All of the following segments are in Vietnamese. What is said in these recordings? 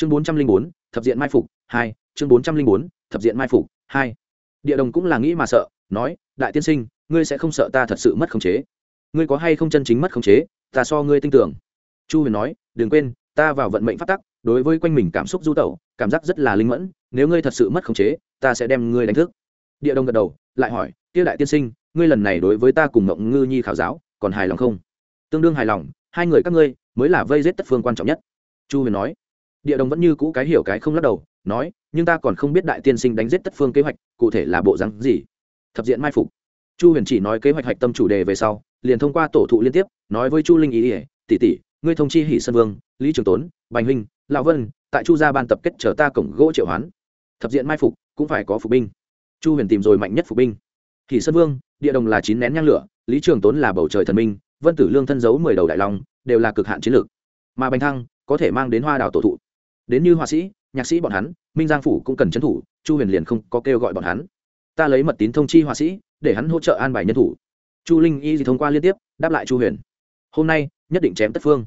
chương bốn trăm linh bốn, thập diện mai phục, hai, chương bốn trăm linh bốn, thập diện mai phục, hai. Địa đồng cũng là nghĩ mà sợ, nói, đại tiên sinh, ngươi sẽ không sợ ta thật sự mất khống chế. Ngươi có hay không chân chính mất khống chế, ta so ngươi tin tưởng. Chu huyền nói, đừng quên, ta vào vận mệnh phát tắc, đối với quanh mình cảm xúc du tẩu, cảm giác rất là linh mẫn, nếu ngươi thật sự mất khống chế, ta sẽ đem ngươi đánh thức. Địa đồng gật đầu, lại hỏi, tiêu đại tiên sinh, ngươi lần này đối với ta cùng mộng ngư nhi khảo giáo, còn hài lòng không? Tương đương hài lòng, hai người các ngươi mới là vây giết tất phương quan trọng nhất. Chu huyền nói địa đồng vẫn như cũ cái hiểu cái không lắc đầu, nói, nhưng ta còn không biết đại tiên sinh đánh giết tất phương kế hoạch, cụ thể là bộ rắn gì. Thập diện mai phục. Chu huyền chỉ nói kế hoạch hạch tâm chủ đề về sau, liền thông qua tổ thụ liên tiếp, nói với chu linh ý ỉa tỷ tỷ, ngươi thông chi hỷ sơn vương, lý trường tốn, bành huynh, lão vân, tại chu gia ban tập kết chờ ta cổng gỗ triệu hoán. Thập diện mai phục, cũng phải có phục binh. Chu huyền tìm rồi mạnh nhất phục binh. Hỷ sơn vương, địa đồng là chín nén nhang lửa, lý trường tốn là bầu trời thần minh, vân tử lương thân giấu mười đầu đại long, đều là cực hạn chiến lược. Mà bành thăng, có thể mang đến hoa đào tổ thụ đến như họa sĩ, nhạc sĩ bọn hắn, minh giang phủ cũng cần trấn thủ, chu huyền liền không có kêu gọi bọn hắn. Ta lấy mật tín thông chi họa sĩ, để hắn hỗ trợ an bài nhân thủ. Chu linh y gì thông qua liên tiếp, đáp lại chu huyền. Hôm nay, nhất định chém tất phương.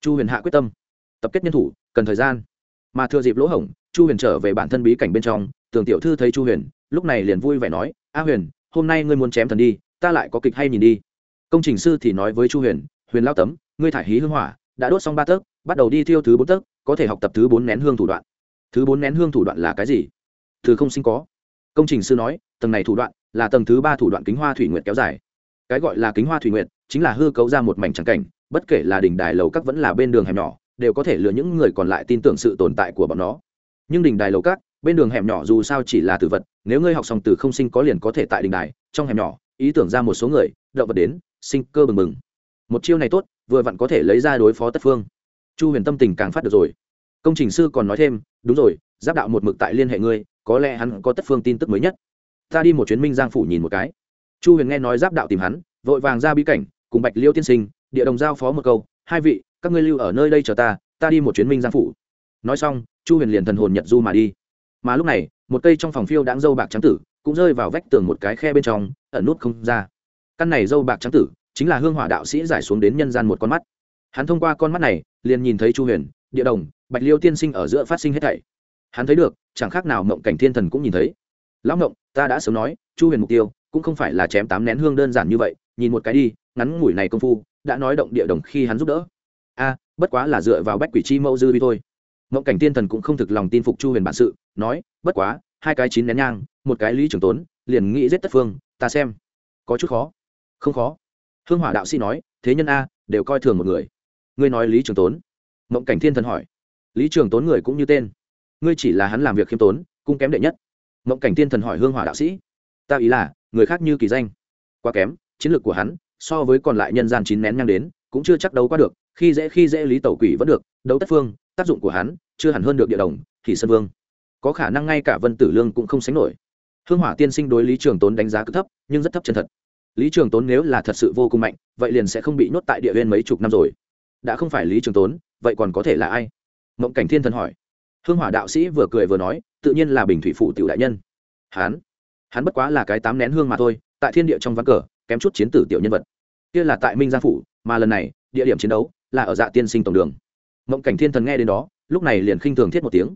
Chu huyền hạ quyết tâm. Tập kết nhân thủ, cần thời gian. Mà thừa dịp lỗ hổng, chu huyền trở về bản thân bí cảnh bên trong tường tiểu thư thấy chu huyền, lúc này liền vui vẻ nói, a huyền, hôm nay ngươi muốn chém thần đi, ta lại có kịch hay nhìn đi. Công trình sư thì nói với chu huyền huyền lao tấm, ngươi thải hí hương hỏa, đã đốt xong ba tấc, bắt đầu đi thiêu thứ bốn tấc có thể học tập thứ bốn nén hương thủ đoạn. Thứ bốn nén hương thủ đoạn là cái gì? Thứ không sinh có. Công trình sư nói, tầng này thủ đoạn là tầng thứ ba thủ đoạn kính hoa thủy nguyệt kéo dài. Cái gọi là kính hoa thủy nguyệt chính là hư cấu ra một mảnh trắng cảnh, bất kể là đỉnh đài lầu các vẫn là bên đường hẻm nhỏ, đều có thể lừa những người còn lại tin tưởng sự tồn tại của bọn nó. Nhưng đỉnh đài lầu các, bên đường hẻm nhỏ dù sao chỉ là tử vật, nếu ngươi học xong từ không sinh có liền có thể tại đỉnh đài, trong hẻm nhỏ, ý tưởng ra một số người, động vật đến, sinh cơ bừng bừng. Một chiêu này tốt, vừa vặn có thể lấy ra đối phó tất phương chu huyền tâm tình càng phát được rồi. Công trình sư còn nói thêm, đúng rồi, giáp đạo một mực tại liên hệ ngươi, có lẽ hắn có tất phương tin tức mới nhất. Ta đi một chuyến minh giang phủ nhìn một cái. Chu huyền nghe nói giáp đạo tìm hắn, vội vàng ra bí cảnh, cùng bạch liêu tiên sinh, địa đồng giao phó một câu, hai vị, các ngươi lưu ở nơi đây chờ ta ta đi một chuyến minh giang phủ. Nói xong, chu huyền liền thần hồn nhật du mà đi. Mà lúc này, một cây trong phòng phiêu đáng dâu bạc trắng tử, cũng rơi vào vách tường một cái khe bên trong, ẩn nút không ra. Căn này dâu bạc trắng tử, chính là hương hỏa đạo sĩ giải xuống đến nhân gian một con mắt. Hắn thông qua con mắt này liền nhìn thấy chu huyền, địa đồng, bạch liêu tiên sinh ở giữa phát sinh hết thảy. Hắn thấy được, chẳng khác nào mộng cảnh thiên thần cũng nhìn thấy. Lão mộng, ta đã sớm nói, chu huyền mục tiêu cũng không phải là chém tám nén hương đơn giản như vậy, nhìn một cái đi, ngắn ngủi này công phu, đã nói động địa đồng khi hắn giúp đỡ. A, bất quá là dựa vào bách quỷ chi mẫu dư đi thôi. Mộng cảnh thiên thần cũng không thực lòng tin phục chu huyền bản sự, nói, bất quá, hai cái chín nén nhang, một cái lý trường tốn, liền nghĩ giết tất phương, ta xem, có chút khó. Không khó. Hương hỏa đạo sĩ nói, thế nhân a, đều coi thường một người ngươi nói lý trường tốn mộng cảnh thiên thần hỏi lý trường tốn người cũng như tên ngươi chỉ là hắn làm việc khiêm tốn cung kém đệ nhất mộng cảnh thiên thần hỏi hương hỏa đạo sĩ ta ý là người khác như kỳ danh quá kém chiến lược của hắn so với còn lại nhân gian chín nén nhang đến cũng chưa chắc đấu qua được khi dễ khi dễ lý tẩu quỷ vẫn được đấu tất phương tác dụng của hắn chưa hẳn hơn được địa đồng thì sân vương có khả năng ngay cả vân tử lương cũng không sánh nổi hương hỏa tiên sinh đối lý trường tốn đánh giá cực thấp nhưng rất thấp chân thật lý trường tốn nếu là thật sự vô cùng mạnh vậy liền sẽ không bị nhốt tại địa huyên mấy chục năm rồi đã không phải lý trường tốn, vậy còn có thể là ai? Mộng cảnh thiên thần hỏi. Hương hỏa đạo sĩ vừa cười vừa nói, tự nhiên là bình thủy phụ tiểu đại nhân. Hán. Hắn bất quá là cái tám nén hương mà thôi, tại thiên địa trong ván cờ, kém chút chiến tử tiểu nhân vật. Kia là tại minh gia phủ, mà lần này, địa điểm chiến đấu là ở dạ tiên sinh tổng đường. Mộng cảnh thiên thần nghe đến đó, lúc này liền khinh thường thiết một tiếng.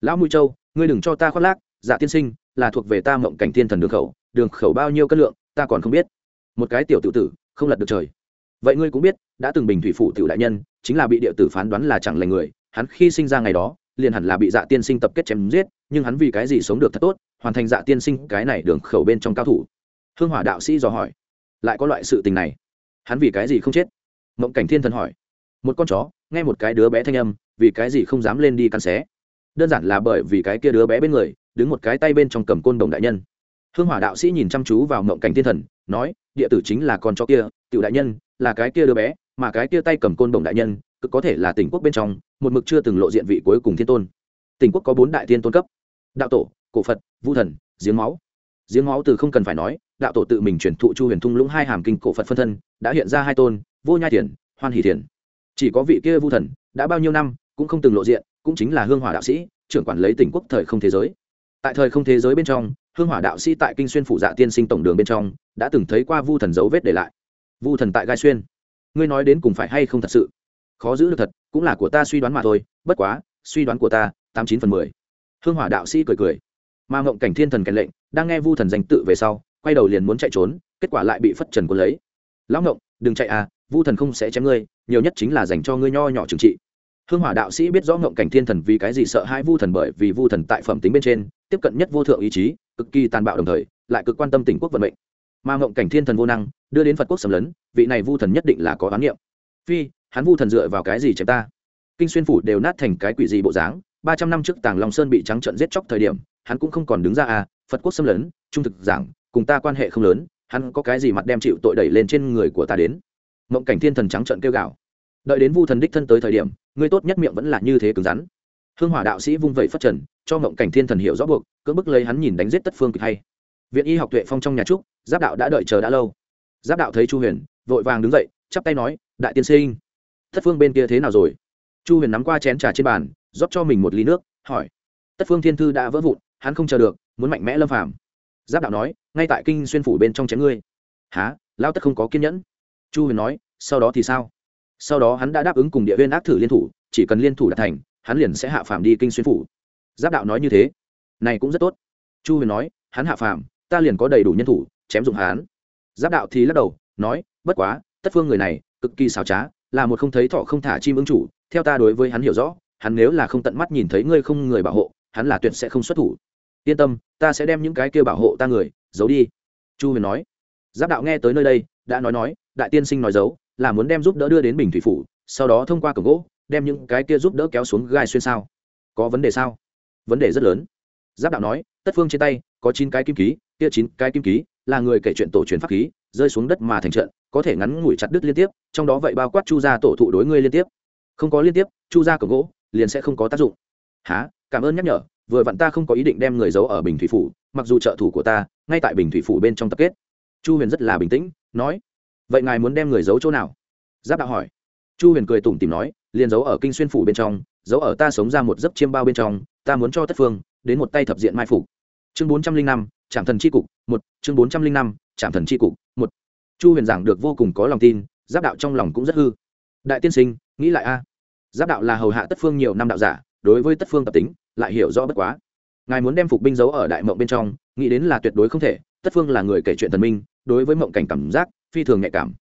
Lão mũi châu, ngươi đừng cho ta khoác lác dạ tiên sinh là thuộc về ta mộng cảnh thiên thần đường khẩu đường khẩu bao nhiêu cân lượng, ta còn không biết. Một cái tiểu tự tử, không lật được trời vậy ngươi cũng biết, đã từng bình thủy phủ tiểu đại nhân, chính là bị địa tử phán đoán là chẳng lành người, hắn khi sinh ra ngày đó, liền hẳn là bị dạ tiên sinh tập kết chém giết, nhưng hắn vì cái gì sống được thật tốt, hoàn thành dạ tiên sinh cái này đường khẩu bên trong cao thủ? Hương hỏa đạo sĩ dò hỏi. Lại có loại sự tình này, hắn vì cái gì không chết? Mộng cảnh thiên thần hỏi. Một con chó, nghe một cái đứa bé thanh âm, vì cái gì không dám lên đi cắn xé? Đơn giản là bởi vì cái kia đứa bé bên người, đứng một cái tay bên trong cầm côn đồng đại nhân. Hương hỏa đạo sĩ nhìn chăm chú vào mộng cảnh thiên thần, nói, địa tử chính là con chó kia, tiểu đại nhân là cái kia đứa bé, mà cái kia tay cầm côn đồng đại nhân, cực có thể là tỉnh quốc bên trong, một mực chưa từng lộ diện vị cuối cùng thiên tôn. Tỉnh quốc có bốn đại thiên tôn cấp. Đạo tổ, cổ phật, vu thần, giếng máu. Giếng máu từ không cần phải nói, đạo tổ tự mình chuyển thụ chu huyền thung lũng hai hàm kinh cổ phật phân thân, đã hiện ra hai tôn, vô nhai thiền, hoan hỷ thiền. Chỉ có vị kia vu thần, đã bao nhiêu năm, cũng không từng lộ diện, cũng chính là hương hỏa đạo sĩ, trưởng quản lấy tỉnh quốc thời không thế giới. Tại thời không thế giới bên trong, hương hỏa đạo sĩ tại kinh xuyên phủ dạ tiên sinh tổng đường bên trong, đã từng thấy qua vu thần dấu vết để lại vu thần tại gai xuyên. Ngươi nói đến cùng phải hay không thật sự? Khó giữ được thật, cũng là của ta suy đoán mà thôi, bất quá, suy đoán của ta, tám chín phần mười. Hương hỏa đạo sĩ cười cười. Mà ngộng cảnh thiên thần kèn lệnh, đang nghe vu thần danh tự về sau, quay đầu liền muốn chạy trốn, kết quả lại bị phất trần quân lấy. Lão ngộng, đừng chạy à vu thần không sẽ chém ngươi, nhiều nhất chính là dành cho ngươi nho nhỏ trừng trị. Hương hỏa đạo sĩ biết rõ ngộng cảnh thiên thần vì cái gì sợ hai vu thần bởi vì vu thần tại phẩm tính bên trên, tiếp cận nhất vô thượng ý chí, cực kỳ tàn bạo đồng thời, lại cực quan tâm tỉnh quốc vận mệnh mà ngộng cảnh thiên thần vô năng, đưa đến phật quốc xâm lấn, vị này vu thần nhất định là có oán niệm. Phi, hắn vu thần dựa vào cái gì chém ta? Kinh xuyên phủ đều nát thành cái quỷ gì bộ dáng, ba trăm năm trước tàng long sơn bị trắng trận giết chóc thời điểm, hắn cũng không còn đứng ra à phật quốc xâm lấn, trung thực giảng, cùng ta quan hệ không lớn, hắn có cái gì mặt đem chịu tội đẩy lên trên người của ta đến? Mộng cảnh thiên thần trắng trận kêu gào. Đợi đến vu thần đích thân tới thời điểm ngươi tốt nhất miệng vẫn là như thế cứng rắn. Hương hỏa đạo sĩ vung vẩy phất trần, cho mộng cảnh thiên thần hiểu rõ buộc, cưỡng bức lấy hắn nhìn đánh giết tất phương kịch hay. Viện y học tuệ phong trong nhà trúc giáp đạo đã đợi chờ đã lâu. Giáp đạo thấy chu huyền, vội vàng đứng dậy, chắp tay nói, đại tiên sinh tất phương bên kia thế nào rồi? Chu huyền nắm qua chén trà trên bàn, rót cho mình một ly nước, hỏi. Tất phương thiên thư đã vỡ vụn, hắn không chờ được, muốn mạnh mẽ lâm phàm. Giáp đạo nói, ngay tại kinh xuyên phủ bên trong chém ngươi. Há lao tất không có kiên nhẫn. Chu huyền nói, sau đó thì sao? Sau đó hắn đã đáp ứng cùng địa viên ác thử liên thủ, chỉ cần liên thủ đạt thành, hắn liền sẽ hạ phàm đi kinh xuyên phủ. Giáp đạo nói như thế. Này cũng rất tốt. Chu huyền nói, hắn hạ phàm, ta liền có đầy đủ nhân thủ chém dụng hắn giáp đạo thì lắc đầu, nói, bất quá, tất phương người này, cực kỳ xảo trá, là một không thấy thọ không thả chim ứng chủ, theo ta đối với hắn hiểu rõ, hắn nếu là không tận mắt nhìn thấy ngươi không người bảo hộ, hắn là tuyệt sẽ không xuất thủ. Yên tâm, ta sẽ đem những cái kia bảo hộ ta người, giấu đi. Chu huyền nói. Giáp đạo nghe tới nơi đây, đã nói nói, đại tiên sinh nói giấu là muốn đem giúp đỡ đưa đến bình thủy phủ, sau đó thông qua cổng gỗ, đem những cái kia giúp đỡ kéo xuống gai xuyên sao. Có vấn đề sao? Vấn đề rất lớn. Giáp đạo nói, tất phương trên tay, có chín cái kim ký, kia chín cái kim ký là người kể chuyện tổ truyền pháp khí, rơi xuống đất mà thành trận, có thể ngắn ngủi chặt đứt liên tiếp, trong đó vậy bao quát chu gia tổ thụ đối ngươi liên tiếp. Không có liên tiếp, chu gia cổng gỗ liền sẽ không có tác dụng. Há cảm ơn nhắc nhở, vừa vặn ta không có ý định đem người giấu ở bình thủy phủ, mặc dù trợ thủ của ta, ngay tại bình thủy phủ bên trong tập kết. Chu huyền rất là bình tĩnh, nói, vậy ngài muốn đem người giấu chỗ nào? Giáp đạo hỏi. Chu huyền cười tủm tìm nói, liền giấu ở kinh xuyên phủ bên trong, giấu ở ta sống ra một giấc chiêm bao bên trong, ta muốn cho tất phương đến một tay thập diện mai phục chương bốn trăm linh năm trạm thần chi cục, một, chương bốn trăm linh năm trạm thần chi cục, một. Chu huyền giảng được vô cùng có lòng tin, giáp đạo trong lòng cũng rất hư. Đại tiên sinh, nghĩ lại a. Giáp đạo là hầu hạ tất phương nhiều năm đạo giả, đối với tất phương tập tính, lại hiểu rõ bất quá. Ngài muốn đem phục binh giấu ở đại mộng bên trong, nghĩ đến là tuyệt đối không thể, tất phương là người kể chuyện thần minh, đối với mộng cảnh cảm giác phi thường nhạy cảm.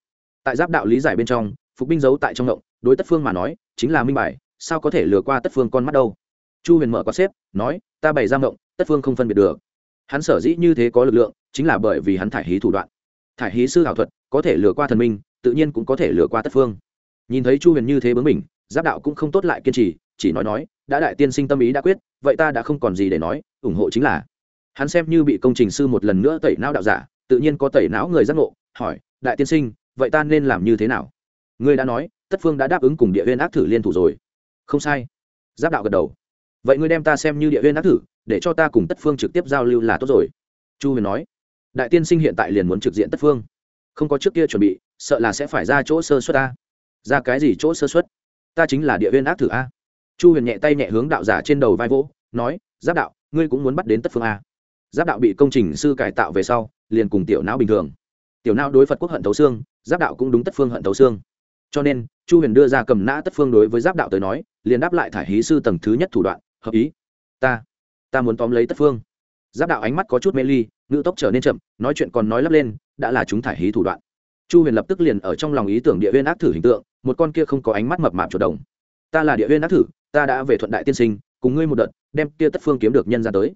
Tại giáp đạo lý giải bên trong, phục binh giấu tại trong mộng, đối tất phương mà nói, chính là minh bài, sao có thể lừa qua tất phương con mắt đâu? Chu huyền mở có xếp, nói, ta bày ra mộng, tất phương không phân biệt được hắn sở dĩ như thế có lực lượng, chính là bởi vì hắn thải hí thủ đoạn. Thải hí sư ảo thuật, có thể lừa qua thần minh, tự nhiên cũng có thể lừa qua tất phương. Nhìn thấy chu huyền như thế bướng mình giáp đạo cũng không tốt lại kiên trì, chỉ nói nói, đã đại tiên sinh tâm ý đã quyết, vậy ta đã không còn gì để nói, ủng hộ chính là. Hắn xem như bị công trình sư một lần nữa tẩy não đạo giả, tự nhiên có tẩy não người giác ngộ, hỏi, đại tiên sinh, vậy ta nên làm như thế nào? Ngươi đã nói, tất phương đã đáp ứng cùng địa huyên ác thử liên thủ rồi. Không sai. Giáp đạo gật đầu. Vậy ngươi đem ta xem như địa huyên ác thử để cho ta cùng tất phương trực tiếp giao lưu là tốt rồi. Chu huyền nói, đại tiên sinh hiện tại liền muốn trực diện tất phương. Không có trước kia chuẩn bị, sợ là sẽ phải ra chỗ sơ xuất ta ra cái gì chỗ sơ xuất ta chính là địa viên ác thử a. Chu huyền nhẹ tay nhẹ hướng đạo giả trên đầu vai vỗ, nói, giáp đạo, ngươi cũng muốn bắt đến tất phương a. Giáp đạo bị công trình sư cải tạo về sau, liền cùng tiểu não bình thường. Tiểu não đối phật quốc hận thấu xương, giáp đạo cũng đúng tất phương hận thấu xương. Cho nên, chu huyền đưa ra cầm nã tất phương đối với giáp đạo tới nói, liền đáp lại thải hí sư tầng thứ nhất thủ đoạn, hợp ý. Ta ta muốn tóm lấy tất phương. Giáp đạo ánh mắt có chút mê ly, ngữ tốc trở nên chậm, nói chuyện còn nói lắp lên, đã là chúng thải hí thủ đoạn. Chu huyền lập tức liền ở trong lòng ý tưởng địa viên ác thử hình tượng, một con kia không có ánh mắt mập mạp chuột đồng. Ta là địa viên ác thử, ta đã về thuận đại tiên sinh, cùng ngươi một đợt, đem kia tất phương kiếm được nhân ra tới.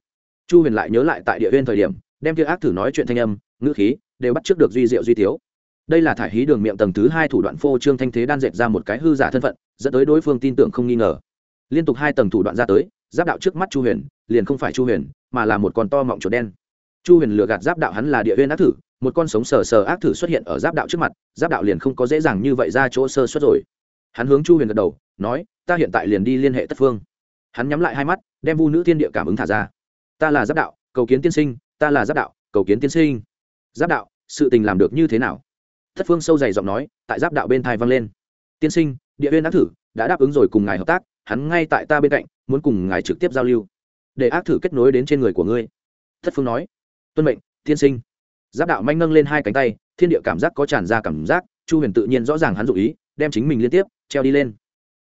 Chu huyền lại nhớ lại tại địa viên thời điểm, đem kia ác thử nói chuyện thanh âm, ngữ khí, đều bắt trước được duy diệu duy thiếu. đây là thải hí đường miệng tầng thứ hai thủ đoạn phô trương thanh thế đan dệt ra một cái hư giả thân phận, dẫn tới đối phương tin tưởng không nghi ngờ. Liên tục hai tầng thủ đoạn ra tới giáp đạo trước mắt chu huyền, liền không phải chu huyền, mà là một con to mọng chuột đen. Chu huyền lừa gạt giáp đạo hắn là địa huyên ác thử, một con sống sờ sờ ác thử xuất hiện ở giáp đạo trước mặt, giáp đạo liền không có dễ dàng như vậy ra chỗ sơ xuất rồi. Hắn hướng chu huyền gật đầu, nói, ta hiện tại liền đi liên hệ tất phương. Hắn nhắm lại hai mắt, đem vu nữ thiên địa cảm ứng thả ra. Ta là giáp đạo, cầu kiến tiên sinh, ta là giáp đạo, cầu kiến tiên sinh. Giáp đạo, sự tình làm được như thế nào? Thất phương sâu dày giọng nói, tại giáp đạo bên thai vang lên. Tiên sinh, địa huyên ác thử đã đáp ứng rồi cùng ngài hợp tác hắn ngay tại ta bên cạnh, muốn cùng ngài trực tiếp giao lưu. Để ác thử kết nối đến trên người của ngươi. Thất phương nói. Tuân mệnh, tiên sinh. Giáp đạo manh nâng lên hai cánh tay, thiên địa cảm giác có tràn ra cảm giác, chu huyền tự nhiên rõ ràng hắn dụ ý, đem chính mình liên tiếp treo đi lên.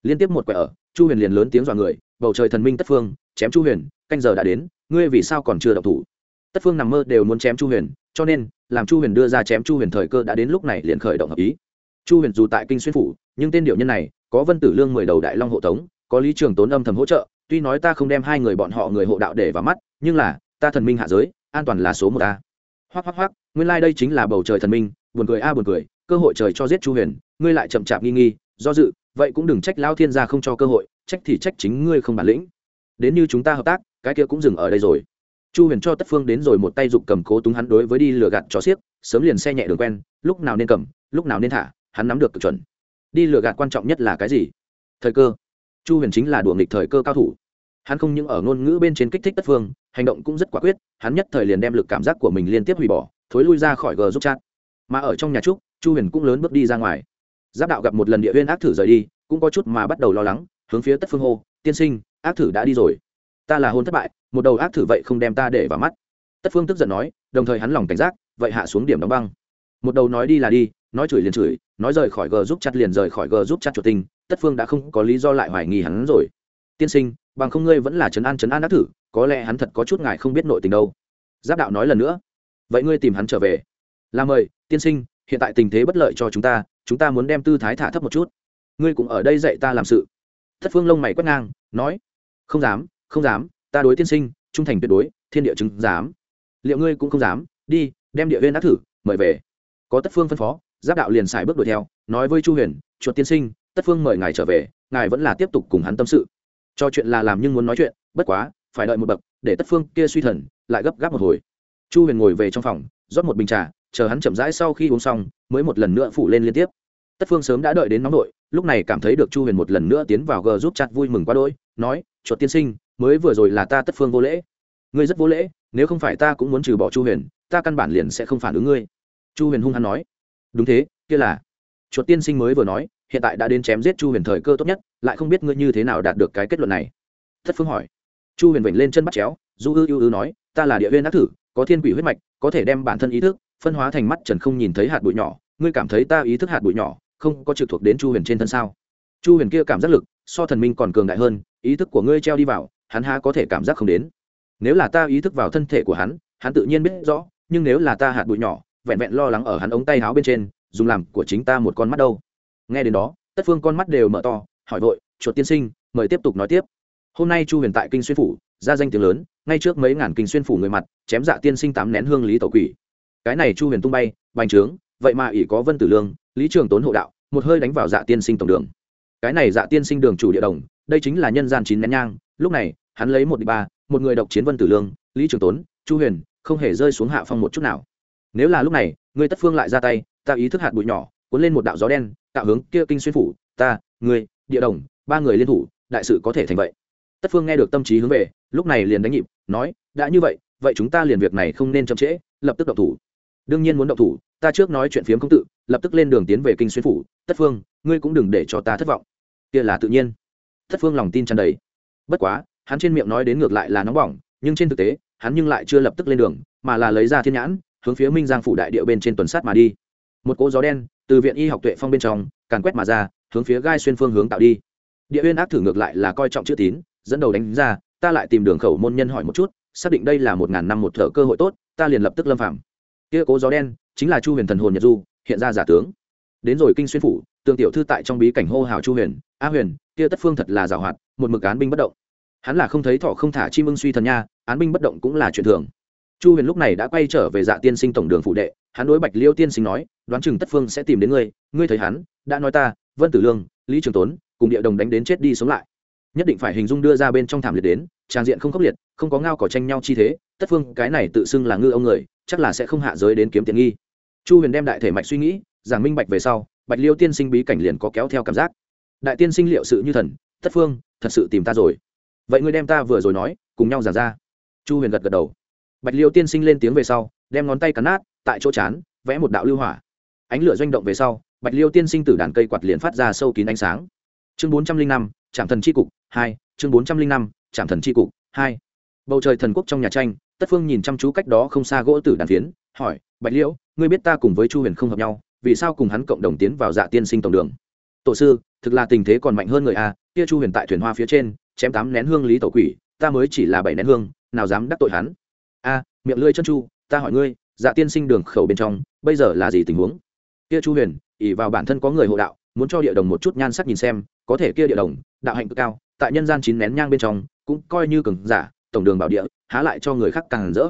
Liên tiếp một quẻ ở, chu huyền liền lớn tiếng dọa người, bầu trời thần minh tất phương, chém chu huyền, canh giờ đã đến, ngươi vì sao còn chưa đậu thủ? Tất phương nằm mơ đều muốn chém chu huyền, cho nên, làm chu huyền đưa ra chém chu huyền thời cơ đã đến lúc này liền khởi động hợp ý. Chu huyền dù tại kinh xuyên phủ, nhưng tên điệu nhân này, có vân tử lương mười đầu đại long hộ tống có lý trường tốn âm thầm hỗ trợ, tuy nói ta không đem hai người bọn họ người hộ đạo để vào mắt, nhưng là, ta thần minh hạ giới, an toàn là số một a. Hoắc hoắc hoắc, nguyên lai、like、đây chính là bầu trời thần minh, buồn cười a buồn cười, cơ hội trời cho giết chu huyền, ngươi lại chậm chạp nghi nghi, do dự, vậy cũng đừng trách lao thiên gia không cho cơ hội, trách thì trách chính ngươi không bản lĩnh. Đến như chúng ta hợp tác, cái kia cũng dừng ở đây rồi. Chu huyền cho tất phương đến rồi một tay giục cầm cố túng hắn đối với đi lừa gạt cho xiếc, sớm liền xe nhẹ đường quen, lúc nào nên cầm, lúc nào nên thả, hắn nắm được cực chuẩn. Đi lừa gạt quan trọng nhất là cái gì? Thời cơ chu huyền chính là đùa nghịch thời cơ cao thủ. Hắn không những ở ngôn ngữ bên trên kích thích tất phương, hành động cũng rất quả quyết, hắn nhất thời liền đem lực cảm giác của mình liên tiếp hủy bỏ, thối lui ra khỏi g giúp chat. Mà ở trong nhà trúc, chu huyền cũng lớn bước đi ra ngoài. Giáp đạo gặp một lần địa huyên ác thử rời đi, cũng có chút mà bắt đầu lo lắng, hướng phía tất phương hô, tiên sinh, ác thử đã đi rồi. Ta là hôn thất bại, một đầu ác thử vậy không đem ta để vào mắt. Tất phương tức giận nói, đồng thời hắn lòng cảnh giác, vậy hạ xuống điểm đóng băng. Một đầu nói đi là đi, nói chửi liền chửi, nói rời khỏi g giúp chặt liền rời khỏi g giúp chặt chuột tình tất phương đã không có lý do lại hoài nghi hắn rồi. Tiên sinh, bằng không ngươi vẫn là trấn an trấn an đắc thử, có lẽ hắn thật có chút ngài không biết nội tình đâu. Giáp đạo nói lần nữa. Vậy ngươi tìm hắn trở về. Là mời, tiên sinh, hiện tại tình thế bất lợi cho chúng ta chúng ta muốn đem tư thái thả thấp một chút. Ngươi cũng ở đây dạy ta làm sự. Thất phương lông mày quét ngang, nói. Không dám không dám, ta đối tiên sinh, trung thành tuyệt đối, thiên địa chứng dám liệu ngươi cũng không dám, đi, đem địa viên đã thử, mời về. Có tất phương phân phó, giáp đạo liền xài bước đuổi theo, nói với chu huyền, chuột tiên sinh tất phương mời ngài trở về, ngài vẫn là tiếp tục cùng hắn tâm sự. Cho chuyện là làm nhưng muốn nói chuyện, bất quá, phải đợi một bậc, để tất phương kia suy thần, lại gấp gáp một hồi. Chu huyền ngồi về trong phòng, rót một bình trà, chờ hắn chậm rãi sau khi uống xong, mới một lần nữa phủ lên liên tiếp. Tất phương sớm đã đợi đến nóng đội, lúc này cảm thấy được chu huyền một lần nữa tiến vào g giúp chặt vui mừng quá đôi nói, chuột tiên sinh, mới vừa rồi là ta tất phương vô lễ. Ngươi rất vô lễ, nếu không phải ta cũng muốn trừ bỏ chu huyền, ta căn bản liền sẽ không phản ứng ngươi. Chu huyền hung hăng nói, đúng thế, kia là. Chuột tiên sinh mới vừa nói hiện tại đã đến chém giết chu huyền thời cơ tốt nhất, lại không biết ngươi như thế nào đạt được cái kết luận này. Thất phương hỏi. Chu huyền vểnh lên chân bắt chéo, du ư ưu ư nói, ta là địa viên ác thử, có thiên quỷ huyết mạch, có thể đem bản thân ý thức phân hóa thành mắt trần không nhìn thấy hạt bụi nhỏ. Ngươi cảm thấy ta ý thức hạt bụi nhỏ, không có trực thuộc đến chu huyền trên thân sao? Chu huyền kia cảm giác lực, so thần minh còn cường đại hơn, ý thức của ngươi treo đi vào, hắn há có thể cảm giác không đến. Nếu là ta ý thức vào thân thể của hắn hắn tự nhiên biết rõ, nhưng nếu là ta hạt bụi nhỏ, vẹn vẹn lo lắng ở hắn ống tay háo bên trên, dùng làm của chính ta một con mắt đâu nghe đến đó, tất phương con mắt đều mở to, hỏi vội, chuột tiên sinh, mời tiếp tục nói tiếp. Hôm nay chu huyền tại kinh xuyên phủ, ra danh tiếng lớn, ngay trước mấy ngàn kinh xuyên phủ người mặt, chém dạ tiên sinh tám nén hương lý tổ quỷ. Cái này chu huyền tung bay, bành trướng, vậy mà ỷ có vân tử lương, lý trường tốn hộ đạo, một hơi đánh vào dạ tiên sinh tổng đường. Cái này dạ tiên sinh đường chủ địa đồng, đây chính là nhân gian chín nén nhang, lúc này, hắn lấy một đi ba, một người độc chiến vân tử lương, lý trường tốn, chu huyền, không hề rơi xuống hạ phong một chút nào. Nếu là lúc này, người tất phương lại ra tay, ta ý thức hạt bụi nhỏ, cuốn lên một đạo gió đen tạo hướng kia kinh xuyên phủ, ta người địa đồng, ba người liên thủ, đại sự có thể thành vậy. Tất phương nghe được tâm trí hướng về, lúc này liền đánh nhịp, nói, đã như vậy vậy chúng ta liền việc này không nên chậm trễ, lập tức động thủ. Đương nhiên muốn động thủ, ta trước nói chuyện phiếm công tự, lập tức lên đường tiến về kinh xuyên phủ, tất phương, ngươi cũng đừng để cho ta thất vọng. Kia là tự nhiên. Tất phương lòng tin tràn đầy. Bất quá, hắn trên miệng nói đến ngược lại là nóng bỏng, nhưng trên thực tế, hắn nhưng lại chưa lập tức lên đường, mà là lấy ra thiên nhãn, hướng phía minh giang phủ đại địa bên trên tuần sát mà đi. Một cỗ gió đen từ viện y học tuệ phong bên trong, càn quét mà ra, hướng phía gai xuyên phương hướng tạo đi. Địa uyên ác thử ngược lại là coi trọng chữ tín, dẫn đầu đánh ra, ta lại tìm đường khẩu môn nhân hỏi một chút, xác định đây là một ngàn năm một thợ cơ hội tốt, ta liền lập tức lâm phạm. Kia cố gió đen, chính là chu huyền thần hồn nhật du, hiện ra giả tướng. Đến rồi kinh xuyên phủ tương tiểu thư tại trong bí cảnh hô hào chu huyền, a huyền, kia tất phương thật là giảo hoạt, một mực án binh bất động. Hắn là không thấy thọ không thả chim ưng suy thần nha, án binh bất động cũng là chuyện thường. Chu huyền lúc này đã quay trở về dạ tiên sinh tổng đường phụ đệ hắn đối bạch liêu tiên sinh nói, đoán chừng tất phương sẽ tìm đến ngươi ngươi thấy hắn, đã nói ta, vân tử lương, lý trường tốn, cùng địa đồng đánh đến chết đi sống lại. Nhất định phải hình dung đưa ra bên trong thảm liệt đến, trang diện không khốc liệt, không có ngao cỏ tranh nhau chi thế, tất phương cái này tự xưng là ngư ông người, chắc là sẽ không hạ giới đến kiếm tiền nghi. Chu huyền đem đại thể mạch suy nghĩ, giảng minh bạch về sau, bạch liêu tiên sinh bí cảnh liền có kéo theo cảm giác. Đại tiên sinh liệu sự như thần, tất phương, thật sự tìm ta rồi. Vậy ngươi đem ta vừa rồi nói, cùng nhau giảng ra. Chu huyền gật gật đầu. Bạch liêu tiên sinh lên tiếng về sau, đem ngón tay cắn nát tại chỗ chán, vẽ một đạo lưu hỏa. Ánh lửa doanh động về sau, bạch liêu tiên sinh từ đàn cây quạt liền phát ra sâu kín ánh sáng. Chương bốn trăm linh năm trạm thần c h i cục, hai, chương bốn trăm linh năm trạm thần c h i cục, hai. Bầu trời thần quốc trong nhà tranh, tất phương nhìn chăm chú cách đó không xa gỗ tử đàn phiến, hỏi, bạch liễu ngươi biết ta cùng với chu huyền không hợp nhau, vì sao cùng hắn cộng đồng tiến vào dạ tiên sinh tổng đường? Tổ sư, thực là tình thế còn mạnh hơn người a, kia chu huyền tại thuyền hoa phía trên, chém tám nén hương lý tổ quỷ, ta mới chỉ là bảy nén hương, nào dám đắc tội hắn? A, miệng lưỡi chân chu, ta hỏi ngươi dạ tiên sinh đường khẩu bên trong, bây giờ là gì tình huống? Kia chu huyền ỉ vào bản thân có người hộ đạo, muốn cho địa đồng một chút nhan sắc nhìn xem, có thể kia địa đồng, đạo hạnh cực cao, tại nhân gian chín nén nhang bên trong, cũng coi như cường giả, tổng đường bảo địa, há lại cho người khác càng rỡ.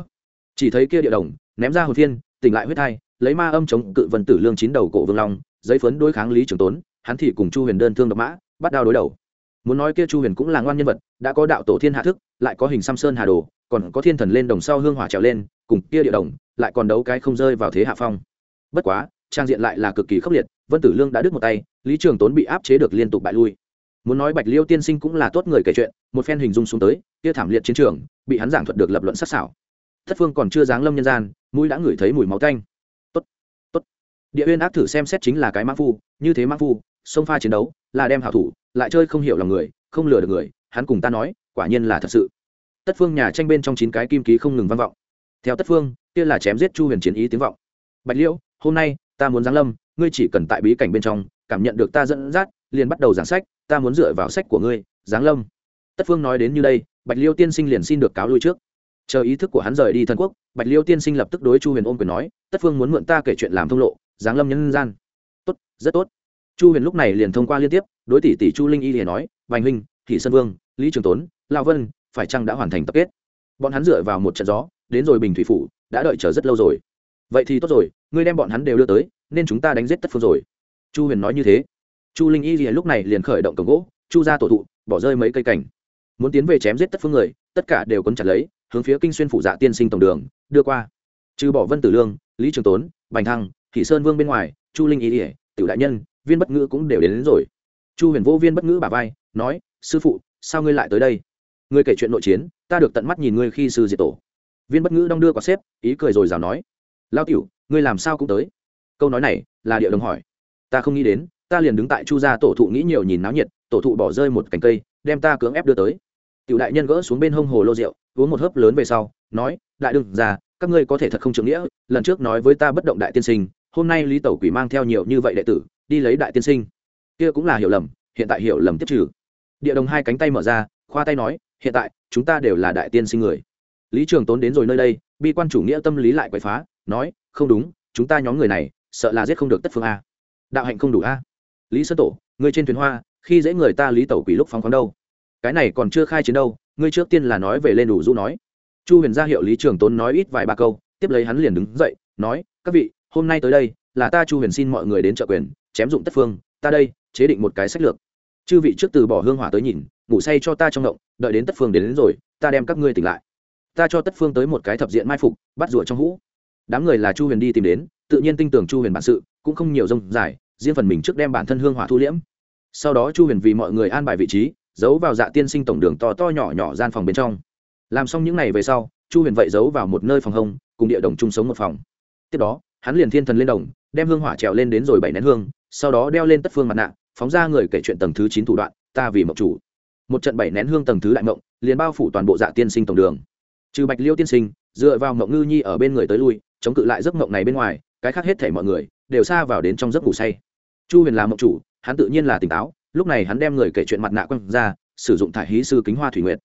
Chỉ thấy kia địa đồng, ném ra hồn thiên tỉnh lại huyết thai, lấy ma âm chống cự vân tử lương chín đầu cổ vương long, giấy phấn đối kháng lý trường tốn, hắn thì cùng chu huyền đơn thương độc mã, bắt đao đối đầu. Muốn nói kia chu huyền cũng là ngoan nhân vật, đã có đạo tổ thiên hạ thức, lại có hình xăm sơn hà đồ, còn có thiên thần lên đồng sau hương hỏa trèo lên cùng kia địa đồng, lại còn đấu cái không rơi vào thế hạ phong. Bất quá, trang diện lại là cực kỳ khốc liệt, vân tử lương đã đứt một tay, lý trường tốn bị áp chế được liên tục bại lui. Muốn nói bạch liêu tiên sinh cũng là tốt người kể chuyện, một phen hình dung xuống tới, kia thảm liệt chiến trường, bị hắn giảng thuật được lập luận sắc sảo. Thất phương còn chưa giáng lâm nhân gian, mũi đã ngửi thấy mùi máu tanh. Tốt tốt. Địa uyên ác thử xem xét chính là cái mã phu, như thế mã phu sông pha chiến đấu, là đem hảo thủ, lại chơi không hiểu lòng người, không lừa được người, hắn cùng ta nói, quả nhiên là thật sự. Tất phương nhà tranh bên trong chín cái kim ký không ngừng vang vọng theo tất phương, kia là chém giết chu huyền chiến ý tiếng vọng. Bạch liễu, hôm nay, ta muốn giáng lâm, ngươi chỉ cần tại bí cảnh bên trong, cảm nhận được ta dẫn dắt, liền bắt đầu giảng sách, ta muốn dựa vào sách của ngươi, giáng lâm. Tất phương nói đến như đây, bạch liêu tiên sinh liền xin được cáo lui trước. Chờ ý thức của hắn rời đi thần quốc, bạch liêu tiên sinh lập tức đối chu huyền ôm quyền nói, tất phương muốn mượn ta kể chuyện làm thông lộ, giáng lâm nhân gian. Tốt, rất tốt. Chu huyền lúc này liền thông qua liên tiếp, đối tỷ tỷ chu linh y liền nói vành huynh thị sơn vương, lý trường tốn lao vân, phải chăng đã hoàn thành tập kết? Bọn hắn dựa vào một trận gió đến rồi bình thủy phủ đã đợi chờ rất lâu rồi. Vậy thì tốt rồi ngươi đem bọn hắn đều đưa tới nên chúng ta đánh giết tất phương rồi. Chu huyền nói như thế. Chu linh y lúc này liền khởi động cổng gỗ chu ra tổ thụ bỏ rơi mấy cây cảnh. Muốn tiến về chém giết tất phương người tất cả đều quấn chặt lấy hướng phía kinh xuyên phủ dạ tiên sinh tổng đường đưa qua. Trừ bỏ vân tử lương lý trường tốn bành thăng thị sơn vương bên ngoài chu linh y ỉa tiểu đại nhân viên bất ngữ cũng đều đến, đến rồi. Chu huyền vô viên bất ngữ bà vai nói sư phụ sao ngươi lại tới đây? Ngươi kể chuyện nội chiến ta được tận mắt nhìn ngươi khi sư diệt tổ viên bất ngữ đong đưa quả xếp, ý cười rồi rào nói, lao tiểu, ngươi làm sao cũng tới? Câu nói này là địa đồng hỏi, ta không nghĩ đến, ta liền đứng tại chu gia tổ thụ nghĩ nhiều nhìn náo nhiệt, tổ thụ bỏ rơi một cành cây, đem ta cưỡng ép đưa tới. Tiểu đại nhân gỡ xuống bên hông hồ lô rượu, uống một hớp lớn về sau, nói, đại đừng ra các ngươi có thể thật không trưởng nghĩa, lần trước nói với ta bất động đại tiên sinh, hôm nay lý tẩu quỷ mang theo nhiều như vậy đệ tử, đi lấy đại tiên sinh. Kia cũng là hiểu lầm, hiện tại hiểu lầm tiếp trừ. Địa đồng hai cánh tay mở ra, khoa tay nói, hiện tại, chúng ta đều là đại tiên sinh người lý trường tốn đến rồi nơi đây bi quan chủ nghĩa tâm lý lại quậy phá nói không đúng chúng ta nhóm người này sợ là giết không được tất phương a. Đạo hạnh không đủ a. Lý sơn tổ người trên thuyền hoa khi dễ người ta lý tẩu quỷ lúc phóng khoáng đâu? Cái này còn chưa khai chiến đâu ngươi trước tiên là nói về lên đủ du nói. Chu huyền ra hiệu lý trường tốn nói ít vài ba câu tiếp lấy hắn liền đứng dậy nói các vị hôm nay tới đây là ta chu huyền xin mọi người đến trợ quyền chém dụng tất phương ta đây chế định một cái sách lược. Chư vị trước từ bỏ hương hỏa tới nhìn ngủ say cho ta trong động đợi đến tất phương đến, đến rồi ta đem các ngươi tỉnh lại ta cho tất phương tới một cái thập diện mai phục, bắt rủa trong hũ. Đám người là chu huyền đi tìm đến, tự nhiên tin tưởng chu huyền bản sự, cũng không nhiều rông dài, riêng phần mình trước đem bản thân hương hỏa thu liễm. Sau đó chu huyền vì mọi người an bài vị trí, giấu vào dạ tiên sinh tổng đường to to nhỏ nhỏ gian phòng bên trong. Làm xong những n à y về sau, chu huyền vậy giấu vào một nơi phòng hông, cùng địa đồng chung sống một phòng. Tiếp đó, hắn liền thiên thần lên đồng, đem hương hỏa trèo lên đến rồi bảy nén hương, sau đó đeo lên tất phương mặt nạ, phóng ra người kể chuyện tầng thứ chín thủ đoạn, ta vì mộng chủ. Một trận bảy nén hương tầng thứ đại mộng, liền bao phủ toàn bộ dạ tiên sinh tổng đường trừ bạch liêu tiên sinh, dựa vào mộng ngư nhi ở bên người tới lui, chống cự lại giấc mộng này bên ngoài, cái khác hết thể mọi người đều xa vào đến trong giấc ngủ say. Chu huyền là mộng chủ, hắn tự nhiên là tỉnh táo, lúc này hắn đem người kể chuyện mặt nạ quăng ra, sử dụng thải hí sư kính hoa thủy nguyệt.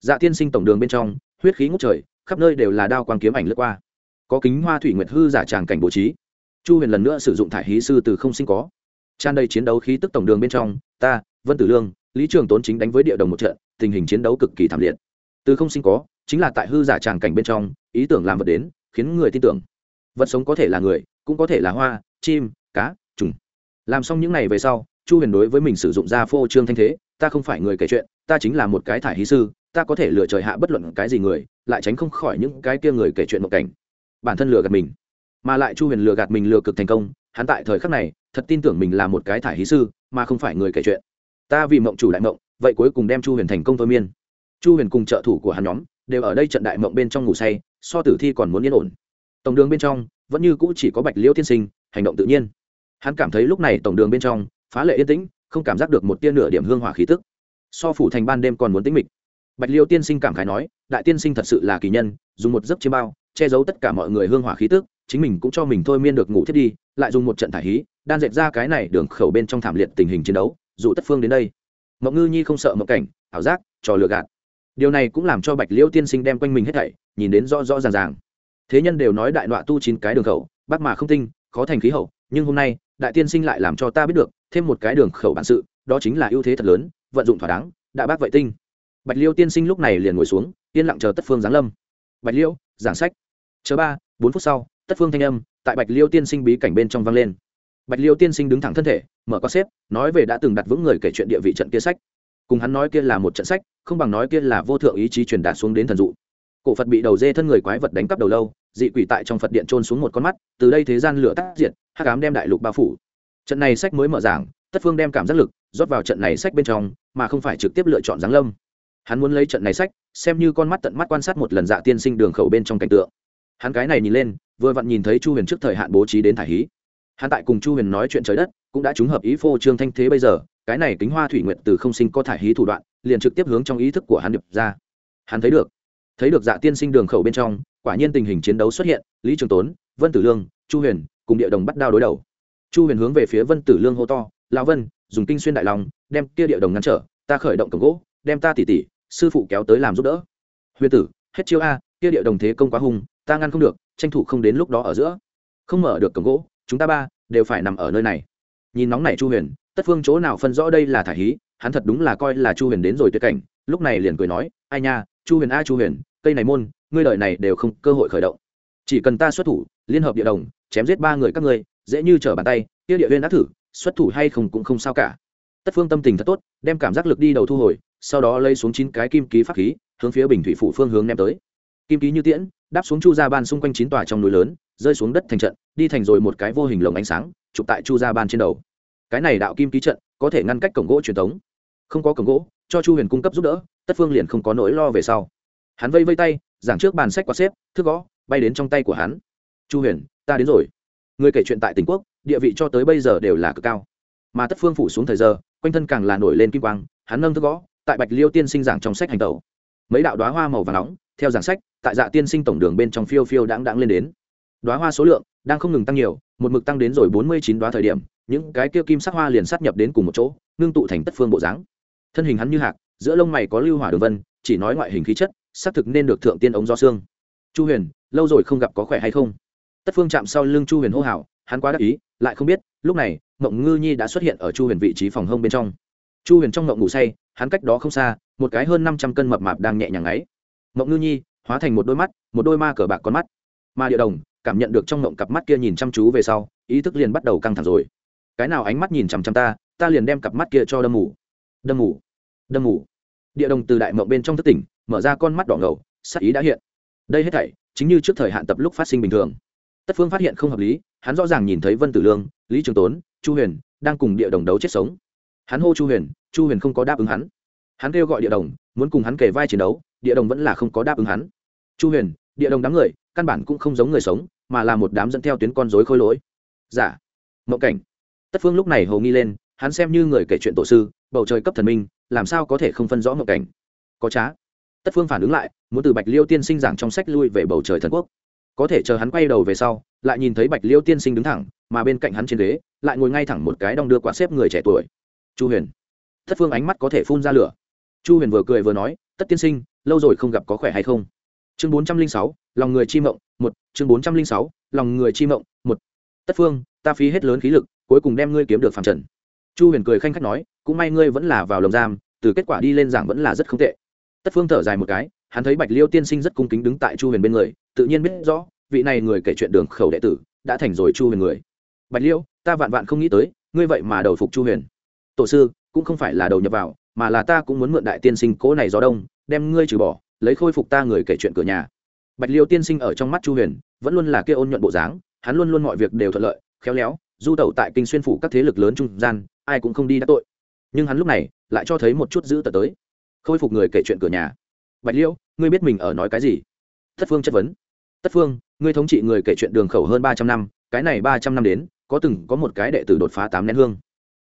Dạ tiên sinh tổng đường bên trong, huyết khí ngút trời, khắp nơi đều là đao quang kiếm ảnh lướt qua. Có kính hoa thủy nguyệt hư giả tràng cảnh bố trí. Chu huyền lần nữa sử dụng thải hí sư từ không sinh có. Tràn đầy chiến đấu khí tức tổng đường bên trong, ta, vân tử lương, lý trường tốn chính đánh với địa đồng một trận, tình hình chiến đấu cực kỳ thảm liệt. Từ không sinh có chính là tại hư giả tràng cảnh bên trong, ý tưởng làm vật đến, khiến người tin tưởng. Vật sống có thể là người, cũng có thể là hoa, chim, cá, trùng. Làm xong những n à y về sau, chu huyền đối với mình sử dụng ra phô trương thanh thế, ta không phải người kể chuyện, ta chính là một cái thải hí sư, ta có thể lựa trời hạ bất luận cái gì người, lại tránh không khỏi những cái kia người kể chuyện một cảnh. Bản thân lừa gạt mình, mà lại chu huyền lừa gạt mình lừa cực thành công, hắn tại thời khắc này, thật tin tưởng mình là một cái thải hí sư, mà không phải người kể chuyện. Ta vì mộng chủ đại mộng, vậy cuối cùng đem chu huyền thành công thôi miên. Chu huyền cùng trợ thủ của hắn nhóm đều ở đây trận đại mộng bên trong ngủ say, so tử thi còn muốn yên ổn. Tổng đường bên trong, vẫn như cũ chỉ có bạch liễu tiên sinh, hành động tự nhiên. Hắn cảm thấy lúc này tổng đường bên trong, phá lệ yên tĩnh, không cảm giác được một tia nửa điểm hương hỏa khí tức. So phủ thành ban đêm còn muốn tĩnh mịch. Bạch liêu tiên sinh cảm khái nói, đại tiên sinh thật sự là kỳ nhân, dùng một giấc chiêm bao, che giấu tất cả mọi người hương hỏa khí tức, chính mình cũng cho mình thôi miên được ngủ thiết đi, lại dùng một trận thả hí, đan dẹp ra cái này đường khẩu bên trong thảm liệt tình hình chiến đấu dụ tất phương đến đây. Mậu ngư nhi không sợ mậu cảnh, ảo giác, trò lừa gạt điều này cũng làm cho bạch liễu tiên sinh đem quanh mình hết thảy nhìn đến rõ rõ ràng ràng. Thế nhân đều nói đại nọa tu chín cái đường khẩu, bác mà không tinh, khó thành khí hậu, nhưng hôm nay, đại tiên sinh lại làm cho ta biết được, thêm một cái đường khẩu bản sự, đó chính là ưu thế thật lớn, vận dụng thỏa đáng, đã bác vậy tinh. Bạch liêu tiên sinh lúc này liền ngồi xuống, yên lặng chờ tất phương giáng lâm. Bạch liêu giảng sách. Chờ ba, bốn phút sau, tất phương thanh âm tại bạch liêu tiên sinh bí cảnh bên trong vang lên. Bạch liêu tiên sinh đứng thẳng thân thể, mở có xếp, nói về đã từng đặt vững người kể chuyện địa vị trận kia sách cùng hắn nói kia là một trận sách không bằng nói kia là vô thượng ý chí truyền đạt xuống đến thần dụ. Cổ phật bị đầu dê thân người quái vật đánh cắp đầu lâu dị quỷ tại trong phật điện trôn xuống một con mắt từ đây thế gian lửa tắt diện, hắc ám đem đại lục bao phủ. Trận này sách mới mở giảng tất phương đem cảm giác lực rót vào trận này sách bên trong mà không phải trực tiếp lựa chọn giáng lâm. Hắn muốn lấy trận này sách xem như con mắt tận mắt quan sát một lần dạ tiên sinh đường khẩu bên trong cảnh tượng. Hắn cái này nhìn lên vừa vặn nhìn thấy chu huyền trước thời hạn bố trí đến thải hí. Hắn tại cùng chu huyền nói chuyện trời đất cũng đã trúng hợp ý phô trương thanh thế bây giờ cái này kính hoa thủy nguyện từ không sinh có thải hí thủ đoạn, liền trực tiếp hướng trong ý thức của hắn điệp ra. Hắn thấy được thấy được dạ tiên sinh đường khẩu bên trong, quả nhiên tình hình chiến đấu xuất hiện, lý trường tốn, vân tử lương, chu huyền cùng địa đồng bắt đao đối đầu. Chu huyền hướng về phía vân tử lương hô to lao vân, dùng kinh xuyên đại lòng, đem kia địa đồng ngăn trở, ta khởi động cổng gỗ, đem ta tỉ tỉ, sư phụ kéo tới làm giúp đỡ. Huyền tử, hết chiêu a, kia địa đồng thế công quá hung, ta ngăn không được, tranh thủ không đến lúc đó ở giữa. Không mở được cổng gỗ, chúng ta ba đều phải nằm ở nơi này. Nhìn nóng này chu huyền tất phương chỗ nào phân rõ đây là thả hí, hắn thật đúng là coi là chu huyền đến rồi tuyệt cảnh, lúc này liền cười nói, ai nha, chu huyền a, chu huyền, cây này môn, ngươi lợi này đều không cơ hội khởi động. Chỉ cần ta xuất thủ, liên hợp địa đồng, chém giết ba người các ngươi, dễ như trở bàn tay, kia địa viên đã thử, xuất thủ hay không cũng không sao cả. Tất phương tâm tình thật tốt, đem cảm giác lực đi đầu thu hồi, sau đó lấy xuống chín cái kim ký pháp khí, hướng phía bình thủy phủ phương hướng ném tới. Kim ký như tiễn, đáp xuống chu gia ban xung quanh chín tòa trong núi lớn, rơi xuống đất thành trận, đi thành rồi một cái vô hình lồng ánh sáng, chụp tại chu gia ban trên đầu cái này đạo kim ký trận có thể ngăn cách cổng gỗ truyền thống. Không có cổng gỗ, cho chu huyền cung cấp giúp đỡ, tất phương liền không có nỗi lo về sau. Hắn vây vây tay, giảng trước bàn sách quạt xếp thước gõ, bay đến trong tay của hắn. Chu huyền, ta đến rồi. Người kể chuyện tại tỉnh quốc, địa vị cho tới bây giờ đều là cực cao. Mà tất phương phủ xuống thời giờ, quanh thân càng là nổi lên kim quang, hắn nâng thước gõ, tại bạch liêu tiên sinh giảng trong sách hành tẩu. Mấy đạo đoá hoa màu và nóng, theo giảng sách, tại dạ tiên sinh tổng đường bên trong phiêu phiêu đáng đáng lên đến. Đoá hoa số lượng đang không ngừng tăng nhiều, một mực tăng đến rồi bốn mươi chín đoá thời điểm những cái kia kim sắc hoa liền sát nhập đến cùng một chỗ, ngưng tụ thành tất phương bộ dáng. Thân hình hắn như hạc, giữa lông mày có lưu hỏa đường vân, chỉ nói ngoại hình khí chất, xác thực nên được thượng tiên ống do xương. Chu huyền, lâu rồi không gặp có khỏe hay không? Tất phương chạm sau lưng chu huyền hô hào, hắn quá đắc ý, lại không biết, lúc này mộng ngư nhi đã xuất hiện ở chu huyền vị trí phòng hông bên trong. Chu huyền trong mộng ngủ say, hắn cách đó không xa, một cái hơn năm trăm cân mập mạp đang nhẹ nhàng ấy mộng ngư nhi, hóa thành một đôi mắt, một đôi ma cờ bạc con mắt. Ma địa đồng, cảm nhận được trong mộng cặp mắt kia nhìn chăm chú về sau, ý thức liền bắt đầu căng thẳng rồi cái nào ánh mắt nhìn chằm chằm ta ta liền đem cặp mắt kia cho đâm mù đâm mù đâm mù địa đồng từ đại mộng bên trong thức tỉnh, mở ra con mắt đỏ ngầu, sắc ý đã hiện. Đây hết thảy, chính như trước thời hạn tập lúc phát sinh bình thường. Tất phương phát hiện không hợp lý, hắn rõ ràng nhìn thấy vân tử lương, lý trường tốn, chu huyền đang cùng địa đồng đấu chết sống. Hắn hô chu huyền chu huyền không có đáp ứng hắn. Hắn kêu gọi địa đồng, muốn cùng hắn kề vai chiến đấu, địa đồng vẫn là không có đáp ứng hắn. Chu huyền, địa đồng đám người, căn bản cũng không giống người sống, mà là một đám dẫn theo tuyến con dối khôi lỗi. Giả dạ. mộng cảnh tất phương lúc này hầu nghi lên, hắn xem như người kể chuyện tổ sư, bầu trời cấp thần minh, làm sao có thể không phân rõ ngộ cảnh? Có trá. Tất phương phản ứng lại, muốn từ bạch liêu tiên sinh giảng trong sách lui về bầu trời thần quốc. Có thể chờ hắn quay đầu về sau, lại nhìn thấy bạch liêu tiên sinh đứng thẳng, mà bên cạnh hắn trên ghế, lại ngồi ngay thẳng một cái đong đưa quả xếp người trẻ tuổi. Chu huyền. Tất phương ánh mắt có thể phun ra lửa. Chu huyền vừa cười vừa nói, tất tiên sinh, lâu rồi không gặp có khỏe hay không? Chương bốn trăm linh sáu, lòng người chi mộng, một. Chương bốn trăm linh sáu, lòng người chi mộng, một. Tất phương, ta phí hết lớn khí lực cuối cùng đem ngươi kiếm được phàm trần. Chu huyền cười khanh khách nói, cũng may ngươi vẫn là vào lồng giam, từ kết quả đi lên giảng vẫn là rất không tệ. Tất phương thở dài một cái, hắn thấy bạch liêu tiên sinh rất cung kính đứng tại chu huyền bên người, tự nhiên biết rõ, vị này người kể chuyện đường khẩu đệ tử, đã thành rồi chu huyền người. Bạch liêu, ta vạn vạn không nghĩ tới, ngươi vậy mà đầu phục chu huyền. Tổ sư, cũng không phải là đầu nhập vào, mà là ta cũng muốn mượn đại tiên sinh cố này gió đông, đem ngươi trừ bỏ, lấy khôi phục ta người kể chuyện cửa nhà. Bạch liêu tiên sinh ở trong mắt chu huyền, vẫn luôn là kia ôn nhuận bộ dáng, hắn luôn luôn mọi việc đều thuận lợi, khéo léo du tẩu tại kinh xuyên phủ các thế lực lớn trung gian, ai cũng không đi đắc tội. Nhưng hắn lúc này lại cho thấy một chút giữ tờ tới. Khôi phục người kể chuyện cửa nhà. Bạch liêu ngươi biết mình ở nói cái gì? Tất phương chất vấn. Tất phương, ngươi thống trị người kể chuyện đường khẩu hơn ba trăm năm, cái này ba trăm năm đến, có từng có một cái đệ tử đột phá tám nén hương.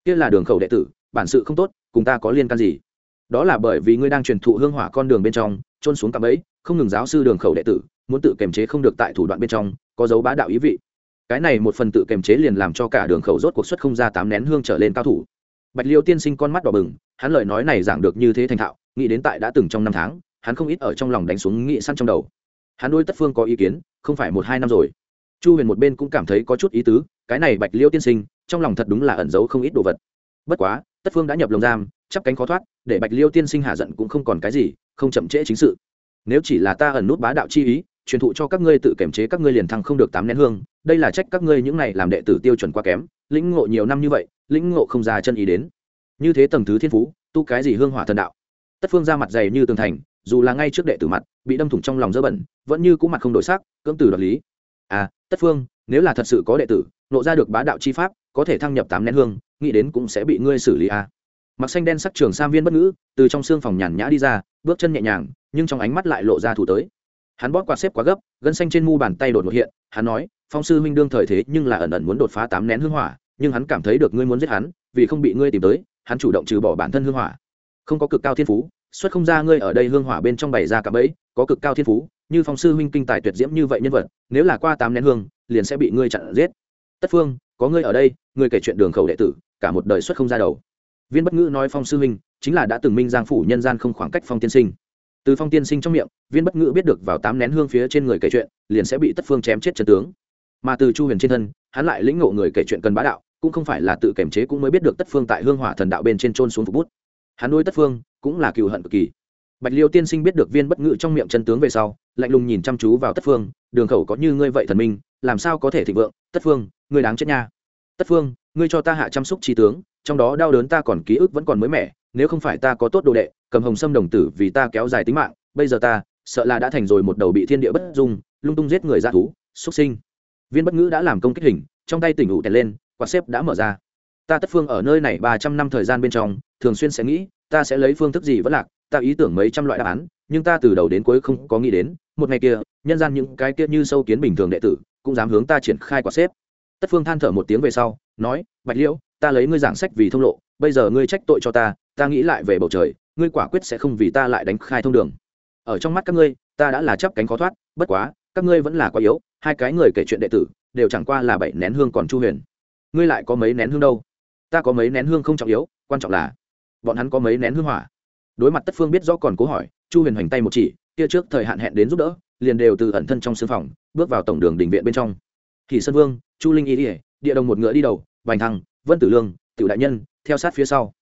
Kia là đường khẩu đệ tử, bản sự không tốt, cùng ta có liên can gì? Đó là bởi vì ngươi đang truyền thụ hương hỏa con đường bên trong trôn xuống cạm ấy không ngừng giáo sư đường khẩu đệ tử, muốn tự kiềm chế không được tại thủ đoạn bên trong, có dấu bá đạo ý vị cái này một phần tự kiềm chế liền làm cho cả đường khẩu rốt cuộc xuất không ra tám nén hương trở lên cao thủ. Bạch liêu tiên sinh con mắt đỏ bừng, hắn lời nói này giảng được như thế thành thạo, nghĩ đến tại đã từng trong năm tháng, hắn không ít ở trong lòng đánh xuống nghị săn trong đầu. Hắn đôi tất phương có ý kiến, không phải một hai năm rồi. Chu huyền một bên cũng cảm thấy có chút ý tứ, cái này bạch liêu tiên sinh, trong lòng thật đúng là ẩn giấu không ít đồ vật. Bất quá, tất phương đã nhập lồng giam, chắp cánh khó thoát, để bạch liêu tiên sinh hạ giận cũng không còn cái gì, không chậm trễ chính sự. Nếu chỉ là ta ẩn nút bá đạo chi ý truyền thụ cho các ngươi tự kiểm chế các ngươi liền thăng không được tám nén hương, đây là trách các ngươi những này làm đệ tử tiêu chuẩn quá kém, lĩnh ngộ nhiều năm như vậy, lĩnh ngộ không ra chân ý đến. Như thế tầng thứ thiên phú, tu cái gì hương hỏa thần đạo? Tất phương ra mặt dày như tường thành, dù là ngay trước đệ tử mặt, bị đâm thủng trong lòng dơ bẩn, vẫn như cũ mặt không đổi sắc, cưỡng từ đoạt lý. À tất phương, nếu là thật sự có đệ tử, nộ ra được bá đạo chi pháp, có thể thăng nhập tám nén hương, nghĩ đến cũng sẽ bị ngươi xử lý à. Mặc xanh đen sắc trường sam viên bất ngữ, từ trong xương phòng nhàn nhã đi ra, bước chân nhẹ nhàng, nhưng trong ánh mắt lại lộ ra thủ tới hắn bóp quạt xếp quá gấp, gân xanh trên mu bàn tay đột ngột hiện, hắn nói, phong sư huynh đương thời thế nhưng là ẩn ẩn muốn đột phá tám nén hương hỏa, nhưng hắn cảm thấy được ngươi muốn giết hắn, vì không bị ngươi tìm tới, hắn chủ động trừ bỏ bản thân hương hỏa. Không có cực cao thiên phú, xuất không ra ngươi ở đây hương hỏa bên trong bày ra cả bẫy, có cực cao thiên phú, như phong sư huynh kinh tài tuyệt diễm như vậy nhân vật, nếu là qua tám nén hương, liền sẽ bị ngươi chặn giết. Tất phương, có ngươi ở đây, ngươi kể chuyện đường khẩu đệ tử, cả một đời xuất không ra đầu. Viên bất ngữ nói, phong sư huynh, chính là đã từng minh giang phủ nhân gian không khoảng cách phong tiên sinh từ phong tiên sinh trong miệng, viên bất ngữ biết được vào tám nén hương phía trên người kể chuyện, liền sẽ bị tất phương chém chết chân tướng. Mà từ chu huyền trên thân, hắn lại lĩnh ngộ người kể chuyện cần bá đạo, cũng không phải là tự kiềm chế cũng mới biết được tất phương tại hương hỏa thần đạo bên trên trôn xuống phục bút. Hắn nuôi tất phương, cũng là cựu hận cực kỳ. Bạch liêu tiên sinh biết được viên bất ngữ trong miệng chân tướng về sau, lạnh lùng nhìn chăm chú vào tất phương, đường khẩu có như ngươi vậy thần minh, làm sao có thể thịnh vượng? Tất phương, ngươi đáng chết nha. Tất phương, ngươi cho ta hạ chăm sóc trí tướng, trong đó đau đớn ta còn ký ức vẫn còn mới mẻ nếu không phải ta có tốt đồ đệ, cầm hồng sâm đồng tử vì ta kéo dài tính mạng, bây giờ ta, sợ là đã thành rồi một đầu bị thiên địa bất dung, lung tung giết người ra thú xuất sinh. Viên bất ngữ đã làm công kích hình, trong tay tỉnh ủ tèn lên, quạt xếp đã mở ra. Ta tất phương ở nơi này ba trăm năm thời gian bên trong, thường xuyên sẽ nghĩ, ta sẽ lấy phương thức gì vẫn lạc, ta ý tưởng mấy trăm loại đáp án, nhưng ta từ đầu đến cuối không có nghĩ đến, một ngày kia, nhân gian những cái kia như sâu kiến bình thường đệ tử, cũng dám hướng ta triển khai quạt xếp. Tất phương than thở một tiếng về sau, nói, bạch liễu, ta lấy ngươi giảng sách vì thông lộ, bây giờ ngươi trách tội cho ta ta nghĩ lại về bầu trời, ngươi quả quyết sẽ không vì ta lại đánh khai thông đường. Ở trong mắt các ngươi, ta đã là chấp cánh khó thoát, bất quá, các ngươi vẫn là quá yếu, hai cái người kể chuyện đệ tử, đều chẳng qua là bảy nén hương còn chu huyền. Ngươi lại có mấy nén hương đâu? Ta có mấy nén hương không trọng yếu, quan trọng là, bọn hắn có mấy nén hương hỏa. Đối mặt tất phương biết rõ còn cố hỏi, chu huyền hoành tay một chỉ, kia trước thời hạn hẹn đến giúp đỡ, liền đều từ ẩn thân trong sư phòng, bước vào tổng đường đình viện bên trong. Thì sơn vương, chu linh y địa đồng một ngựa đi đầu vành thăng, vân tử lương, tiểu đại nhân, theo sát phía sau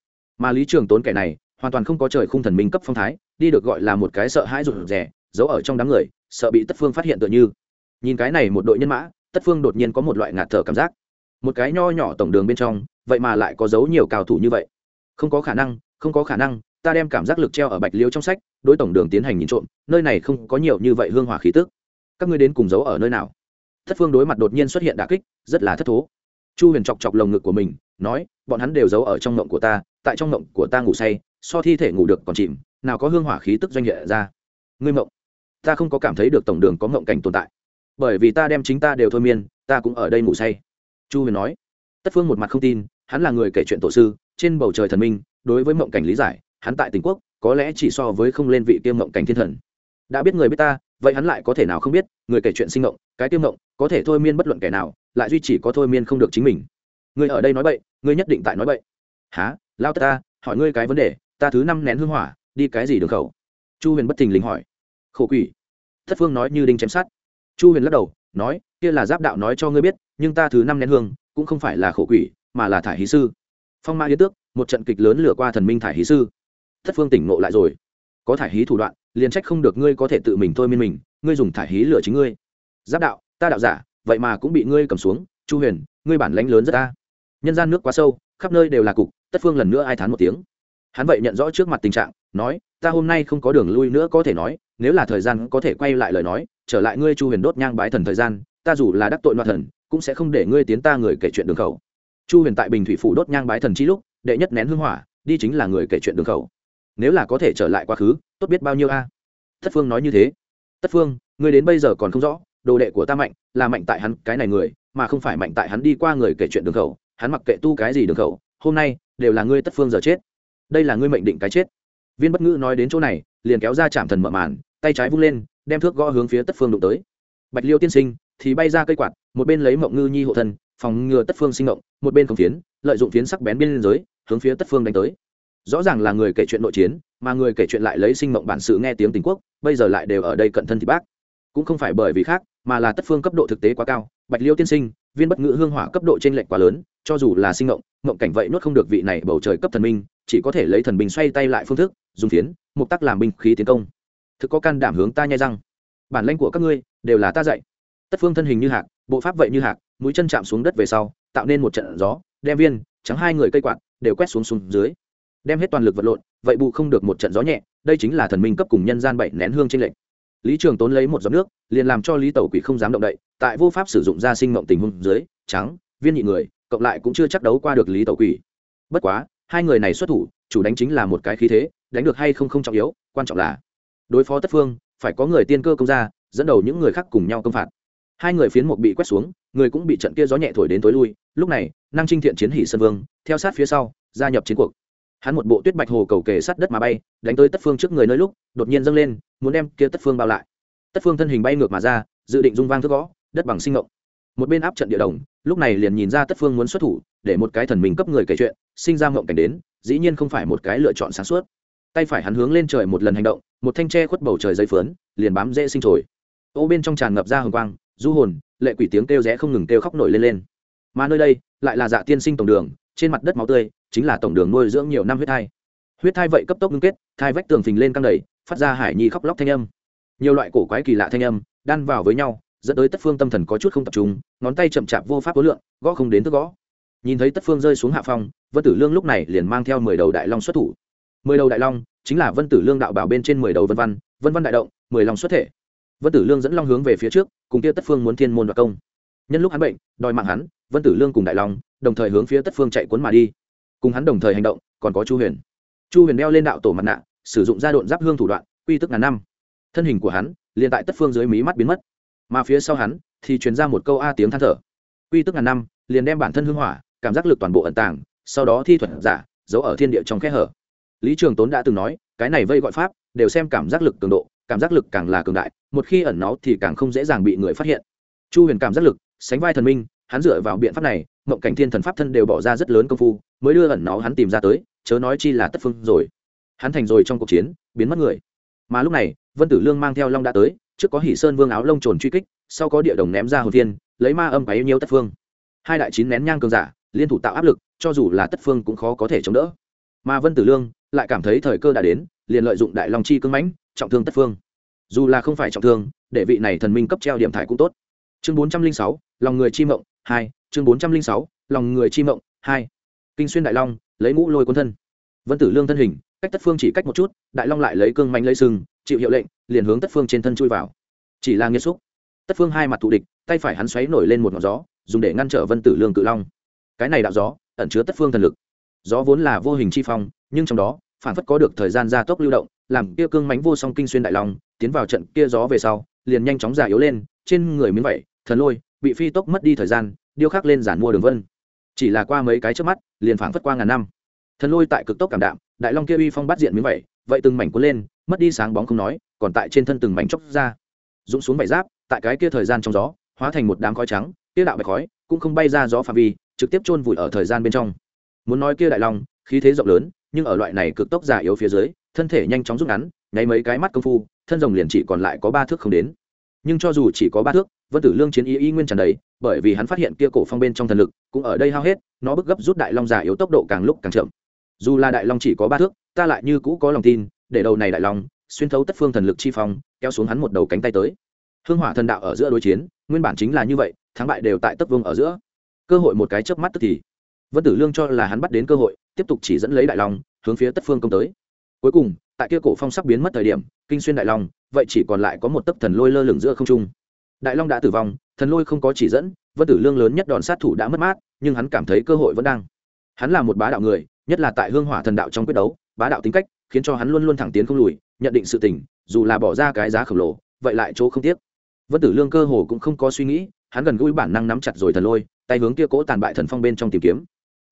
mà lý trường tốn kẻ này hoàn toàn không có trời khung thần minh cấp phong thái, đi được gọi là một cái sợ hãi rụt rè, giấu ở trong đám người, sợ bị tất phương phát hiện tựa như. Nhìn cái này một đội nhân mã, tất phương đột nhiên có một loại ngạt thở cảm giác. Một cái nho nhỏ tổng đường bên trong, vậy mà lại có giấu nhiều cao thủ như vậy. Không có khả năng, không có khả năng, ta đem cảm giác lực treo ở bạch liêu trong sách, đối tổng đường tiến hành nhìn trộm, nơi này không có nhiều như vậy hương hỏa khí tức. Các ngươi đến cùng giấu ở nơi nào? Thất phương đối mặt đột nhiên xuất hiện đà kích, rất là thất thố. Chu huyền chọc chọc lồng ngực của mình, nói, bọn hắn đều giấu ở trong ngộng của ta tại trong ngộng của ta ngủ say, so thi thể ngủ được còn chìm, nào có hương hỏa khí tức doanh nghệ ra. Ngươi mộng ta không có cảm thấy được tổng đường có ngộng cảnh tồn tại. Bởi vì ta đem chính ta đều thôi miên, ta cũng ở đây ngủ say. Chu huyền nói. Tất phương một mặt không tin, hắn là người kể chuyện tổ sư, trên bầu trời thần minh, đối với mộng cảnh lý giải, hắn tại tỉnh quốc, có lẽ chỉ so với không lên vị kiêm mộng cảnh thiên thần. Đã biết người biết ta, vậy hắn lại có thể nào không biết, người kể chuyện sinh mộng cái tiêu mộng có thể thôi miên bất luận kẻ nào, lại duy chỉ có thôi miên không được chính mình. Người ở đây nói bậy, người nhất định tại nói bậy. Há lao tất ta, hỏi ngươi cái vấn đề, ta thứ năm nén hương hỏa, đi cái gì đường khẩu? Chu huyền bất thình lình hỏi. Khổ quỷ. Thất phương nói như đinh chém sát chu huyền lắc đầu, nói, kia là giáp đạo nói cho ngươi biết, nhưng ta thứ năm nén hương, cũng không phải là khổ quỷ, mà là thải hí sư. Phong ma yến tước, một trận kịch lớn lửa qua thần minh thải hí sư. Thất phương tỉnh ngộ lại rồi. Có thải hí thủ đoạn, liền trách không được ngươi có thể tự mình thôi miên mình, ngươi dùng thải hí lửa chính ngươi. Giáp đạo, ta đạo giả, vậy mà cũng bị ngươi cầm xuống. Chu huyền, ngươi bản lãnh lớn rất ta. Nhân gian nước quá sâu, khắp nơi đều là cục tất phương lần nữa ai thán một tiếng. Hắn vậy nhận rõ trước mặt tình trạng, nói, ta hôm nay không có đường lui nữa có thể nói, nếu là thời gian có thể quay lại lời nói, trở lại ngươi chu huyền đốt nhang bái thần thời gian, ta dù là đắc tội loạn thần, cũng sẽ không để ngươi tiến ta người kể chuyện đường khẩu. Chu huyền tại bình thủy phủ đốt nhang bái thần chi lúc, đệ nhất nén hương hỏa, đi chính là người kể chuyện đường khẩu. Nếu là có thể trở lại quá khứ, tốt biết bao nhiêu a. Tất phương nói như thế. Tất phương, ngươi đến bây giờ còn không rõ, đồ đệ của ta mạnh, là mạnh tại hắn cái này người, mà không phải mạnh tại hắn đi qua người kể chuyện đường khẩu, hắn mặc kệ tu cái gì đường khẩu hôm nay đều là ngươi tất phương giờ chết. Đây là ngươi mệnh định cái chết. Viên bất ngữ nói đến chỗ này, liền kéo ra chạm thần mở màn, tay trái vung lên, đem thước gõ hướng phía tất phương đụng tới. Bạch liêu tiên sinh, thì bay ra cây quạt, một bên lấy mộng ngư nhi hộ thân, phòng ngừa tất phương sinh động một bên không phiến, lợi dụng phiến sắc bén biên giới, hướng phía tất phương đánh tới. Rõ ràng là người kể chuyện nội chiến, mà người kể chuyện lại lấy sinh mộng bản sự nghe tiếng tình quốc, bây giờ lại đều ở đây cận thân thì bác. Cũng không phải bởi vì khác, mà là tất phương cấp độ thực tế quá cao. Bạch liêu tiên sinh viên bất ngữ hương hỏa cấp độ t r ê n lệch quá lớn, cho dù là sinh ngộng ngộng cảnh vậy nuốt không được vị này bầu trời cấp thần minh, chỉ có thể lấy thần binh xoay tay lại phương thức, dùng phiến, mục tắc làm binh khí tiến công. Thực có can đảm hướng ta nhai răng. Bản lãnh của các ngươi đều là ta dạy. Tất phương thân hình như hạc, bộ pháp vậy như hạc, mũi chân chạm xuống đất về sau, tạo nên một trận gió, đem viên, trắng hai người cây quạt đều quét xuống xuống dưới. Đem hết toàn lực vật lộn, vậy bù không được một trận gió nhẹ, đây chính là thần minh cấp cùng nhân gian bảy nén hương trên lệnh lý trường tốn lấy một giọt nước, liền làm cho lý tẩu quỷ không dám động đậy, tại vô pháp sử dụng ra sinh mộng tình huống dưới, trắng, viên nhị người, cộng lại cũng chưa chắc đấu qua được lý tẩu quỷ. Bất quá, hai người này xuất thủ, chủ đánh chính là một cái khí thế, đánh được hay không không trọng yếu, quan trọng là đối phó tất phương, phải có người tiên cơ công ra dẫn đầu những người khác cùng nhau công phạt. Hai người phiến một bị quét xuống, người cũng bị trận kia gió nhẹ thổi đến tối lui, lúc này, năng trinh thiện chiến hỷ sơn vương, theo sát phía sau, gia nhập chiến cuộc hắn một bộ tuyết bạch hồ cầu kề sát đất mà bay, đánh tới tất phương trước người nơi lúc, đột nhiên dâng lên, muốn đem kia tất phương bao lại. Tất phương thân hình bay ngược mà ra, dự định dung vang thức gõ, đất bằng sinh ngộng một bên áp trận địa đồng, lúc này liền nhìn ra tất phương muốn xuất thủ, để một cái thần mình cấp người kể chuyện, sinh ra ngộng cảnh đến, dĩ nhiên không phải một cái lựa chọn sáng suốt. Tay phải hắn hướng lên trời một lần hành động, một thanh tre khuất bầu trời dây phớn liền bám dễ sinh trồi. Ô bên trong tràn ngập ra hồng quang, du hồn, lệ quỷ tiếng kêu rẽ không ngừng kêu khóc nổi lên lên. Mà nơi đây, lại là dạ tiên sinh tổng đường trên mặt đất máu tươi, chính là tổng đường nuôi dưỡng nhiều năm huyết thai. Huyết thai vậy cấp tốc ngưng kết, thai vách tường phình lên căng đầy, phát ra hải nhi khóc lóc thanh âm. Nhiều loại cổ quái kỳ lạ thanh âm, đan vào với nhau, dẫn tới tất phương tâm thần có chút không tập trung, ngón tay chậm chạp vô pháp khối lượng, gõ không đến tức gõ. Nhìn thấy tất phương rơi xuống hạ phong, vân tử lương lúc này liền mang theo mười đầu đại long xuất thủ. Mười đầu đại long chính là vân tử lương đạo bảo bên trên mười đầu vân văn vân văn đại động, mười long xuất thể. Vân tử lương dẫn long hướng về phía trước, cùng kia tất phương muốn thiên môn đoạt công. Nhân lúc hắn bệnh, đòi mạng hắn, vân tử lương cùng đại long đồng thời hướng phía tất phương chạy cuốn mà đi. Cùng hắn đồng thời hành động, còn có chu huyền. Chu huyền đeo lên đạo tổ mặt nạ, sử dụng gia độn giáp hương thủ đoạn, quy tức ngàn năm. Thân hình của hắn, liền tại tất phương dưới mí mắt biến mất. Mà phía sau hắn, thì truyền ra một câu a tiếng than thở. Quy tức ngàn năm, liền đem bản thân hương hỏa, cảm giác lực toàn bộ ẩn tàng, sau đó thi thuật giả, giấu ở thiên địa trong khe hở. Lý trường tốn đã từng nói, cái này vây gọi pháp, đều xem cảm giác lực cường độ, cảm giác lực càng là cường đại, một khi ẩn nó thì càng không dễ dàng bị người phát hiện. Chu huyền cảm giác lực, sánh vai thần minh hắn dựa vào biện pháp này, mộng cảnh thiên thần pháp thân đều bỏ ra rất lớn công phu, mới đưa ẩn nó hắn tìm ra tới, chớ nói chi là tất phương rồi. Hắn thành rồi trong cuộc chiến, biến mất người. Mà lúc này, vân tử lương mang theo long đã tới, trước có hỷ sơn vương áo lông trồn truy kích, sau có địa đồng ném ra hồn viên, lấy ma âm bấy nhiêu tất phương. Hai đại chín nén nhang cường giả, liên thủ tạo áp lực, cho dù là tất phương cũng khó có thể chống đỡ. Mà vân tử lương lại cảm thấy thời cơ đã đến, liền lợi dụng đại long chi cưng mãnh, trọng thương tất phương. Dù là không phải trọng thương, để vị này thần minh cấp treo điểm thải cũng tốt. Chương bốn trăm linh sáu, lòng người chi mộng hai, chương bốn trăm linh sáu, lòng người chi mộng, hai. Kinh xuyên đại long, lấy mũ lôi quân thân. Vân tử lương thân hình, cách tất phương chỉ cách một chút, đại long lại lấy cương mạnh lấy sừng, chịu hiệu lệnh, liền hướng tất phương trên thân chui vào. Chỉ là nghiêm xúc. Tất phương hai mặt thù địch, tay phải hắn xoáy nổi lên một ngọn gió, dùng để ngăn trở vân tử lương cự long. Cái này đạo gió, ẩn chứa tất phương thần lực. Gió vốn là vô hình chi phong, nhưng trong đó, phản phất có được thời gian gia tốc lưu động, làm kia cương mánh vô song kinh xuyên đại long, tiến vào trận kia gió về sau, liền nhanh chóng già yếu lên, trên người miếng vẩy thần lôi bị phi tốc mất đi thời gian điêu khắc lên giản mua đường vân. Chỉ là qua mấy cái trước mắt liền phảng phất qua ngàn năm. Thần lôi tại cực tốc cảm đạm đại long kia uy phong bắt diện miếng vậy, vậy từng mảnh cuốn lên mất đi sáng bóng không nói còn tại trên thân từng mảnh chóc ra. Dũng xuống vải giáp tại cái kia thời gian trong gió hóa thành một đám khói trắng kia đạo bạch khói cũng không bay ra gió phạm vi trực tiếp chôn vùi ở thời gian bên trong. Muốn nói kia đại long khí thế rộng lớn nhưng ở loại này cực tốc giả yếu phía dưới thân thể nhanh chóng rút ngắn nháy mấy cái mắt công phu thân rồng liền chỉ còn lại có ba thước không đến nhưng cho dù chỉ có ba thước, vân tử lương chiến ý y nguyên tràn đầy, bởi vì hắn phát hiện kia cổ phong bên trong thần lực cũng ở đây hao hết, nó bức gấp rút đại long giả yếu tốc độ càng lúc càng chậm. Dù là đại long chỉ có ba thước, ta lại như cũ có lòng tin, để đầu này đại long xuyên thấu tất phương thần lực chi phong, kéo xuống hắn một đầu cánh tay tới. Hương hỏa thần đạo ở giữa đối chiến, nguyên bản chính là như vậy, thắng bại đều tại tấp vương ở giữa. Cơ hội một cái chớp mắt tức thì, vân tử lương cho là hắn bắt đến cơ hội, tiếp tục chỉ dẫn lấy đại long, hướng phía tất phương công tới cuối cùng, tại kia cổ phong sắp biến mất thời điểm, kinh xuyên đại long, vậy chỉ còn lại có một tấc thần lôi lơ lửng giữa không trung. Đại long đã tử vong, thần lôi không có chỉ dẫn, vân tử lương lớn nhất đòn sát thủ đã mất mát, nhưng hắn cảm thấy cơ hội vẫn đang. Hắn là một bá đạo người, nhất là tại hương hỏa thần đạo trong quyết đấu, bá đạo tính cách, khiến cho hắn luôn luôn thẳng tiến không lùi, nhận định sự tình, dù là bỏ ra cái giá khổng lồ, vậy lại chỗ không tiếc. Vân tử lương cơ hồ cũng không có suy nghĩ, hắn gần gũi bản năng nắm chặt rồi thần lôi, tay hướng kia cỗ tàn bại thần phong bên trong tìm kiếm.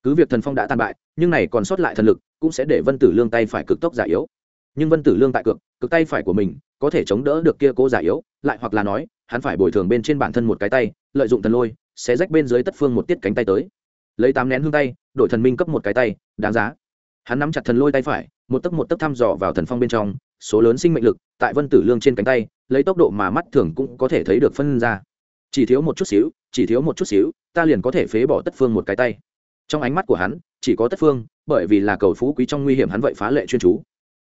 Cứ việc thần phong đã tàn bại, nhưng này còn sót lại thần lực cũng sẽ để vân tử lương tay phải cực tốc giả yếu. Nhưng vân tử lương tại cực cực tay phải của mình có thể chống đỡ được kia cố giả yếu, lại hoặc là nói, hắn phải bồi thường bên trên bản thân một cái tay, lợi dụng thần lôi, sẽ rách bên dưới tất phương một tiết cánh tay tới. Lấy tám nén hương tay, đổi thần minh cấp một cái tay, đáng giá. Hắn nắm chặt thần lôi tay phải, một tấc một tấc thăm dò vào thần phong bên trong, số lớn sinh mệnh lực tại vân tử lương trên cánh tay, lấy tốc độ mà mắt thường cũng có thể thấy được phân ra. Chỉ thiếu một chút xíu, chỉ thiếu một chút xíu, ta liền có thể phế bỏ tất phương một cái tay. Trong ánh mắt của hắn, chỉ có tất phương bởi vì là cầu phú quý trong nguy hiểm hắn vậy phá lệ chuyên chú.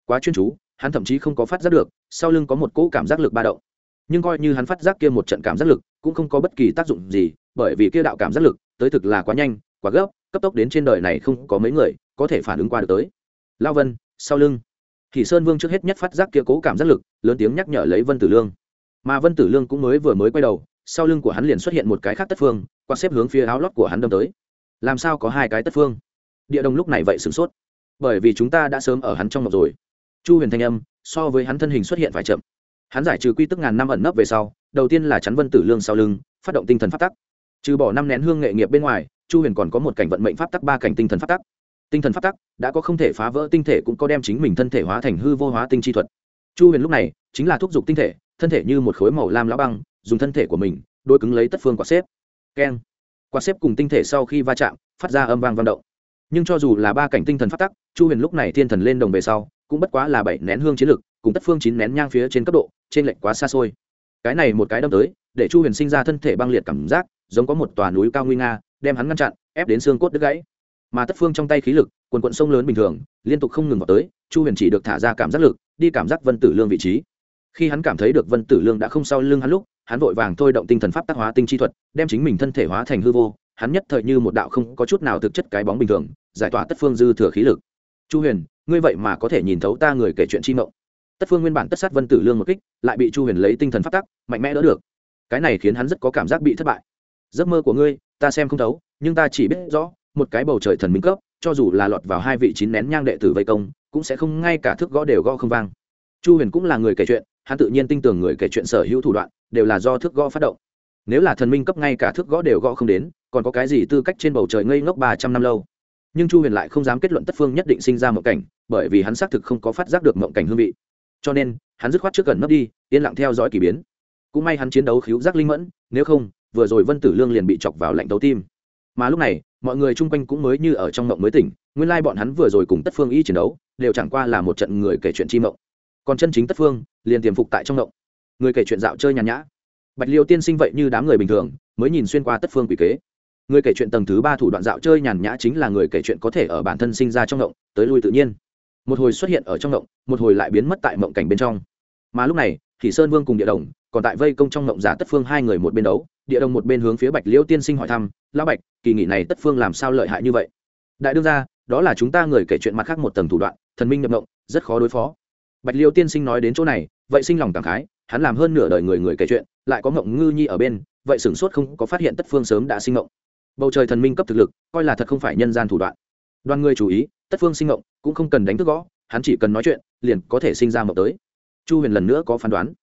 Quá chuyên chú, hắn thậm chí không có phát giác được, sau lưng có một cỗ cảm giác lực ba động. Nhưng coi như hắn phát giác kia một trận cảm giác lực, cũng không có bất kỳ tác dụng gì, bởi vì kia đạo cảm giác lực, tới thực là quá nhanh, quá gấp, cấp tốc đến trên đời này không có mấy người có thể phản ứng qua được tới. Lao vân, sau lưng. Thì sơn vương trước hết nhất phát giác kia cố cảm giác lực, lớn tiếng nhắc nhở lấy vân tử lương. Mà vân tử lương cũng mới vừa mới quay đầu, sau lưng của hắn liền xuất hiện một cái khác tất phương qua xếp hướng phía áo lót của hắn đâm tới. Làm sao có hai cái tất phương? Địa đồng lúc này vậy sửng sốt. Bởi vì chúng ta đã sớm ở hắn trong ngọc rồi. Chu huyền thanh âm, so với hắn thân hình xuất hiện phải chậm. Hắn giải trừ quy tức ngàn năm ẩn nấp về sau, đầu tiên là chắn vân tử lương sau lưng, phát động tinh thần phát tắc. Trừ bỏ năm nén hương nghệ nghiệp bên ngoài, chu huyền còn có một cảnh vận mệnh pháp tắc, ba cảnh tinh thần pháp tắc. Tinh thần pháp tắc đã có không thể phá vỡ tinh thể cũng có đem chính mình thân thể hóa thành hư vô hóa tinh chi thuật. Chu huyền lúc này chính là thúc giục tinh thể, thân thể như một khối màu lam lão băng, dùng thân thể của mình đôi cứng lấy tất phương quả xếp. Keng. Quả xếp cùng tinh thể sau khi va chạm, phát ra âm vang vang động nhưng cho dù là ba cảnh tinh thần phát tắc, chu huyền lúc này thiên thần lên đồng về sau, cũng bất quá là bảy nén hương chiến lực, cùng tất phương chín nén nhang phía trên cấp độ, trên lệnh quá xa xôi. Cái này một cái đâm tới, để chu huyền sinh ra thân thể băng liệt cảm giác, giống có một tòa núi cao nguy nga, đem hắn ngăn chặn, ép đến xương cốt đứt gãy. Mà tất phương trong tay khí lực, quần quận sông lớn bình thường, liên tục không ngừng vào tới, chu huyền chỉ được thả ra cảm giác lực, đi cảm giác vân tử lương vị trí. Khi hắn cảm thấy được vân tử lương đã không sau lưng hắn lúc, hắn vội vàng thôi động tinh thần pháp tác hóa tinh chi thuật, đem chính mình thân thể hóa thành hư vô hắn nhất thời như một đạo không có chút nào thực chất cái bóng bình thường, giải tỏa tất phương dư thừa khí lực. Chu huyền, ngươi vậy mà có thể nhìn thấu ta người kể chuyện chi mộng. Tất phương nguyên bản tất sát vân tử lương một kích, lại bị chu huyền lấy tinh thần phát tắc, mạnh mẽ đỡ được. Cái này khiến hắn rất có cảm giác bị thất bại. Giấc mơ của ngươi, ta xem không thấu, nhưng ta chỉ biết rõ, một cái bầu trời thần minh cấp, cho dù là lọt vào hai vị chín nén nhang đệ tử vây công, cũng sẽ không ngay cả thước gõ đều gõ không vang. Chu huyền cũng là người kể chuyện, hắn tự nhiên tin tưởng người kể chuyện sở hữu thủ đoạn, đều là do thước gõ phát động nếu là thần minh cấp ngay cả thước gõ đều gõ không đến, còn có cái gì tư cách trên bầu trời ngây ngốc ba trăm năm lâu? Nhưng chu huyền lại không dám kết luận tất phương nhất định sinh ra mộng cảnh, bởi vì hắn xác thực không có phát giác được mộng cảnh hương vị. Cho nên, hắn dứt khoát trước gần nấp đi, yên lặng theo dõi k ỳ biến. Cũng may hắn chiến đấu khiếu giác linh mẫn, nếu không, vừa rồi vân tử lương liền bị chọc vào lạnh tấu tim. Mà lúc này, mọi người chung quanh cũng mới như ở trong mộng mới tỉnh, nguyên lai bọn hắn vừa rồi cùng tất phương y chiến đấu, đều chẳng qua là một trận người kể chuyện chi mộng. Còn chân chính tất phương, liền tiềm phục tại trong mộng. Người kể chuyện dạo chơi nhàn nhã bạch liêu tiên sinh vậy như đám người bình thường, mới nhìn xuyên qua tất phương quỷ kế. Người kể chuyện tầng thứ ba thủ đoạn dạo chơi nhàn nhã chính là người kể chuyện có thể ở bản thân sinh ra trong động tới lui tự nhiên. Một hồi xuất hiện ở trong động một hồi lại biến mất tại mộng cảnh bên trong. Mà lúc này thì sơn vương cùng địa đồng, còn tại vây công trong mộng giả tất phương hai người một bên đấu. Địa đồng một bên hướng phía bạch Liêu tiên sinh hỏi thăm, lão bạch, kỳ nghỉ này tất phương làm sao lợi hại như vậy? Đại đương ra đó là chúng ta người kể chuyện mặt khác một tầng thủ đoạn, thần minh nhập động rất khó đối phó bạch Liêu tiên sinh nói đến chỗ này, vậy sinh lòng cảm khái, hắn làm hơn nửa đời người người kể chuyện, lại có ngộng ngư nhi ở bên, vậy sửng sốt không có phát hiện tất phương sớm đã sinh ngộng. Bầu trời thần minh cấp thực lực, coi là thật không phải nhân gian thủ đoạn. Đoàn người chú ý, tất phương sinh ngộng, cũng không cần đánh thức gõ, hắn chỉ cần nói chuyện, liền có thể sinh ra mộng tới. Chu huyền lần nữa có phán đoán.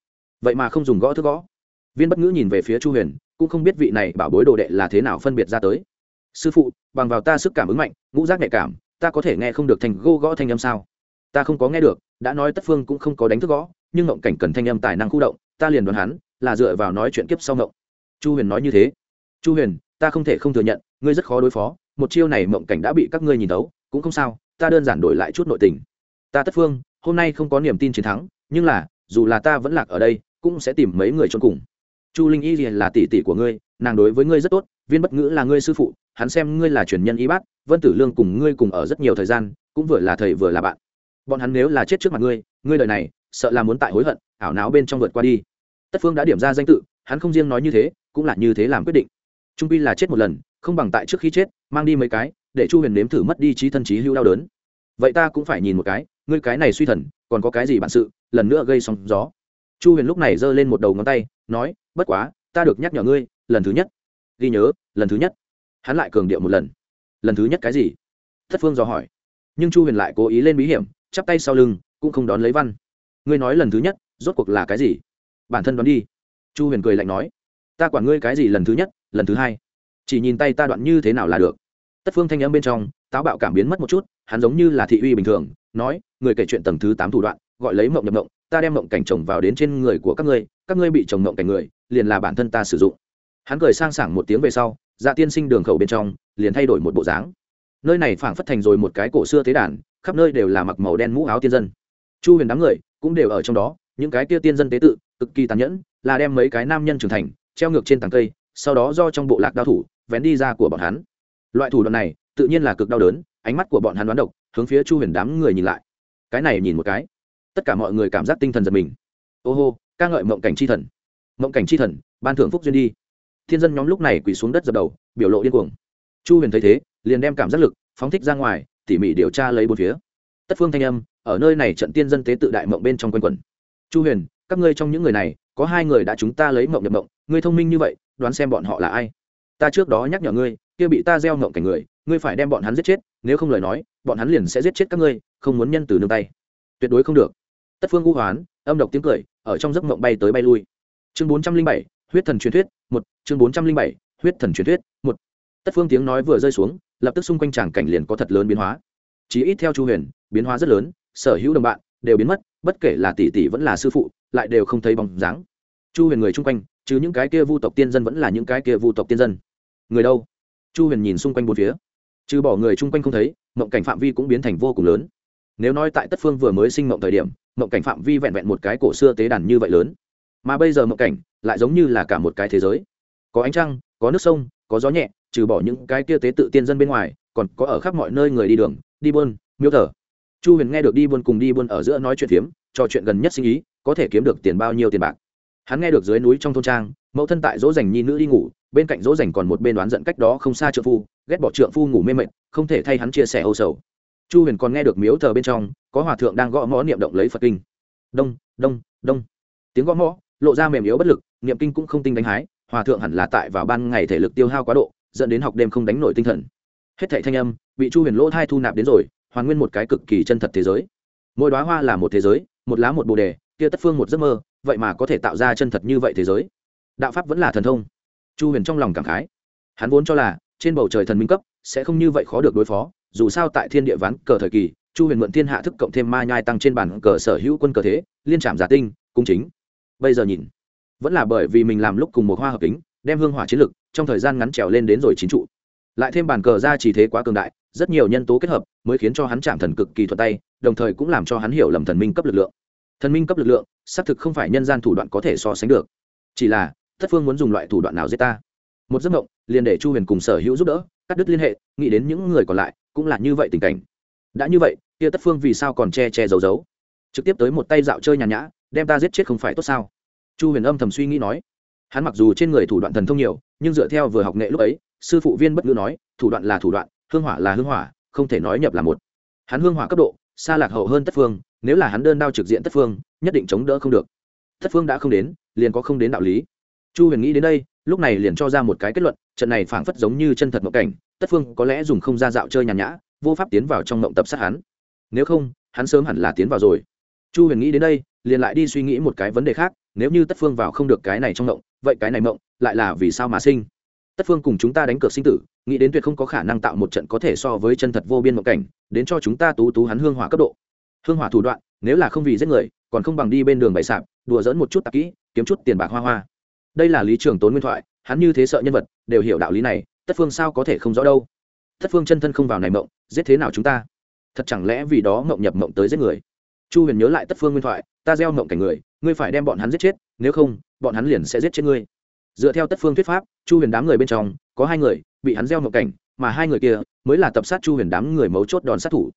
Vậy mà không dùng gõ thức gõ. Viên bất ngữ nhìn về phía chu huyền, cũng không biết vị này bảo bối đồ đệ là thế nào phân biệt ra tới. Sư phụ, bằng vào ta sức cảm ứng mạnh, ngũ giác nhạy cảm, ta có thể nghe không được thành gô gõ thanh âm sao? Ta không có nghe được đã nói tất phương cũng không có đánh thức gõ, nhưng ngộng cảnh cần thanh âm tài năng khu động, ta liền đoán hắn, là dựa vào nói chuyện kiếp sau ngộng. Chu huyền nói như thế. Chu huyền, ta không thể không thừa nhận, ngươi rất khó đối phó, một chiêu này mộng cảnh đã bị các ngươi nhìn tấu cũng không sao, ta đơn giản đổi lại chút nội tình. Ta tất phương, hôm nay không có niềm tin chiến thắng, nhưng là, dù là ta vẫn lạc ở đây, cũng sẽ tìm mấy người trốn cùng. Chu linh y là tỷ tỷ của ngươi, nàng đối với ngươi rất tốt, viên bất ngữ là ngươi sư phụ, hắn xem ngươi là truyền nhân y bát, vân tử lương cùng ngươi cùng ở rất nhiều thời gian, cũng vừa là thầy vừa là bạn bọn hắn nếu là chết trước mặt ngươi ngươi đời này, sợ là muốn tại hối hận, ảo não bên trong vượt qua đi. Tất phương đã điểm ra danh tự, hắn không riêng nói như thế, cũng là như thế làm quyết định. Trung pi là chết một lần, không bằng tại trước khi chết, mang đi mấy cái, để chu huyền nếm thử mất đi trí thân trí hưu đau đớn. Vậy ta cũng phải nhìn một cái, ngươi cái này suy thần, còn có cái gì bản sự, lần nữa gây sóng gió. Chu huyền lúc này giơ lên một đầu ngón tay, nói, bất quá, ta được nhắc nhở ngươi, lần thứ nhất. Ghi nhớ, lần thứ nhất. Hắn lại cường điệu một lần. Lần thứ nhất cái gì? Thất phương dò hỏi. Nhưng chu huyền lại cố ý lên bí hiểm chắp tay sau lưng, cũng không đón lấy văn. Ngươi nói lần thứ nhất, rốt cuộc là cái gì? Bản thân đón đi. Chu huyền cười lạnh nói. Ta quản ngươi cái gì lần thứ nhất, lần thứ hai. Chỉ nhìn tay ta đoạn như thế nào là được. Tất phương thanh âm bên trong, táo bạo cảm biến mất một chút, hắn giống như là thị uy bình thường, nói, người kể chuyện tầng thứ tám thủ đoạn, gọi lấy mộng nhập mộng, ta đem mộng cảnh chồng vào đến trên người của các ngươi các ngươi bị chồng mộng cảnh người, liền là bản thân ta sử dụng. Hắn cười sang sảng một tiếng về sau dạ tiên sinh đường khẩu bên trong, liền thay đổi một bộ dáng nơi này phảng phất thành rồi một cái cổ xưa thế đàn, khắp nơi đều là mặc màu đen mũ áo tiên dân. Chu huyền đám người cũng đều ở trong đó, những cái kia tiên dân tế tự, cực kỳ tàn nhẫn, là đem mấy cái nam nhân trưởng thành, treo ngược trên tàng cây, sau đó do trong bộ lạc đao thủ, vén đi ra của bọn hắn. Loại thủ đoạn này, tự nhiên là cực đau đớn, ánh mắt của bọn hắn đoán độc, hướng phía chu huyền đám người nhìn lại. Cái này nhìn một cái, tất cả mọi người cảm giác tinh thần giật mình. Ô hô, ca ngợi mộng cảnh c h i thần. Mộng cảnh c h i thần, ban thưởng phúc duyên đi. Thiên dân nhóm lúc này quỳ xuống đất dập đầu, biểu lộ điên cuồng chu huyền thấy thế, liền đem cảm giác lực phóng thích ra ngoài, tỉ mỉ điều tra lấy bốn phía. Tất phương thanh âm, ở nơi này trận tiên dân tế tự đại mộng bên trong quanh quẩn. Chu huyền, các ngươi trong những người này, có hai người đã chúng ta lấy mộng nhập mộng, ngươi thông minh như vậy, đoán xem bọn họ là ai. Ta trước đó nhắc nhở ngươi, kia bị ta gieo mộng cảnh người, ngươi phải đem bọn hắn giết chết, nếu không lời nói, bọn hắn liền sẽ giết chết các ngươi, không muốn nhân từ nương tay. Tuyệt đối không được. Tất phương u hoán, âm độc tiếng cười, ở trong giấc mộng bay tới bay lui. Chương bốn trăm linh bảy, huyết thần truyền thuyết, một, chương bốn trăm linh bảy, huyết thần truyền thuyết, một tất phương tiếng nói vừa rơi xuống, lập tức xung quanh tràng cảnh liền có thật lớn biến hóa. Chí ít theo chu huyền, biến hóa rất lớn, sở hữu đồng bạn đều biến mất, bất kể là tỷ tỷ vẫn là sư phụ, lại đều không thấy bóng dáng. Chu huyền người chung quanh chứ những cái kia vu tộc tiên dân vẫn là những cái kia vu tộc tiên dân. Người đâu? Chu huyền nhìn xung quanh bốn phía. Trừ bỏ người chung quanh không thấy, mộng cảnh phạm vi cũng biến thành vô cùng lớn. Nếu nói tại tất phương vừa mới sinh mộng thời điểm, mộng cảnh phạm vi vẹn vẹn một cái cổ xưa tế đàn như vậy lớn. Mà bây giờ mộng cảnh lại giống như là cả một cái thế giới. Có ánh trăng, có nước sông, có gió nhẹ trừ bỏ những cái kia tế tự tiên dân bên ngoài, còn có ở khắp mọi nơi người đi đường, đi buôn miếu thờ chu huyền nghe được đi buôn cùng đi buôn ở giữa nói chuyện phiếm, trò chuyện gần nhất sinh ý, có thể kiếm được tiền bao nhiêu tiền bạc. Hắn nghe được dưới núi trong thôn trang, mẫu thân tại dỗ dành nhi nữ đi ngủ, bên cạnh dỗ dành còn một bên đoán giận cách đó không xa trượng phu, ghét bỏ trượng phu ngủ mê mệt, không thể thay hắn chia sẻ âu sầu. Chu huyền còn nghe được miếu thờ bên trong, có hòa thượng đang gõ mõ niệm động lấy phật kinh. Đông đông đông. Tiếng gõ mõ, lộ ra mềm yếu bất lực, niệm kinh cũng không tinh đánh hái, hòa thượng hẳn là tại vào ban ngày thể lực tiêu hao quá độ dẫn đến học đêm không đánh nổi tinh thần. Hết thảy thanh âm, bị chu huyền lỗ thai thu nạp đến rồi, hoàn nguyên một cái cực kỳ chân thật thế giới. Mỗi đoá hoa là một thế giới, một lá một bồ đề, kia tất phương một giấc mơ, vậy mà có thể tạo ra chân thật như vậy thế giới. Đạo pháp vẫn là thần thông. Chu huyền trong lòng cảm khái. Hắn vốn cho là, trên bầu trời thần minh cấp, sẽ không như vậy khó được đối phó, dù sao tại thiên địa ván cờ thời kỳ, chu huyền mượn thiên hạ thức cộng thêm ma nhai tăng trên bản cờ sở hữu quân cờ thế, liên trạm giả tinh, cung chính. Bây giờ nhìn, vẫn là bởi vì mình làm lúc cùng một hoa hợp kính đem hương hỏa chiến lực trong thời gian ngắn trèo lên đến rồi chín trụ. Lại thêm bàn cờ ra chỉ thế quá cường đại, rất nhiều nhân tố kết hợp mới khiến cho hắn chạm thần cực kỳ thuận tay, đồng thời cũng làm cho hắn hiểu lầm thần minh cấp lực lượng. Thần minh cấp lực lượng, xác thực không phải nhân gian thủ đoạn có thể so sánh được. Chỉ là, thất phương muốn dùng loại thủ đoạn nào giết ta? Một giấc mộng, liền để chu huyền cùng sở hữu giúp đỡ, cắt đứt liên hệ, nghĩ đến những người còn lại, cũng là như vậy tình cảnh. Đã như vậy, kia tất phương vì sao còn che che giấu giấu? Trực tiếp tới một tay dạo chơi nhàn nhã, đem ta giết chết không phải tốt sao? Chu huyền âm thầm suy nghĩ nói hắn mặc dù trên người thủ đoạn thần thông nhiều, nhưng dựa theo vừa học nghệ lúc ấy, sư phụ viên bất ngữ nói, thủ đoạn là thủ đoạn, hương hỏa là hương hỏa, không thể nói nhập là một. Hắn hương hỏa cấp độ, xa lạc hậu hơn tất phương, nếu là hắn đơn đao trực diện tất phương, nhất định chống đỡ không được. Tất phương đã không đến, liền có không đến đạo lý. Chu huyền nghĩ đến đây, lúc này liền cho ra một cái kết luận, trận này phảng phất giống như chân thật mộng cảnh, tất phương có lẽ dùng không ra dạo chơi nhàn nhã, vô pháp tiến vào trong mộng tập sát hắn. Nếu không, hắn sớm hẳn là tiến vào rồi. Chu huyền nghĩ đến đây, liền lại đi suy nghĩ một cái vấn đề khác nếu như tất phương vào không được cái này trong mộng vậy cái này mộng lại là vì sao mà sinh? Tất phương cùng chúng ta đánh cược sinh tử, nghĩ đến tuyệt không có khả năng tạo một trận có thể so với chân thật vô biên mộng cảnh, đến cho chúng ta tú tú hắn hương hỏa cấp độ. Hương hỏa thủ đoạn, nếu là không vì giết người, còn không bằng đi bên đường bày sạp, đùa dẫn một chút tạp kỹ, kiếm chút tiền bạc hoa hoa. Đây là lý trường tốn nguyên thoại, hắn như thế sợ nhân vật, đều hiểu đạo lý này, tất phương sao có thể không rõ đâu? Tất phương chân thân không vào này mộng, giết thế nào chúng ta? Thật chẳng lẽ vì đó mộng nhập mộng tới giết người? Chu huyền nhớ lại tất phương nguyên thoại ta gieo mộng cảnh người, ngươi phải đem bọn hắn giết chết, nếu không, bọn hắn liền sẽ giết chết ngươi. Dựa theo tất phương thuyết pháp, chu huyền đám người bên trong, có hai người, bị hắn gieo mộng cảnh, mà hai người kia, mới là tập sát chu huyền đám người mấu chốt đòn sát thủ.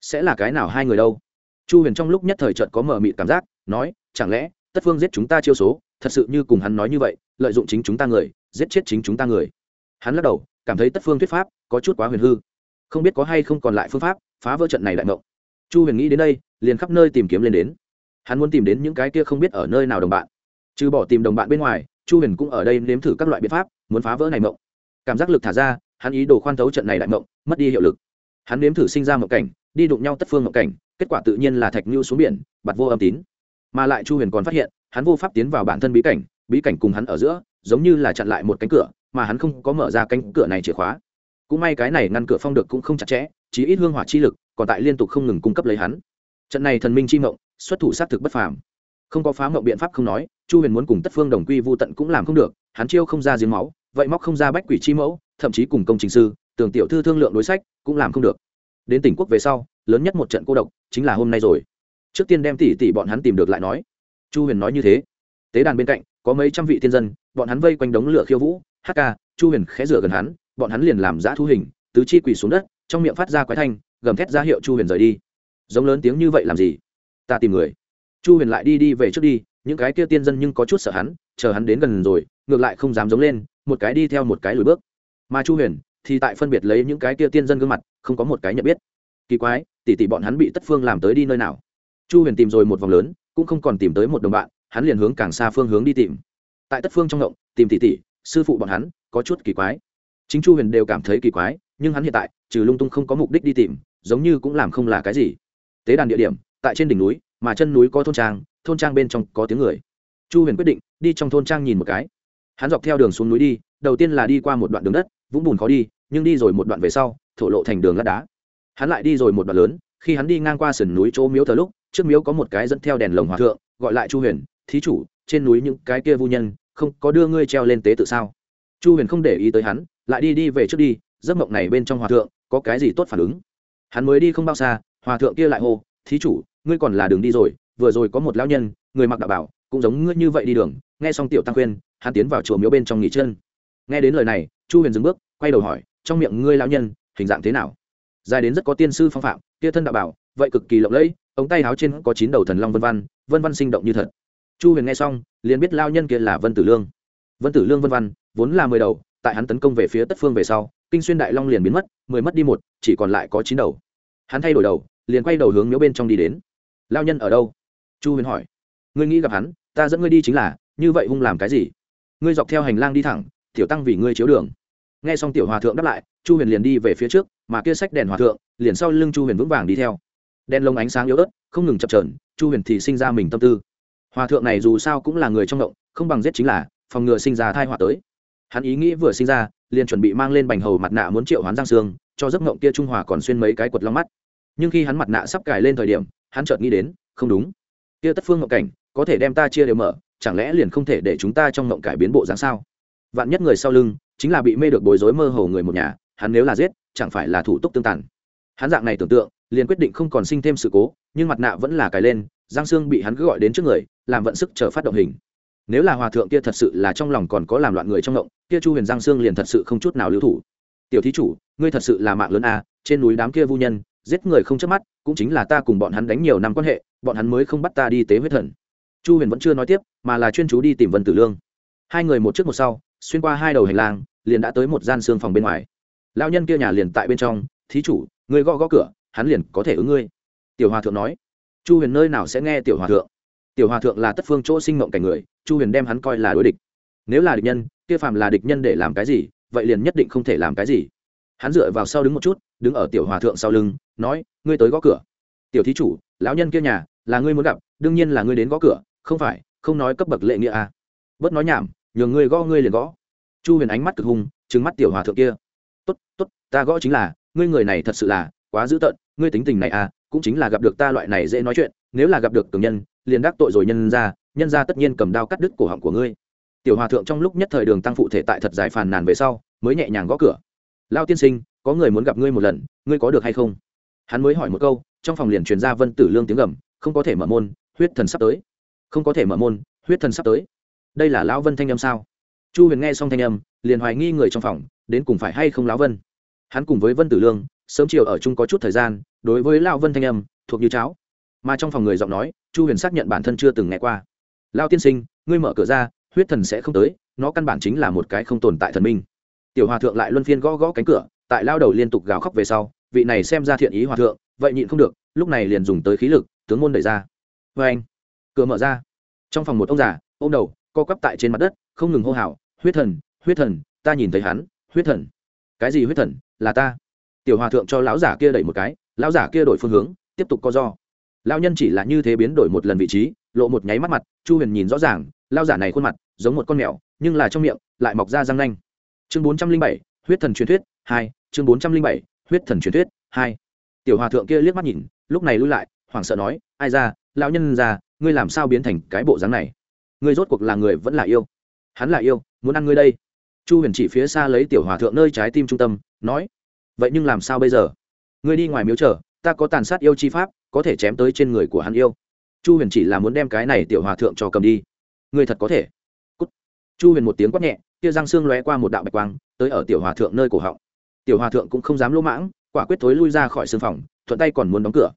Sẽ là cái nào hai người đâu? Chu huyền trong lúc nhất thời trận có mờ mịt cảm giác, nói, chẳng lẽ, tất phương giết chúng ta chiêu số, thật sự như cùng hắn nói như vậy, lợi dụng chính chúng ta người, giết chết chính chúng ta người? Hắn lắc đầu, cảm thấy tất phương thuyết pháp có chút quá huyền hư. Không biết có hay không còn lại phương pháp phá vỡ trận này đại mộng. Chu huyền nghĩ đến đây, liền khắp nơi tìm kiếm lên đến hắn muốn tìm đến những cái kia không biết ở nơi nào đồng bạn. Trừ bỏ tìm đồng bạn bên ngoài, chu huyền cũng ở đây nếm thử các loại biện pháp, muốn phá vỡ này mộng. Cảm giác lực thả ra, hắn ý đồ khoan thấu trận này đại mộng, mất đi hiệu lực. Hắn nếm thử sinh ra mộng cảnh, đi đụng nhau tất phương mộng cảnh, kết quả tự nhiên là thạch nhu xuống biển bặt vô âm tín. Mà lại chu huyền còn phát hiện, hắn vô pháp tiến vào bản thân bí cảnh bí cảnh cùng hắn ở giữa, giống như là chặn lại một cánh cửa, mà hắn không có mở ra cánh cửa này chìa khóa. Cũng may cái này ngăn cửa phong được cũng không chặt chẽ chỉ ít hương hỏa chi lực, còn tại liên tục không ngừng cung cấp lấy hắn trận này thần minh chi mộng, xuất thủ xác thực bất phàm. Không có phá mộng biện pháp không nói, chu huyền muốn cùng tất phương đồng quy vô tận cũng làm không được, hắn chiêu không ra giếng máu, vậy móc không ra bách quỷ chi mẫu, thậm chí cùng công trình sư, tường tiểu thư thương lượng đối sách, cũng làm không được. Đến tỉnh quốc về sau, lớn nhất một trận cô độc, chính là hôm nay rồi. Trước tiên đem tỷ tỷ bọn hắn tìm được lại nói. Chu huyền nói như thế. Tế đàn bên cạnh, có mấy trăm vị tiên dân, bọn hắn vây quanh đống lửa khiêu vũ, hát ca, chu huyền khẽ rửa gần hắn, bọn hắn liền làm giã thu hình, tứ chi quỳ xuống đất, trong miệng phát ra quái thanh, gầm thét ra hiệu chu huyền rời đi giống lớn tiếng như vậy làm gì? Ta tìm người. Chu huyền lại đi đi về trước đi, những cái kia tiên dân nhưng có chút sợ hắn, chờ hắn đến gần rồi, ngược lại không dám giống lên, một cái đi theo một cái lùi bước. Mà chu huyền thì tại phân biệt lấy những cái kia tiên dân gương mặt, không có một cái nhận biết. Kỳ quái, tỷ tỷ bọn hắn bị tất phương làm tới đi nơi nào? Chu huyền tìm rồi một vòng lớn, cũng không còn tìm tới một đồng bạn, hắn liền hướng càng xa phương hướng đi tìm. Tại tất phương trong ngộng tìm tỷ tỷ, sư phụ bọn hắn, có chút kỳ quái. Chính chu huyền đều cảm thấy kỳ quái, nhưng hắn hiện tại, trừ lung tung không có mục đích đi tìm, giống như cũng làm không là cái gì tế đàn địa điểm, tại trên đỉnh núi, mà chân núi có thôn trang thôn trang bên trong có tiếng người. Chu huyền quyết định đi trong thôn trang nhìn một cái. Hắn dọc theo đường xuống núi đi, đầu tiên là đi qua một đoạn đường đất, vũng bùn khó đi, nhưng đi rồi một đoạn về sau, thổ lộ thành đường lát đá. Hắn lại đi rồi một đoạn lớn, khi hắn đi ngang qua sườn núi chỗ miếu thờ lúc, trước miếu có một cái dẫn theo đèn lồng hòa thượng, gọi lại chu huyền, thí chủ, trên núi những cái kia vu nhân, không có đưa ngươi treo lên tế tự sao? Chu huyền không để ý tới hắn, lại đi đi về trước đi, giấc mộng này bên trong hòa thượng có cái gì tốt phản ứng? Hắn mới đi không bao xa hòa thượng kia lại hô, thí chủ, ngươi còn là đường đi rồi, vừa rồi có một lão nhân, người mặc đạo bảo, cũng giống ngươi như vậy đi đường. Nghe xong tiểu tăng khuyên, hắn tiến vào chùa miếu bên trong nghỉ chân. Nghe đến lời này, chu huyền dừng bước, quay đầu hỏi, trong miệng ngươi lão nhân, hình dạng thế nào? Dài đến rất có tiên sư phong phạm, kia thân đạo bảo, vậy cực kỳ lộng lẫy, ống tay áo trên có chín đầu thần long vân văn vân văn sinh động như thật. Chu huyền nghe xong, liền biết lao nhân kia là vân tử lương. Vân tử lương vân văn, vốn là mười đầu, tại hắn tấn công về phía tất phương về sau, kinh xuyên đại long liền biến mất, mười mất đi một, chỉ còn lại có chín đầu. Hắn thay đổi đầu liền quay đầu hướng miếu bên trong đi đến. Lao nhân ở đâu? Chu huyền hỏi. Ngươi nghĩ gặp hắn ta dẫn ngươi đi chính là như vậy hung làm cái gì? Ngươi dọc theo hành lang đi thẳng tiểu tăng vì ngươi chiếu đường. Nghe xong tiểu hòa thượng đáp lại chu huyền liền đi về phía trước mà kia sách đèn hòa thượng liền sau lưng chu huyền vững vàng đi theo. Đèn lồng ánh sáng yếu ớt không ngừng chập trờn chu huyền thì sinh ra mình tâm tư. Hòa thượng này dù sao cũng là người trong động không bằng giết chính là phòng ngừa sinh ra thai họa tới. Hắn ý nghĩ vừa sinh ra liền chuẩn bị mang lên bành hầu mặt nạ muốn triệu hoán giang sương, cho giấc ngộng kia trung hòa còn xuyên mấy cái quật long mắt nhưng khi hắn mặt nạ sắp cài lên thời điểm hắn chợt nghĩ đến không đúng. Kia tất phương ngộng cảnh có thể đem ta chia đều mở chẳng lẽ liền không thể để chúng ta trong ngộng cải biến bộ dáng sao? Vạn nhất người sau lưng chính là bị mê được bối rối mơ hồ người một nhà hắn nếu là giết chẳng phải là thủ tục tương tàn. Hắn dạng này tưởng tượng liền quyết định không còn sinh thêm sự cố nhưng mặt nạ vẫn là cài lên giang sương bị hắn cứ gọi đến trước người làm vận sức chờ phát động hình. Nếu là hòa thượng kia thật sự là trong lòng còn có làm loạn người trong ngộng kia chu huyền giang sương liền thật sự không chút nào lưu thủ. Tiểu thí chủ ngươi thật sự là mạng lớn à, trên núi đám kia vu nhân giết người không chớp mắt, cũng chính là ta cùng bọn hắn đánh nhiều năm quan hệ, bọn hắn mới không bắt ta đi tế huyết thần. Chu huyền vẫn chưa nói tiếp, mà là chuyên chú đi tìm vân tử lương. Hai người một trước một sau, xuyên qua hai đầu hành lang, liền đã tới một gian xương phòng bên ngoài. Lao nhân kia nhà liền tại bên trong, thí chủ người gõ gõ cửa, hắn liền có thể ứng ngươi. Tiểu hòa thượng nói. Chu huyền nơi nào sẽ nghe tiểu hòa thượng? Tiểu hòa thượng là tất phương chỗ sinh mộng cảnh người, chu huyền đem hắn coi là đối địch. Nếu là địch nhân, kia phàm là địch nhân để làm cái gì, vậy liền nhất định không thể làm cái gì. Hắn dựa vào sau đứng một chút đứng ở tiểu hòa thượng sau lưng, nói, ngươi tới gõ cửa. Tiểu thí chủ, lão nhân kia nhà, là ngươi muốn gặp, đương nhiên là ngươi đến gõ cửa, không phải, không nói cấp bậc lệ nghĩa à. bớt nói nhảm, nhường ngươi gõ, ngươi liền gõ. Chu huyền ánh mắt cực hung trứng mắt tiểu hòa thượng kia. Tốt tốt, ta gõ chính là, ngươi người này thật sự là quá dữ tợn, ngươi tính tình này à cũng chính là gặp được ta loại này dễ nói chuyện, nếu là gặp được cường nhân, liền đắc tội rồi nhân ra nhân ra tất nhiên cầm đao cắt đứt cổ họng của ngươi. Tiểu hòa thượng trong lúc nhất thời đường tăng phụ thể tại thật dài phàn nàn về sau, mới nhẹ nhàng gõ cửa. Lao tiên sinh có người muốn gặp ngươi một lần, ngươi có được hay không? Hắn mới hỏi một câu, trong phòng liền truyền ra vân tử lương tiếng gầm, không có thể mở môn, huyết thần sắp tới. Không có thể mở môn, huyết thần sắp tới. Đây là lão vân thanh âm sao? Chu huyền nghe xong thanh âm, liền hoài nghi người trong phòng, đến cùng phải hay không lão vân? Hắn cùng với vân tử lương, sớm chiều ở chung có chút thời gian, đối với lão vân thanh âm, thuộc như cháo. Mà trong phòng người giọng nói, chu huyền xác nhận bản thân chưa từng nghe qua. Lao tiên sinh, ngươi mở cửa ra, huyết thần sẽ không tới, nó căn bản chính là một cái không tồn tại thần minh. Tiểu hòa thượng lại luân phiên gõ gõ cánh cửa tại lao đầu liên tục gào khóc về sau, vị này xem ra thiện ý hòa thượng, vậy nhịn không được, lúc này liền dùng tới khí lực, tướng môn đẩy ra. Vê anh, cửa mở ra. Trong phòng một ông già ô m đầu, co quắp tại trên mặt đất, không ngừng hô hào, huyết thần huyết thần, ta nhìn thấy hắn, huyết thần. Cái gì huyết thần? Là ta. Tiểu hòa thượng cho lão giả kia đẩy một cái, lão giả kia đổi phương hướng, tiếp tục co do. Lao nhân chỉ là như thế biến đổi một lần vị trí, lộ một nháy mắt mặt, chu huyền nhìn rõ ràng lao giả này khuôn mặt giống một con mèo, nhưng là trong miệng lại mọc ra răng nanh. Chương bốn trăm linh bảy, huyết thần truyền thuyết hai, chương bốn trăm linh bảy, huyết thần truyền thuyết, hai. Tiểu hòa thượng kia liếc mắt nhìn, lúc này lui lại, hoảng sợ nói, ai ra, lão nhân ra, ngươi làm sao biến thành cái bộ dáng này? Ngươi rốt cuộc là người vẫn là yêu? Hắn là yêu, muốn ăn ngươi đây. Chu huyền chỉ phía xa lấy tiểu hòa thượng nơi trái tim trung tâm, nói, vậy nhưng làm sao bây giờ? Ngươi đi ngoài miếu chờ, ta có tàn sát yêu chi pháp, có thể chém tới trên người của hắn yêu. Chu huyền chỉ là muốn đem cái này tiểu hòa thượng cho cầm đi. Ngươi thật có thể. Cút. chu huyền một tiếng quát nhẹ kia răng xương lóe qua một đạo bạch quang, tới ở tiểu hòa thượng nơi cổ họng tiểu hòa thượng cũng không dám lỗ mãng, quả quyết thối lui ra khỏi sương phòng, thuận tay còn muốn đóng cửa.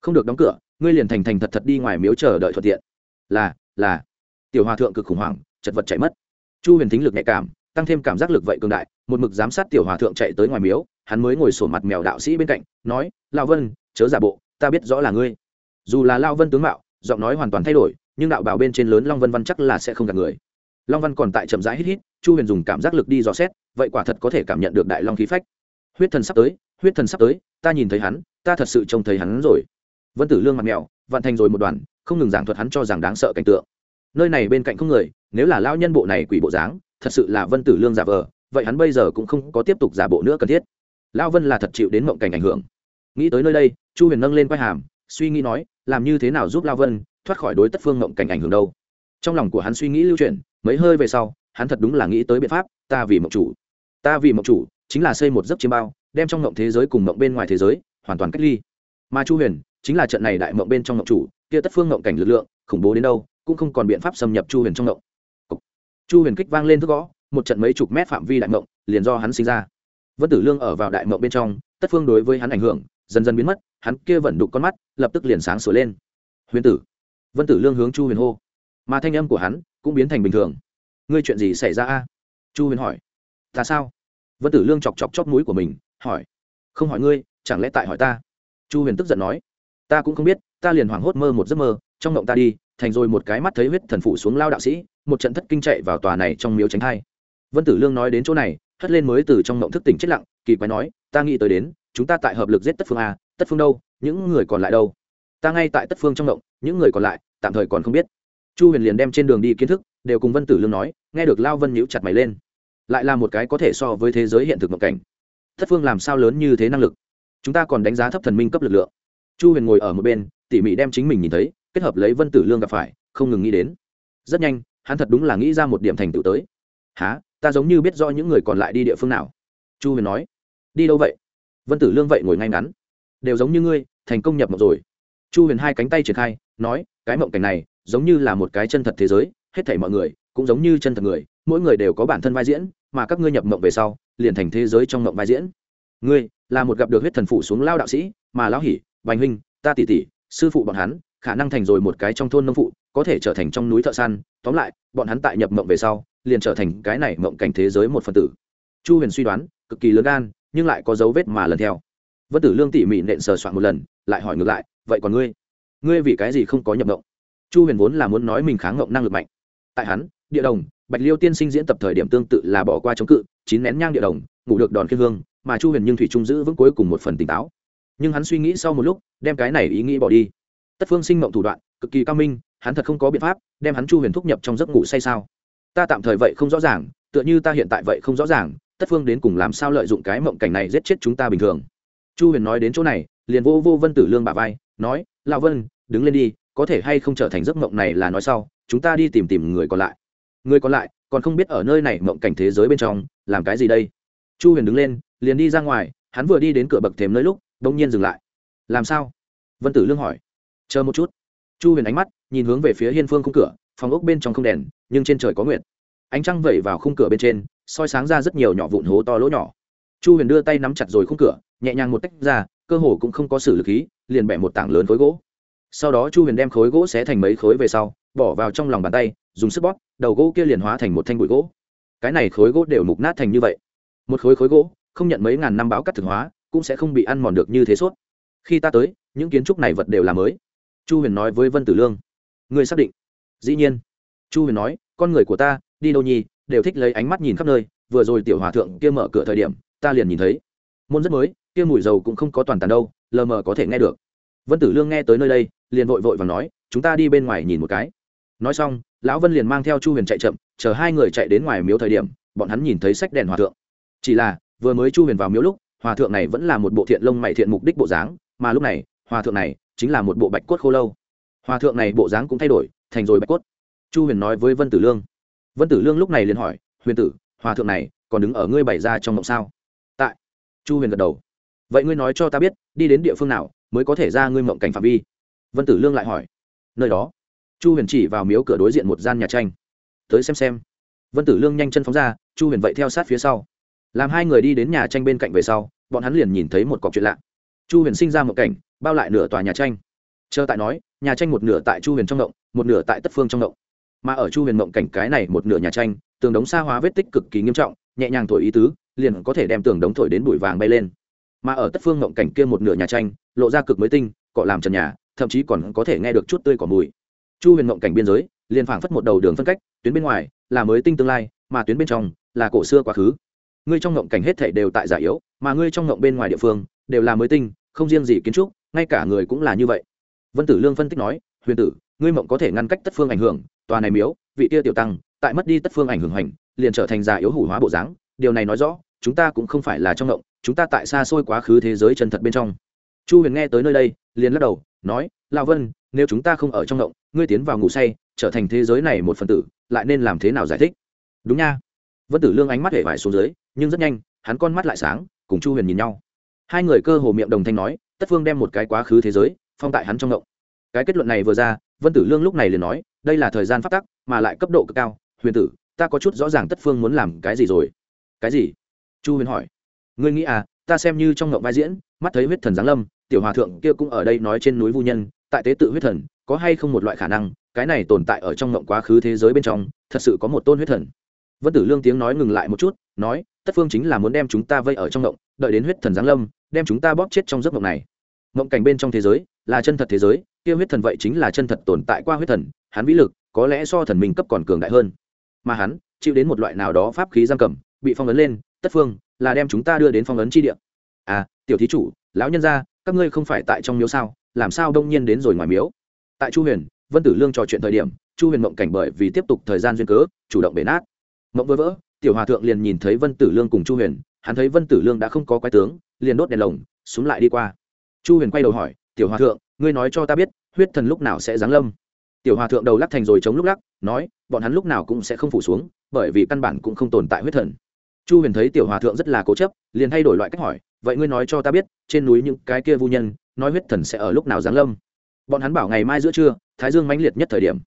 Không được đóng cửa, ngươi liền thành thành thật thật đi ngoài miếu chờ đợi thuận tiện. Là là. Tiểu hòa thượng cực khủng hoảng, chật vật chạy mất. Chu huyền thính lực nhạy cảm, tăng thêm cảm giác lực vậy cường đại, một mực giám sát tiểu hòa thượng chạy tới ngoài miếu, hắn mới ngồi sổ mặt mèo đạo sĩ bên cạnh, nói lao vân, chớ giả bộ, ta biết rõ là ngươi. Dù là lao vân tướng mạo, giọng nói hoàn toàn thay đổi, nhưng đạo bảo bên trên lớn long vân văn chắc là sẽ không gặp người. Long văn còn tại chậm rãi hít hít, chu huyền dùng cảm giác lực đi dò xét, vậy quả thật có thể cảm nhận được đại long khí phách huyết thần sắp tới, huyết thần sắp tới, ta nhìn thấy hắn, ta thật sự trông thấy hắn rồi. Vân tử lương mặt mèo, vạn thành rồi một đoàn, không ngừng giảng thuật hắn cho rằng đáng sợ cảnh tượng. Nơi này bên cạnh không người, nếu là lao nhân bộ này quỷ bộ dáng, thật sự là vân tử lương giả vờ, vậy hắn bây giờ cũng không có tiếp tục giả bộ nữa cần thiết. Lao vân là thật chịu đến mộng cảnh ảnh hưởng. Nghĩ tới nơi đây, chu huyền nâng lên quai hàm, suy nghĩ nói, làm như thế nào giúp lao vân thoát khỏi đối tất phương mộng cảnh ảnh hưởng đâu? Trong lòng của hắn suy nghĩ lưu chuyển, mấy hơi về sau, hắn thật đúng là nghĩ tới biện pháp, ta vì mộng chủ. Ta vì mộng chủ chính là xây một giấc chiêm bao, đem trong mộng thế giới cùng mộng bên ngoài thế giới hoàn toàn cách ly. Mà chu huyền chính là trận này đại mộng bên trong mộng chủ, kia tất phương mộng cảnh lực lượng, khủng bố đến đâu, cũng không còn biện pháp xâm nhập chu huyền trong mộng chu huyền kích vang lên thức gõ, một trận mấy chục mét phạm vi đại mộng liền do hắn sinh ra. Vân tử lương ở vào đại mộng bên trong, tất phương đối với hắn ảnh hưởng dần dần biến mất, hắn kia vẫn đục con mắt, lập tức liền sáng sửa lên. Huyền tử. Vân tử lương hướng chu huyền hô. Mà thanh âm của hắn cũng biến thành bình thường. Ngươi chuyện gì xảy ra a? Chu huyền hỏi. Ta sao? Vân tử lương chọc chọc chóp mũi của mình, hỏi, không hỏi ngươi, chẳng lẽ tại hỏi ta? Chu huyền tức giận nói, ta cũng không biết, ta liền hoảng hốt mơ một giấc mơ, trong mộng ta đi, thành rồi một cái mắt thấy huyết thần phụ xuống lao đạo sĩ, một trận thất kinh chạy vào tòa này trong miếu tránh hai vân tử lương nói đến chỗ này, hất lên mới từ trong mộng thức tỉnh chết lặng, kỳ quái nói, ta nghĩ tới đến, chúng ta tại hợp lực giết tất phương a, tất phương đâu, những người còn lại đâu? Ta ngay tại tất phương trong mộng những người còn lại, tạm thời còn không biết. Chu huyền liền đem trên đường đi kiến thức, đều cùng vân tử lương nói, nghe được lao vân nhíu chặt mày lên lại là một cái có thể so với thế giới hiện thực mộng cảnh. Thất phương làm sao lớn như thế năng lực? Chúng ta còn đánh giá thấp thần minh cấp lực lượng. Chu huyền ngồi ở một bên, tỉ mỉ đem chính mình nhìn thấy, kết hợp lấy vân tử lương gặp phải, không ngừng nghĩ đến. Rất nhanh, hắn thật đúng là nghĩ ra một điểm thành tựu tới. Há ta giống như biết rõ những người còn lại đi địa phương nào. Chu huyền nói. Đi đâu vậy? Vân tử lương vậy ngồi ngay ngắn. Đều giống như ngươi, thành công nhập mộng rồi. Chu huyền hai cánh tay triển khai, nói, cái mộng cảnh này, giống như là một cái chân thật thế giới, hết thảy mọi người, cũng giống như chân thật người, mỗi người đều có bản thân vai diễn mà các ngươi nhập mộng về sau, liền thành thế giới trong mộng vai diễn. Ngươi là một gặp được huyết thần phụ xuống lao đạo sĩ, mà lão hỉ, bành huynh, ta tỷ tỷ, sư phụ bọn hắn, khả năng thành rồi một cái trong thôn nông phụ, có thể trở thành trong núi thợ săn. Tóm lại, bọn hắn tại nhập mộng về sau, liền trở thành cái này mộng cảnh thế giới một phần tử. Chu huyền suy đoán, cực kỳ lớn gan, nhưng lại có dấu vết mà lần theo. Vân tử lương tỉ mỉ nện sờ soạn một lần, lại hỏi ngược lại, vậy còn ngươi? Ngươi vì cái gì không có nhập mộng? Chu huyền vốn là muốn nói mình kháng mộng năng lực mạnh. Tại hắn, địa đồng bạch liêu tiên sinh diễn tập thời điểm tương tự là bỏ qua chống cự, chín nén nhang địa đồng, ngủ được đòn khiên hương, mà chu huyền nhưng thủy trung giữ vững cuối cùng một phần tỉnh táo. Nhưng hắn suy nghĩ sau một lúc, đem cái này ý nghĩ bỏ đi. Tất phương sinh mộng thủ đoạn, cực kỳ cao minh, hắn thật không có biện pháp đem hắn chu huyền thúc nhập trong giấc ngủ say sao. Ta tạm thời vậy không rõ ràng, tựa như ta hiện tại vậy không rõ ràng, tất phương đến cùng làm sao lợi dụng cái mộng cảnh này giết chết chúng ta bình thường. Chu huyền nói đến chỗ này, liền vô vô vân tử lương bà vai, nói, lão vân, đứng lên đi, có thể hay không trở thành giấc mộng này là nói sau, chúng ta đi tìm tìm người còn lại người còn lại, còn không biết ở nơi này mộng cảnh thế giới bên trong, làm cái gì đây? Chu huyền đứng lên, liền đi ra ngoài, hắn vừa đi đến cửa bậc thềm nơi lúc đông nhiên dừng lại. Làm sao? Vân tử lương hỏi. Chờ một chút. Chu huyền ánh mắt, nhìn hướng về phía hiên phương khung cửa, phòng ốc bên trong không đèn, nhưng trên trời có nguyệt. Ánh trăng vẩy vào khung cửa bên trên, soi sáng ra rất nhiều nhỏ vụn hố to lỗ nhỏ. Chu huyền đưa tay nắm chặt rồi khung cửa, nhẹ nhàng một tách ra, cơ hồ cũng không có xử lực khí liền bẻ một tảng lớn khối gỗ. Sau đó chu huyền đem khối gỗ xé thành mấy khối về sau, bỏ vào trong lòng bàn tay, dùng sức bóp đầu gỗ kia liền hóa thành một thanh bụi gỗ. Cái này khối gỗ đều mục nát thành như vậy. Một khối khối gỗ, không nhận mấy ngàn năm báo cắt thực hóa, cũng sẽ không bị ăn mòn được như thế suốt khi ta tới, những kiến trúc này vật đều là mới. Chu huyền nói với vân tử lương. Người xác định. Dĩ nhiên. Chu huyền nói, con người của ta, đi đâu nhi đều thích lấy ánh mắt nhìn khắp nơi, vừa rồi tiểu hòa thượng kia mở cửa thời điểm, ta liền nhìn thấy. Môn rất mới, kia mùi dầu cũng không có toàn tàn đâu, lờ mờ có thể nghe được. Vân tử lương nghe tới nơi đây, liền vội vội và nói, chúng ta đi bên ngoài nhìn một cái nói xong, lão vân liền mang theo chu huyền chạy chậm, chờ hai người chạy đến ngoài miếu thời điểm, bọn hắn nhìn thấy sách đèn hòa thượng. Chỉ là, vừa mới chu huyền vào miếu lúc, hòa thượng này vẫn là một bộ thiện lông mày thiện mục đích bộ dáng, mà lúc này, hòa thượng này chính là một bộ bạch cốt khô lâu. Hòa thượng này bộ dáng cũng thay đổi, thành rồi bạch cốt. Chu huyền nói với vân tử lương. Vân tử lương lúc này liền hỏi, huyền tử, hòa thượng này còn đứng ở ngươi bày ra trong mộng sao? Tại. Chu huyền gật đầu. Vậy ngươi nói cho ta biết, đi đến địa phương nào mới có thể ra ngươi mộng cảnh phạm vi? Vân tử lương lại hỏi. Nơi đó chu huyền chỉ vào miếu cửa đối diện một gian nhà tranh. Tới xem xem. Vân tử lương nhanh chân phóng ra, chu huyền vậy theo sát phía sau. Làm hai người đi đến nhà tranh bên cạnh về sau, bọn hắn liền nhìn thấy một cọc chuyện lạ. Chu huyền sinh ra một cảnh, bao lại nửa tòa nhà tranh. Chờ tại nói, nhà tranh một nửa tại chu huyền trong động, một nửa tại tất phương trong động. Mà ở chu huyền mộng cảnh cái này một nửa nhà tranh, tường đống xa hóa vết tích cực kỳ nghiêm trọng, nhẹ nhàng thổi ý tứ, liền có thể đem tường đống thổi đến bụi vàng bay lên. Mà ở tất phương mộng cảnh kia một nửa nhà tranh, lộ ra cực mới tinh, cọ làm trần nhà, thậm chí còn có thể nghe được chút tươi cỏ mùi chu huyền mộng cảnh biên giới, liền phảng phất một đầu đường phân cách, tuyến bên ngoài là mới tinh tương lai, mà tuyến bên trong là cổ xưa quá khứ. Ngươi trong ngộng cảnh hết thể đều tại giả yếu, mà ngươi trong ngộng bên ngoài địa phương đều là mới tinh, không riêng gì kiến trúc, ngay cả người cũng là như vậy. Vân tử lương phân tích nói, huyền tử, ngươi mộng có thể ngăn cách tất phương ảnh hưởng, tòa này miếu, vị tia tiểu tăng, tại mất đi tất phương ảnh hưởng hành, liền trở thành già yếu hủ hóa bộ dáng. Điều này nói rõ, chúng ta cũng không phải là trong ngộng chúng ta tại xa xôi quá khứ thế giới chân thật bên trong. Chu huyền nghe tới nơi đây, liền lắc đầu, nói lao vân, nếu chúng ta không ở trong ngộng ngươi tiến vào ngủ say, trở thành thế giới này một phần tử, lại nên làm thế nào giải thích? Đúng nha. Vân tử lương ánh mắt hể vải xuống dưới, nhưng rất nhanh, hắn con mắt lại sáng, cùng chu huyền nhìn nhau. Hai người cơ hồ miệng đồng thanh nói, tất phương đem một cái quá khứ thế giới, phong tại hắn trong ngộng. Cái kết luận này vừa ra, vân tử lương lúc này liền nói, đây là thời gian phát tắc, mà lại cấp độ cực cao. Huyền tử, ta có chút rõ ràng tất phương muốn làm cái gì rồi. Cái gì? Chu huyền hỏi. Ngươi nghĩ à ta xem như trong ngộng vai diễn, mắt thấy huyết thần giáng lâm, tiểu hòa thượng kia cũng ở đây nói trên núi vu nhân tại tế tự huyết thần, có hay không một loại khả năng, cái này tồn tại ở trong ngộng quá khứ thế giới bên trong, thật sự có một tôn huyết thần. Vân tử lương tiếng nói ngừng lại một chút, nói, tất phương chính là muốn đem chúng ta vây ở trong ngộng, đợi đến huyết thần giáng lâm, đem chúng ta bóp chết trong giấc ngộng này. Ngộng cảnh bên trong thế giới, là chân thật thế giới, kia huyết thần vậy chính là chân thật tồn tại qua huyết thần, hắn vĩ lực, có lẽ so thần minh cấp còn cường đại hơn. Mà hắn, chịu đến một loại nào đó pháp khí giam cầm, bị phong ấn lên, tất phương, là đem chúng ta đưa đến phong ấn chi địa. À tiểu thí chủ, lão nhân gia các ngươi không phải tại trong miếu sao? Làm sao đông nhiên đến rồi ngoài miếu? Tại chu huyền, vân tử lương trò chuyện thời điểm, chu huyền mộng cảnh bởi vì tiếp tục thời gian duyên cớ, chủ động bể nát. Mộng vỡ vỡ, tiểu hòa thượng liền nhìn thấy vân tử lương cùng chu huyền, hắn thấy vân tử lương đã không có quái tướng, liền đốt đèn lồng xuống lại đi qua. Chu huyền quay đầu hỏi, tiểu hòa thượng, ngươi nói cho ta biết, huyết thần lúc nào sẽ giáng lâm? Tiểu hòa thượng đầu lắc thành rồi chống lúc lắc, nói, bọn hắn lúc nào cũng sẽ không phủ xuống, bởi vì căn bản cũng không tồn tại huyết thần. Chu huyền thấy tiểu hòa thượng rất là cố chấp, liền thay đổi loại cách hỏi vậy ngươi nói cho ta biết, trên núi những cái kia vu nhân, nói huyết thần sẽ ở lúc nào giáng lâm? Bọn hắn bảo ngày mai giữa trưa, thái dương mãnh liệt nhất thời điểm.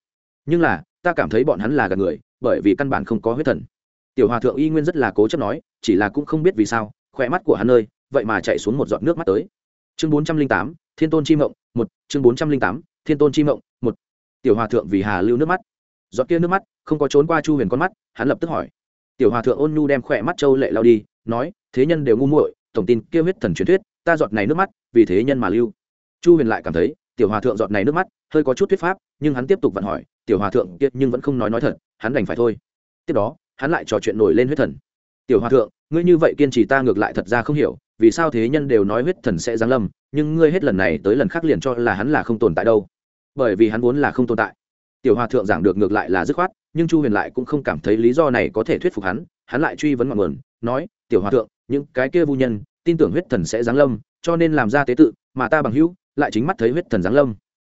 Nhưng là, ta cảm thấy bọn hắn là gạt người, bởi vì căn bản không có huyết thần. Tiểu hòa thượng y nguyên rất là cố chấp nói, chỉ là cũng không biết vì sao khỏe mắt của hắn ơi vậy mà chạy xuống một giọt nước mắt tới. Chương bốn trăm linh tám, thiên tôn chi mộng, một, chương bốn trăm linh tám, thiên tôn chi mộng, một. Tiểu hòa thượng vì hà lưu nước mắt. Giọt kia nước mắt, không có trốn qua chu huyền con mắt, hắn lập tức hỏi. Tiểu hòa thượng ôn nhu đem khỏe mắt châu lệ lao đi, nói, thế nhân đều ngu muội tổng tin kêu huyết thần truyền thuyết, ta giọt này nước mắt, vì thế nhân mà lưu. Chu huyền lại cảm thấy, tiểu hòa thượng giọt này nước mắt, hơi có chút thuyết pháp, nhưng hắn tiếp tục vận hỏi, tiểu hòa thượng kiệt nhưng vẫn không nói nói thật, hắn đành phải thôi. Tiếp đó, hắn lại trò chuyện nổi lên huyết thần. Tiểu hòa thượng, ngươi như vậy kiên trì ta ngược lại thật ra không hiểu, vì sao thế nhân đều nói huyết thần sẽ giáng lâm, nhưng ngươi hết lần này tới lần khác liền cho là hắn là không tồn tại đâu. Bởi vì hắn vốn là không tồn tại. Tiểu hòa thượng giảng được ngược lại là dứt khoát, nhưng chu huyền lại cũng không cảm thấy lý do này có thể thuyết phục hắn hắn lại truy vấn ngọn nguồn, nói, tiểu hòa thượng những cái kia vu nhân, tin tưởng huyết thần sẽ giáng lâm, cho nên làm ra tế tự, mà ta bằng hữu lại chính mắt thấy huyết thần giáng lâm.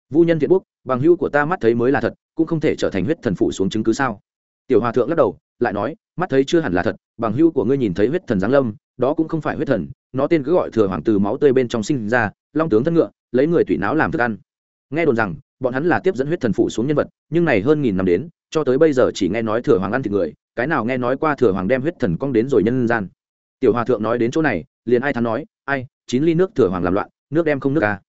Vu nhân thiện quốc, bằng hữu của ta mắt thấy mới là thật, cũng không thể trở thành huyết thần phụ xuống chứng cứ sao? Tiểu hòa thượng lắc đầu, lại nói, mắt thấy chưa hẳn là thật, bằng hữu của ngươi nhìn thấy huyết thần giáng lâm, đó cũng không phải huyết thần, nó tên cứ gọi thừa hoàng từ máu tươi bên trong sinh ra, long tướng thân ngựa, lấy người tùy não làm thức ăn. Nghe đồn rằng, bọn hắn là tiếp dẫn huyết thần phụ xuống nhân vật, nhưng này hơn nghìn năm đến, cho tới bây giờ chỉ nghe nói thừa hoàng ăn thịt người, cái nào nghe nói qua thừa hoàng đem huyết thần cong đến rồi nhân gian tiểu hòa thượng nói đến chỗ này, liền ai thắn nói, ai, chín ly nước thừa hoàng làm loạn, nước đem không nước ca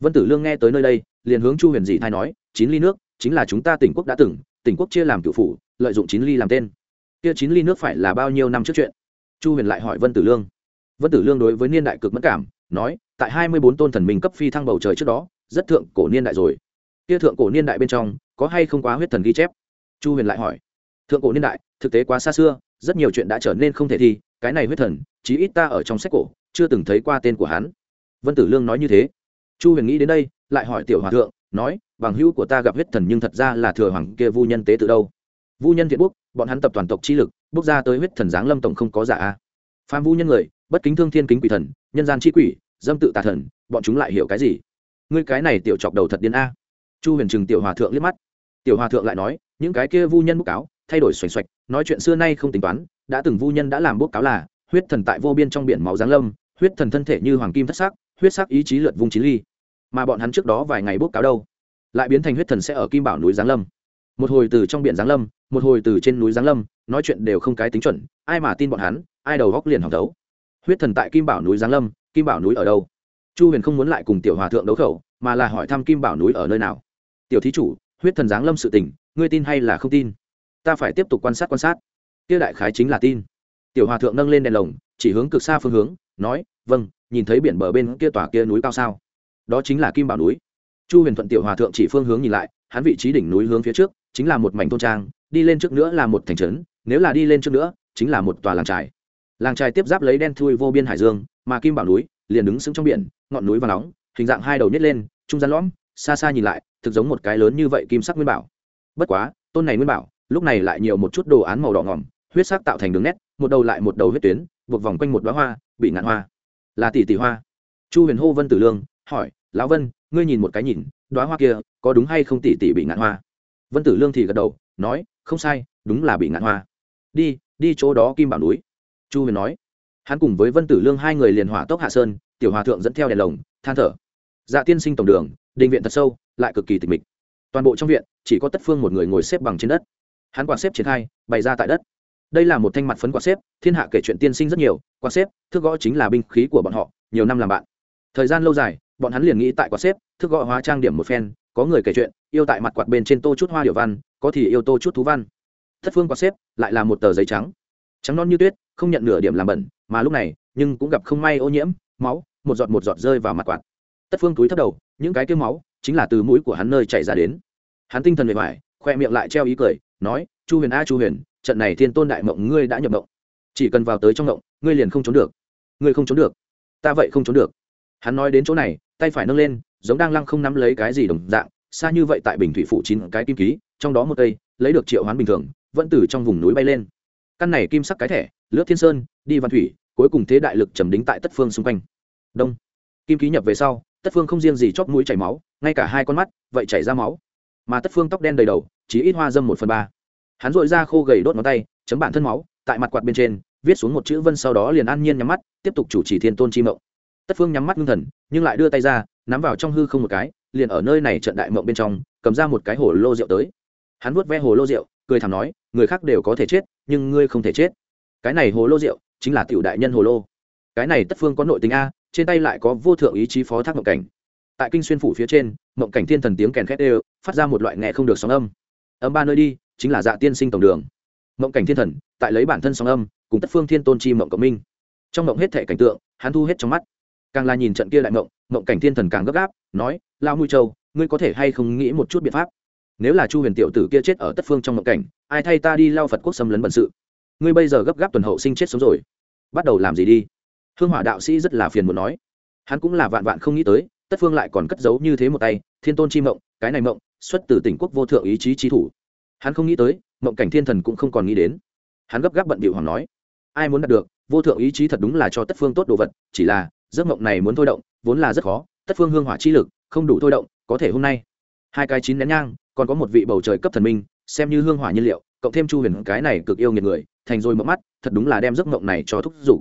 vân tử lương nghe tới nơi đây, liền hướng chu huyền dị thay nói, chín ly nước, chính là chúng ta tỉnh quốc đã từng, tỉnh quốc chia làm cựu phủ, lợi dụng chín ly làm tên. Kia chín ly nước phải là bao nhiêu năm trước chuyện? Chu huyền lại hỏi vân tử lương. Vân tử lương đối với niên đại cực mất cảm, nói, tại hai mươi bốn tôn thần minh cấp phi thăng bầu trời trước đó, rất thượng cổ niên đại rồi. Kia thượng cổ niên đại bên trong, có hay không quá huyết thần ghi chép? Chu huyền lại hỏi. Thượng cổ niên đại, thực tế quá xa xưa, rất nhiều chuyện đã trở nên không thể thi cái này huyết thần chí ít ta ở trong sách cổ chưa từng thấy qua tên của hắn. Vân tử lương nói như thế. Chu huyền nghĩ đến đây lại hỏi tiểu hòa thượng nói bằng hữu của ta gặp huyết thần nhưng thật ra là thừa hoàng kia vu nhân tế từ đâu? Vu nhân thiện Quốc, bọn hắn tập toàn tộc chi lực bước ra tới huyết thần giáng lâm tổng không có giả a. Phan vu nhân người bất kính thương thiên kính quỷ thần nhân gian chi quỷ dâm tự tà thần bọn chúng lại hiểu cái gì? Ngươi cái này tiểu chọc đầu thật điên a. Chu huyền trừng tiểu hòa thượng liếc mắt. Tiểu hòa thượng lại nói những cái kia vu nhân bốc cáo thay đổi xoành xoạch nói chuyện xưa nay không tính toán đã từng vu nhân đã làm bốc cáo là, huyết thần tại vô biên trong biển máu giáng lâm, huyết thần thân thể như hoàng kim thất sắc, huyết sắc ý chí lượt vùng chín ly. Mà bọn hắn trước đó vài ngày bốc cáo đâu? Lại biến thành huyết thần sẽ ở kim bảo núi giáng lâm. Một hồi từ trong biển giáng lâm, một hồi từ trên núi giáng lâm, nói chuyện đều không cái tính chuẩn, ai mà tin bọn hắn, ai đầu góc liền hỏng đấu. Huyết thần tại kim bảo núi giáng lâm, kim bảo núi ở đâu? Chu huyền không muốn lại cùng tiểu hòa thượng đấu khẩu, mà là hỏi thăm kim bảo núi ở nơi nào. Tiểu thí chủ, huyết thần giáng lâm sự tình, ngươi tin hay là không tin? Ta phải tiếp tục quan sát quan sát kia đại khái chính là tin. Tiểu hòa thượng nâng lên đèn lồng, chỉ hướng cực xa phương hướng, nói vâng nhìn thấy biển bờ bên kia tòa kia núi cao sao? Đó chính là kim bảo núi. Chu huyền thuận tiểu hòa thượng chỉ phương hướng nhìn lại, hắn vị trí đỉnh núi hướng phía trước, chính là một mảnh thôn trang, đi lên trước nữa là một thành trấn, nếu là đi lên trước nữa, chính là một tòa làng trài. Làng trài tiếp giáp lấy đen thui vô biên hải dương, mà kim bảo núi liền đứng sững trong biển, ngọn núi và nóng, hình dạng hai đầu nhét lên, trung gian lõm, xa xa nhìn lại, thực giống một cái lớn như vậy kim sắc nguyên bảo. Bất quá, tôn này nguyên bảo, lúc này lại nhiều một chút đồ án màu đỏ ngỏm huyết sắc tạo thành đường nét, một đầu lại một đầu huyết tuyến, buộc vòng quanh một đoá hoa, bị ngạn hoa. Là tỷ tỷ hoa. Chu huyền hô vân tử lương hỏi, lão vân, ngươi nhìn một cái nhìn đoá hoa kia có đúng hay không tỷ tỷ bị ngạn hoa? Vân tử lương thì gật đầu, nói, không sai, đúng là bị ngạn hoa. Đi đi chỗ đó kim bảo núi. Chu huyền nói. Hắn cùng với vân tử lương hai người liền hỏa tốc hạ sơn, tiểu hòa thượng dẫn theo đèn lồng, than thở. Dạ tiên sinh tổng đường, đình viện thật sâu, lại cực kỳ tịch mịch. Toàn bộ trong viện, chỉ có tất phương một người ngồi xếp bằng trên đất. Hắn quạt xếp triển khai, bày ra tại đất đây là một thanh mặt phấn quạt xếp, thiên hạ kể chuyện tiên sinh rất nhiều, quạt xếp, thước gõ chính là binh khí của bọn họ, nhiều năm làm bạn. Thời gian lâu dài, bọn hắn liền nghĩ tại quạt xếp, thước gõ hóa trang điểm một phen, có người kể chuyện, yêu tại mặt quạt bên trên tô chút hoa điệu văn, có thì yêu tô chút thú văn. Thất phương quạt xếp, lại là một tờ giấy trắng. Trắng non như tuyết, không nhận nửa điểm làm bẩn, mà lúc này, nhưng cũng gặp không may ô nhiễm, máu, một giọt một giọt rơi vào mặt quạt. Tất phương túi thấp đầu, những cái kêu máu, chính là từ mũi của hắn nơi chảy ra đến. Hắn tinh thần bề ngoài khoe miệng lại treo ý cười, nói, chu huyền a, chu huyền trận này thiên tôn đại mộng ngươi đã nhập mộng. Chỉ cần vào tới trong mộng, ngươi liền không trốn được. Ngươi không trốn được. Ta vậy không trốn được. Hắn nói đến chỗ này, tay phải nâng lên, giống đang lăng không nắm lấy cái gì đồng dạng, xa như vậy tại bình thủy phụ chín cái kim ký, trong đó một cây, lấy được triệu hoán bình thường, vẫn từ trong vùng núi bay lên. Căn này kim sắc cái thẻ, lướt thiên sơn, đi văn thủy, cuối cùng thế đại lực trầm đính tại tất phương xung quanh. Đông. Kim ký nhập về sau, tất phương không riêng gì chóp mũi chảy máu, ngay cả hai con mắt, vậy chảy ra máu. Mà tất phương tóc đen đầy đầu chỉ ít hoa dâm một phần ba hắn dội ra khô gầy đốt ngón tay, chấm bản thân máu, tại mặt quạt bên trên, viết xuống một chữ vân sau đó liền an nhiên nhắm mắt, tiếp tục chủ trì thiên tôn chi mộng. Tất phương nhắm mắt ngưng thần, nhưng lại đưa tay ra, nắm vào trong hư không một cái, liền ở nơi này trận đại mộng bên trong, cầm ra một cái hồ lô rượu tới. Hắn vuốt ve hồ lô rượu, cười thảm nói, người khác đều có thể chết, nhưng ngươi không thể chết. Cái này hồ lô rượu, chính là tiểu đại nhân hồ lô. Cái này tất phương có nội tính a, trên tay lại có vô thượng ý chí phó thác mộng cảnh. Tại kinh xuyên phủ phía trên, mộng cảnh thiên thần tiếng kèn khét đều, phát ra một loại nghe không được sóng âm. Âm ba nơi đi chính là dạ tiên sinh tổng đường. Mộng cảnh thiên thần, tại lấy bản thân sóng âm, cùng tất phương thiên tôn chi mộng cộng minh. Trong mộng hết thể cảnh tượng, hắn thu hết trong mắt. Càng là nhìn trận kia lại mộng mộng cảnh thiên thần càng gấp gáp, nói lao nuôi châu, ngươi có thể hay không nghĩ một chút biện pháp? Nếu là chu huyền tiểu tử kia chết ở tất phương trong mộng cảnh, ai thay ta đi lao phật quốc xâm lấn bận sự? Ngươi bây giờ gấp gáp tuần hậu sinh chết sống rồi. Bắt đầu làm gì đi? Hương hỏa đạo sĩ rất là phiền muốn nói. Hắn cũng là vạn vạn không nghĩ tới, tất phương lại còn cất giấu như thế một tay, thiên tôn chi mộng, cái này mộng, xuất từ tỉnh quốc vô thượng ý chí trí thủ hắn không nghĩ tới, mộng cảnh thiên thần cũng không còn nghĩ đến. Hắn gấp gáp bận bịu hoàng nói, ai muốn đạt được, vô thượng ý chí thật đúng là cho tất phương tốt đồ vật, chỉ là, giấc mộng này muốn thôi động, vốn là rất khó, tất phương hương hỏa chi lực, không đủ thôi động, có thể hôm nay. Hai cái chín nén nhang, còn có một vị bầu trời cấp thần minh, xem như hương hỏa nhiên liệu, cộng thêm chu huyền cái này cực yêu nghiệt người, thành rồi mộng mắt, thật đúng là đem giấc mộng này cho thúc giục.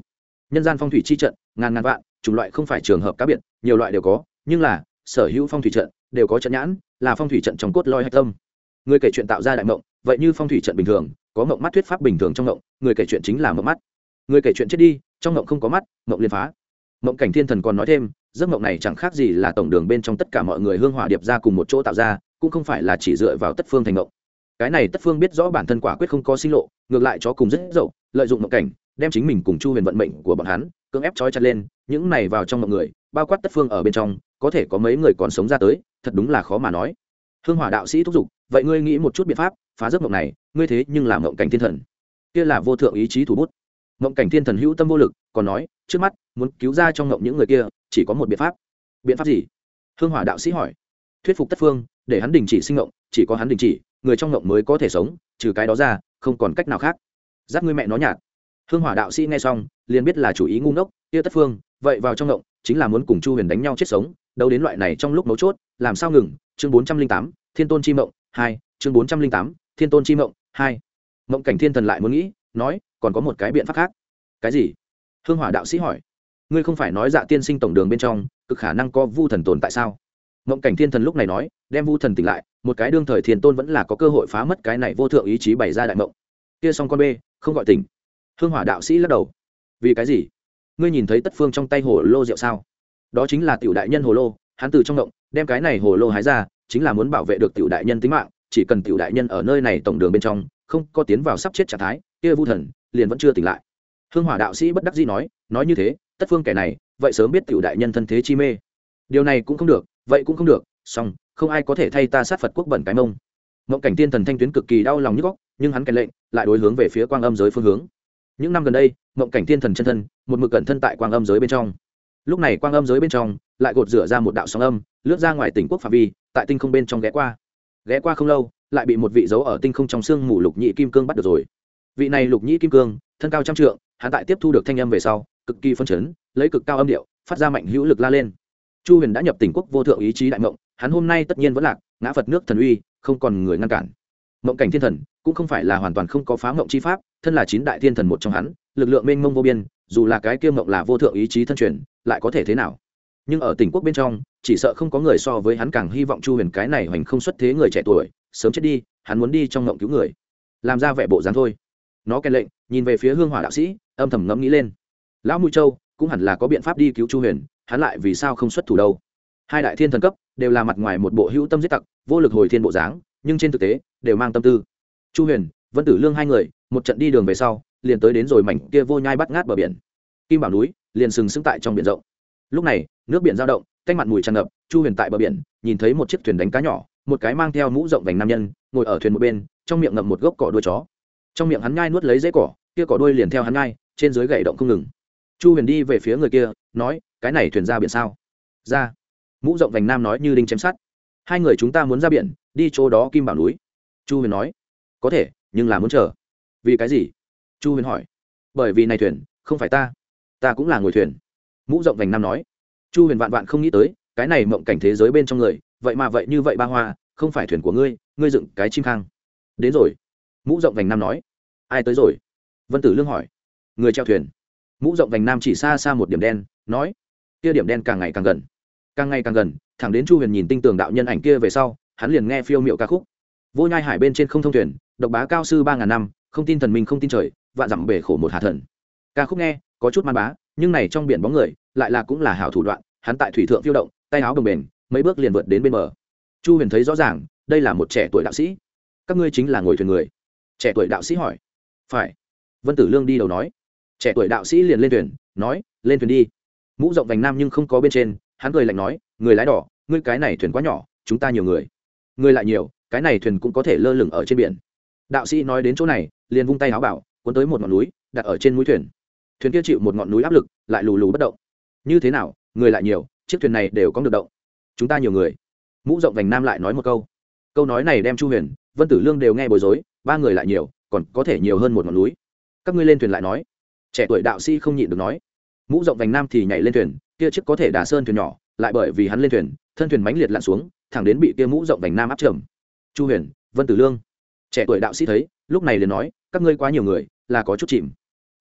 Nhân gian phong thủy chi trận, ngàn ngàn vạn, chủng loại không phải trường hợp cá biệt, nhiều loại đều có, nhưng là, sở hữu phong thủy trận, đều có trận nhãn, là phong thủy trận trong cốt loi hạch tâm người kể chuyện tạo ra đại mộng, vậy như phong thủy trận bình thường, có mộng mắt thuyết pháp bình thường trong mộng, người kể chuyện chính là mộng mắt. Người kể chuyện chết đi, trong mộng không có mắt, mộng liên phá. Mộng cảnh thiên thần còn nói thêm, giấc mộng này chẳng khác gì là tổng đường bên trong tất cả mọi người hương hỏa điệp ra cùng một chỗ tạo ra, cũng không phải là chỉ dựa vào tất phương thành mộng. Cái này tất phương biết rõ bản thân quả quyết không có sinh lộ, ngược lại cho cùng rất dậu, lợi dụng mộng cảnh, đem chính mình cùng chu huyền vận mệnh của bọn hắn, cưỡng ép trói chặt lên, những này vào trong mộng người, bao quát tất phương ở bên trong, có thể có mấy người còn sống ra tới, thật đúng là khó mà nói hương hỏa đạo sĩ thúc giục, vậy ngươi nghĩ một chút biện pháp, phá giấc mộng này, ngươi thế nhưng làm mộng cảnh thiên thần. Kia là vô thượng ý chí thủ bút. Mộng cảnh thiên thần hữu tâm vô lực, còn nói, trước mắt, muốn cứu ra trong mộng những người kia, chỉ có một biện pháp. Biện pháp gì? Hương hỏa đạo sĩ hỏi. Thuyết phục tất phương, để hắn đình chỉ sinh mộng, chỉ có hắn đình chỉ, người trong mộng mới có thể sống, trừ cái đó ra, không còn cách nào khác. Giáp ngươi mẹ nó nhạt. Hương hỏa đạo sĩ nghe xong, liền biết là chủ ý ngu ngốc, kia tất phương, vậy vào trong mộng, chính là muốn cùng chu huyền đánh nhau chết sống đâu đến loại này trong lúc mấu chốt, làm sao ngừng chương bốn trăm linh tám, thiên tôn chi mộng hai, chương bốn trăm linh tám, thiên tôn chi mộng hai. Mộng cảnh thiên thần lại muốn nghĩ, nói, còn có một cái biện pháp khác. Cái gì? Hương hỏa đạo sĩ hỏi. Ngươi không phải nói dạ tiên sinh tổng đường bên trong, cực khả năng có vu thần tồn tại sao? Mộng cảnh thiên thần lúc này nói, đem vu thần tỉnh lại, một cái đương thời thiên tôn vẫn là có cơ hội phá mất cái này vô thượng ý chí bày ra đại mộng. Kia xong con b không gọi tỉnh. Hương hỏa đạo sĩ lắc đầu. Vì cái gì? Ngươi nhìn thấy tất phương trong tay hồ lô rượu sao? Đó chính là tiểu đại nhân hồ lô, hắn từ trong động đem cái này hồ lô hái ra, chính là muốn bảo vệ được tiểu đại nhân tính mạng, chỉ cần tiểu đại nhân ở nơi này tổng đường bên trong, không có tiến vào sắp chết trạng thái, kia vu thần, liền vẫn chưa tỉnh lại. Hương hỏa đạo sĩ bất đắc dĩ nói nói như thế, tất phương kẻ này, vậy sớm biết tiểu đại nhân thân thế chi mê. Điều này cũng không được, vậy cũng không được song không ai có thể thay ta sát phật quốc bẩn cái mông. Mộng cảnh tiên thần thanh tuyến cực kỳ đau lòng nhức góc nhưng hắn kèn lệnh, lại đối hướng về phía quang âm giới phương hướng. Những năm gần đây, mộng cảnh tiên thần chân thân, một mực cẩn thân tại quang âm giới bên trong lúc này quang âm giới bên trong, lại gột rửa ra một đạo sóng âm, lướt ra ngoài tỉnh quốc phạm vi, tại tinh không bên trong ghé qua. Ghé qua không lâu, lại bị một vị dấu ở tinh không trong xương mù lục nhị kim cương bắt được rồi. Vị này lục nhị kim cương, thân cao trăm trượng, hắn tại tiếp thu được thanh âm về sau, cực kỳ phân chấn, lấy cực cao âm điệu, phát ra mạnh hữu lực la lên. Chu huyền đã nhập tỉnh quốc vô thượng ý chí đại mộng, hắn hôm nay tất nhiên vẫn lạc, ngã phật nước thần uy, không còn người ngăn cản. Mộng cảnh thiên thần, cũng không phải là hoàn toàn không có phá mộng chi pháp, thân là chín đại thiên thần một trong hắn lực lượng mênh mông vô biên, dù là cái kia mộng là vô thượng ý chí thân truyền, lại có thể thế nào? Nhưng ở tỉnh quốc bên trong, chỉ sợ không có người so với hắn càng hy vọng chu huyền cái này hoành không xuất thế người trẻ tuổi, sớm chết đi, hắn muốn đi trong ngộng cứu người. Làm ra vẻ bộ dáng thôi. Nó kèn lệnh, nhìn về phía hương hỏa đạo sĩ, âm thầm ngẫm nghĩ lên. Lão mũi châu, cũng hẳn là có biện pháp đi cứu chu huyền, hắn lại vì sao không xuất thủ đâu? Hai đại thiên thần cấp, đều là mặt ngoài một bộ hữu tâm giết tặc, vô lực hồi thiên bộ dáng, nhưng trên thực tế, đều mang tâm tư. Chu huyền vân tử lương hai người, một trận đi đường về sau, liền tới đến rồi mảnh kia vô nhai bắt ngát bờ biển. Kim bảo núi liền sừng sững tại trong biển rộng. Lúc này, nước biển giao động canh mặt mùi tràn ngập, chu huyền tại bờ biển, nhìn thấy một chiếc thuyền đánh cá nhỏ, một cái mang theo mũ rộng vành nam nhân, ngồi ở thuyền một bên, trong miệng ngậm một gốc cỏ đuôi chó. Trong miệng hắn nhai nuốt lấy dễ cỏ, kia cỏ đuôi liền theo hắn nhai, trên dưới gậy động không ngừng. Chu huyền đi về phía người kia, nói, cái này thuyền ra biển sao? Ra. Mũ rộng vành nam nói như đinh chém sắt. Hai người chúng ta muốn ra biển, đi chỗ đó kim bảo núi. Chu huyền nói, có thể nhưng là muốn chờ. Vì cái gì? Chu huyền hỏi. Bởi vì này thuyền, không phải ta. Ta cũng là ngồi thuyền. Mũ rộng vành nam nói. Chu huyền vạn vạn không nghĩ tới, cái này mộng cảnh thế giới bên trong người, vậy mà vậy như vậy ba hoa, không phải thuyền của ngươi ngươi dựng cái chim khang. Đến rồi. Mũ rộng vành nam nói. Ai tới rồi? Vân tử lương hỏi. Người treo thuyền. Mũ rộng vành nam chỉ xa xa một điểm đen, nói. Kia điểm đen càng ngày càng gần. Càng ngày càng gần, thẳng đến chu huyền nhìn tinh tường đạo nhân ảnh kia về sau, hắn liền nghe phiêu m i ệ u ca khúc. Vô nhai hải bên trên không thông thuyền độc bá cao sư ba ngàn năm, không tin thần minh không tin trời, vạn dặm bể khổ một hạ thần. Ca khúc nghe, có chút man bá, nhưng này trong biển bóng người, lại là cũng là hảo thủ đoạn, hắn tại thủy thượng phiêu động, tay áo bồng bềnh, mấy bước liền vượt đến bên bờ. Chu huyền thấy rõ ràng, đây là một trẻ tuổi đạo sĩ. Các ngươi chính là ngồi thuyền người. Trẻ tuổi đạo sĩ hỏi. Phải. Vân tử lương đi đầu nói. Trẻ tuổi đạo sĩ liền lên thuyền, nói, lên thuyền đi. Mũ rộng vành nam nhưng không có bên trên, hắn cười lạnh nói, người lái đỏ, ngươi cái này thuyền quá nhỏ, chúng ta nhiều người. Người lại nhiều, cái này thuyền cũng có thể lơ lửng ở trên biển đạo sĩ nói đến chỗ này, liền vung tay áo bảo, cuốn tới một ngọn núi, đặt ở trên mũi thuyền. Thuyền kia chịu một ngọn núi áp lực, lại lù lù bất động. Như thế nào, người lại nhiều, chiếc thuyền này đều có được động. Chúng ta nhiều người. Mũ rộng vành nam lại nói một câu. Câu nói này đem chu huyền, vân tử lương đều nghe bối rối, ba người lại nhiều, còn có thể nhiều hơn một ngọn núi. Các ngươi lên thuyền lại nói. Trẻ tuổi đạo sĩ không nhịn được nói. Mũ rộng vành nam thì nhảy lên thuyền, kia chiếc có thể đà sơn thuyền nhỏ, lại bởi vì hắn lên thuyền, thân thuyền mánh liệt lặn xuống, thẳng đến bị kia mũ rộng vành nam áp trầm. Chu huyền, vân tử lương trẻ tuổi đạo sĩ thấy, lúc này liền nói, các ngươi quá nhiều người, là có chút chìm.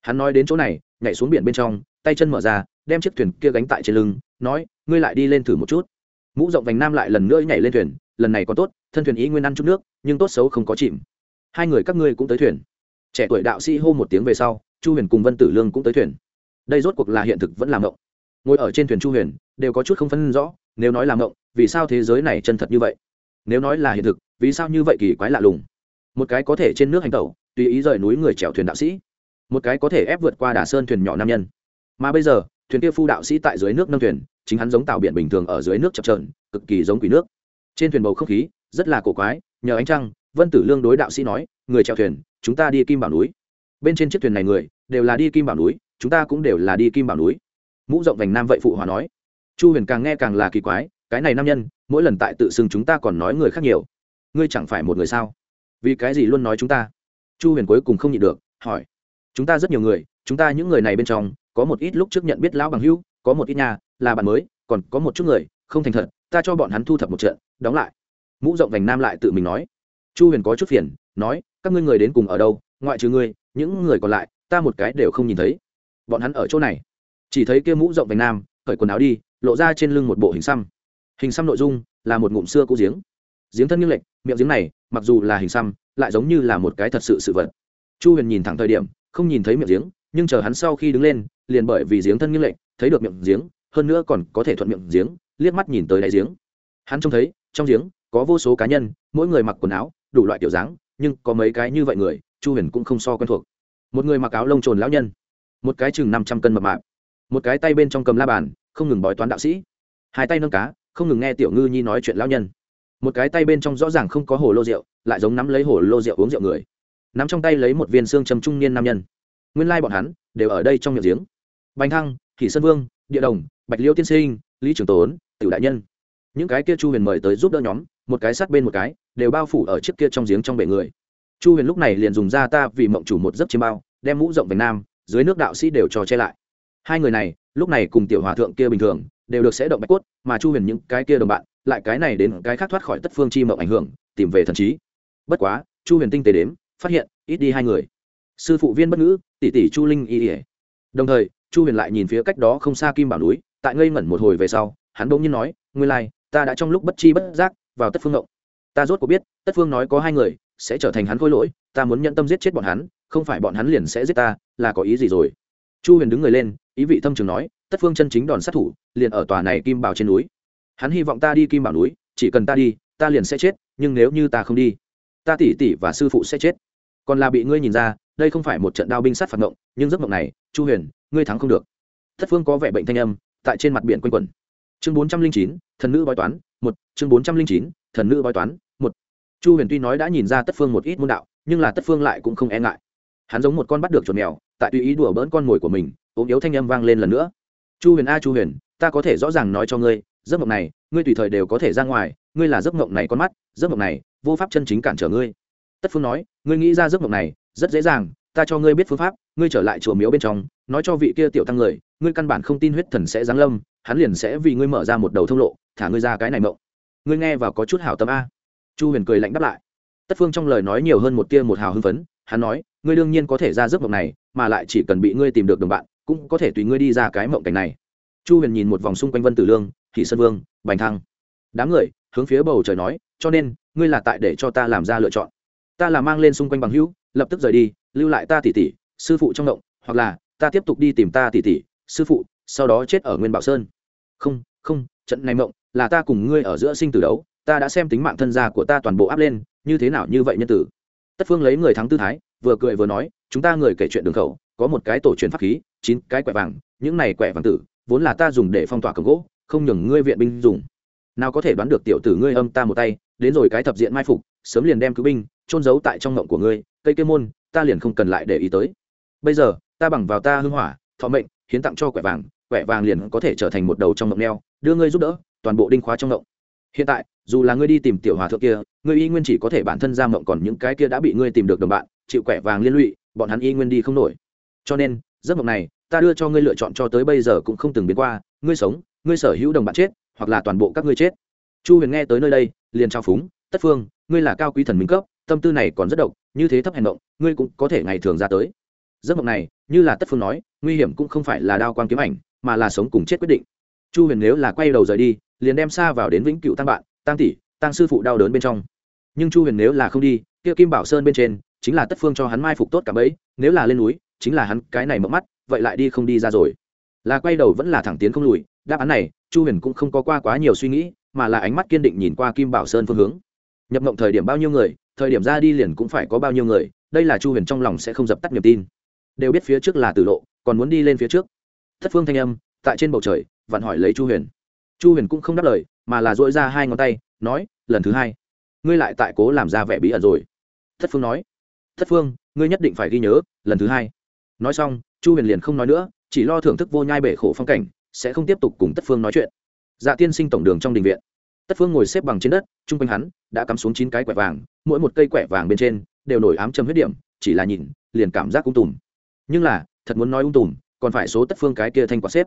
Hắn nói đến chỗ này, nhảy xuống biển bên trong, tay chân mở ra, đem chiếc thuyền kia gánh tại trên lưng, nói, ngươi lại đi lên thử một chút. Mũ rộng vành nam lại lần nữa nhảy lên thuyền, lần này còn tốt, thân thuyền ý nguyên ăn chút nước, nhưng tốt xấu không có chìm. Hai người các ngươi cũng tới thuyền. Trẻ tuổi đạo sĩ hô một tiếng về sau, chu huyền cùng vân tử lương cũng tới thuyền. Đây rốt cuộc là hiện thực vẫn làm mộng. Ngồi ở trên thuyền chu huyền, đều có chút không phân rõ, nếu nói làm mộng, vì sao thế giới này chân thật như vậy? Nếu nói là hiện thực, vì sao như vậy kỳ quái lạ lùng? Một cái có thể trên nước hành tẩu, tùy ý rời núi người chèo thuyền đạo sĩ. Một cái có thể ép vượt qua đà sơn thuyền nhỏ nam nhân. Mà bây giờ, thuyền kia phu đạo sĩ tại dưới nước nâng thuyền, chính hắn giống tàu biển bình thường ở dưới nước chập trờn cực kỳ giống quỷ nước. Trên thuyền bầu không khí, rất là cổ quái, nhờ ánh trăng, vân tử lương đối đạo sĩ nói, người chèo thuyền, chúng ta đi kim bảo núi. Bên trên chiếc thuyền này người, đều là đi kim bảo núi, chúng ta cũng đều là đi kim bảo núi. Mũ rộng vành nam vậy phụ hòa nói. Chu huyền càng nghe càng là kỳ quái, cái này nam nhân, mỗi lần tại tự xưng chúng ta còn nói người khác nhiều. Ngươi chẳng phải một người sao? Vì cái gì luôn nói chúng ta? Chu huyền cuối cùng không nhịn được, hỏi. Chúng ta rất nhiều người, chúng ta những người này bên trong, có một ít lúc trước nhận biết lão bằng hữu, có một ít nhà, là bạn mới, còn có một chút người, không thành thật, ta cho bọn hắn thu thập một trận, đóng lại. Mũ rộng vành nam lại tự mình nói. Chu huyền có chút phiền, nói, các ngươi người đến cùng ở đâu, ngoại trừ ngươi, những người còn lại, ta một cái đều không nhìn thấy. Bọn hắn ở chỗ này. Chỉ thấy kia mũ rộng vành nam, cởi quần áo đi, lộ ra trên lưng một bộ hình xăm. Hình xăm nội dung là một ngụm xưa cũ giếng giếng thân nghiêng lệch, miệng giếng này, mặc dù là hình xăm, lại giống như là một cái thật sự sự vật. Chu huyền nhìn thẳng thời điểm, không nhìn thấy miệng giếng, nhưng chờ hắn sau khi đứng lên, liền bởi vì giếng thân nghiêng lệch, thấy được miệng giếng, hơn nữa còn có thể thuận miệng giếng, liếc mắt nhìn tới đáy giếng. Hắn trông thấy, trong giếng, có vô số cá nhân, mỗi người mặc quần áo, đủ loại kiểu dáng, nhưng có mấy cái như vậy người, chu huyền cũng không so quen thuộc. Một người mặc áo lông trồn lão nhân, một cái chừng năm trăm cân mập mạp, một cái tay bên trong cầm la bàn, không ngừng bói toán đạo sĩ. Hai tay nâng cá, không ngừng nghe tiểu ngư nhi nói chuyện lão nhân một cái tay bên trong rõ ràng không có hồ lô rượu, lại giống nắm lấy hồ lô rượu uống rượu người. Nắm trong tay lấy một viên xương trầm trung niên nam nhân. Nguyên lai bọn hắn đều ở đây trong miệng giếng. Bành thăng thị sơn vương, địa đồng, bạch liêu tiên sinh, lý trường tốn, tiểu đại nhân. Những cái kia chu huyền mời tới giúp đỡ nhóm, một cái sát bên một cái, đều bao phủ ở chiếc kia trong giếng trong bể người. Chu huyền lúc này liền dùng ra ta vì mộng chủ một giấc chiêm bao, đem mũ rộng về nam, dưới nước đạo sĩ đều cho che lại. Hai người này, lúc này cùng tiểu hòa thượng kia bình thường, đều được sẽ động bạch cốt, mà chu huyền những cái kia đồng bạn lại cái này đến cái khác thoát khỏi tất phương chi mộng ảnh hưởng tìm về thần trí. Bất quá chu huyền tinh tế đếm phát hiện ít đi hai người. Sư phụ viên bất ngữ tỷ tỷ chu linh y ỉa đồng thời chu huyền lại nhìn phía cách đó không xa kim bảo núi tại ngây ngẩn một hồi về sau hắn bỗng nhiên nói ngươi lai、like, ta đã trong lúc bất chi bất giác vào tất phương ngộng ta rốt có biết tất phương nói có hai người sẽ trở thành hắn khôi lỗi ta muốn nhận tâm giết chết bọn hắn không phải bọn hắn liền sẽ giết ta là có ý gì rồi? Chu huyền đứng người lên ý vị thâm trường nói tất phương chân chính đòn sát thủ liền ở tòa này kim bảo trên núi hắn hy vọng ta đi kim bảo núi, chỉ cần ta đi, ta liền sẽ chết, nhưng nếu như ta không đi, ta tỉ tỉ và sư phụ sẽ chết. Còn là bị ngươi nhìn ra, đây không phải một trận đao binh sát phạt ngộng, nhưng giấc mộng này, chu huyền, ngươi thắng không được. Thất phương có vẻ bệnh thanh âm, tại trên mặt biển quanh quẩn. Chương bốn trăm linh chín, thần nữ bói toán, một, chương bốn trăm linh chín, thần nữ bói toán, một. Chu huyền tuy nói đã nhìn ra tất phương một ít môn đạo, nhưng là tất phương lại cũng không e ngại. Hắn giống một con bắt được chuột mèo, tại tùy ý đùa bỡn con mồi của mình, ốm yếu thanh âm vang lên lần nữa. Chu huyền a, chu huyền, ta có thể rõ ràng nói cho ngươi giấc mộng này, ngươi tùy thời đều có thể ra ngoài, ngươi là giấc mộng này con mắt, giấc mộng này, vô pháp chân chính cản trở ngươi. Tất phương nói, ngươi nghĩ ra giấc mộng này, rất dễ dàng, ta cho ngươi biết phương pháp, ngươi trở lại chùa miếu bên trong, nói cho vị kia tiểu tăng người, ngươi căn bản không tin huyết thần sẽ giáng lâm, hắn liền sẽ vì ngươi mở ra một đầu thông lộ, thả ngươi ra cái này mộng. Ngươi nghe và có chút hảo tâm a. Chu huyền cười lạnh đáp lại. Tất phương trong lời nói nhiều hơn một tia một hào hưng phấn, hắn nói, ngươi đương nhiên có thể ra giấc mộng này, mà lại chỉ cần bị ngươi tìm được đồng bạn, cũng có thể tùy ngươi đi ra cái mộng cảnh này. Chu huyền nhìn một vòng xung quanh vân tử lương Hỷ sơn vương, bành thăng. Đám người, hướng phía bầu trời nói, cho nên, ngươi là tại để cho ta làm ra lựa chọn. Ta là mang lên xung quanh bằng hữu, lập tức rời đi, lưu lại ta tỷ tỷ sư phụ trong động, hoặc là, ta tiếp tục đi tìm ta tỷ tỷ sư phụ, sau đó chết ở nguyên bảo sơn. Không không, trận này mộng, là ta cùng ngươi ở giữa sinh tử đấu, ta đã xem tính mạng thân gia của ta toàn bộ áp lên, như thế nào như vậy nhân tử. Tất phương lấy người thắng tư thái, vừa cười vừa nói, chúng ta người kể chuyện đường khẩu, có một cái tổ truyền pháp khí, chín cái quẻ vàng, những này quẻ vàng tử vốn là ta dùng để phong tỏa cầm gỗ, không nhường ngươi viện binh dùng. Nào có thể đoán được tiểu tử ngươi âm ta một tay, đến rồi cái thập diện mai phục, sớm liền đem cứu binh trôn giấu tại trong ngộng của ngươi, cây kê môn, ta liền không cần lại để ý tới. Bây giờ, ta bằng vào ta hưng hỏa, thọ mệnh, hiến tặng cho quẻ vàng quẻ vàng liền có thể trở thành một đầu trong ngộng neo, đưa ngươi giúp đỡ, toàn bộ đinh khóa trong ngộng. Hiện tại, dù là ngươi đi tìm tiểu hòa thượng kia, ngươi y nguyên chỉ có thể bản thân ra mộng, còn những cái kia đã bị ngươi tìm được đồng bạn, chịu quẻ vàng liên lụy, bọn hắn y nguyên đi không nổi. Cho nên, giấc mộng này ta đưa cho ngươi lựa chọn cho tới bây giờ cũng không từng biến qua, ngươi sống, ngươi sở hữu đồng bạn chết, hoặc là toàn bộ các ngươi chết. Chu huyền nghe tới nơi đây, liền trao phúng, tất phương, ngươi là cao quý thần minh cấp, tâm tư này còn rất độc, như thế thấp hành động ngươi cũng có thể ngày thường ra tới. Giấc mộng này, như là tất phương nói, nguy hiểm cũng không phải là đao quang kiếm ảnh, mà là sống cùng chết quyết định. Chu huyền nếu là quay đầu rời đi, liền đem xa vào đến vĩnh cựu tăng bạn tăng tỷ tăng sư phụ đau đớn bên trong. Nhưng chu huyền nếu là không đi, kia kim bảo sơn bên trên, chính là tất phương cho hắn mai phục tốt cả bấy, nếu là lên núi chính là hắn, cái này mộng mắt, vậy lại đi không đi ra rồi. Là quay đầu vẫn là thẳng tiến không lùi, đáp án này, chu huyền cũng không có qua quá nhiều suy nghĩ, mà là ánh mắt kiên định nhìn qua kim bảo sơn phương hướng. Nhập mộng thời điểm bao nhiêu người, thời điểm ra đi liền cũng phải có bao nhiêu người, đây là chu huyền trong lòng sẽ không dập tắt niềm tin. Đều biết phía trước là tử lộ, còn muốn đi lên phía trước. Thất phương thanh âm, tại trên bầu trời, vặn hỏi lấy chu huyền. Chu huyền cũng không đáp lời, mà là dỗi ra hai ngón tay, nói, lần thứ hai, ngươi lại tại cố làm ra vẻ bí ẩn rồi. Thất phương nói, thất phương, ngươi nhất định phải ghi nhớ, lần thứ hai nói xong, chu huyền liền không nói nữa, chỉ lo thưởng thức vô nhai bể khổ phong cảnh, sẽ không tiếp tục cùng tất phương nói chuyện. Dạ tiên sinh tổng đường trong đình viện. Tất phương ngồi xếp bằng trên đất, chung quanh hắn đã cắm xuống chín cái quẻ vàng, mỗi một cây quẻ vàng bên trên đều nổi ám châm huyết điểm, chỉ là nhìn, liền cảm giác ung tùm. Nhưng là, thật muốn nói ung tùm, còn phải số tất phương cái kia thanh quạt xếp.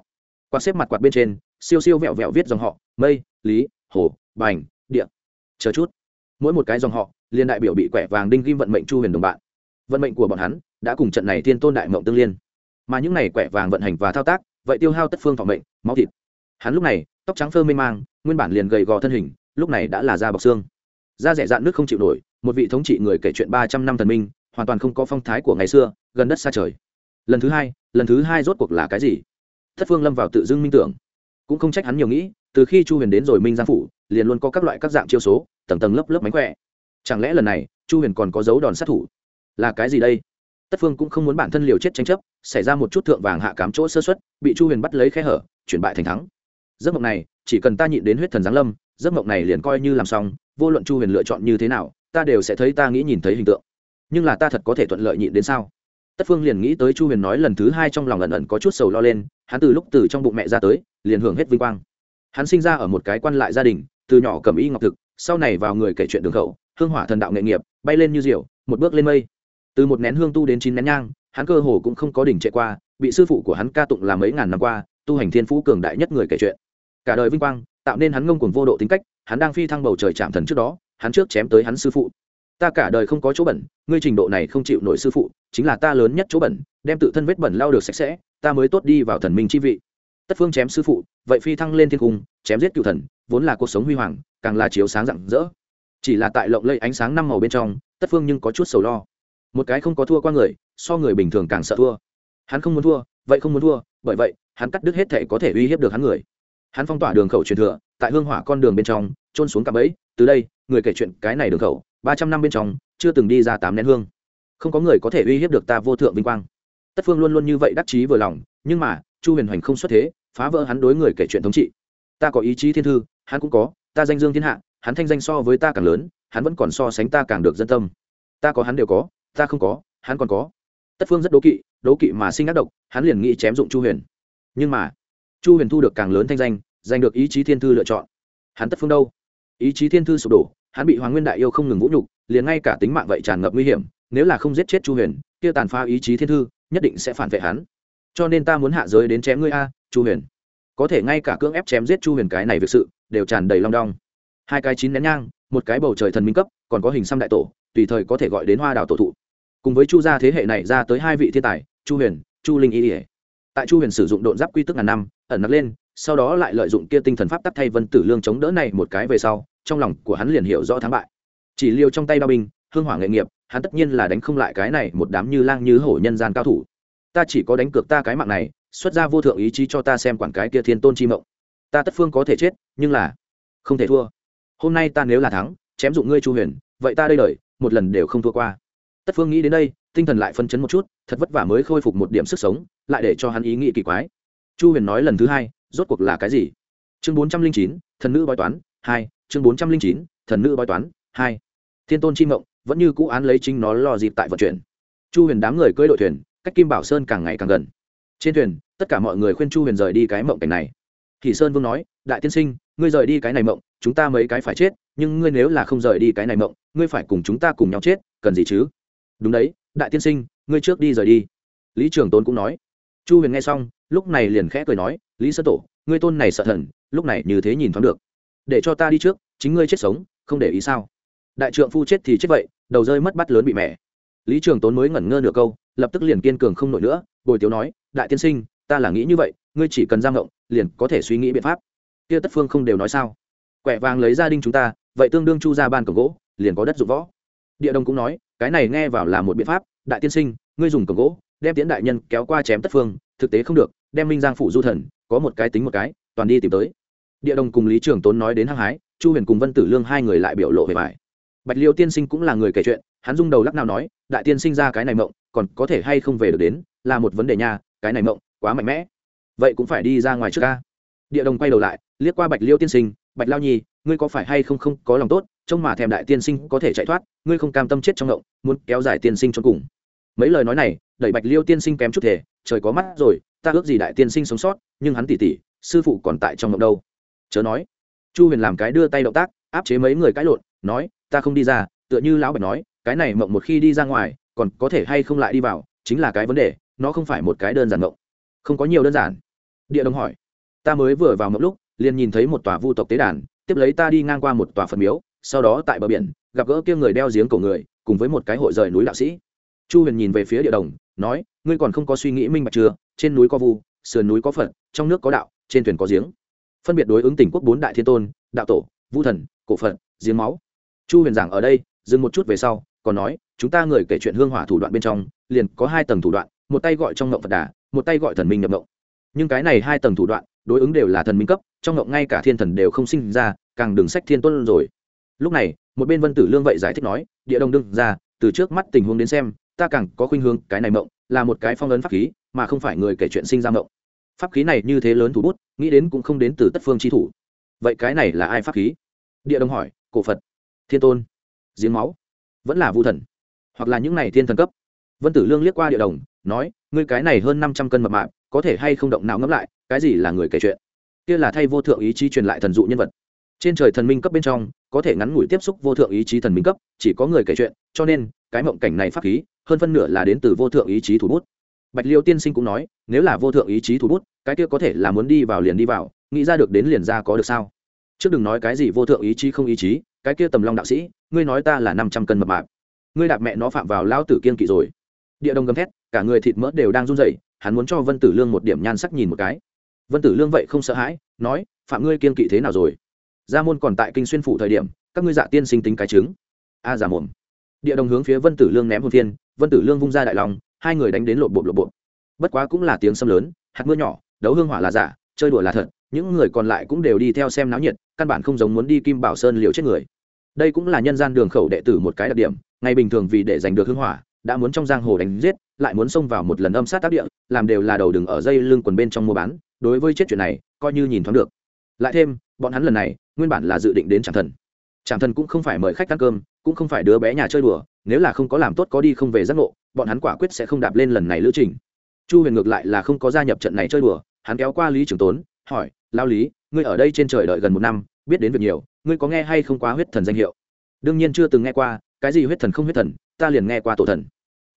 Quạt xếp mặt quạt bên trên, siêu siêu vẹo vẹo viết dòng họ, mây, lý, hồ, bành, địa. Chờ chút. Mỗi một cái dòng họ, liền đại biểu bị quẻ vàng đinh ghim vận mệnh chu huyền đồng bạn. Vận mệnh của bọn hắn đã cùng trận này thiên tôn đại mộng tương liên. Mà những này quẻ vàng vận hành và thao tác, vậy tiêu hao tất phương thọ mệnh, máu thịt. Hắn lúc này, tóc trắng phơ mê mang, nguyên bản liền gầy gò thân hình, lúc này đã là da bọc xương. Da rẻ dạn nước không chịu nổi, một vị thống trị người kể chuyện ba trăm năm thần minh, hoàn toàn không có phong thái của ngày xưa, gần đất xa trời. Lần thứ hai, lần thứ hai rốt cuộc là cái gì? Thất phương lâm vào tự dưng minh tưởng. Cũng không trách hắn nhiều nghĩ, từ khi chu huyền đến rồi minh giang phủ, liền luôn có các loại các dạng chiêu số, tầng tầng lớp lớp mánh khỏe. Chẳng lẽ lần này, chu huyền còn có dấu đòn sát thủ? Là cái gì đây? Tất phương cũng không muốn bản thân liều chết tranh chấp, xảy ra một chút thượng vàng hạ cám chỗ sơ xuất bị chu huyền bắt lấy khe hở, chuyển bại thành thắng. Giấc mộng này, chỉ cần ta nhịn đến huyết thần giáng lâm, giấc mộng này liền coi như làm xong, vô luận chu huyền lựa chọn như thế nào, ta đều sẽ thấy ta nghĩ nhìn thấy hình tượng. Nhưng là ta thật có thể thuận lợi nhịn đến sao? Tất phương liền nghĩ tới chu huyền nói lần thứ hai trong lòng ẩn ẩn có chút sầu lo lên, hắn từ lúc từ trong bụng mẹ ra tới, liền hưởng hết vinh quang. Hắn sinh ra ở một cái quan lại gia đình, từ nhỏ cầm y ngọc thực, sau này vào người kể chuyện đường khẩu hương hỏa thần đạo nghệ nghiệp, bay lên như diều, một bước lên mây từ một nén hương tu đến chín nén nhang, hắn cơ hồ cũng không có đỉnh trệ qua, bị sư phụ của hắn ca tụng làm mấy ngàn năm qua, tu hành thiên phú cường đại nhất người kể chuyện. Cả đời vinh quang, tạo nên hắn ngông cuồng vô độ tính cách, hắn đang phi thăng bầu trời chạm thần trước đó, hắn trước chém tới hắn sư phụ. Ta cả đời không có chỗ bẩn, ngươi trình độ này không chịu nổi sư phụ, chính là ta lớn nhất chỗ bẩn, đem tự thân vết bẩn lau được sạch sẽ, ta mới tốt đi vào thần minh chi vị. Tất phương chém sư phụ, vậy phi thăng lên thiên cung, chém giết cựu thần, vốn là cuộc sống huy hoàng, càng là chiếu sáng rạng rỡ. Chỉ là tại lộng lây ánh sáng năm màu bên trong, tất phương nhưng có chút sầu lo một cái không có thua qua người, so người bình thường càng sợ thua. Hắn không muốn thua, vậy không muốn thua, bởi vậy, hắn cắt đứt hết thể có thể uy hiếp được hắn người. Hắn phong tỏa đường khẩu truyền thừa, tại hương hỏa con đường bên trong trôn xuống cạm ấy từ đây, người kể chuyện cái này đường khẩu, ba trăm năm bên trong, chưa từng đi ra tám nén hương. Không có người có thể uy hiếp được ta vô thượng vinh quang. Tất phương luôn luôn như vậy đắc chí vừa lòng, nhưng mà, chu huyền hoành không xuất thế, phá vỡ hắn đối người kể chuyện thống trị. Ta có ý chí thiên thư, hắn cũng có, ta danh dương thiên hạ, hắn thanh danh so với ta càng lớn, hắn vẫn còn so sánh ta càng được dân tâm. Ta có hắn đều có ta không có, hắn còn có. Tất phương rất đố kỵ đố kỵ mà sinh ác độc, hắn liền nghĩ chém dụng chu huyền. Nhưng mà, chu huyền thu được càng lớn thanh danh, giành được ý chí thiên thư lựa chọn. Hắn tất phương đâu? Ý chí thiên thư sụp đổ, hắn bị hoàng nguyên đại yêu không ngừng vũ nhục, liền ngay cả tính mạng vậy tràn ngập nguy hiểm, nếu là không giết chết chu huyền, kia tàn phá ý chí thiên thư, nhất định sẽ phản vệ hắn. Cho nên ta muốn hạ giới đến chém ngươi a, chu huyền. Có thể ngay cả cưỡng ép chém giết chu huyền cái này việc sự, đều tràn đầy long đong. Hai cái chín nén nhang, một cái bầu trời thần minh cấp, còn có hình xăm đại tổ, tùy thời có thể gọi đến hoa đào tổ thụ cùng với chu gia thế hệ này ra tới hai vị thiên tài, chu huyền, chu linh y ỉa tại chu huyền sử dụng độn giáp quy tức ngàn năm, ẩn nặc lên, sau đó lại lợi dụng kia tinh thần pháp tắc thay vân tử lương chống đỡ này một cái về sau, trong lòng của hắn liền hiểu rõ thắng bại. Chỉ liều trong tay ba binh, hương hỏa nghệ nghiệp, hắn tất nhiên là đánh không lại cái này một đám như lang như hổ nhân gian cao thủ. Ta chỉ có đánh cược ta cái mạng này, xuất ra vô thượng ý chí cho ta xem quản cái kia thiên tôn chi mộng. Ta tất phương có thể chết, nhưng là không thể thua. Hôm nay ta nếu là thắng, chém dụng ngươi chu huyền, vậy ta đây đời một lần đều không thua qua tất phương nghĩ đến đây, tinh thần lại phân chấn một chút, thật vất vả mới khôi phục một điểm sức sống, lại để cho hắn ý nghĩ kỳ quái. Chu huyền nói lần thứ hai, rốt cuộc là cái gì? Chương bốn trăm linh chín, thần nữ bói toán, hai, chương bốn trăm linh chín, thần nữ bói toán, hai. Thiên tôn chi mộng, vẫn như cũ án lấy chính nó lo dịp tại vận chuyển. Chu huyền đám người cưỡi đội thuyền, cách kim bảo sơn càng ngày càng gần. Trên thuyền, tất cả mọi người khuyên chu huyền rời đi cái mộng cảnh này. Thì sơn vương nói, đại tiên sinh, ngươi rời đi cái này mộng, chúng ta mấy cái phải chết, nhưng ngươi nếu là không rời đi cái này mộng, ngươi phải cùng chúng ta cùng nhau chết, cần gì chứ? Đúng đấy, đại tiên sinh, ngươi trước đi rời đi. Lý trường tôn cũng nói. Chu huyền nghe xong, lúc này liền khẽ cười nói, lý sơ tổ, ngươi tôn này sợ thần, lúc này như thế nhìn thoáng được. Để cho ta đi trước, chính ngươi chết sống, không để ý sao? Đại trượng phu chết thì chết vậy, đầu rơi mất bắt lớn bị mẹ. Lý trường tốn mới ngẩn ngơ nửa câu, lập tức liền kiên cường không nổi nữa, bồi tiếu nói, đại tiên sinh, ta là nghĩ như vậy, ngươi chỉ cần giam ngộng liền có thể suy nghĩ biện pháp. Kia tất phương không đều nói sao. Quẻ vàng lấy gia đình chúng ta, vậy tương đương chu ra ban cổng gỗ, liền có đất dụng võ. Địa đông cũng nói cái này nghe vào là một biện pháp, đại tiên sinh, ngươi dùng cầm gỗ, đem tiễn đại nhân kéo qua chém tất phương, thực tế không được, đem minh giang phủ du thần, có một cái tính một cái, toàn đi tìm tới. Địa đồng cùng lý trường tốn nói đến hăng hái, chu huyền cùng vân tử lương hai người lại biểu lộ về bài bạch liêu tiên sinh cũng là người kể chuyện, hắn rung đầu lắc nào nói, đại tiên sinh ra cái này mộng, còn có thể hay không về được đến, là một vấn đề nha, cái này mộng, quá mạnh mẽ. Vậy cũng phải đi ra ngoài trước ca. Địa đồng quay đầu lại, liếc qua bạch liêu tiên sinh, bạch lao nhi, ngươi có phải hay không không có lòng tốt trông mà thèm đại tiên sinh có thể chạy thoát, ngươi không cam tâm chết trong ngộng, muốn kéo dài tiên sinh trong cùng. Mấy lời nói này, đẩy bạch liêu tiên sinh kém chút thể trời có mắt rồi, ta ước gì đại tiên sinh sống sót, nhưng hắn tỉ tỉ, sư phụ còn tại trong ngộng đâu. Chớ nói, chu huyền làm cái đưa tay động tác, áp chế mấy người cãi lộn, nói, ta không đi ra, tựa như lão bạch nói, cái này mộng một khi đi ra ngoài, còn có thể hay không lại đi vào, chính là cái vấn đề, nó không phải một cái đơn giản mộng. Không có nhiều đơn giản. Địa đồng hỏi, ta mới vừa vào mộng lúc, liền nhìn thấy một tòa vu tộc tế đàn, tiếp lấy ta đi ngang qua một tòa phật miếu sau đó tại bờ biển, gặp gỡ kia người đeo giếng cổ người, cùng với một cái hội rời núi đạo sĩ. Chu huyền nhìn về phía địa đồng, nói, ngươi còn không có suy nghĩ minh bạch chưa? Trên núi có vu, sườn núi có phật, trong nước có đạo, trên thuyền có giếng. Phân biệt đối ứng tỉnh quốc bốn đại thiên tôn, đạo tổ, vu thần, cổ phật, giếng máu. Chu huyền giảng ở đây, dừng một chút về sau, còn nói, chúng ta người kể chuyện hương hỏa thủ đoạn bên trong, liền có hai tầng thủ đoạn, một tay gọi trong ngộng phật đà, một tay gọi thần minh nhập ngộng. Nhưng cái này hai tầng thủ đoạn, đối ứng đều là thần minh cấp, trong ngộng ngay cả thiên thần đều không sinh ra, càng đừng sách thiên tôn rồi lúc này, một bên vân tử lương vậy giải thích nói, địa đông đương ra từ trước mắt tình huống đến xem, ta càng có khuynh hướng, cái này mộng là một cái phong ấn pháp khí, mà không phải người kể chuyện sinh ra mộng. Pháp khí này như thế lớn thủ bút, nghĩ đến cũng không đến từ tất phương chi thủ. Vậy cái này là ai pháp khí? Địa đông hỏi, cổ phật. Thiên tôn. Giếng máu. Vẫn là vu thần. Hoặc là những này thiên thần cấp. Vân tử lương liếc qua địa đồng, nói, ngươi cái này hơn năm trăm cân mập mạp, có thể hay không động não ngẫm lại, cái gì là người kể chuyện? Kia là thay vô thượng ý chí truyền lại thần dụ nhân vật trên trời thần minh cấp bên trong, có thể ngắn ngủi tiếp xúc vô thượng ý chí thần minh cấp, chỉ có người kể chuyện, cho nên, cái mộng cảnh này pháp khí, hơn phân nửa là đến từ vô thượng ý chí thủ bút. Bạch liêu tiên sinh cũng nói, nếu là vô thượng ý chí thủ bút, cái kia có thể là muốn đi vào liền đi vào, nghĩ ra được đến liền ra có được sao? Trước đừng nói cái gì vô thượng ý chí không ý chí, cái kia tầm long đạo sĩ, ngươi nói ta là năm trăm cân mập mạp. Ngươi đạp mẹ nó phạm vào lao tử kiên kỵ rồi. Địa đồng gầm thét, cả người thịt mỡ đều đang run rẩy, hắn muốn cho vân tử lương một điểm nhan sắc nhìn một cái. Vân tử lương vậy không sợ hãi, nói, phạm ngươi kiên kỵ thế nào rồi? Gia môn còn tại kinh xuyên phủ thời điểm, các ngươi dạ tiên sinh tính cái trứng. A giả mồm địa đồng hướng phía vân tử lương ném hồn thiên vân tử lương vung ra đại lòng hai người đánh đến lộp bộp lộp bộp. Bất quá cũng là tiếng sâm lớn, hạt mưa nhỏ, đấu hương hỏa là giả, chơi đùa là thật, những người còn lại cũng đều đi theo xem náo nhiệt, căn bản không giống muốn đi kim bảo sơn liều chết người. Đây cũng là nhân gian đường khẩu đệ tử một cái đặc điểm, ngày bình thường vì để giành được hương hỏa, đã muốn trong giang hồ đánh giết, lại muốn xông vào một lần âm sát tác địa, làm đều là đầu đừng ở dây lưng quần bên trong mua bán, đối với chết chuyện này, coi như nhìn thoáng được. Lại thêm, bọn hắn lần này nguyên bản là dự định đến tràng thần. Tràng thần cũng không phải mời khách ăn cơm, cũng không phải đứa bé nhà chơi đùa, nếu là không có làm tốt có đi không về giác ngộ, bọn hắn quả quyết sẽ không đạp lên lần này lữ trình. Chu huyền ngược lại là không có gia nhập trận này chơi đùa, hắn kéo qua lý trường tốn, hỏi, lao lý, ngươi ở đây trên trời đợi gần một năm, biết đến việc nhiều, ngươi có nghe hay không quá huyết thần danh hiệu? Đương nhiên chưa từng nghe qua, cái gì huyết thần không huyết thần, ta liền nghe qua tổ thần.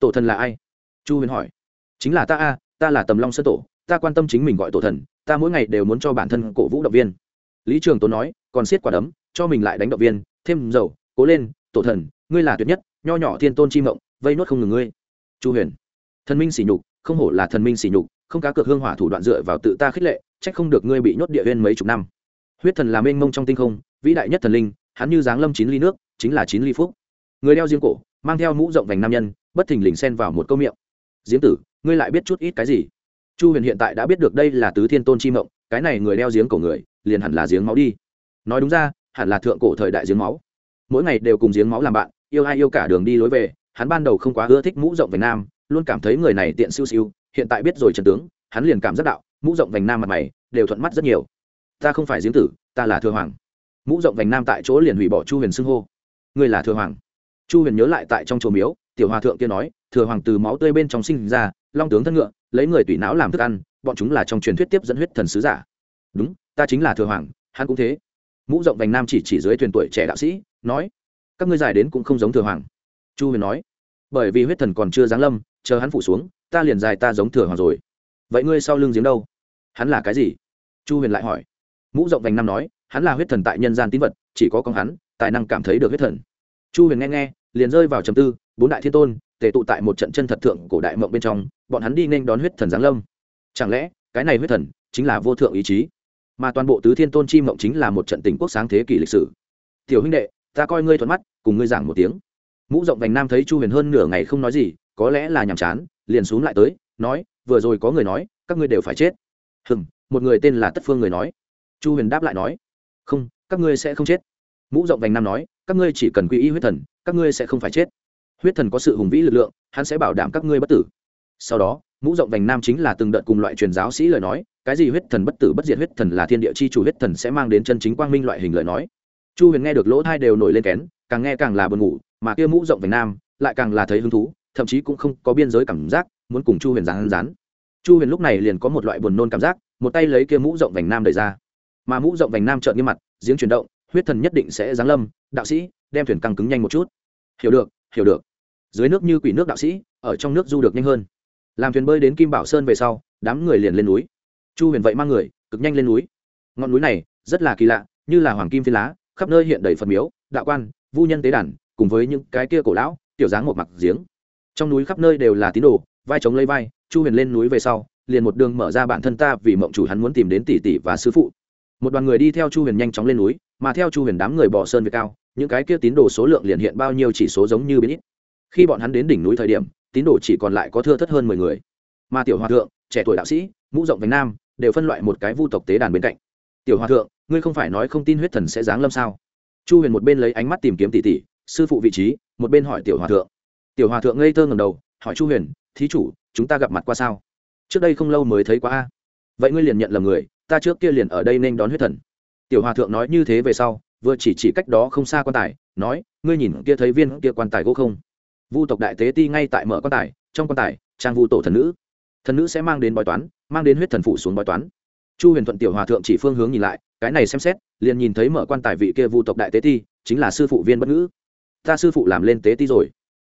Tổ thần là ai? Chu huyền hỏi. Chính là ta a, ta là tầm long sơ tổ, ta quan tâm chính mình gọi tổ thần, ta mỗi ngày đều muốn cho bản thân cổ vũ động viên lý trường tốn nói, còn siết quả đấm, cho mình lại đánh động viên, thêm dầu, cố lên, tổ thần, ngươi là tuyệt nhất, nho nhỏ thiên tôn chi mộng, vây nốt không ngừng ngươi. Chu huyền, thần minh sỉ nhục, không hổ là thần minh sỉ nhục, không cá cược hương hỏa thủ đoạn dựa vào tự ta khích lệ trách không được ngươi bị nhốt địa huyên mấy chục năm. Huyết thần là mênh mông trong tinh không, vĩ đại nhất thần linh, hắn như giáng lâm chín ly nước, chính là chín ly phúc. Người đeo riêng cổ, mang theo mũ rộng vành nam nhân, bất thình lình xen vào một câu miệng. Giếng tử, ngươi lại biết chút ít cái gì? Chu huyền hiện tại đã biết được đây là tứ thiên tôn chi mộng, cái này người đeo giếng cổ người liền hẳn là giếng máu đi. Nói đúng ra, hẳn là thượng cổ thời đại giếng máu. Mỗi ngày đều cùng giếng máu làm bạn, yêu ai yêu cả đường đi lối về, hắn ban đầu không quá ưa thích mũ rộng vành nam, luôn cảm thấy người này tiện siêu siêu, hiện tại biết rồi trần tướng, hắn liền cảm giác đạo, mũ rộng vành nam mặt mày, đều thuận mắt rất nhiều. Ta không phải giếng tử, ta là thừa hoàng. Mũ rộng vành nam tại chỗ liền hủy bỏ chu huyền xưng hô. Ngươi là thừa hoàng. Chu huyền nhớ lại tại trong chùa miếu, tiểu hòa thượng kia nói, thừa hoàng từ máu tươi bên trong sinh ra, long tướng thân ngựa, lấy người tùy não làm thức ăn, bọn chúng là trong truyền thuyết tiếp dẫn huyết thần sứ giả đúng, ta chính là thừa hoàng, hắn cũng thế. Mũ rộng vành nam chỉ chỉ dưới thuyền tuổi trẻ đạo sĩ, nói, các ngươi dài đến cũng không giống thừa hoàng. Chu huyền nói, bởi vì huyết thần còn chưa giáng lâm, chờ hắn phủ xuống, ta liền dài ta giống thừa hoàng rồi. Vậy ngươi sau lưng giếng đâu? Hắn là cái gì? Chu huyền lại hỏi. Mũ rộng vành nam nói, hắn là huyết thần tại nhân gian tín vật, chỉ có con hắn, tài năng cảm thấy được huyết thần. Chu huyền nghe nghe, liền rơi vào trầm tư, bốn đại thiên tôn, tề tụ tại một trận chân thật thượng cổ đại mộng bên trong, bọn hắn đi nên đón huyết thần giáng lâm. Chẳng lẽ, cái này huyết thần chính là vô thượng ý chí? Mà toàn bộ tứ thiên tôn chi mộng chính là một trận tình quốc sáng thế kỷ lịch sử. Tiểu huynh đệ, ta coi ngươi thuận mắt, cùng ngươi giảng một tiếng. Mũ rộng vành nam thấy chu huyền hơn nửa ngày không nói gì, có lẽ là nhàm chán, liền xuống lại tới, nói, vừa rồi có người nói, các ngươi đều phải chết. Hừng một người tên là tất phương người nói. Chu huyền đáp lại nói, không, các ngươi sẽ không chết. Mũ rộng vành nam nói, các ngươi chỉ cần quy y huyết thần, các ngươi sẽ không phải chết. Huyết thần có sự hùng vĩ lực lượng, hắn sẽ bảo đảm các ngươi bất tử. Sau đó, mũ rộng vành nam chính là từng đợt cùng loại truyền giáo sĩ lời nói cái gì huyết thần bất tử bất diệt huyết thần là thiên địa chi chủ huyết thần sẽ mang đến chân chính quang minh loại hình lời nói. Chu huyền nghe được lỗ thai đều nổi lên kén, càng nghe càng là buồn ngủ, mà kia mũ rộng về nam lại càng là thấy hứng thú, thậm chí cũng không có biên giới cảm giác, muốn cùng chu huyền rán rán chu huyền lúc này liền có một loại buồn nôn cảm giác, một tay lấy kia mũ rộng vành nam đẩy ra. Mà mũ rộng vành nam trợn nghiêm mặt, giếng chuyển động, huyết thần nhất định sẽ giáng lâm, đạo sĩ, đem thuyền căng cứng nhanh một chút. Hiểu được hiểu được. Dưới nước như quỷ nước đạo sĩ, ở trong nước du được nhanh hơn. Làm thuyền bơi đến kim bảo sơn về sau, đám người liền lên núi chu huyền vậy mang người, cực nhanh lên núi. Ngọn núi này rất là kỳ lạ, như là hoàng kim phi lá, khắp nơi hiện đầy phật miếu, đạo quan, vu nhân tế đàn, cùng với những cái kia cổ lão, tiểu dáng một mặt giếng. Trong núi khắp nơi đều là tín đồ, vai chống lấy vai, chu huyền lên núi về sau, liền một đường mở ra bản thân ta vì mộng chủ hắn muốn tìm đến tỷ tỷ và sư phụ. Một đoàn người đi theo chu huyền nhanh chóng lên núi, mà theo chu huyền đám người bỏ sơn về cao, những cái kia tín đồ số lượng liền hiện bao nhiêu chỉ số giống như biến ít. Khi bọn hắn đến đỉnh núi thời điểm, tín đồ chỉ còn lại có thưa thất hơn mười người. Mà tiểu hòa thượng, trẻ tuổi đạo sĩ, mũ rộng vành nam đều phân loại một cái vu tộc tế đàn bên cạnh. Tiểu hòa thượng, ngươi không phải nói không tin huyết thần sẽ giáng lâm sao? Chu huyền một bên lấy ánh mắt tìm kiếm tỷ tỷ, sư phụ vị trí, một bên hỏi tiểu hòa thượng. Tiểu hòa thượng ngây thơ ngầm đầu, hỏi chu huyền, thí chủ, chúng ta gặp mặt qua sao? Trước đây không lâu mới thấy qua a. Vậy ngươi liền nhận là người, ta trước kia liền ở đây nên đón huyết thần. Tiểu hòa thượng nói như thế về sau, vừa chỉ chỉ cách đó không xa quan tài, nói, ngươi nhìn kia thấy viên kia quan tài gỗ không? Vu tộc đại tế ti ngay tại mở quan tài, trong quan tài, trang vu tổ thần nữ thần nữ sẽ mang đến bói toán, mang đến huyết thần phụ xuống bói toán. Chu huyền thuận tiểu hòa thượng chỉ phương hướng nhìn lại, cái này xem xét, liền nhìn thấy mở quan tài vị kia vu tộc đại tế ti, chính là sư phụ viên bất ngữ. Ta sư phụ làm lên tế ti rồi.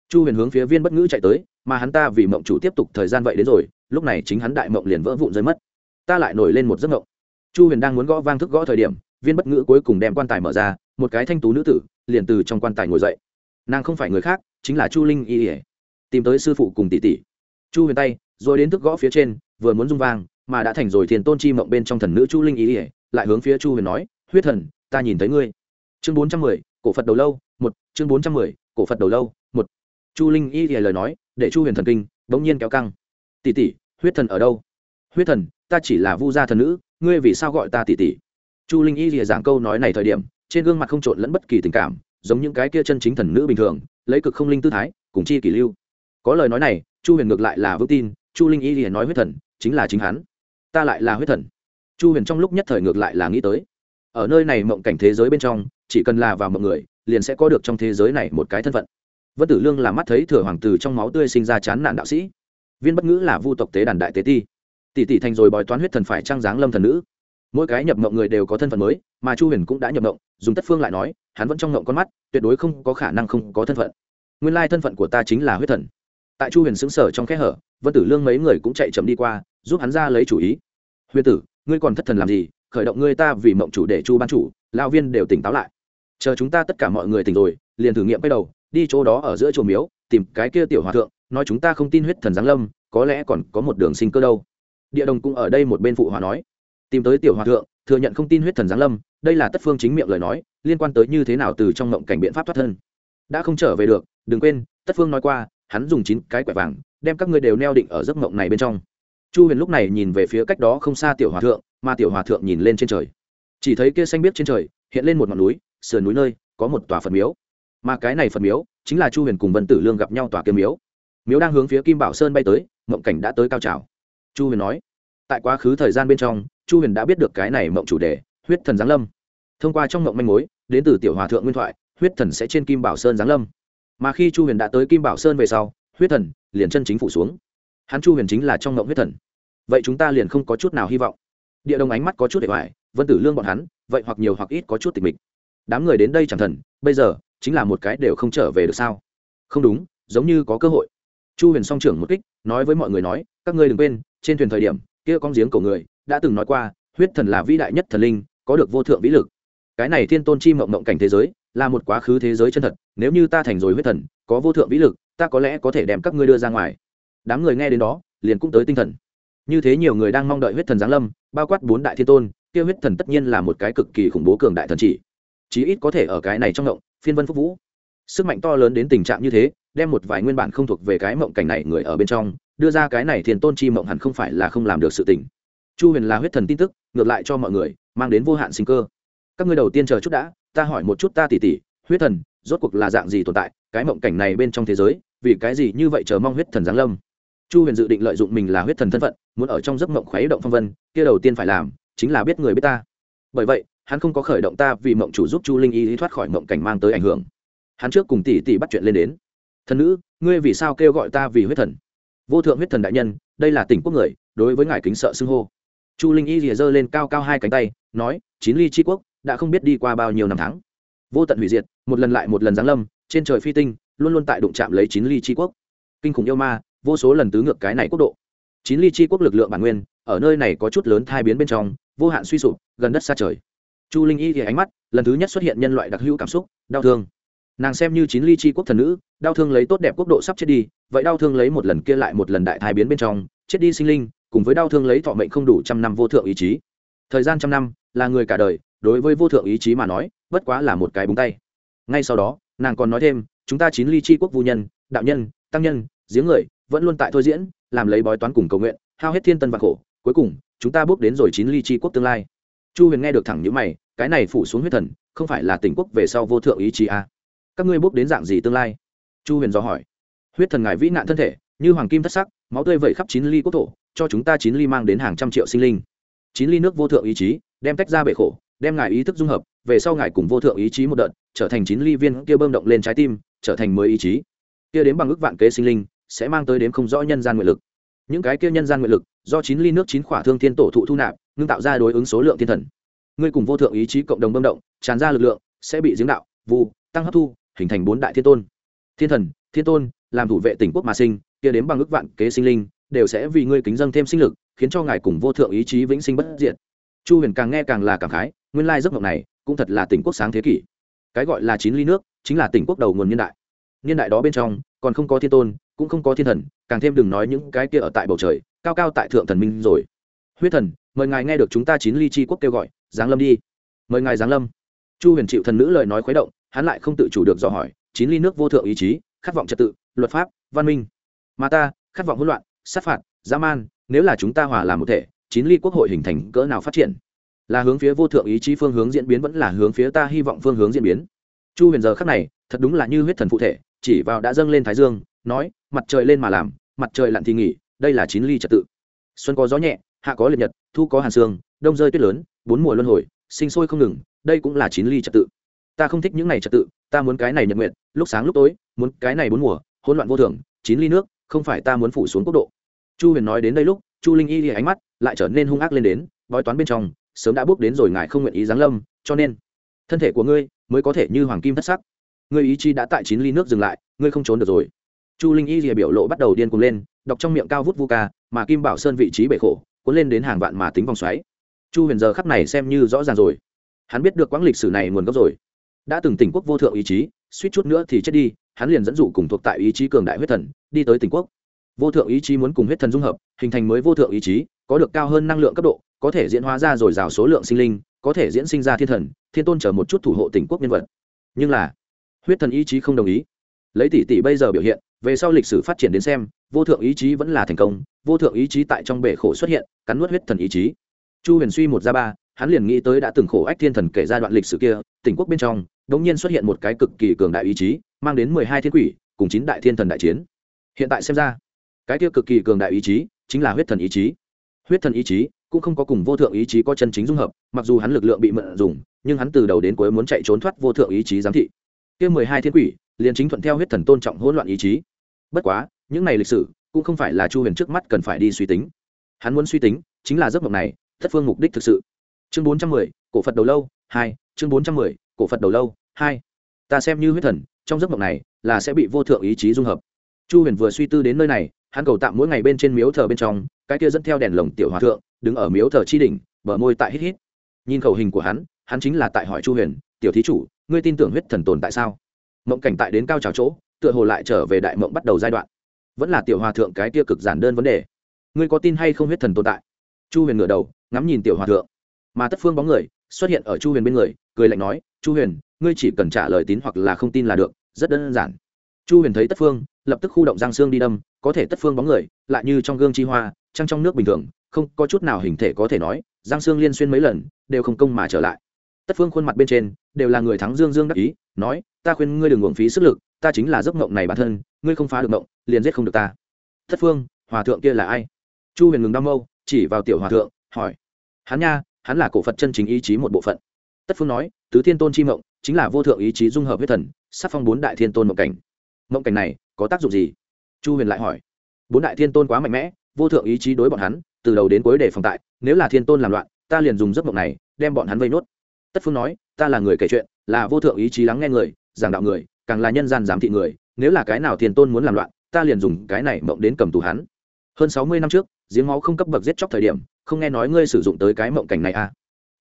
Chu huyền hướng phía viên bất ngữ chạy tới, mà hắn ta vì mộng chủ tiếp tục thời gian vậy đến rồi, lúc này chính hắn đại mộng liền vỡ vụn rơi mất. Ta lại nổi lên một giấc mộng. Chu huyền đang muốn gõ vang thức gõ thời điểm, viên bất ngữ cuối cùng đem quan tài mở ra, một cái thanh tú nữ tử, liền từ trong quan tài ngồi dậy. Nàng không phải người khác, chính là chu linh y ỉa tìm tới sư phụ cùng tỷ tỷ. Chu huyền tay rồi đến thức gõ phía trên, vừa muốn rung vang, mà đã thành rồi thiền tôn chi mộng bên trong thần nữ chu linh y ỉa lại hướng phía chu huyền nói, huyết thần, ta nhìn thấy ngươi. Chương bốn trăm mười, cổ phật đầu lâu, một, chương bốn trăm mười, cổ phật đầu lâu, một. Chu linh y ỉa lời nói, để chu huyền thần kinh bỗng nhiên kéo căng. Tỷ tỷ, huyết thần ở đâu? Huyết thần, ta chỉ là vu gia thần nữ, ngươi vì sao gọi ta tỷ tỷ? Chu linh y rìa giảng câu nói này thời điểm, trên gương mặt không trộn lẫn bất kỳ tình cảm, giống những cái kia chân chính thần nữ bình thường, lấy cực không linh tư thái, cùng chi kỷ lưu. Có lời nói này, chu huyền ngược lại là vững tin chu linh y liền nói huyết thần, chính là chính hắn. Ta lại là huyết thần. Chu huyền trong lúc nhất thời ngược lại là nghĩ tới. Ở nơi này mộng cảnh thế giới bên trong, chỉ cần là vào mộng người, liền sẽ có được trong thế giới này một cái thân phận. Vân tử lương là mắt thấy thừa hoàng tử trong máu tươi sinh ra chán nạn đạo sĩ. Viên bất ngữ là vu tộc tế đàn đại tế ti. Tỷ tỷ thành rồi bói toán huyết thần phải trang dáng lâm thần nữ. Mỗi cái nhập mộng người đều có thân phận mới, mà chu huyền cũng đã nhập mộng, dùng tất phương lại nói, hắn vẫn trong mộng con mắt, tuyệt đối không có khả năng không có thân phận. Nguyên lai thân phận của ta chính là huyết thần tại chu huyền xứng sở trong kẽ hở, vân tử lương mấy người cũng chạy chậm đi qua, giúp hắn ra lấy chủ ý. Huyền tử, ngươi còn thất thần làm gì? Khởi động ngươi ta vì mộng chủ để chu ban chủ lao viên đều tỉnh táo lại. Chờ chúng ta tất cả mọi người tỉnh rồi, liền thử nghiệm quay đầu, đi chỗ đó ở giữa chùa miếu, tìm cái kia tiểu hòa thượng, nói chúng ta không tin huyết thần giáng lâm, có lẽ còn có một đường sinh cơ đâu. Địa đồng cũng ở đây một bên phụ hòa nói. Tìm tới tiểu hòa thượng, thừa nhận không tin huyết thần giáng lâm, đây là tất phương chính miệng lời nói, liên quan tới như thế nào từ trong mộng cảnh biện pháp thoát thân. Đã không trở về được, đừng quên, tất phương nói qua hắn dùng chín cái quẻ vàng, đem các ngươi đều neo định ở giấc mộng này bên trong. Chu huyền lúc này nhìn về phía cách đó không xa tiểu hòa thượng, mà tiểu hòa thượng nhìn lên trên trời. Chỉ thấy kia xanh biết trên trời, hiện lên một ngọn núi, sườn núi nơi, có một tòa phật miếu. Mà cái này phật miếu, chính là chu huyền cùng vân tử lương gặp nhau tòa kia miếu. Miếu đang hướng phía kim bảo sơn bay tới, mộng cảnh đã tới cao trào. Chu huyền nói, tại quá khứ thời gian bên trong, chu huyền đã biết được cái này mộng chủ đề, huyết thần giáng lâm. Thông qua trong mộng manh mối, đến từ tiểu hòa thượng nguyên thoại, huyết thần sẽ trên kim bảo sơn giáng lâm mà khi chu huyền đã tới kim bảo sơn về sau huyết thần liền chân chính phủ xuống hắn chu huyền chính là trong ngộng huyết thần vậy chúng ta liền không có chút nào hy vọng địa đồng ánh mắt có chút để hoài, vân tử lương bọn hắn vậy hoặc nhiều hoặc ít có chút tịch mịch đám người đến đây chẳng thần bây giờ chính là một cái đều không trở về được sao không đúng giống như có cơ hội chu huyền song trưởng một kích nói với mọi người nói các ngươi đừng quên trên thuyền thời điểm kia con giếng cổ người đã từng nói qua huyết thần là vĩ đại nhất thần linh có được vô thượng vĩ lực cái này thiên tôn chi mộng mộng cảnh thế giới là một quá khứ thế giới chân thật, nếu như ta thành rồi huyết thần, có vô thượng vĩ lực, ta có lẽ có thể đem các ngươi đưa ra ngoài. Đám người nghe đến đó, liền cũng tới tinh thần. Như thế nhiều người đang mong đợi huyết thần giáng lâm, bao quát bốn đại thiên tôn, kia huyết thần tất nhiên là một cái cực kỳ khủng bố cường đại thần chỉ. Chí ít có thể ở cái này trong ngộng phiên vân phúc vũ. Sức mạnh to lớn đến tình trạng như thế, đem một vài nguyên bản không thuộc về cái mộng cảnh này người ở bên trong, đưa ra cái này thiên tôn chi mộng hẳn không phải là không làm được sự tình. Chu huyền là huyết thần tin tức, ngược lại cho mọi người, mang đến vô hạn sinh cơ. Các ngươi đầu tiên chờ chút đã ta hỏi một chút ta tỉ tỉ, huyết thần, rốt cuộc là dạng gì tồn tại, cái mộng cảnh này bên trong thế giới, vì cái gì như vậy chờ mong huyết thần giáng lâm? Chu huyền dự định lợi dụng mình là huyết thần thân phận, muốn ở trong giấc mộng khuấy động phong vân, kia đầu tiên phải làm, chính là biết người biết ta. Bởi vậy, hắn không có khởi động ta vì mộng chủ giúp chu linh y thoát khỏi mộng cảnh mang tới ảnh hưởng. Hắn trước cùng tỷ tỷ bắt chuyện lên đến. Thần nữ, ngươi vì sao kêu gọi ta vì huyết thần? Vô thượng huyết thần đại nhân, đây là tỉnh quốc người, đối với ngài kính sợ xưng hô. Chu linh y rìa giơ lên cao cao hai cánh tay, nói, chín ly tri quốc đã không biết đi qua bao nhiêu năm tháng. Vô tận hủy diệt, một lần lại một lần giáng lâm, trên trời phi tinh, luôn luôn tại đụng chạm lấy chín ly tri quốc. Kinh khủng yêu ma, vô số lần tứ ngược cái này quốc độ. Chín ly tri quốc lực lượng bản nguyên, ở nơi này có chút lớn thai biến bên trong, vô hạn suy sụp, gần đất xa trời. Chu linh y thì ánh mắt, lần thứ nhất xuất hiện nhân loại đặc hữu cảm xúc, đau thương. Nàng xem như chín ly chi quốc thần nữ, đau thương lấy tốt đẹp quốc độ sắp chết đi, vậy đau thương lấy một lần kia lại một lần đại thai biến bên trong, chết đi sinh linh, cùng với đau thương lấy thọ mệnh không đủ trăm năm vô thượng ý chí. Thời gian trăm năm, là người cả đời đối với vô thượng ý chí mà nói, bất quá là một cái búng tay. Ngay sau đó, nàng còn nói thêm, chúng ta chín ly chi quốc vô nhân, đạo nhân, tăng nhân, giếng người, vẫn luôn tại thôi diễn, làm lấy bói toán cùng cầu nguyện, hao hết thiên tân và khổ, cuối cùng, chúng ta bước đến rồi chín ly chi quốc tương lai. Chu huyền nghe được thẳng những mày, cái này phủ xuống huyết thần, không phải là tỉnh quốc về sau vô thượng ý chí à. các ngươi bước đến dạng gì tương lai? Chu huyền do hỏi. Huyết thần ngài vĩ nạn thân thể, như hoàng kim thất sắc, máu tươi vẩy khắp chín ly quốc thổ, cho chúng ta chín ly mang đến hàng trăm triệu sinh linh. Chín ly nước vô thượng ý chí, đem tách ra bể khổ đem ngài ý thức dung hợp, về sau ngài cùng vô thượng ý chí một đợt, trở thành chín ly viên kia bơm động lên trái tim, trở thành mới ý chí. Kia đến bằng ước vạn kế sinh linh, sẽ mang tới đến không rõ nhân gian nguyện lực. Những cái kia nhân gian nguyện lực, do chín ly nước chín khỏa thương thiên tổ thụ thu nạp, ngưng tạo ra đối ứng số lượng thiên thần. Ngươi cùng vô thượng ý chí cộng đồng bơm động, tràn ra lực lượng, sẽ bị giếng đạo, vu, tăng hấp thu, hình thành bốn đại thiên tôn. Thiên thần, thiên tôn, làm thủ vệ tỉnh quốc mà sinh, kia đến bằng ước vạn kế sinh linh, đều sẽ vì ngươi kính dâng thêm sinh lực, khiến cho ngài cùng vô thượng ý chí vĩnh sinh bất diệt. Chu huyền càng nghe càng là cảm khái nguyên lai giấc mộng này cũng thật là tỉnh quốc sáng thế kỷ. Cái gọi là chín ly nước chính là tỉnh quốc đầu nguồn nhân đại. Niên đại đó bên trong còn không có thiên tôn, cũng không có thiên thần, càng thêm đừng nói những cái kia ở tại bầu trời, cao cao tại thượng thần minh rồi. Huyết thần, mời ngài nghe được chúng ta chín ly chi quốc kêu gọi, giáng lâm đi. Mời ngài giáng lâm. Chu huyền chịu thần nữ lời nói khuấy động, hắn lại không tự chủ được dò hỏi, chín ly nước vô thượng ý chí, khát vọng trật tự, luật pháp, văn minh. Mà ta, khát vọng hỗn loạn, sát phạt, dã man, nếu là chúng ta hòa làm một thể, chín ly quốc hội hình thành cỡ nào phát triển? Là hướng phía vô thượng ý chí phương hướng diễn biến vẫn là hướng phía ta hy vọng phương hướng diễn biến. Chu huyền giờ khắc này, thật đúng là như huyết thần phụ thể, chỉ vào đã dâng lên thái dương, nói, mặt trời lên mà làm, mặt trời lặn thì nghỉ, đây là chín ly trật tự. Xuân có gió nhẹ, hạ có liệt nhật, thu có hàn sương, đông rơi tuyết lớn, bốn mùa luân hồi, sinh sôi không ngừng, đây cũng là chín ly trật tự. Ta không thích những này trật tự, ta muốn cái này nhật nguyện lúc sáng lúc tối, muốn cái này bốn mùa, hỗn loạn vô thường, chín ly nước, không phải ta muốn phủ xuống quốc độ. Chu huyền nói đến đây lúc, chu linh y thì ánh mắt, lại trở nên hung ác lên đến, bói toán bên trong sớm đã bước đến rồi ngài không nguyện ý giáng lâm, cho nên, thân thể của ngươi mới có thể như hoàng kim thất sắc. Ngươi ý chí đã tại chín ly nước dừng lại, ngươi không trốn được rồi. Chu linh y rìa biểu lộ bắt đầu điên cuồng lên, đọc trong miệng cao vút vu ca, mà kim bảo sơn vị trí bể khổ, cuốn lên đến hàng vạn mà tính vòng xoáy. Chu huyền giờ khắp này xem như rõ ràng rồi. Hắn biết được quãng lịch sử này nguồn gốc rồi. Đã từng tỉnh quốc vô thượng ý chí, suýt chút nữa thì chết đi, hắn liền dẫn dụ cùng thuộc tại ý chí cường đại huyết thần, đi tới tỉnh quốc. Vô thượng ý chí muốn cùng huyết thần dung hợp, hình thành mới vô thượng ý chí, có được cao hơn năng lượng cấp độ có thể diễn hóa ra rồi rào số lượng sinh linh, có thể diễn sinh ra thiên thần, thiên tôn trở một chút thủ hộ tỉnh quốc nhân vật. Nhưng là, huyết thần ý chí không đồng ý. Lấy tỷ tỷ bây giờ biểu hiện, về sau lịch sử phát triển đến xem, vô thượng ý chí vẫn là thành công, vô thượng ý chí tại trong bể khổ xuất hiện, cắn nuốt huyết thần ý chí. Chu huyền suy một ra ba, hắn liền nghĩ tới đã từng khổ ách thiên thần kể ra đoạn lịch sử kia, tỉnh quốc bên trong, đống nhiên xuất hiện một cái cực kỳ cường đại ý chí, mang đến mười hai thiên quỷ, cùng chín đại thiên thần đại chiến. Hiện tại xem ra, cái kia cực kỳ cường đại ý chí chính là huyết thần ý chí. Huyết thần ý chí cũng không có cùng vô thượng ý chí có chân chính dung hợp, mặc dù hắn lực lượng bị mượn dùng, nhưng hắn từ đầu đến cuối muốn chạy trốn thoát vô thượng ý chí giám thị. Kia mười hai thiên quỷ, liền chính thuận theo huyết thần tôn trọng hỗn loạn ý chí. Bất quá, những này lịch sử, cũng không phải là chu huyền trước mắt cần phải đi suy tính. Hắn muốn suy tính, chính là giấc mộng này, thất phương mục đích thực sự. Chương bốn trăm mười, cổ phật đầu lâu, hai, chương bốn trăm mười, cổ phật đầu lâu, hai. Ta xem như huyết thần, trong giấc mộng này, là sẽ bị vô thượng ý chí dung hợp. Chu huyền vừa suy tư đến nơi này hắn cầu tạm mỗi ngày bên trên miếu thờ bên trong, cái kia dẫn theo đèn lồng tiểu hòa thượng, đứng ở miếu thờ chi đỉnh, bờ môi tại hít hít. Nhìn khẩu hình của hắn hắn chính là tại hỏi chu huyền, tiểu thí chủ, ngươi tin tưởng huyết thần tồn tại sao? Mộng cảnh tại đến cao trào chỗ, tựa hồ lại trở về đại mộng bắt đầu giai đoạn. Vẫn là tiểu hòa thượng cái kia cực giản đơn vấn đề. Ngươi có tin hay không huyết thần tồn tại? Chu huyền ngửa đầu, ngắm nhìn tiểu hòa thượng. Mà tất phương bóng người xuất hiện ở chu huyền bên người, cười lạnh nói, chu huyền, ngươi chỉ cần trả lời tín hoặc là không tin là được, rất đơn giản chu huyền thấy tất phương, lập tức khu động giang xương đi đâm, có thể tất phương bóng người, lại như trong gương chi hoa, trăng trong nước bình thường, không có chút nào hình thể có thể nói giang xương liên xuyên mấy lần, đều không công mà trở lại. Tất phương khuôn mặt bên trên, đều là người thắng dương dương đắc ý, nói, ta khuyên ngươi đừng uổng phí sức lực, ta chính là giấc mộng này bản thân, ngươi không phá được mộng, liền giết không được ta. Tất phương, hòa thượng kia là ai? Chu huyền ngừng đau mâu, chỉ vào tiểu hòa thượng, hỏi, hắn nha, hắn là cổ phật chân chính ý chí một bộ phận. Tất phương nói, tứ thiên tôn chi mộng, chính là vô thượng ý chí dung hợp huyết thần sắc phong bốn đại thiên tôn mộng cảnh mộng cảnh này có tác dụng gì? Chu huyền lại hỏi. Bốn đại thiên tôn quá mạnh mẽ, vô thượng ý chí đối bọn hắn, từ đầu đến cuối để phòng tại, nếu là thiên tôn làm loạn, ta liền dùng giấc mộng này đem bọn hắn vây nốt. Tất phương nói, ta là người kể chuyện, là vô thượng ý chí lắng nghe người, giảng đạo người, càng là nhân gian giám thị người, nếu là cái nào thiên tôn muốn làm loạn, ta liền dùng cái này mộng đến cầm tù hắn. Hơn sáu mươi năm trước, giếng máu không cấp bậc giết chóc thời điểm, không nghe nói ngươi sử dụng tới cái mộng cảnh này à?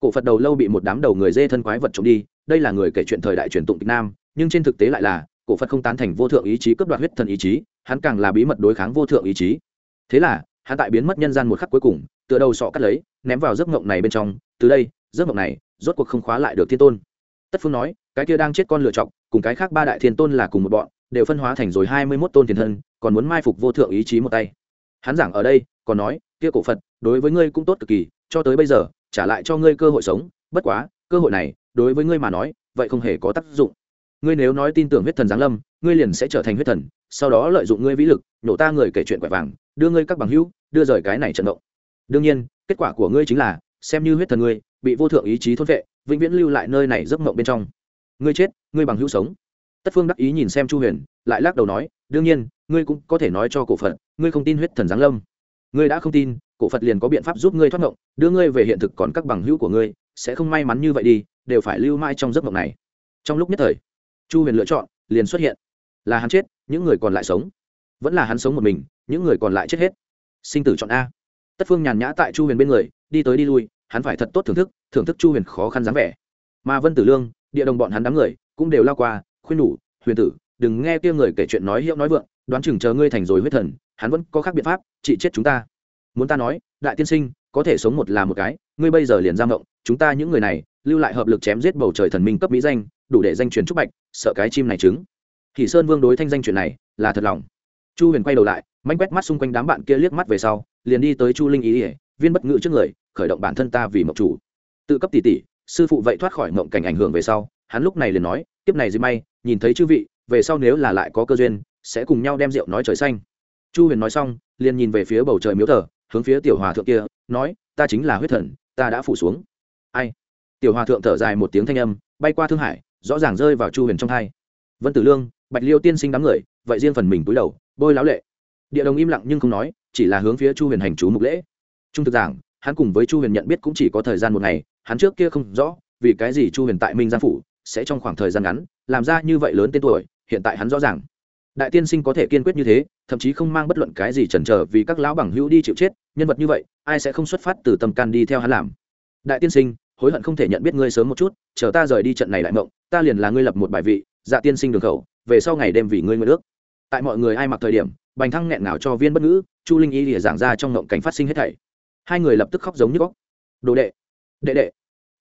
Cổ phật đầu lâu bị một đám đầu người dê thân quái vật trộm đi, đây là người kể chuyện thời đại truyền tụng việt nam, nhưng trên thực tế lại là cổ phật không tán thành vô thượng ý chí cướp đoạt huyết thần ý chí, hắn càng là bí mật đối kháng vô thượng ý chí. Thế là, hắn tại biến mất nhân gian một khắc cuối cùng, tựa đầu sọ cắt lấy, ném vào giấc ngộng này bên trong, từ đây, giấc ngộng này, rốt cuộc không khóa lại được thiên tôn. Tất phương nói, cái kia đang chết con lựa chọc cùng cái khác ba đại thiên tôn là cùng một bọn, đều phân hóa thành rồi hai mươi mốt tôn tiền thân, còn muốn mai phục vô thượng ý chí một tay. Hắn giảng ở đây, còn nói, kia cổ phật, đối với ngươi cũng tốt cực kỳ, cho tới bây giờ, trả lại cho ngươi cơ hội sống, bất quá, cơ hội này, đối với ngươi mà nói, vậy không hề có tác dụng ngươi nếu nói tin tưởng huyết thần giáng lâm, ngươi liền sẽ trở thành huyết thần, sau đó lợi dụng ngươi vĩ lực, nổ ta người kể chuyện quẻ vàng, đưa ngươi các bằng hữu, đưa rời cái này trận động. Đương nhiên, kết quả của ngươi chính là, xem như huyết thần ngươi, bị vô thượng ý chí thôn vệ, vĩnh viễn lưu lại nơi này giấc mộng bên trong. Ngươi chết, ngươi bằng hữu sống. Tất phương đắc ý nhìn xem chu huyền, lại lắc đầu nói, đương nhiên, ngươi cũng có thể nói cho cổ phật, ngươi không tin huyết thần giáng lâm. Ngươi đã không tin, cổ phật liền có biện pháp giúp ngươi thoát mộng, đưa ngươi về hiện thực còn các bằng hữu của ngươi, sẽ không may mắn như vậy đi, đều phải lưu mãi trong giấc mộng này. Trong lúc nhất thời chu huyền lựa chọn, liền xuất hiện. Là hắn chết, những người còn lại sống. Vẫn là hắn sống một mình, những người còn lại chết hết. Sinh tử chọn a. Tất phương nhàn nhã tại chu huyền bên người, đi tới đi lui, hắn phải thật tốt thưởng thức thưởng thức chu huyền khó khăn dáng vẻ. Mà vân tử lương, địa đồng bọn hắn đám người, cũng đều lao qua, khuyên nhủ, huyền tử, đừng nghe kia người kể chuyện nói hiệu nói vượng, đoán chừng chờ ngươi thành rồi huyết thần, hắn vẫn có khác biện pháp trị chết chúng ta. Muốn ta nói, đại tiên sinh, có thể sống một là một cái, ngươi bây giờ liền giam động, chúng ta những người này, lưu lại hợp lực chém giết bầu trời thần minh cấp mỹ danh đủ để danh truyền trúc bạch, sợ cái chim này trứng. Thì sơn vương đối thanh danh chuyện này là thật lòng. Chu huyền quay đầu lại, manh quét mắt xung quanh đám bạn kia liếc mắt về sau, liền đi tới chu linh ý ỉa viên bất ngữ trước người, khởi động bản thân ta vì mộng chủ. Tự cấp tỷ tỷ, sư phụ vậy thoát khỏi mộng cảnh ảnh hưởng về sau, hắn lúc này liền nói tiếp này dì may, nhìn thấy chư vị, về sau nếu là lại có cơ duyên, sẽ cùng nhau đem rượu nói trời xanh. Chu huyền nói xong, liền nhìn về phía bầu trời miếu thờ, hướng phía tiểu hòa thượng kia, nói, ta chính là huyết thần, ta đã phủ xuống. Ai? Tiểu hòa thượng thở dài một tiếng thanh âm, bay qua thương hải rõ ràng rơi vào chu huyền trong hai. Vân tử lương, bạch liêu tiên sinh đám người, vậy riêng phần mình túi đầu, bôi láo lệ. Địa đồng im lặng nhưng không nói, chỉ là hướng phía chu huyền hành chú mục lễ. Trung thực giảng, hắn cùng với chu huyền nhận biết cũng chỉ có thời gian một ngày, hắn trước kia không rõ, vì cái gì chu huyền tại minh giang phủ sẽ trong khoảng thời gian ngắn, làm ra như vậy lớn tên tuổi, hiện tại hắn rõ ràng. Đại tiên sinh có thể kiên quyết như thế, thậm chí không mang bất luận cái gì chần chờ vì các lão bằng hữu đi chịu chết, nhân vật như vậy, ai sẽ không xuất phát từ tâm can đi theo hắn làm? Đại tiên sinh hối hận không thể nhận biết ngươi sớm một chút, chờ ta rời đi trận này lại mộng, ta liền là ngươi lập một bài vị dạ tiên sinh đường khẩu, về sau ngày đêm vì ngươi nguyện ước. Tại mọi người ai mặc thời điểm, bành thăng nghẹn ngào cho viên bất ngữ, chu linh y lìa giảng ra trong ngộng cảnh phát sinh hết thảy. Hai người lập tức khóc giống như góc đồ đệ đệ đệ.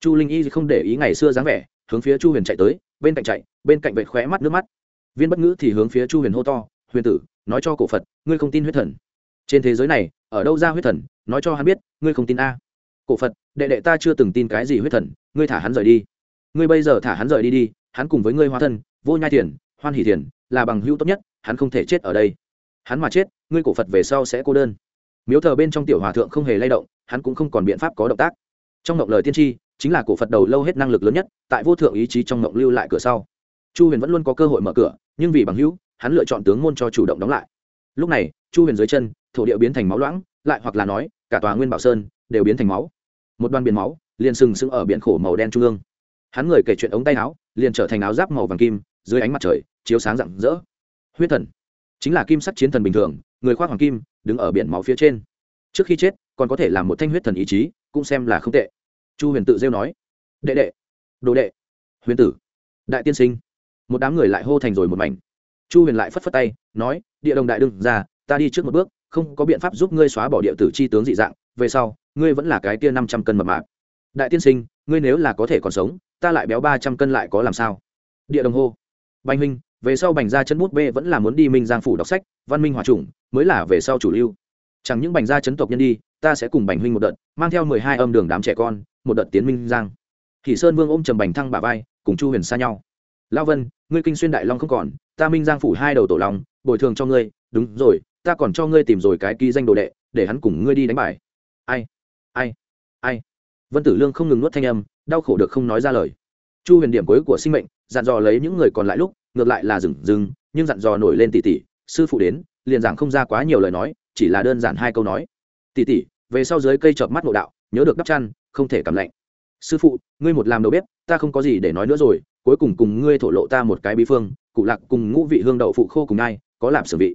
Chu linh y không để ý ngày xưa dáng vẻ, hướng phía chu huyền chạy tới, bên cạnh chạy, bên cạnh vệ khóe mắt nước mắt. Viên bất ngữ thì hướng phía chu huyền hô to, huyền tử, nói cho cổ phật, ngươi không tin huyết thần. Trên thế giới này, ở đâu ra huyết thần, nói cho hắn biết, ngươi không tin a cổ phật, đệ đệ ta chưa từng tin cái gì huyết thần, ngươi thả hắn rời đi. Ngươi bây giờ thả hắn rời đi đi, hắn cùng với ngươi hóa thân, vô nhai thiền, hoan hỷ thiền, là bằng hữu tốt nhất, hắn không thể chết ở đây. Hắn mà chết, ngươi cổ phật về sau sẽ cô đơn. Miếu thờ bên trong tiểu hòa thượng không hề lay động, hắn cũng không còn biện pháp có động tác. Trong động lời tiên tri, chính là cổ phật đầu lâu hết năng lực lớn nhất, tại vô thượng ý chí trong động lưu lại cửa sau. Chu huyền vẫn luôn có cơ hội mở cửa, nhưng vì bằng hữu, hắn lựa chọn tướng môn cho chủ động đóng lại. Lúc này, chu huyền dưới chân, thổ địa biến thành máu loãng, lại hoặc là nói, cả tòa nguyên bảo sơn đều biến thành máu một đoàn biển máu liền sừng sững ở biển khổ màu đen trung ương. Hắn người kể chuyện ống tay áo, liền trở thành áo giáp màu vàng kim, dưới ánh mặt trời, chiếu sáng rạng rỡ. Huyết thần, chính là kim sắc chiến thần bình thường, người khoác hoàng kim, đứng ở biển máu phía trên. Trước khi chết, còn có thể làm một thanh huyết thần ý chí, cũng xem là không tệ. Chu huyền tự rêu nói, đệ đệ, đồ đệ, huyền tử, đại tiên sinh. Một đám người lại hô thành rồi một mảnh. Chu huyền lại phất phất tay, nói, địa đồng đại đương ra, ta đi trước một bước, không có biện pháp giúp ngươi xóa bỏ địa tử c h i tướng dị dạng, về sau ngươi vẫn là cái kia năm trăm cân mập mạp. Đại tiên sinh, ngươi nếu là có thể còn sống, ta lại béo ba trăm cân lại có làm sao? Địa đồng hô. Bành huynh, về sau bành gia chân bút b vẫn là muốn đi minh giang phủ đọc sách, văn minh hòa chủng, mới là về sau chủ lưu. Chẳng những bành gia chấn tộc nhân đi, ta sẽ cùng bành huynh một đợt, mang theo mười hai âm đường đám trẻ con, một đợt tiến minh giang. Thị sơn vương ôm trầm bành thăng bà vai, cùng chu huyền xa nhau. Lao vân, ngươi kinh xuyên đại long không còn, ta minh giang phủ hai đầu tổ long, bồi thường cho ngươi, đúng rồi, ta còn cho ngươi tìm rồi cái ký danh đồ đệ, để hắn cùng ngươi đi đánh bài. Ai? Ai ai? Vân tử lương không ngừng nuốt thanh âm đau khổ được không nói ra lời. Chu huyền điểm cuối của sinh mệnh dặn dò lấy những người còn lại lúc ngược lại là dừng dừng nhưng dặn dò nổi lên tỉ tỉ sư phụ đến liền giảng không ra quá nhiều lời nói chỉ là đơn giản hai câu nói. Tỉ tỉ về sau dưới cây chợp mắt ngộ đạo nhớ được đắp chăn không thể cảm lạnh. Sư phụ ngươi một làm đầu bếp ta không có gì để nói nữa rồi cuối cùng cùng ngươi thổ lộ ta một cái bí phương cụ lạc cùng ngũ vị hương đậu phụ khô cùng nai, có làm sử vị.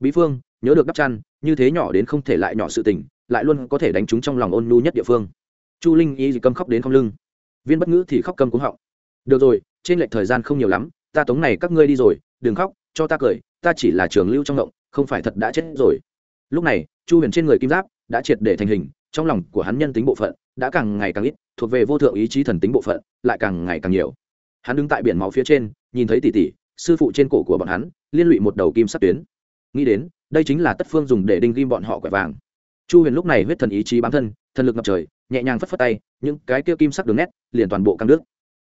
Bí phương nhớ được đắp chăn như thế nhỏ đến không thể lại nhỏ sự tình lại luôn có thể đánh trúng trong lòng ôn nhu nhất địa phương. Chu linh y câm khóc đến không lưng. Viên bất ngữ thì khóc câm cúng họng. Được rồi, trên lệch thời gian không nhiều lắm, ta tống này các ngươi đi rồi, đừng khóc, cho ta cười, ta chỉ là trường lưu trong động không phải thật đã chết rồi. Lúc này, chu huyền trên người kim giáp đã triệt để thành hình, trong lòng của hắn nhân tính bộ phận đã càng ngày càng ít, thuộc về vô thượng ý chí thần tính bộ phận, lại càng ngày càng nhiều. Hắn đứng tại biển máu phía trên, nhìn thấy tỷ tỷ, sư phụ trên cổ của bọn hắn, liên lụy một đầu kim sắt tuyến. Nghĩ đến, đây chính là tất phương dùng để đinh ghim bọn họ quẻ vàng chu huyền lúc này huyết thần ý chí bám thân thần lực ngập trời nhẹ nhàng phất phất tay những cái kia kim sắc đường nét liền toàn bộ căng nước.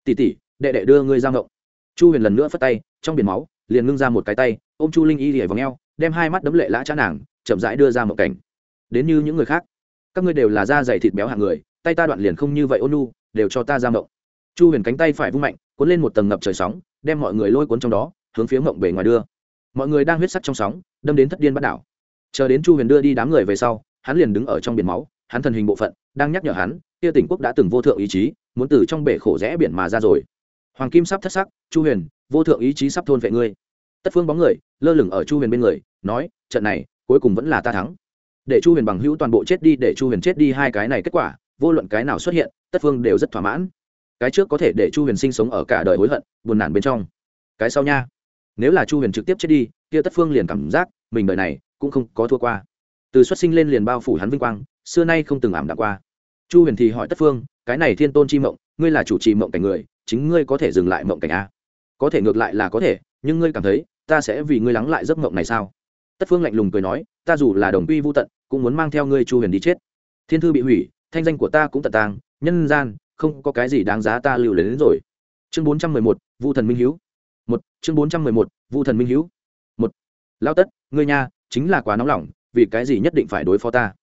Tỉ tỉ, đệ đệ đưa ngươi ra ngộng. Chu huyền lần nữa phất tay trong biển máu liền ngưng ra một cái tay ôm chu linh y lìa vào ngheo đem hai mắt đấm lệ lã chán nàng chậm rãi đưa ra một cảnh. Đến như những người khác các ngươi đều là da dày thịt béo hạng người tay ta đoạn liền không như vậy ôn nu đều cho ta ra ngộng. Chu huyền cánh tay phải vung mạnh cuốn lên một tầng ngập trời sóng đem mọi người lôi cuốn trong đó hướng phía ngộng bể ngoài đưa. Mọi người đang huyết sắc trong sóng đâm đến thất điên bắt đảo. Chờ đến chu huyền đưa đi đám người về sau hắn liền đứng ở trong biển máu, hắn thần hình bộ phận, đang nhắc nhở hắn, kia tỉnh quốc đã từng vô thượng ý chí, muốn từ trong bể khổ rẽ biển mà ra rồi. Hoàng kim sắp thất sắc, chu huyền, vô thượng ý chí sắp thôn vệ ngươi. Tất phương bóng người, lơ lửng ở chu huyền bên người, nói, trận này, cuối cùng vẫn là ta thắng. Để chu huyền bằng hữu toàn bộ chết đi, để chu huyền chết đi hai cái này kết quả, vô luận cái nào xuất hiện, tất phương đều rất thỏa mãn. Cái trước có thể để chu huyền sinh sống ở cả đời hối hận, buồn nản bên trong. Cái sau nha, nếu là chu huyền trực tiếp chết đi, kia tất phương liền cảm giác mình đời này cũng không có thua qua từ xuất sinh lên liền bao phủ hắn vinh quang xưa nay không từng ảm đạm qua. Chu huyền thì hỏi tất phương cái này thiên tôn chi mộng ngươi là chủ trì mộng cảnh người chính ngươi có thể dừng lại mộng cảnh a có thể ngược lại là có thể nhưng ngươi cảm thấy ta sẽ vì ngươi lắng lại giấc mộng này sao? Tất phương lạnh lùng cười nói ta dù là đồng quy vô tận cũng muốn mang theo ngươi chu huyền đi chết. Thiên thư bị hủy thanh danh của ta cũng tận tàng nhân gian không có cái gì đáng giá ta lưu đến, rồi. Chương bốn trăm mười một vu thần minh hữu một chương bốn trăm mười một vu thần minh hữu một lao tất ngươi nha chính là quá nóng lòng vì cái gì nhất định phải đối phó ta?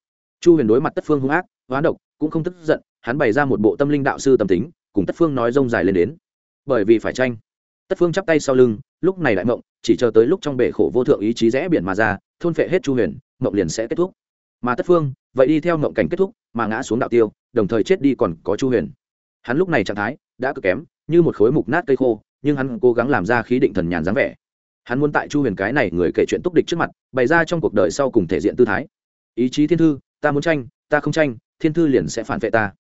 Chu huyền đối mặt tất phương hung ác, hoán độc, cũng không tức giận, hắn bày ra một bộ tâm linh đạo sư tâm tính, cùng tất phương nói rông dài lên đến. Bởi vì phải tranh. Tất phương chắp tay sau lưng, lúc này lại mộng, chỉ chờ tới lúc trong bể khổ vô thượng ý chí rẽ biển mà ra, thôn phệ hết chu huyền, mộng liền sẽ kết thúc. Mà tất phương, vậy đi theo mộng cảnh kết thúc, mà ngã xuống đạo tiêu, đồng thời chết đi còn có chu huyền. Hắn lúc này trạng thái, đã cực kém, như một khối mục nát cây khô, nhưng hắn cố gắng làm ra khí định thần nhàn dáng vẻ hắn muốn tại chu huyền cái này người kể chuyện túc địch trước mặt, bày ra trong cuộc đời sau cùng thể diện tư thái. Ý chí thiên thư, ta muốn tranh, ta không tranh, thiên thư liền sẽ phản vệ ta.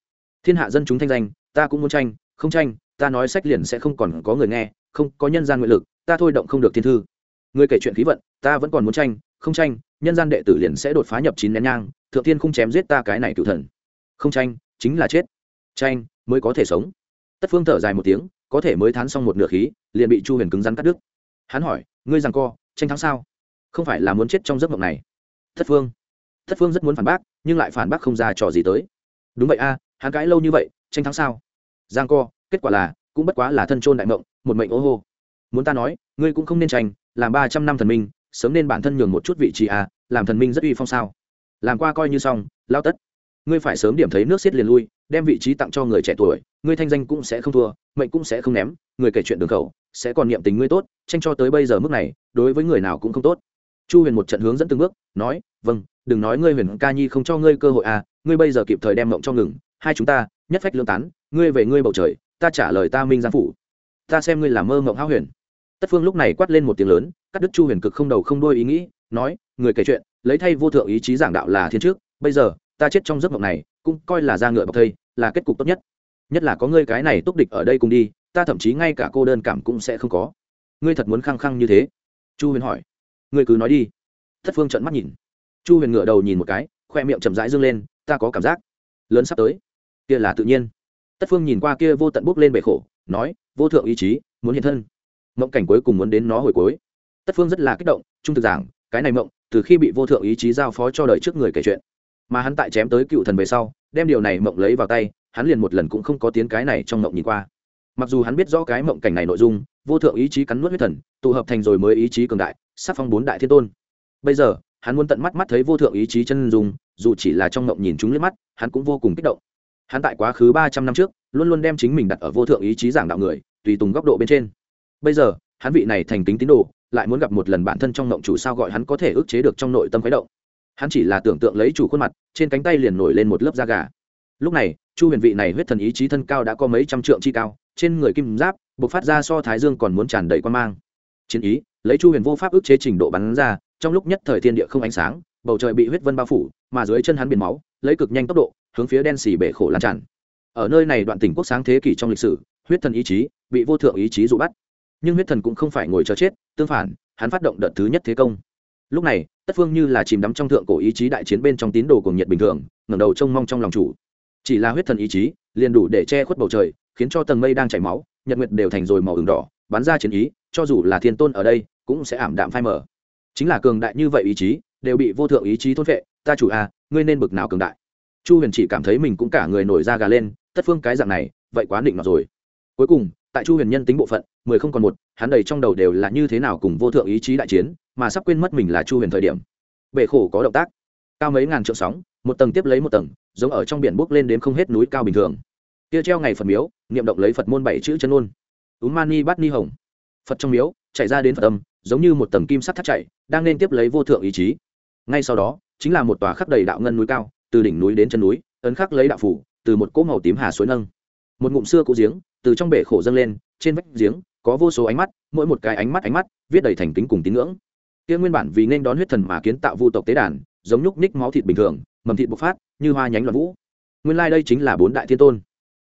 Thiên hạ dân chúng thanh danh, ta cũng muốn tranh, không tranh, ta nói sách liền sẽ không còn có người nghe, không có nhân gian nguyện lực, ta thôi động không được thiên thư. Người kể chuyện khí vận, ta vẫn còn muốn tranh, không tranh, nhân gian đệ tử liền sẽ đột phá nhập chín nén nhang, thượng thiên không chém giết ta cái này cựu thần. Không tranh, chính là chết. Tranh, mới có thể sống. Tất phương thở dài một tiếng, có thể mới thán xong một nửa khí, liền bị chu huyền cứng rắn cắt đứt hắn hỏi, ngươi rằng co, tranh thắng sao? Không phải là muốn chết trong giấc mộng này? Thất phương. Thất phương rất muốn phản bác, nhưng lại phản bác không ra trò gì tới. Đúng vậy a, hắn cãi lâu như vậy, tranh thắng sao? Giang co, kết quả là, cũng bất quá là thân trôn đại mộng, một mệnh ô hô. Muốn ta nói, ngươi cũng không nên tranh, làm ba trăm năm thần minh, sớm nên bản thân nhường một chút vị trí à làm thần minh rất uy phong sao? Làm qua coi như xong, lao tất. Ngươi phải sớm điểm thấy nước xiết liền lui, đem vị trí tặng cho người trẻ tuổi, ngươi thanh danh cũng sẽ không thua, mệnh cũng sẽ không ném, người kể chuyện đường khẩu sẽ còn niệm tình ngươi tốt, tranh cho tới bây giờ mức này, đối với người nào cũng không tốt. Chu huyền một trận hướng dẫn từng bước, nói vâng đừng nói ngươi huyền ca nhi không cho ngươi cơ hội à ngươi bây giờ kịp thời đem mộng cho ngừng, hai chúng ta, nhất phách lương tán, ngươi về ngươi bầu trời, ta trả lời ta minh giang phủ. Ta xem ngươi làm mơ mộng háo huyền. Tất phương lúc này quát lên một tiếng lớn, cắt đứt chu huyền cực không đầu không đuôi ý nghĩ, nói, người kể chuyện, lấy thay vô thượng ý chí giảng đạo là thiên trước, bây giờ, ta chết trong giấc mộng này, cũng coi là ra ngựa bọc thây, là kết cục tốt nhất. Nhất là có ngươi cái này túc địch ở đây cùng đi ta thậm chí ngay cả cô đơn cảm cũng sẽ không có. Ngươi thật muốn khăng khăng như thế? Chu huyền hỏi. Ngươi cứ nói đi. Thất phương trợn mắt nhìn. Chu huyền ngựa đầu nhìn một cái, khoe miệng chậm rãi dâng lên, ta có cảm giác. Lớn sắp tới. Kia là tự nhiên. Tất phương nhìn qua kia vô tận bốc lên bể khổ, nói, vô thượng ý chí, muốn hiện thân. Mộng cảnh cuối cùng muốn đến nó hồi cuối. Tất phương rất là kích động, trung thực giảng, cái này mộng, từ khi bị vô thượng ý chí giao phó cho đời trước người kể chuyện, mà hắn tại chém tới cựu thần về sau, đem điều này mộng lấy vào tay, hắn liền một lần cũng không có tiếng cái này trong mộng nhìn qua mặc dù hắn biết rõ cái mộng cảnh này nội dung, vô thượng ý chí cắn nuốt huyết thần, tụ hợp thành rồi mới ý chí cường đại sắc phong bốn đại thiên tôn. Bây giờ, hắn muốn tận mắt mắt thấy vô thượng ý chí chân dung, dù chỉ là trong mộng nhìn chúng liếc mắt, hắn cũng vô cùng kích động. Hắn tại quá khứ ba trăm năm trước, luôn luôn đem chính mình đặt ở vô thượng ý chí giảng đạo người, tùy tùng góc độ bên trên. Bây giờ, hắn vị này thành kính tín đồ, lại muốn gặp một lần bản thân trong mộng chủ sao gọi hắn có thể ức chế được trong nội tâm khuấy động. Hắn chỉ là tưởng tượng lấy chủ khuôn mặt, trên cánh tay liền nổi lên một lớp da gà. Lúc này chu huyền vị này huyết thần ý chí thân cao đã có mấy trăm trượng chi cao, trên người kim giáp buộc phát ra so thái dương còn muốn tràn đầy quan mang. Chiến ý, lấy chu huyền vô pháp ức chế trình độ bắn ra, trong lúc nhất thời thiên địa không ánh sáng, bầu trời bị huyết vân bao phủ, mà dưới chân hắn biển máu, lấy cực nhanh tốc độ, hướng phía đen xì bể khổ lan tràn. Ở nơi này đoạn tỉnh quốc sáng thế kỷ trong lịch sử, huyết thần ý chí bị vô thượng ý chí dụ bắt. Nhưng huyết thần cũng không phải ngồi chờ chết, tương phản, hắn phát động đợt thứ nhất thế công. Lúc này, tất phương như là chìm đắm trong thượng cổ ý chí đại chiến bên trong tín đồ cùng nhiệt bình thường, ngẩng đầu trông mong trong lòng chủ chỉ là huyết thần ý chí liền đủ để che khuất bầu trời khiến cho tầng mây đang chảy máu nhật nguyệt đều thành rồi màu ửng đỏ bắn ra chiến ý cho dù là thiên tôn ở đây cũng sẽ ảm đạm phai mờ. Chính là cường đại như vậy ý chí đều bị vô thượng ý chí thôn vệ ta chủ a à, ngươi nên bực nào cường đại? Chu huyền chỉ cảm thấy mình cũng cả người nổi da gà lên tất phương cái dạng này vậy quá định nọ rồi. Cuối cùng tại chu huyền nhân tính bộ phận mười không còn một hắn đầy trong đầu đều là như thế nào cùng vô thượng ý chí đại chiến mà sắp quên mất mình là chu huyền thời điểm. Bể khổ có động tác. Cao mấy ngàn trượng sóng một tầng tiếp lấy một tầng, giống ở trong biển bốc lên đến không hết núi cao bình thường. Kia treo ngày phật miếu, niệm động lấy phật môn bảy chữ chân ôn. Úm mani bát ni hồng. Phật trong miếu, chạy ra đến phật âm, giống như một tầng kim sắt thắt chạy đang nên tiếp lấy vô thượng ý chí. Ngay sau đó, chính là một tòa khắc đầy đạo ngân núi cao, từ đỉnh núi đến chân núi, ấn khắc lấy đạo phủ, từ một cỗ màu tím hà suối nâng. Một ngụm xưa cũ giếng, từ trong bể khổ dâng lên, trên vách giếng, có vô số ánh mắt, mỗi một cái ánh mắt ánh mắt, viết đầy thành kính cùng tín ngưỡng. Kia nguyên bản vì nên đón huyết thần mà kiến tạo vu tộc tế đàn, giống nhúc ních máu thịt bình thường mầm thịt bộc phát, như hoa nhánh loạn vũ. Nguyên lai、like、đây chính là bốn đại thiên tôn.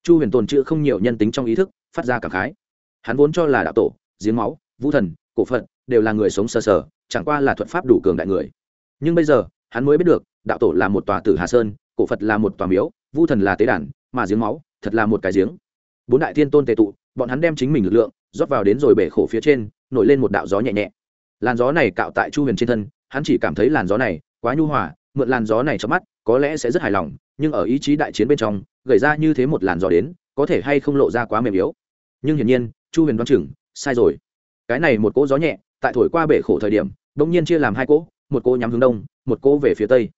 Chu huyền tồn chữ không nhiều nhân tính trong ý thức, phát ra cảm khái. Hắn vốn cho là đạo tổ, giếng máu, vũ thần, cổ phận đều là người sống sờ sờ, chẳng qua là thuật pháp đủ cường đại người. Nhưng bây giờ, hắn mới biết được, đạo tổ là một tòa tử hà sơn, cổ phật là một tòa miếu vu thần là tế đàn, mà giếng máu, thật là một cái giếng. Bốn đại thiên tôn tề tụ, bọn hắn đem chính mình lực lượng, rót vào đến rồi bể khổ phía trên, nổi lên một đạo gió nhẹ nhẹ. Làn gió này cạo tại chu huyền trên thân, hắn chỉ cảm thấy làn gió này quá nhu hòa mượn làn gió này cho mắt, có lẽ sẽ rất hài lòng, nhưng ở ý chí đại chiến bên trong, gầy ra như thế một làn gió đến, có thể hay không lộ ra quá mềm yếu. Nhưng hiển nhiên, chu huyền đoán chừng, sai rồi. Cái này một cỗ gió nhẹ, tại thổi qua bể khổ thời điểm đ ỗ n g nhiên chia làm hai cỗ, một cỗ nhắm hướng đông, một cỗ về phía tây.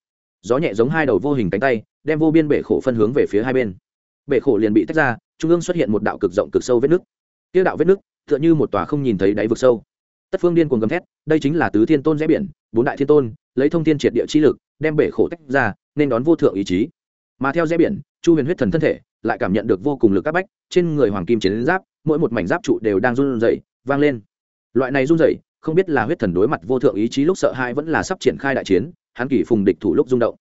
Gió nhẹ giống hai đầu vô hình cánh tay, đem vô biên bể khổ phân hướng về phía hai bên. Bể khổ liền bị tách ra, trung ương xuất hiện một đạo cực rộng cực sâu vết nước. Tiêu đạo vết nước, tựa như một tòa không nhìn thấy đáy vực sâu tất phương điên cuồng gầm thét, đây chính là tứ thiên tôn rẽ biển, bốn đại thiên tôn, lấy thông thiên triệt địa chi lực, đem bể khổ tách ra, nên đón vô thượng ý chí. Mà theo rẽ biển, chu huyền huyết thần thân thể, lại cảm nhận được vô cùng lực áp bách, trên người hoàng kim chiến giáp, mỗi một mảnh giáp trụ đều đang run rẩy, vang lên. Loại này run rẩy, không biết là huyết thần đối mặt vô thượng ý chí lúc sợ hãi vẫn là sắp triển khai đại chiến, hắn kỷ phùng địch thủ lúc rung động.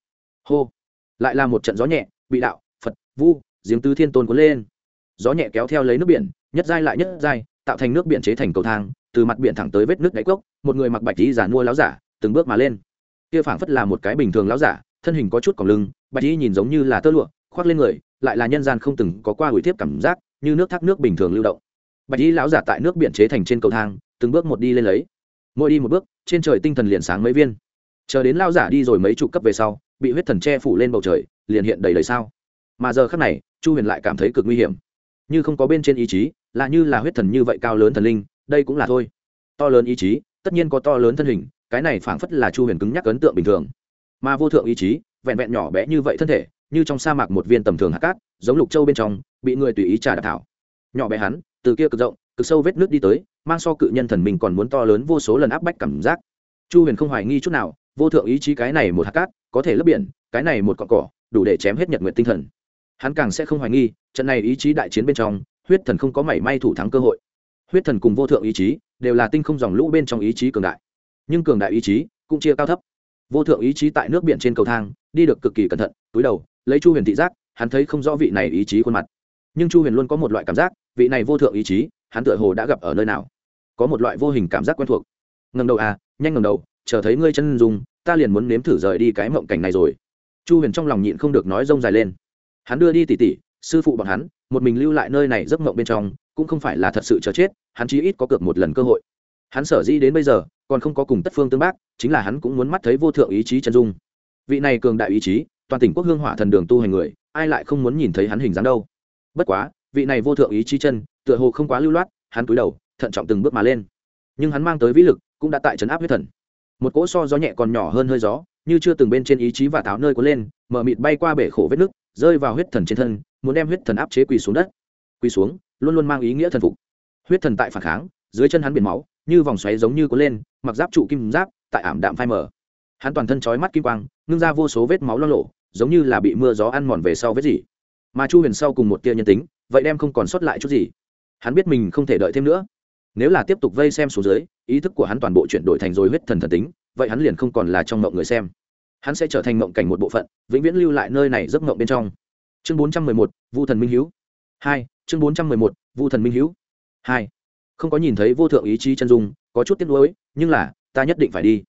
Hô! Lại là một trận gió nhẹ, bị đạo, phật, vu, giếng tứ thiên tôn cuốn lên. Gió nhẹ kéo theo lấy nước biển, nhất giai lại nhất giai, tạo thành nước biển chế thành cầu thang từ mặt biển thẳng tới vết nước đáy cốc, một người mặc bạch tí giả mua láo giả, từng bước mà lên. Kia phảng phất là một cái bình thường láo giả, thân hình có chút còng lưng, bạch y nhìn giống như là tơ lụa, khoác lên người, lại là nhân gian không từng có qua hủy tiếp cảm giác, như nước thác nước bình thường lưu động. Bạch y lão giả tại nước biển chế thành trên cầu thang, từng bước một đi lên lấy. Mỗi đi một bước, trên trời tinh thần liền sáng mấy viên. Chờ đến lao giả đi rồi mấy chục cấp về sau, bị huyết thần che phủ lên bầu trời, liền hiện đầy đầy sao mà giờ khắc này, chu huyền lại cảm thấy cực nguy hiểm. Như không có bên trên ý chí, là như là huyết thần như vậy cao lớn thần linh đây cũng là thôi. To lớn ý chí, tất nhiên có to lớn thân hình, cái này phảng phất là chu huyền cứng nhắc ấn tượng bình thường. Mà vô thượng ý chí, vẹn vẹn nhỏ bé như vậy thân thể, như trong sa mạc một viên tầm thường hạt cát, giống lục châu bên trong, bị người tùy ý trà đạp thảo. Nhỏ bé hắn, từ kia cực rộng, cực sâu vết nước đi tới, mang so cự nhân thần mình còn muốn to lớn vô số lần áp bách cảm giác. Chu huyền không hoài nghi chút nào, vô thượng ý chí cái này một hạt cát, có thể lấp biển, cái này một cọn cỏ, đủ để chém hết nhật nguyện tinh thần. Hắn càng sẽ không hoài nghi, trận này ý chí đại chiến bên trong, huyết thần không có mảy may thủ thắng cơ hội huyết thần cùng vô thượng ý chí đều là tinh không dòng lũ bên trong ý chí cường đại. Nhưng cường đại ý chí cũng chia cao thấp. Vô thượng ý chí tại nước biển trên cầu thang, đi được cực kỳ cẩn thận, túi đầu, lấy chu huyền thị giác, hắn thấy không rõ vị này ý chí khuôn mặt. Nhưng chu huyền luôn có một loại cảm giác, vị này vô thượng ý chí, hắn tựa hồ đã gặp ở nơi nào. Có một loại vô hình cảm giác quen thuộc. Ngầm đầu à nhanh ngầm đầu, chờ thấy ngươi chân dùng ta liền muốn nếm thử rời đi cái mộng cảnh này rồi. Chu huyền trong lòng nhịn không được nói rông dài lên. Hắn đưa đi tỉ tỉ, sư phụ bọn hắn, một mình lưu lại nơi này giấc mộng bên trong cũng không phải là thật sự chờ chết, hắn chí ít có cược một lần cơ hội. Hắn sở dĩ đến bây giờ, còn không có cùng tất phương tương bác, chính là hắn cũng muốn mắt thấy vô thượng ý chí chân dung. Vị này cường đại ý chí, toàn tỉnh quốc hương hỏa thần đường tu hành người, ai lại không muốn nhìn thấy hắn hình dáng đâu. Bất quá, vị này vô thượng ý chí chân, tựa hồ không quá lưu loát, hắn cúi đầu, thận trọng từng bước mà lên. Nhưng hắn mang tới vĩ lực, cũng đã tại trấn áp huyết thần. Một cỗ so gió nhẹ còn nhỏ hơn hơi gió, như chưa từng bên trên ý chí và tháo nơi có lên, mở mịt bay qua bể khổ vết nước rơi vào huyết thần trên thân, muốn đem huyết thần áp chế quỳ xuống đất. Quỳ xuống luôn luôn mang ý nghĩa thần phục. Huyết thần tại phản kháng, dưới chân hắn biển máu, như vòng xoáy giống như có lên, mặc giáp trụ kim giáp, tại ảm đạm phai mờ. Hắn toàn thân trói mắt kim quang, ngưng ra vô số vết máu lo lộ, giống như là bị mưa gió ăn mòn về sau vết gì. Mà chu huyền sau cùng một tia nhân tính, vậy đem không còn sót lại chút gì. Hắn biết mình không thể đợi thêm nữa. Nếu là tiếp tục vây xem xuống dưới, ý thức của hắn toàn bộ chuyển đổi thành rồi huyết thần thần tính, vậy hắn liền không còn là trong mộng người xem. Hắn sẽ trở thành mộng cảnh một bộ phận, vĩnh viễn lưu lại nơi này giấc mộng bên trong. Chương bốn trăm mười một, vu thần minh hữu hai, chương bốn trăm mười một, vu thần minh hữu. Hai. Không có nhìn thấy vô thượng ý chí chân dung, có chút tiếc nuối, nhưng là, ta nhất định phải đi.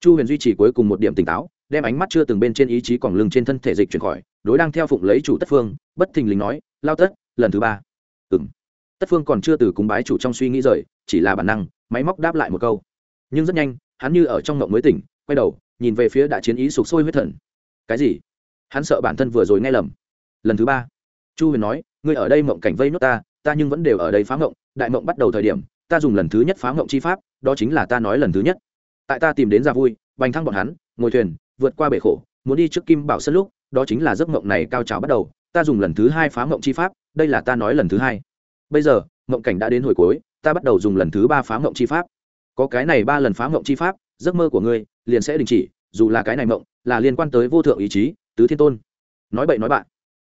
Chu huyền duy trì cuối cùng một điểm tỉnh táo, đem ánh mắt chưa từng bên trên ý chí còn lưng trên thân thể dịch chuyển khỏi, đối đang theo phụng lấy chủ tất phương, bất thình lình nói, lao tất, lần thứ ba. Ừng tất phương còn chưa từ cúng bái chủ trong suy nghĩ rời, chỉ là bản năng, máy móc đáp lại một câu. Nhưng rất nhanh, hắn như ở trong ngộng mới tỉnh, quay đầu, nhìn về phía đại chiến ý sụp sôi huyết thần. Cái gì? Hắn sợ bản thân vừa rồi nghe lầm. Lần thứ ba. Chu huyền nói ngươi ở đây mộng cảnh vây nốt ta ta nhưng vẫn đều ở đây phá mộng, đại mộng bắt đầu thời điểm, ta dùng lần thứ nhất phá mộng chi pháp, đó chính là ta nói lần thứ nhất. Tại ta tìm đến ra vui, bành thăng bọn hắn, ngồi thuyền, vượt qua bể khổ, muốn đi trước kim bảo sân lúc, đó chính là giấc mộng này cao trào bắt đầu, ta dùng lần thứ hai phá mộng chi pháp, đây là ta nói lần thứ hai. Bây giờ, mộng cảnh đã đến hồi cuối, ta bắt đầu dùng lần thứ ba phá mộng chi pháp. Có cái này ba lần phá mộng chi pháp, giấc mơ của ngươi liền sẽ đình chỉ, dù là cái này mộng, là liên quan tới vô thượng ý chí, tứ thiên tôn. Nói bậy nói bạn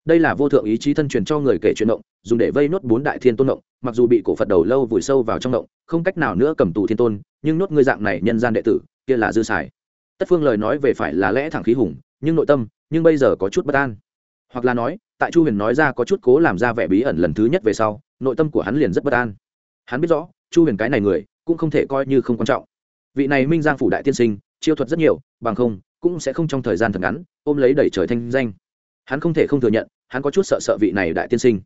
đây là vô thượng ý chí thân truyền cho người kể chuyện động, dùng để vây nốt bốn đại thiên tôn động. mặc dù bị cổ phật đầu lâu vùi sâu vào trong động, không cách nào nữa cầm tù thiên tôn nhưng nốt ngươi dạng này nhân gian đệ tử kia là dư xài. Tất phương lời nói về phải là lẽ thẳng khí hùng nhưng nội tâm nhưng bây giờ có chút bất an. Hoặc là nói tại chu huyền nói ra có chút cố làm ra vẻ bí ẩn lần thứ nhất về sau nội tâm của hắn liền rất bất an. Hắn biết rõ chu huyền cái này người cũng không thể coi như không quan trọng. Vị này minh giang phủ đại tiên sinh chiêu thuật rất nhiều bằng không cũng sẽ không trong thời gian thật ngắn ôm lấy đẩy trời thanh danh hắn không thể không thừa nhận, hắn có chút sợ sợ vị này đại tiên sinh.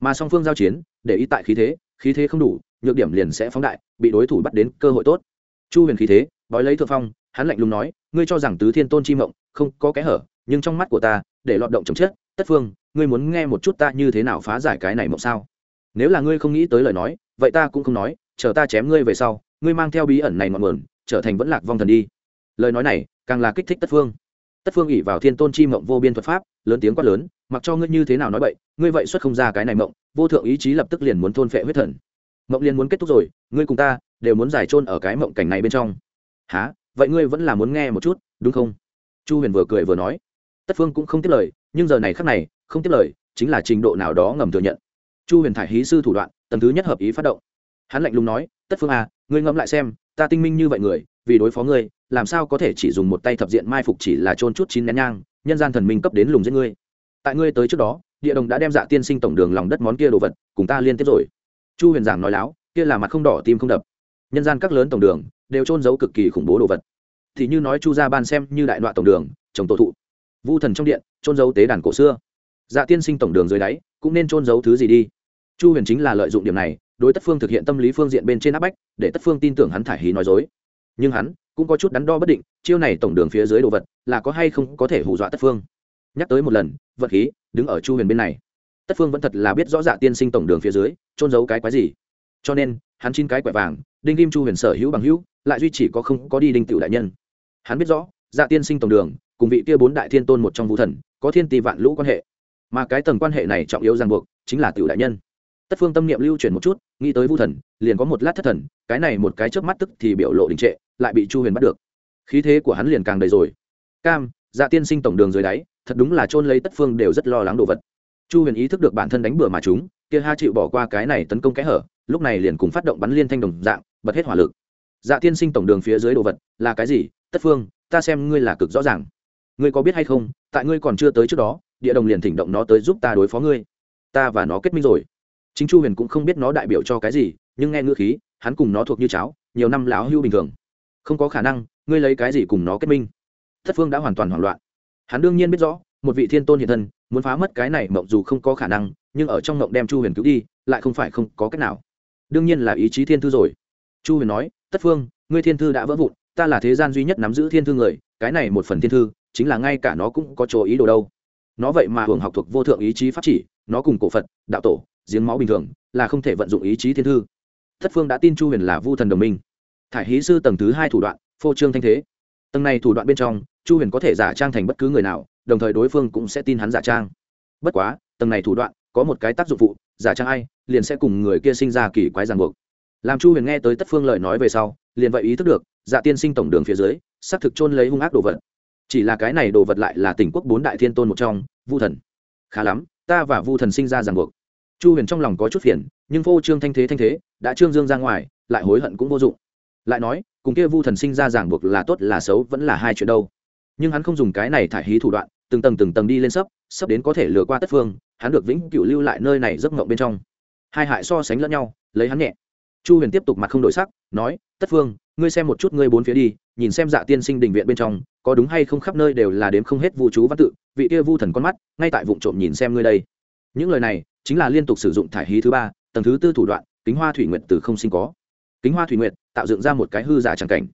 Mà song phương giao chiến, để ý tại khí thế khí thế không đủ, nhược điểm liền sẽ phóng đại, bị đối thủ bắt đến cơ hội tốt. Chu huyền khí thế, bói lấy thượng phong, hắn lạnh lùng nói, ngươi cho rằng tứ thiên tôn chi mộng, không có kẽ hở, nhưng trong mắt của ta, để lọt động chồng chết, tất phương, ngươi muốn nghe một chút ta như thế nào phá giải cái này mộng sao? Nếu là ngươi không nghĩ tới lời nói, vậy ta cũng không nói, chờ ta chém ngươi về sau, ngươi mang theo bí ẩn này ngọn mờn trở thành vẫn lạc vong thần đi. Lời nói này, càng là kích thích tất phương. Tất phương ỉ vào thiên tôn chi mộng vô biên thuật pháp lớn tiếng quát lớn, mặc cho ngươi như thế nào nói vậy ngươi vậy xuất không ra cái này mộng, vô thượng ý chí lập tức liền muốn thôn phệ huyết thần. Mộng liền muốn kết thúc rồi, ngươi cùng ta đều muốn giải trôn ở cái mộng cảnh này bên trong. Há vậy ngươi vẫn là muốn nghe một chút, đúng không? Chu huyền vừa cười vừa nói. Tất phương cũng không tiếp lời, nhưng giờ này khắc này, không tiếp lời, chính là trình độ nào đó ngầm thừa nhận. Chu huyền thải hí sư thủ đoạn, tầng thứ nhất hợp ý phát động. Hắn lạnh lùng nói, tất phương à ngươi ngẫm lại xem, ta tinh minh như vậy người, vì đối phó ngươi làm sao có thể chỉ dùng một tay thập diện mai phục chỉ là trôn chút chín nén nhang, nhân gian thần minh cấp đến lùng giết ngươi. Tại ngươi tới trước đó, địa đồng đã đem dạ tiên sinh tổng đường lòng đất món kia đồ vật cùng ta liên tiếp rồi. Chu huyền giảng nói láo, kia là mặt không đỏ tim không đập. Nhân gian các lớn tổng đường đều trôn giấu cực kỳ khủng bố đồ vật. Thì như nói chu gia ban xem như đại đoạn tổng đường trồng tổ thụ. Vu thần trong điện trôn giấu tế đàn cổ xưa. Dạ tiên sinh tổng đường dưới đáy, cũng nên trôn giấu thứ gì đi. Chu huyền chính là lợi dụng điểm này, đối tất phương thực hiện tâm lý phương diện bên trên áp bách, để tất phương tin tưởng hắn thải hí nói dối. Nhưng hắn cũng có chút đắn đo bất định, chiêu này tổng đường phía dưới đồ vật, là có hay không có thể hù dọa tất phương. Nhắc tới một lần, vật khí, đứng ở chu huyền bên này. Tất phương vẫn thật là biết rõ dạ tiên sinh tổng đường phía dưới trôn giấu cái quái gì. Cho nên, hắn chín cái quẻ vàng, đinh kim chu huyền sở hữu bằng hữu, lại duy chỉ có không có đi đinh tiểu đại nhân. Hắn biết rõ dạ tiên sinh tổng đường, cùng vị kia bốn đại thiên tôn một trong vũ thần, có thiên tỷ vạn lũ quan hệ. Mà cái tầng quan hệ này trọng yếu ràng buộc, chính là tiểu đại nhân. Tất phương tâm niệm lưu chuyển một chút, nghĩ tới vũ thần, liền có một lát thất thần, cái này một cái trước mắt tức thì biểu lộ đình trệ lại bị chu huyền bắt được. Khí thế của hắn liền càng đầy rồi. Cam dạ tiên sinh tổng đường dưới đáy, thật đúng là chôn lấy tất phương đều rất lo lắng đồ vật. Chu huyền ý thức được bản thân đánh bừa mà chúng, kia ha chịu bỏ qua cái này tấn công kẽ hở, lúc này liền cùng phát động bắn liên thanh đồng dạng, bật hết hỏa lực. Dạ tiên sinh tổng đường phía dưới đồ vật, là cái gì? Tất phương, ta xem ngươi là cực rõ ràng. Ngươi có biết hay không, tại ngươi còn chưa tới trước đó, địa đồng liền thỉnh động nó tới giúp ta đối phó ngươi. Ta và nó kết minh rồi. Chính chu huyền cũng không biết nó đại biểu cho cái gì, nhưng nghe ngữ khí, hắn cùng nó thuộc như cháo, nhiều năm lão hưu bình thường không có khả năng, ngươi lấy cái gì cùng nó kết minh? Thất phương đã hoàn toàn hoảng loạn. Hắn đương nhiên biết rõ, một vị thiên tôn hiện thân, muốn phá mất cái này mộng dù không có khả năng, nhưng ở trong mộng đem chu huyền cứu đi, lại không phải không có cách nào. Đương nhiên là ý chí thiên thư rồi. Chu huyền nói tất phương, ngươi thiên thư đã vỡ vụn, ta là thế gian duy nhất nắm giữ thiên thư người, cái này một phần thiên thư, chính là ngay cả nó cũng có chỗ ý đồ đâu. Nó vậy mà hưởng học thuộc vô thượng ý chí pháp chỉ, nó cùng cổ phật, đạo tổ, giếng máu bình thường, là không thể vận dụng ý chí thiên thư. Thất phương đã tin chu huyền là vu thần đồng minh thải hí sư tầng thứ hai thủ đoạn, phô trương thanh thế. Tầng này thủ đoạn bên trong, chu huyền có thể giả trang thành bất cứ người nào, đồng thời đối phương cũng sẽ tin hắn giả trang. Bất quá, tầng này thủ đoạn, có một cái tác dụng phụ, giả trang ai, liền sẽ cùng người kia sinh ra kỳ quái ràng buộc. Làm chu huyền nghe tới tất phương lời nói về sau, liền vậy ý thức được dạ tiên sinh tổng đường phía dưới, xác thực chôn lấy hung ác đồ vật. Chỉ là cái này đồ vật lại là tỉnh quốc bốn đại thiên tôn một trong, vu thần. Khá lắm, ta và vu thần sinh ra ràng buộc. Chu huyền trong lòng có chút phiền, nhưng phô trương thanh thế thanh thế, đã trương dương ra ngoài, lại hối hận cũng vô dụng lại nói, cùng kia vu thần sinh ra ràng buộc là tốt là xấu vẫn là hai chuyện đâu. Nhưng hắn không dùng cái này thải hí thủ đoạn, từng tầng từng tầng đi lên sấp sấp đến có thể lừa qua tất phương, hắn được vĩnh cửu lưu lại nơi này giấc mộng bên trong. Hai hại so sánh lẫn nhau, lấy hắn nhẹ. Chu huyền tiếp tục mặt không đổi sắc, nói, tất phương, ngươi xem một chút ngươi bốn phía đi, nhìn xem dạ tiên sinh đình viện bên trong, có đúng hay không khắp nơi đều là đếm không hết vu chú văn tự, vị kia vu thần con mắt, ngay tại vụ trộm nhìn xem ngươi đây. Những lời này chính là liên tục sử dụng thải hí thứ ba, tầng thứ tư thủ đoạn, kính hoa thủy nguyệt từ không sinh có kính hoa thủy nguyệt tạo dựng ra một cái hư giả tràng cảnh.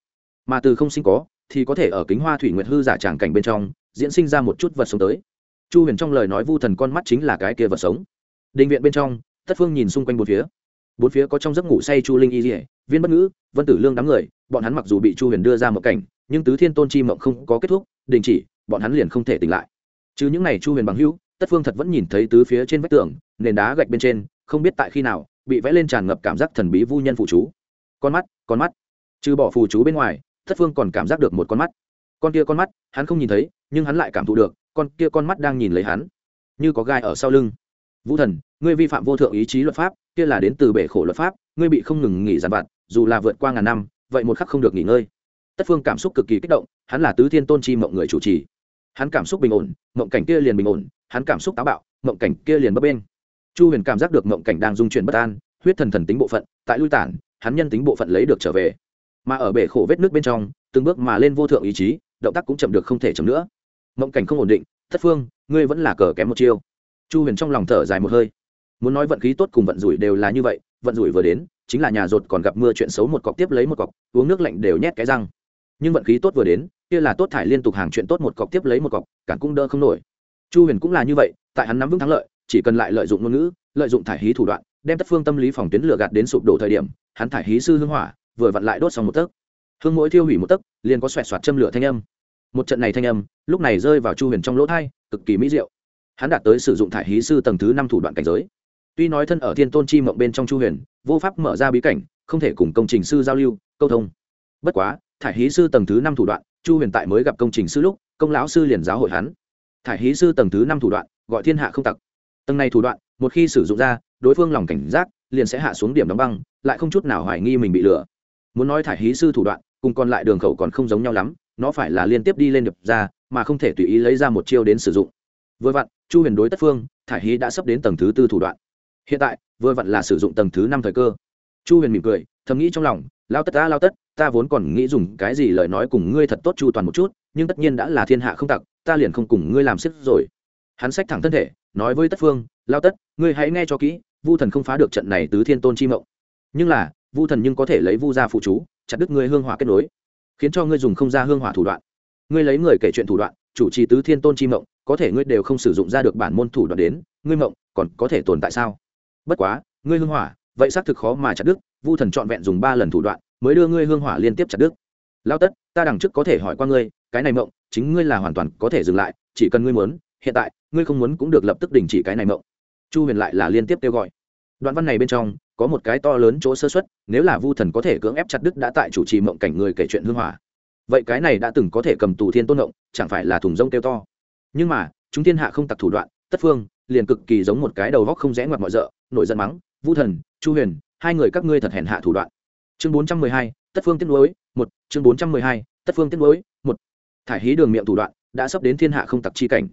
Mà từ không sinh có, thì có thể ở kính hoa thủy nguyệt hư giả tràng cảnh bên trong, diễn sinh ra một chút vật sống tới. Chu huyền trong lời nói vu thần con mắt chính là cái kia vật sống. Định viện bên trong, tất phương nhìn xung quanh bốn phía. Bốn phía có trong giấc ngủ say chu linh y dỉa viên bất ngữ, vân tử lương đám người, bọn hắn mặc dù bị chu huyền đưa ra một cảnh, nhưng tứ thiên tôn chi mộng không có kết thúc, đình chỉ, bọn hắn liền không thể tỉnh lại. Chứ những n à y chu huyền bằng hữu, tất phương thật vẫn nhìn thấy tứ phía trên vách tường, nền đá gạch bên trên, không biết tại khi nào, bị vẽ lên tràn ngập cảm giác thần bí vu nhân phụ chú con mắt con mắt. Trừ bỏ phù chú bên ngoài, thất phương còn cảm giác được một con mắt. Con kia con mắt, hắn không nhìn thấy, nhưng hắn lại cảm thụ được, con kia con mắt đang nhìn lấy hắn. Như có gai ở sau lưng. Vũ thần, ngươi vi phạm vô thượng ý chí luật pháp, kia là đến từ bể khổ luật pháp, ngươi bị không ngừng nghỉ giàn vặt, dù là vượt qua ngàn năm, vậy một khắc không được nghỉ ngơi. Tất phương cảm xúc cực kỳ kích động, hắn là tứ thiên tôn chi mộng người chủ trì. Hắn cảm xúc bình ổn, mộng cảnh kia liền bình ổn, hắn cảm xúc táo bạo, mộng cảnh kia liền bấp bên chu huyền cảm giác được mộng cảnh đang dung chuyển bất an, huyết thần thần tính bộ phận, tại lui tản hắn nhân tính bộ phận lấy được trở về. Mà ở bể khổ vết nước bên trong, từng bước mà lên vô thượng ý chí, động tác cũng chậm được không thể chậm nữa. Mộng cảnh không ổn định, thất phương, ngươi vẫn là cờ kém một chiêu. Chu huyền trong lòng thở dài một hơi. Muốn nói vận khí tốt cùng vận rủi đều là như vậy, vận rủi vừa đến, chính là nhà rột còn gặp mưa chuyện xấu một cọc tiếp lấy một cọc, uống nước lạnh đều nhét cái răng. Nhưng vận khí tốt vừa đến, kia là tốt thải liên tục hàng chuyện tốt một cọc tiếp lấy một cọc, cản cũng đỡ không nổi. Chu huyền cũng là như vậy, tại hắn nắm vững thắng lợi, chỉ cần lại lợi dụng ngôn ngữ, lợi dụng thải hí thủ đoạn đem tất phương tâm lý phòng tuyến lửa gạt đến sụp đổ thời điểm, hắn thải hí sư hương hỏa, vừa vặn lại đốt xong một tấc. Hương mỗi thiêu hủy một tấc, liền có xoẹt xoạt châm lửa thanh âm. Một trận này thanh âm, lúc này rơi vào chu huyền trong lỗ thai, cực kỳ mỹ diệu. Hắn đạt tới sử dụng thải hí sư tầng thứ năm thủ đoạn cảnh giới. Tuy nói thân ở thiên tôn chi mộng bên trong chu huyền, vô pháp mở ra bí cảnh, không thể cùng công trình sư giao lưu, câu thông. Bất quá, thải hí sư tầng thứ năm thủ đoạn, chu huyền tại mới gặp công trình sư lúc, công lão sư liền giáo hội hắn. Thải hí sư tầng thứ năm thủ đoạn, gọi thiên hạ không tặc. Tầng này thủ đoạn một khi sử dụng ra, đối phương lòng cảnh giác liền sẽ hạ xuống điểm đóng băng, lại không chút nào hoài nghi mình bị lừa. Muốn nói thải hí sư thủ đoạn, cùng còn lại đường khẩu còn không giống nhau lắm, nó phải là liên tiếp đi lên đập ra, mà không thể tùy ý lấy ra một chiêu đến sử dụng. Vừa vặn, chu huyền đối tất phương, thải hí đã sắp đến tầng thứ tư thủ đoạn. Hiện tại, vừa vặn là sử dụng tầng thứ năm thời cơ. Chu huyền mỉm cười, thầm nghĩ trong lòng, lao tất ta, lao tất, ta vốn còn nghĩ dùng cái gì lời nói cùng ngươi thật tốt chu toàn một chút, nhưng tất nhiên đã là thiên hạ không tặc, ta liền không cùng ngươi làm sức rồi. Hắn xách thẳng thân thể, nói với tất phương lao tất, ngươi hãy nghe cho kỹ, vu thần không phá được trận này tứ thiên tôn chi mộng. Nhưng là, vu thần nhưng có thể lấy vu gia phụ chú, chặt đứt ngươi hương hỏa kết nối, khiến cho ngươi dùng không ra hương hỏa thủ đoạn. Ngươi lấy người kể chuyện thủ đoạn, chủ trì tứ thiên tôn chi mộng, có thể ngươi đều không sử dụng ra được bản môn thủ đoạn đến, ngươi mộng còn có thể tồn tại sao? Bất quá, ngươi hương hỏa, vậy xác thực khó mà chặt đứt, vu thần trọn vẹn dùng ba lần thủ đoạn, mới đưa ngươi hương hỏa liên tiếp chặt đứt. Lao tất, ta đằng trước có thể hỏi qua ngươi, cái này mộng, chính ngươi là hoàn toàn có thể dừng lại, chỉ cần ngươi muốn, hiện tại, ngươi không muốn cũng được lập tức đình chỉ cái này mộng chu huyền lại là liên tiếp kêu gọi. Đoạn văn này bên trong có một cái to lớn chỗ sơ xuất nếu là vu thần có thể cưỡng ép chặt đức đã tại chủ trì mộng cảnh người kể chuyện hương hỏa. Vậy cái này đã từng có thể cầm tù thiên tôn động, chẳng phải là thùng rông kêu to. Nhưng mà chúng thiên hạ không tặc thủ đoạn tất phương liền cực kỳ giống một cái đầu góc không rẽ ngoặt mọi rợ nổi giận mắng vu thần chu huyền hai người các ngươi thật hèn hạ thủ đoạn. Chương bốn trăm mười hai tất phương tiết lối một. Chương bốn trăm mười hai tất phương tiết lối một. Thải hí đường miệng thủ đoạn đã sắp đến thiên hạ không tặc chi cảnh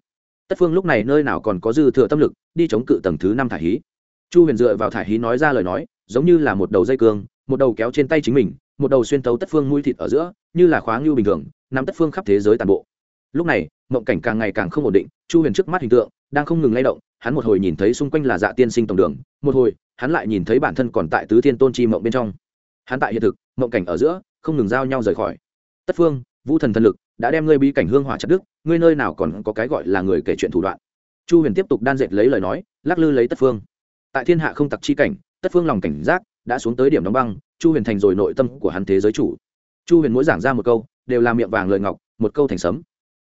tất phương lúc này nơi nào còn có dư thừa tâm lực, đi chống cự tầng thứ năm thải hí. Chu huyền dựa vào thải hí nói ra lời nói, giống như là một đầu dây cương, một đầu kéo trên tay chính mình, một đầu xuyên tấu tất phương mũi thịt ở giữa, như là khóa ngưu bình thường nằm tất phương khắp thế giới toàn bộ. Lúc này, mộng cảnh càng ngày càng không ổn định, chu huyền trước mắt hình tượng, đang không ngừng lay động, hắn một hồi nhìn thấy xung quanh là dạ tiên sinh tổng đường, một hồi, hắn lại nhìn thấy bản thân còn tại tứ thiên tôn chi mộng bên trong. Hắn tại hiện thực, mộng cảnh ở giữa, không ngừng giao nhau rời khỏi. Tất phương, vũ thần thần lực đã đem ngươi bí cảnh hương hỏa chặt đức ngươi nơi nào còn có cái gọi là người kể chuyện thủ đoạn. Chu huyền tiếp tục đan dệt lấy lời nói, lắc lư lấy tất phương. Tại thiên hạ không tặc chi cảnh, tất phương lòng cảnh giác đã xuống tới điểm đóng băng, chu huyền thành rồi nội tâm của hắn thế giới chủ. Chu huyền mỗi giảng ra một câu, đều là miệng vàng lời ngọc, một câu thành sấm.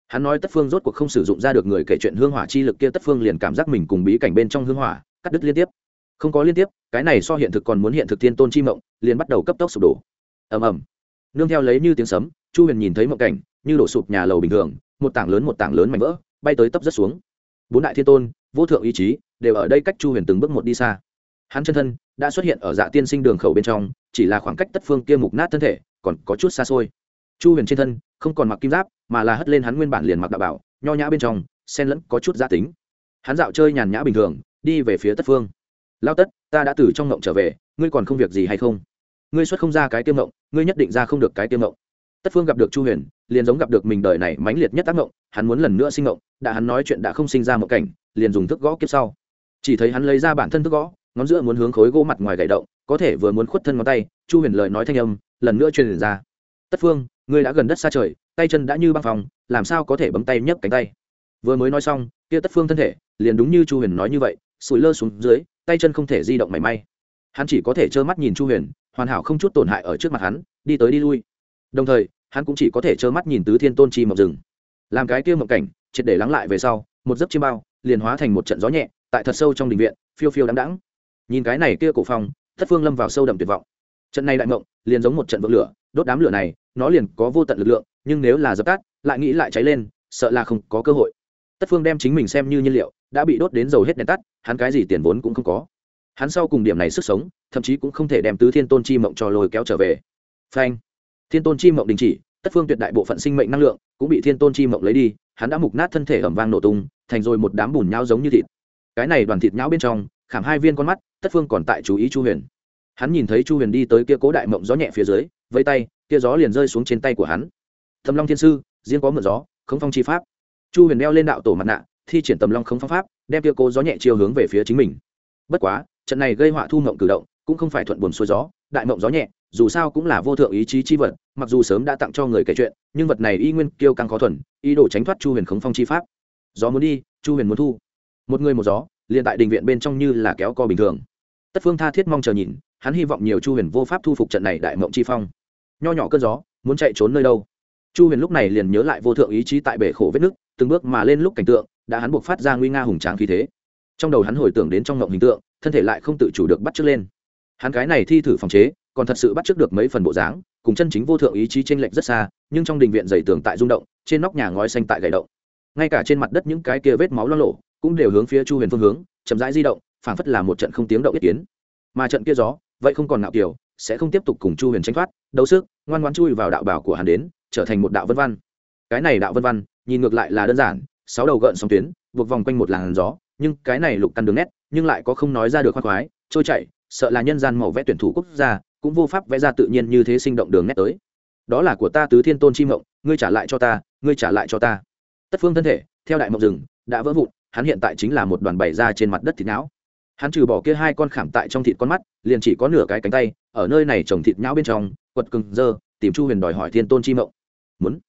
Hắn nói tất phương rốt cuộc không sử dụng ra được người kể chuyện hương hỏa chi lực kia, tất phương liền cảm giác mình cùng bí cảnh bên trong hương hỏa, cắt đứt liên tiếp. Không có liên tiếp, cái này so hiện thực còn muốn hiện thực thiên tôn chi mộng, liền bắt đầu cấp tốc sụp đổ. Ầm ầm. Nương theo lấy như tiếng sấm, chu huyền nhìn thấy mộng cảnh như đổ sụp nhà lầu bình thường, một tảng lớn một tảng lớn mảnh vỡ, bay tới tấp rất xuống. Bốn đại thiên tôn, vô thượng ý chí, đều ở đây cách chu huyền từng bước một đi xa. Hắn chân thân đã xuất hiện ở dạ tiên sinh đường khẩu bên trong, chỉ là khoảng cách tất phương kia mục nát thân thể còn có chút xa xôi. Chu huyền trên thân không còn mặc kim giáp, mà là hất lên hắn nguyên bản liền mặc đạo bảo, nho nhã bên trong sen lẫn có chút gia tính. Hắn dạo chơi nhàn nhã bình thường, đi về phía tất phương. Lao tất, ta đã từ trong ngộng trở về, ngươi còn không việc gì hay không? Ngươi xuất không ra cái tiêu ngộng, ngươi nhất định ra không được cái tiêu ngộng tất phương gặp được chu huyền, liền giống gặp được mình đời này mãnh liệt nhất tác ngộng hắn muốn lần nữa sinh ngộng đã hắn nói chuyện đã không sinh ra một cảnh, liền dùng thức gõ kiếp sau. Chỉ thấy hắn lấy ra bản thân thức gõ, ngón giữa muốn hướng khối gỗ mặt ngoài gậy động, có thể vừa muốn khuất thân ngón tay, chu huyền lời nói thanh âm, lần nữa truyền ra. Tất phương, ngươi đã gần đất xa trời, tay chân đã như băng phòng, làm sao có thể bấm tay nhấc cánh tay? Vừa mới nói xong, kia tất phương thân thể, liền đúng như chu huyền nói như vậy, sủi lơ xuống dưới, tay chân không thể di động mảy may. Hắn chỉ có thể trơ mắt nhìn chu huyền, hoàn hảo không chút tổn hại ở trước mặt hắn, đi tới đi lui. Đồng thời hắn cũng chỉ có thể trơ mắt nhìn tứ thiên tôn chi mộng rừng. Làm cái kia mộng cảnh, triệt để lắng lại về sau, một giấc chiêm bao, liền hóa thành một trận gió nhẹ, tại thật sâu trong đình viện, phiêu phiêu đáng đáng nhìn cái này kia cổ phong, thất phương lâm vào sâu đậm tuyệt vọng. Trận này đại mộng, liền giống một trận vỡ lửa, đốt đám lửa này, nó liền có vô tận lực lượng, nhưng nếu là dập tắt, lại nghĩ lại cháy lên, sợ là không có cơ hội. Tất phương đem chính mình xem như nhiên liệu, đã bị đốt đến dầu hết đèn tắt, hắn cái gì tiền vốn cũng không có. Hắn sau cùng điểm này sức sống, thậm chí cũng không thể đem tứ thiên tôn chi mộng cho lôi kéo trở về. Phanh thiên tôn chi mộng đình chỉ, tất phương tuyệt đại bộ phận sinh mệnh năng lượng cũng bị thiên tôn chi mộng lấy đi, hắn đã mục nát thân thể ẩm vang nổ tung, thành rồi một đám bùn nhau giống như thịt. Cái này đoàn thịt nhão bên trong, khảm hai viên con mắt, tất phương còn tại chú ý chu huyền. Hắn nhìn thấy chu huyền đi tới kia cố đại mộng gió nhẹ phía dưới, vây tay, kia gió liền rơi xuống trên tay của hắn. Thầm long thiên sư, riêng có mượn gió, không phong chi pháp. Chu huyền đeo lên đạo tổ mặt nạ, thi triển tầm long không phong pháp, đem kia cố gió nhẹ chiều hướng về phía chính mình. Bất quá, trận này gây họa thu mộng cử động cũng không phải thuận buồn xuôi gió, đại mộng gió nhẹ, dù sao cũng là vô thượng ý chí chi vật, mặc dù sớm đã tặng cho người kể chuyện, nhưng vật này y nguyên kêu càng khó thuần, ý đồ tránh thoát chu huyền khống phong chi pháp. Gió muốn đi, chu huyền muốn thu. Một người một gió, liền tại đình viện bên trong như là kéo co bình thường. Tất phương tha thiết mong chờ nhìn, hắn hy vọng nhiều chu huyền vô pháp thu phục trận này đại mộng chi phong. Nho nhỏ cơn gió, muốn chạy trốn nơi đâu? Chu huyền lúc này liền nhớ lại vô thượng ý chí tại bể khổ vết nước từng bước mà lên lúc cảnh tượng, đã hắn buộc phát ra nguy nga hùng tráng khí thế. Trong đầu hắn hồi tưởng đến trong ngộng hình tượng, thân thể lại không tự chủ được bắt chước lên hắn cái này thi thử phòng chế, còn thật sự bắt chước được mấy phần bộ dáng, cùng chân chính vô thượng ý chí t r ê n lệch rất xa, nhưng trong đình viện dày tường tại rung động, trên nóc nhà ngói xanh tại gậy động. Ngay cả trên mặt đất những cái kia vết máu lo lộ cũng đều hướng phía chu huyền phương hướng, chậm rãi di động, phảng phất là một trận không tiếng động ý kiến. Mà trận kia gió, vậy không còn nạo kiều, sẽ không tiếp tục cùng chu huyền tranh thoát, đấu sức, ngoan ngoan chui vào đạo bảo của hắn đến, trở thành một đạo vân văn. Cái này đạo vân văn, nhìn ngược lại là đơn giản, sáu đầu gợn sóng tuyến, buộc vòng quanh một làn gió, nhưng cái này lục căn đường nét, nhưng lại có không nói ra được khoác khoái, trôi chảy sợ là nhân gian màu vẽ tuyển thủ quốc gia cũng vô pháp vẽ ra tự nhiên như thế sinh động đường nét tới. Đó là của ta tứ thiên tôn chi mộng, ngươi trả lại cho ta, ngươi trả lại cho ta. Tất phương thân thể, theo đại mộng rừng, đã vỡ vụn, hắn hiện tại chính là một đoàn bày ra trên mặt đất thịt não. Hắn trừ bỏ kia hai con khảm tại trong thịt con mắt, liền chỉ có nửa cái cánh tay, ở nơi này trồng thịt nhão bên trong, quật cừng dơ, tìm chu huyền đòi hỏi thiên tôn chi mộng. Muốn.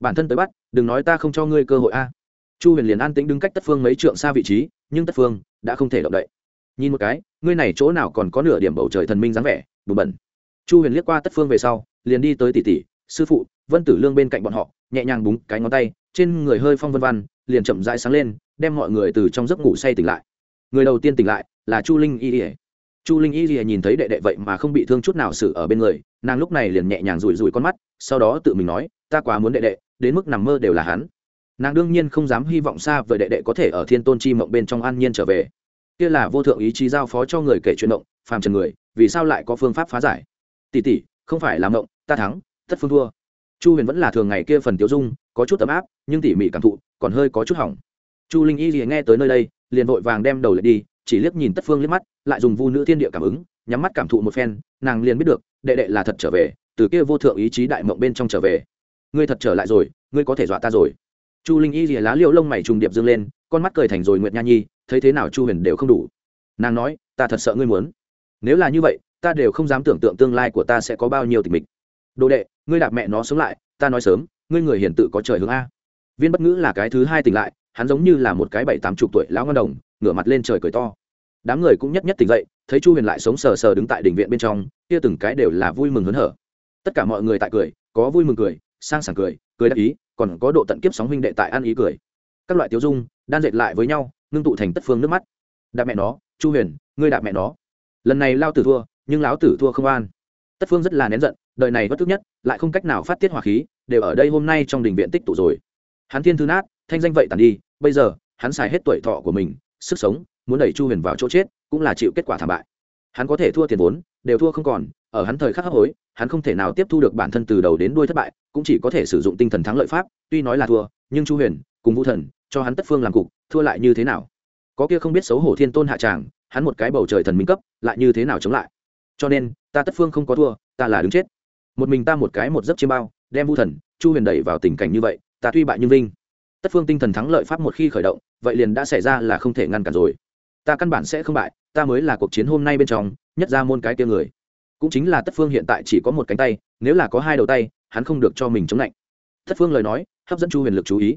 Bản thân tới bắt, đừng nói ta không cho ngươi cơ hội a. Chu huyền liền an tĩnh đứng cách tất phương mấy trượng xa vị trí, nhưng tất phương đã không thể động đậy nhìn một cái, ngươi này chỗ nào còn có nửa điểm bầu trời thần minh dáng vẻ bùn bẩn. Chu huyền liếc qua tất phương về sau, liền đi tới tỷ tỷ, sư phụ, vân tử lương bên cạnh bọn họ, nhẹ nhàng búng cái ngón tay, trên người hơi phong vân văn liền chậm rãi sáng lên, đem mọi người từ trong giấc ngủ say tỉnh lại. Người đầu tiên tỉnh lại là chu linh y ỉa chu linh y ỉa nhìn thấy đệ đệ vậy mà không bị thương chút nào xử ở bên người, nàng lúc này liền nhẹ nhàng rủi rủi con mắt, sau đó tự mình nói, ta quá muốn đệ đệ, đến mức nằm mơ đều là hắn. Nàng đương nhiên không dám hy vọng xa vời đệ đệ có thể ở thiên tôn chi mộng bên trong an nhiên trở về kia là vô thượng ý chí giao phó cho người kể chuyện động, phàm trần người, vì sao lại có phương pháp phá giải? Tỷ tỷ, không phải làm động ta thắng, tất phương thua. Chu huyền vẫn là thường ngày kia phần tiêu dung, có chút ấm áp, nhưng tỉ mỉ cảm thụ, còn hơi có chút hỏng. Chu linh y thì nghe tới nơi đây, liền vội vàng đem đầu lại đi, chỉ liếc nhìn tất phương liếc mắt, lại dùng vu nữ thiên địa cảm ứng, nhắm mắt cảm thụ một phen, nàng liền biết được, đệ đệ là thật trở về, từ kia vô thượng ý chí đại mộng bên trong trở về. Ngươi thật trở lại rồi, ngươi có thể dọa ta rồi. Chu linh y rìa lá liễu lông mày trùng điệp dương lên, con mắt cười thành rồi nguyệt nha nhi thấy thế nào chu huyền đều không đủ. Nàng nói, ta thật sợ ngươi muốn. Nếu là như vậy, ta đều không dám tưởng tượng tương lai của ta sẽ có bao nhiêu tình mình đồ đệ, ngươi đạp mẹ nó sống lại, ta nói sớm, ngươi người hiền tự có trời hướng a. Viên bất ngữ là cái thứ hai tỉnh lại, hắn giống như là một cái bảy tám chục tuổi lão ngân đồng, ngửa mặt lên trời cười to. Đám người cũng nhất nhất tỉnh dậy, thấy chu huyền lại sống sờ sờ đứng tại đình viện bên trong, kia từng cái đều là vui mừng hớn hở. Tất cả mọi người tại cười, có vui mừng cười, sang sảng cười cười đắc ý, còn có độ tận kiếp sóng huynh đệ tại ăn ý cười. Các loại tiêu dung, đan dệt lại với nhau ngưng tụ thành tất phương nước mắt. Đạp mẹ nó, chu huyền, ngươi đạp mẹ nó. Lần này lao tử thua, nhưng lão tử thua không an. Tất phương rất là nén giận, đời này bất thức nhất, lại không cách nào phát tiết hỏa khí, đều ở đây hôm nay trong đình viện tích tụ rồi. Hắn thiên thư nát, thanh danh vậy tàn đi, bây giờ, hắn xài hết tuổi thọ của mình, sức sống, muốn đẩy chu huyền vào chỗ chết, cũng là chịu kết quả thảm bại. Hắn có thể thua tiền vốn, đều thua không còn, ở hắn thời khắc hấp hối, hắn không thể nào tiếp thu được bản thân từ đầu đến đuôi thất bại, cũng chỉ có thể sử dụng tinh thần thắng lợi pháp, tuy nói là thua, nhưng chu huyền, cùng vũ thần, cho hắn tất phương làm cục thua lại như thế nào? Có kia không biết xấu hổ thiên tôn hạ tràng, hắn một cái bầu trời thần minh cấp, lại như thế nào chống lại? Cho nên, ta tất phương không có thua, ta là đứng chết. Một mình ta một cái một giấc chiêm bao, đem vu thần, chu huyền đẩy vào tình cảnh như vậy, ta tuy bại nhưng vinh. Tất phương tinh thần thắng lợi pháp một khi khởi động, vậy liền đã xảy ra là không thể ngăn cản rồi. Ta căn bản sẽ không bại, ta mới là cuộc chiến hôm nay bên trong, nhất ra môn cái tia người. Cũng chính là tất phương hiện tại chỉ có một cánh tay, nếu là có hai đầu tay, hắn không được cho mình chống lạnh. Tất phương lời nói, hấp dẫn chu huyền lực chú ý.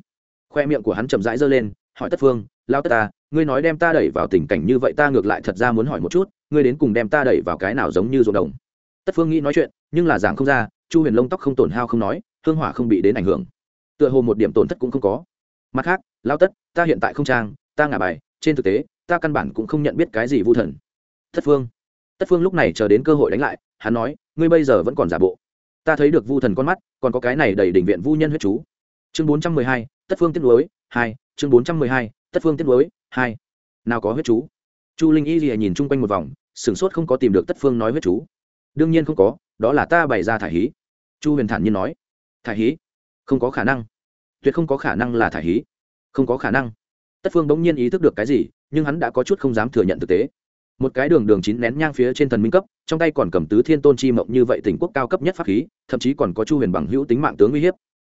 Khoe miệng của hắn chậm rãi giơ lên hỏi tất phương, lao tất ta, ngươi nói đem ta đẩy vào tình cảnh như vậy ta ngược lại thật ra muốn hỏi một chút, ngươi đến cùng đem ta đẩy vào cái nào giống như ruộng đồng? Tất phương nghĩ nói chuyện, nhưng là giảng không ra, chu huyền lông tóc không tổn hao không nói, hương hỏa không bị đến ảnh hưởng. Tựa hồ một điểm tổn thất cũng không có. Mặt khác, lao tất, ta hiện tại không trang, ta ngả bài, trên thực tế, ta căn bản cũng không nhận biết cái gì vu thần. Tất phương tất phương lúc này chờ đến cơ hội đánh lại, hắn nói, ngươi bây giờ vẫn còn giả bộ. Ta thấy được vu thần con mắt, còn có cái này đầy đỉnh viện vu nhân huyết chú. Chương bốn trăm mười hai, tất phương tiếp nối, hai chương bốn trăm mười hai, tất phương tiết đối hai. Nào có huyết chú. Chu linh y lìa nhìn chung quanh một vòng, sửng sốt không có tìm được tất phương nói huyết chú. Đương nhiên không có, đó là ta bày ra thải hí. Chu huyền thản nhiên nói. Thải hí? Không có khả năng. Tuyệt không có khả năng là thải hí. Không có khả năng. Tất phương bỗng nhiên ý thức được cái gì, nhưng hắn đã có chút không dám thừa nhận thực tế. Một cái đường đường chín nén nhang phía trên thần minh cấp, trong tay còn cầm tứ thiên tôn chi mộng như vậy tỉnh quốc cao cấp nhất pháp khí, thậm chí còn có chu huyền bằng hữu tính mạng tướng uy hiếp.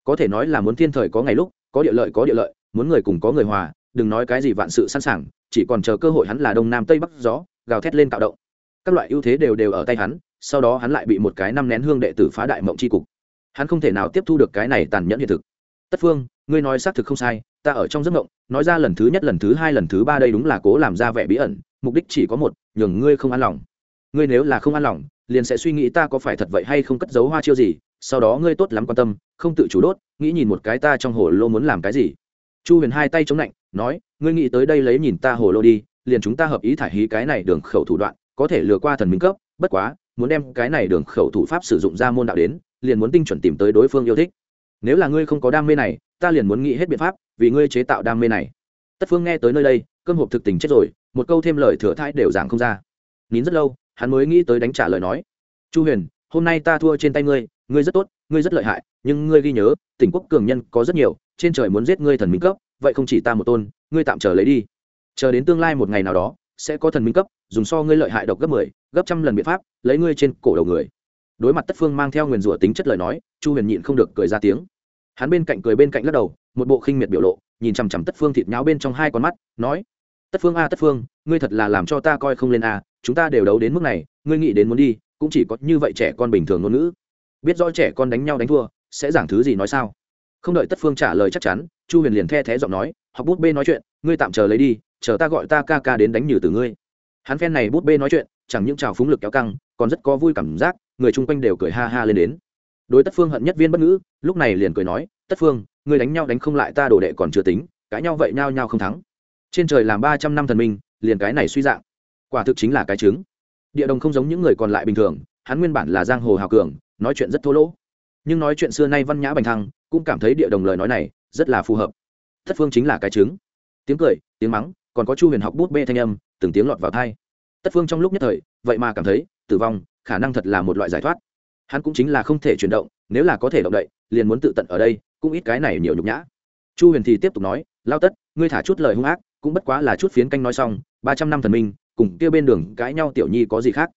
Có thể nói là muốn thiên thời có ngày lúc, có địa lợi có địa lợi muốn người cùng có người hòa, đừng nói cái gì vạn sự sẵn sàng, chỉ còn chờ cơ hội hắn là đông nam tây bắc gió, gào thét lên tạo động. Các loại ưu thế đều đều ở tay hắn, sau đó hắn lại bị một cái năm nén hương đệ tử phá đại mộng c h i cục. Hắn không thể nào tiếp thu được cái này tàn nhẫn hiện thực. Tất phương, ngươi nói xác thực không sai, ta ở trong giấc mộng, nói ra lần thứ nhất, lần thứ hai, lần thứ ba đây đúng là cố làm ra vẻ bí ẩn, mục đích chỉ có một, nhường ngươi không an lòng. Ngươi nếu là không an lòng, liền sẽ suy nghĩ ta có phải thật vậy hay không cất giấu hoa chiêu gì, sau đó ngươi tốt lắm quan tâm, không tự chủ đốt, nghĩ nhìn một cái ta trong hồ lô muốn làm cái gì chu huyền hai tay chống lạnh nói, ngươi nghĩ tới đây lấy nhìn ta hồ lô đi, liền chúng ta hợp ý thải hí cái này đường khẩu thủ đoạn, có thể lừa qua thần minh cấp, bất quá, muốn đem cái này đường khẩu thủ pháp sử dụng ra môn đạo đến, liền muốn tinh chuẩn tìm tới đối phương yêu thích. Nếu là ngươi không có đam mê này, ta liền muốn nghĩ hết biện pháp, vì ngươi chế tạo đam mê này. Tất phương nghe tới nơi đây cơm hộp thực tình chết rồi, một câu thêm lời thừa thãi đều giảng không ra. Nín rất lâu, hắn mới nghĩ tới đánh trả lời nói, chu huyền, hôm nay ta thua trên tay ngươi ngươi rất tốt ngươi rất lợi hại nhưng ngươi ghi nhớ tỉnh quốc cường nhân có rất nhiều trên trời muốn giết ngươi thần minh cấp vậy không chỉ ta một tôn ngươi tạm chờ lấy đi. Chờ đến tương lai một ngày nào đó sẽ có thần minh cấp dùng so ngươi lợi hại độc gấp mười 10, gấp trăm lần biện pháp lấy ngươi trên cổ đầu người. Đối mặt tất phương mang theo nguyền rủa tính chất lời nói chu huyền nhịn không được cười ra tiếng. Hắn bên cạnh cười bên cạnh lắc đầu một bộ khinh miệt biểu lộ nhìn chằm chằm tất phương thịt nháo bên trong hai con mắt nói tất phương a tất phương ngươi thật là làm cho ta coi không lên a chúng ta đều đấu đến mức này ngươi nghĩ đến muốn đi cũng chỉ có như vậy trẻ con bình thường ngôn ngữ biết rõ trẻ con đánh nhau đánh thua, sẽ giảng thứ gì nói sao? Không đợi tất phương trả lời chắc chắn, chu huyền liền the thé giọng nói, học bút bê nói chuyện, ngươi tạm chờ lấy đi, chờ ta gọi ta ca ca đến đánh nhử từ ngươi. Hắn phen này bút bê nói chuyện, chẳng những trào phúng lực kéo căng, còn rất có vui cảm giác, người chung quanh đều cười ha ha lên đến. Đối tất phương hận nhất viên bất ngữ, lúc này liền cười nói, tất phương, ngươi đánh nhau đánh không lại ta đồ đệ còn chưa tính, cãi nhau vậy nhau nhau không thắng. Trên trời làm ba trăm năm thần minh, liền cái này suy dạng. Quả thực chính là cái chứng địa đồng không giống những người còn lại bình thường, hắn nguyên bản là giang hồ hào cường nói chuyện rất thô lỗ. Nhưng nói chuyện xưa nay văn nhã bành thăng, cũng cảm thấy địa đồng lời nói này rất là phù hợp. Thất phương chính là cái trứng. Tiếng cười, tiếng mắng, còn có chu huyền học bút bê thanh âm, từng tiếng lọt vào thai tất phương trong lúc nhất thời, vậy mà cảm thấy, tử vong, khả năng thật là một loại giải thoát. Hắn cũng chính là không thể chuyển động, nếu là có thể động đậy, liền muốn tự tận ở đây, cũng ít cái này nhiều nhục nhã. Chu huyền thì tiếp tục nói, lao tất, ngươi thả chút lời hung ác, cũng bất quá là chút phiến canh nói xong, ba trăm năm thần minh, cùng kia bên đường cãi nhau tiểu nhi có gì khác?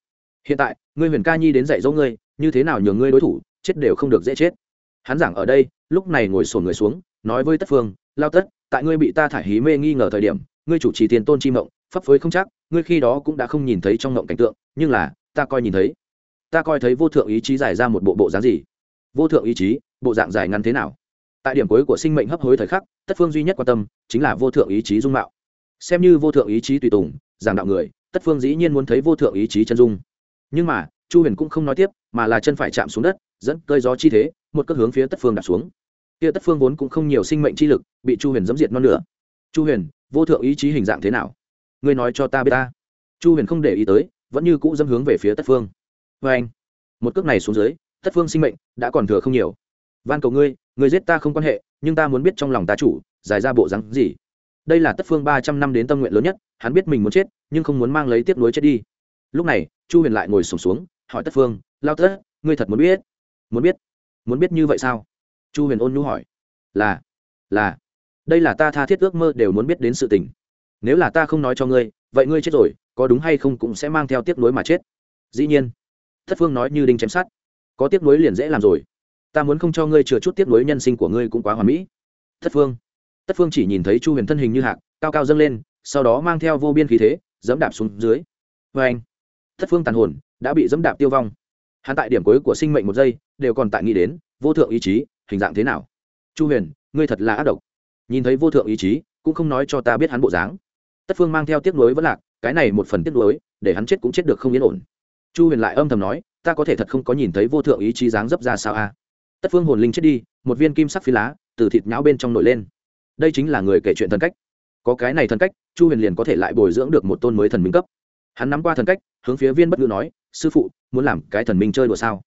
Hiện tại, ngươi huyền ca nhi đến dạy dỗ ngươi như thế nào nhường ngươi đối thủ, chết đều không được dễ chết. Hắn giảng ở đây, lúc này ngồi sổn người xuống, nói với tất phương, lao tất, tại ngươi bị ta thải hí mê nghi ngờ thời điểm, ngươi chủ trì tiền tôn chi mộng phấp phới không chắc, ngươi khi đó cũng đã không nhìn thấy trong mộng cảnh tượng, nhưng là, ta coi nhìn thấy. Ta coi thấy vô thượng ý chí giải ra một bộ bộ dáng gì? Vô thượng ý chí, bộ dạng dài ngắn thế nào? Tại điểm cuối của sinh mệnh hấp hối thời khắc, tất phương duy nhất quan tâm chính là vô thượng ý chí dung mạo. Xem như vô thượng ý chí tùy tùng, giảng đạo người, tất phương dĩ nhiên muốn thấy vô thượng ý chí chân dung. Nhưng mà chu huyền cũng không nói tiếp mà là chân phải chạm xuống đất dẫn cơi gió chi thế một cước hướng phía tất phương đạp xuống. Kia tất phương vốn cũng không nhiều sinh mệnh chi lực bị chu huyền dẫm diệt non nữa chu huyền vô thượng ý chí hình dạng thế nào? Ngươi nói cho ta biết ta. Chu huyền không để ý tới vẫn như cũ dâm hướng về phía tất phương. Vê anh. Một cước này xuống dưới tất phương sinh mệnh đã còn thừa không nhiều. Van cầu ngươi người giết ta không quan hệ nhưng ta muốn biết trong lòng ta chủ giải ra bộ rắn gì. Đây là tất phương ba trăm năm đến tâm nguyện lớn nhất hắn biết mình muốn chết nhưng không muốn mang lấy tiếp nối chết đi. Lúc này chu huyền lại ngồi sùng xuống, xuống hỏi tất phương, lao tất, ngươi thật muốn biết muốn biết muốn biết như vậy sao? Chu huyền ôn nhu hỏi. Là là, đây là ta tha thiết ước mơ đều muốn biết đến sự tình. Nếu là ta không nói cho ngươi, vậy ngươi chết rồi, có đúng hay không cũng sẽ mang theo tiếp nối mà chết. Dĩ nhiên thất phương nói như đinh chém sát có tiếc nuối liền dễ làm rồi. Ta muốn không cho ngươi chừa chút tiếc nuối nhân sinh của ngươi cũng quá hoàn mỹ. Thất phương, tất phương chỉ nhìn thấy chu huyền thân hình như hạc, cao cao dâng lên, sau đó mang theo vô biên khí thế, dẫm đạp xuống dưới. Vê anh thất phương tàn hồn đã bị dẫm đạp tiêu vong. Hắn tại điểm cuối của sinh mệnh một giây, đều còn tại nghĩ đến, vô thượng ý chí, hình dạng thế nào? Chu huyền, ngươi thật là ác độc. Nhìn thấy vô thượng ý chí, cũng không nói cho ta biết hắn bộ dáng. Tất phương mang theo tiếc nuối vẫn lạc, cái này một phần tiếc nuối, để hắn chết cũng chết được không yên ổn. Chu huyền lại âm thầm nói, ta có thể thật không có nhìn thấy vô thượng ý chí dáng dấp ra sao a? Tất phương hồn linh chết đi, một viên kim sắc phi lá, từ thịt nhão bên trong nổi lên. Đây chính là người kể chuyện thần cách. Có cái này thần cách, chu huyền liền có thể lại bồi dưỡng được một tôn mới thần minh cấp hắn nắm qua thần cách, hướng phía viên bất ngữ nói, sư phụ, muốn làm cái thần minh chơi đùa sao?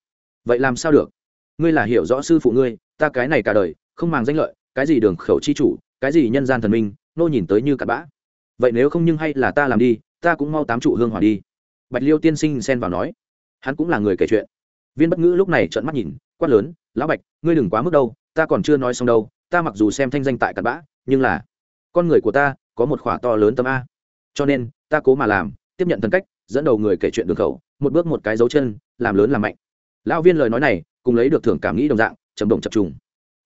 Vậy làm sao được? Ngươi là hiểu rõ sư phụ ngươi, ta cái này cả đời, không màng danh lợi, cái gì đường khẩu chi chủ, cái gì nhân gian thần minh, nô nhìn tới như cặn bã. Vậy nếu không nhưng hay là ta làm đi, ta cũng mau tám trụ hương hỏa đi. Bạch liêu tiên sinh xen vào nói. Hắn cũng là người kể chuyện. Viên bất ngữ lúc này trợn mắt nhìn, quát lớn, lão bạch, ngươi đừng quá mức đâu, ta còn chưa nói xong đâu, ta mặc dù xem thanh danh tại cặn bã, nhưng là con người của ta có một khỏa to lớn tâm a. Cho nên, ta cố mà làm tiếp nhận thần cách, dẫn đầu người kể chuyện đường khẩu, một bước một cái dấu chân, làm lớn làm mạnh. Lão viên lời nói này, cùng lấy được thưởng cảm nghĩ đồng dạng, trầm động chập trùng.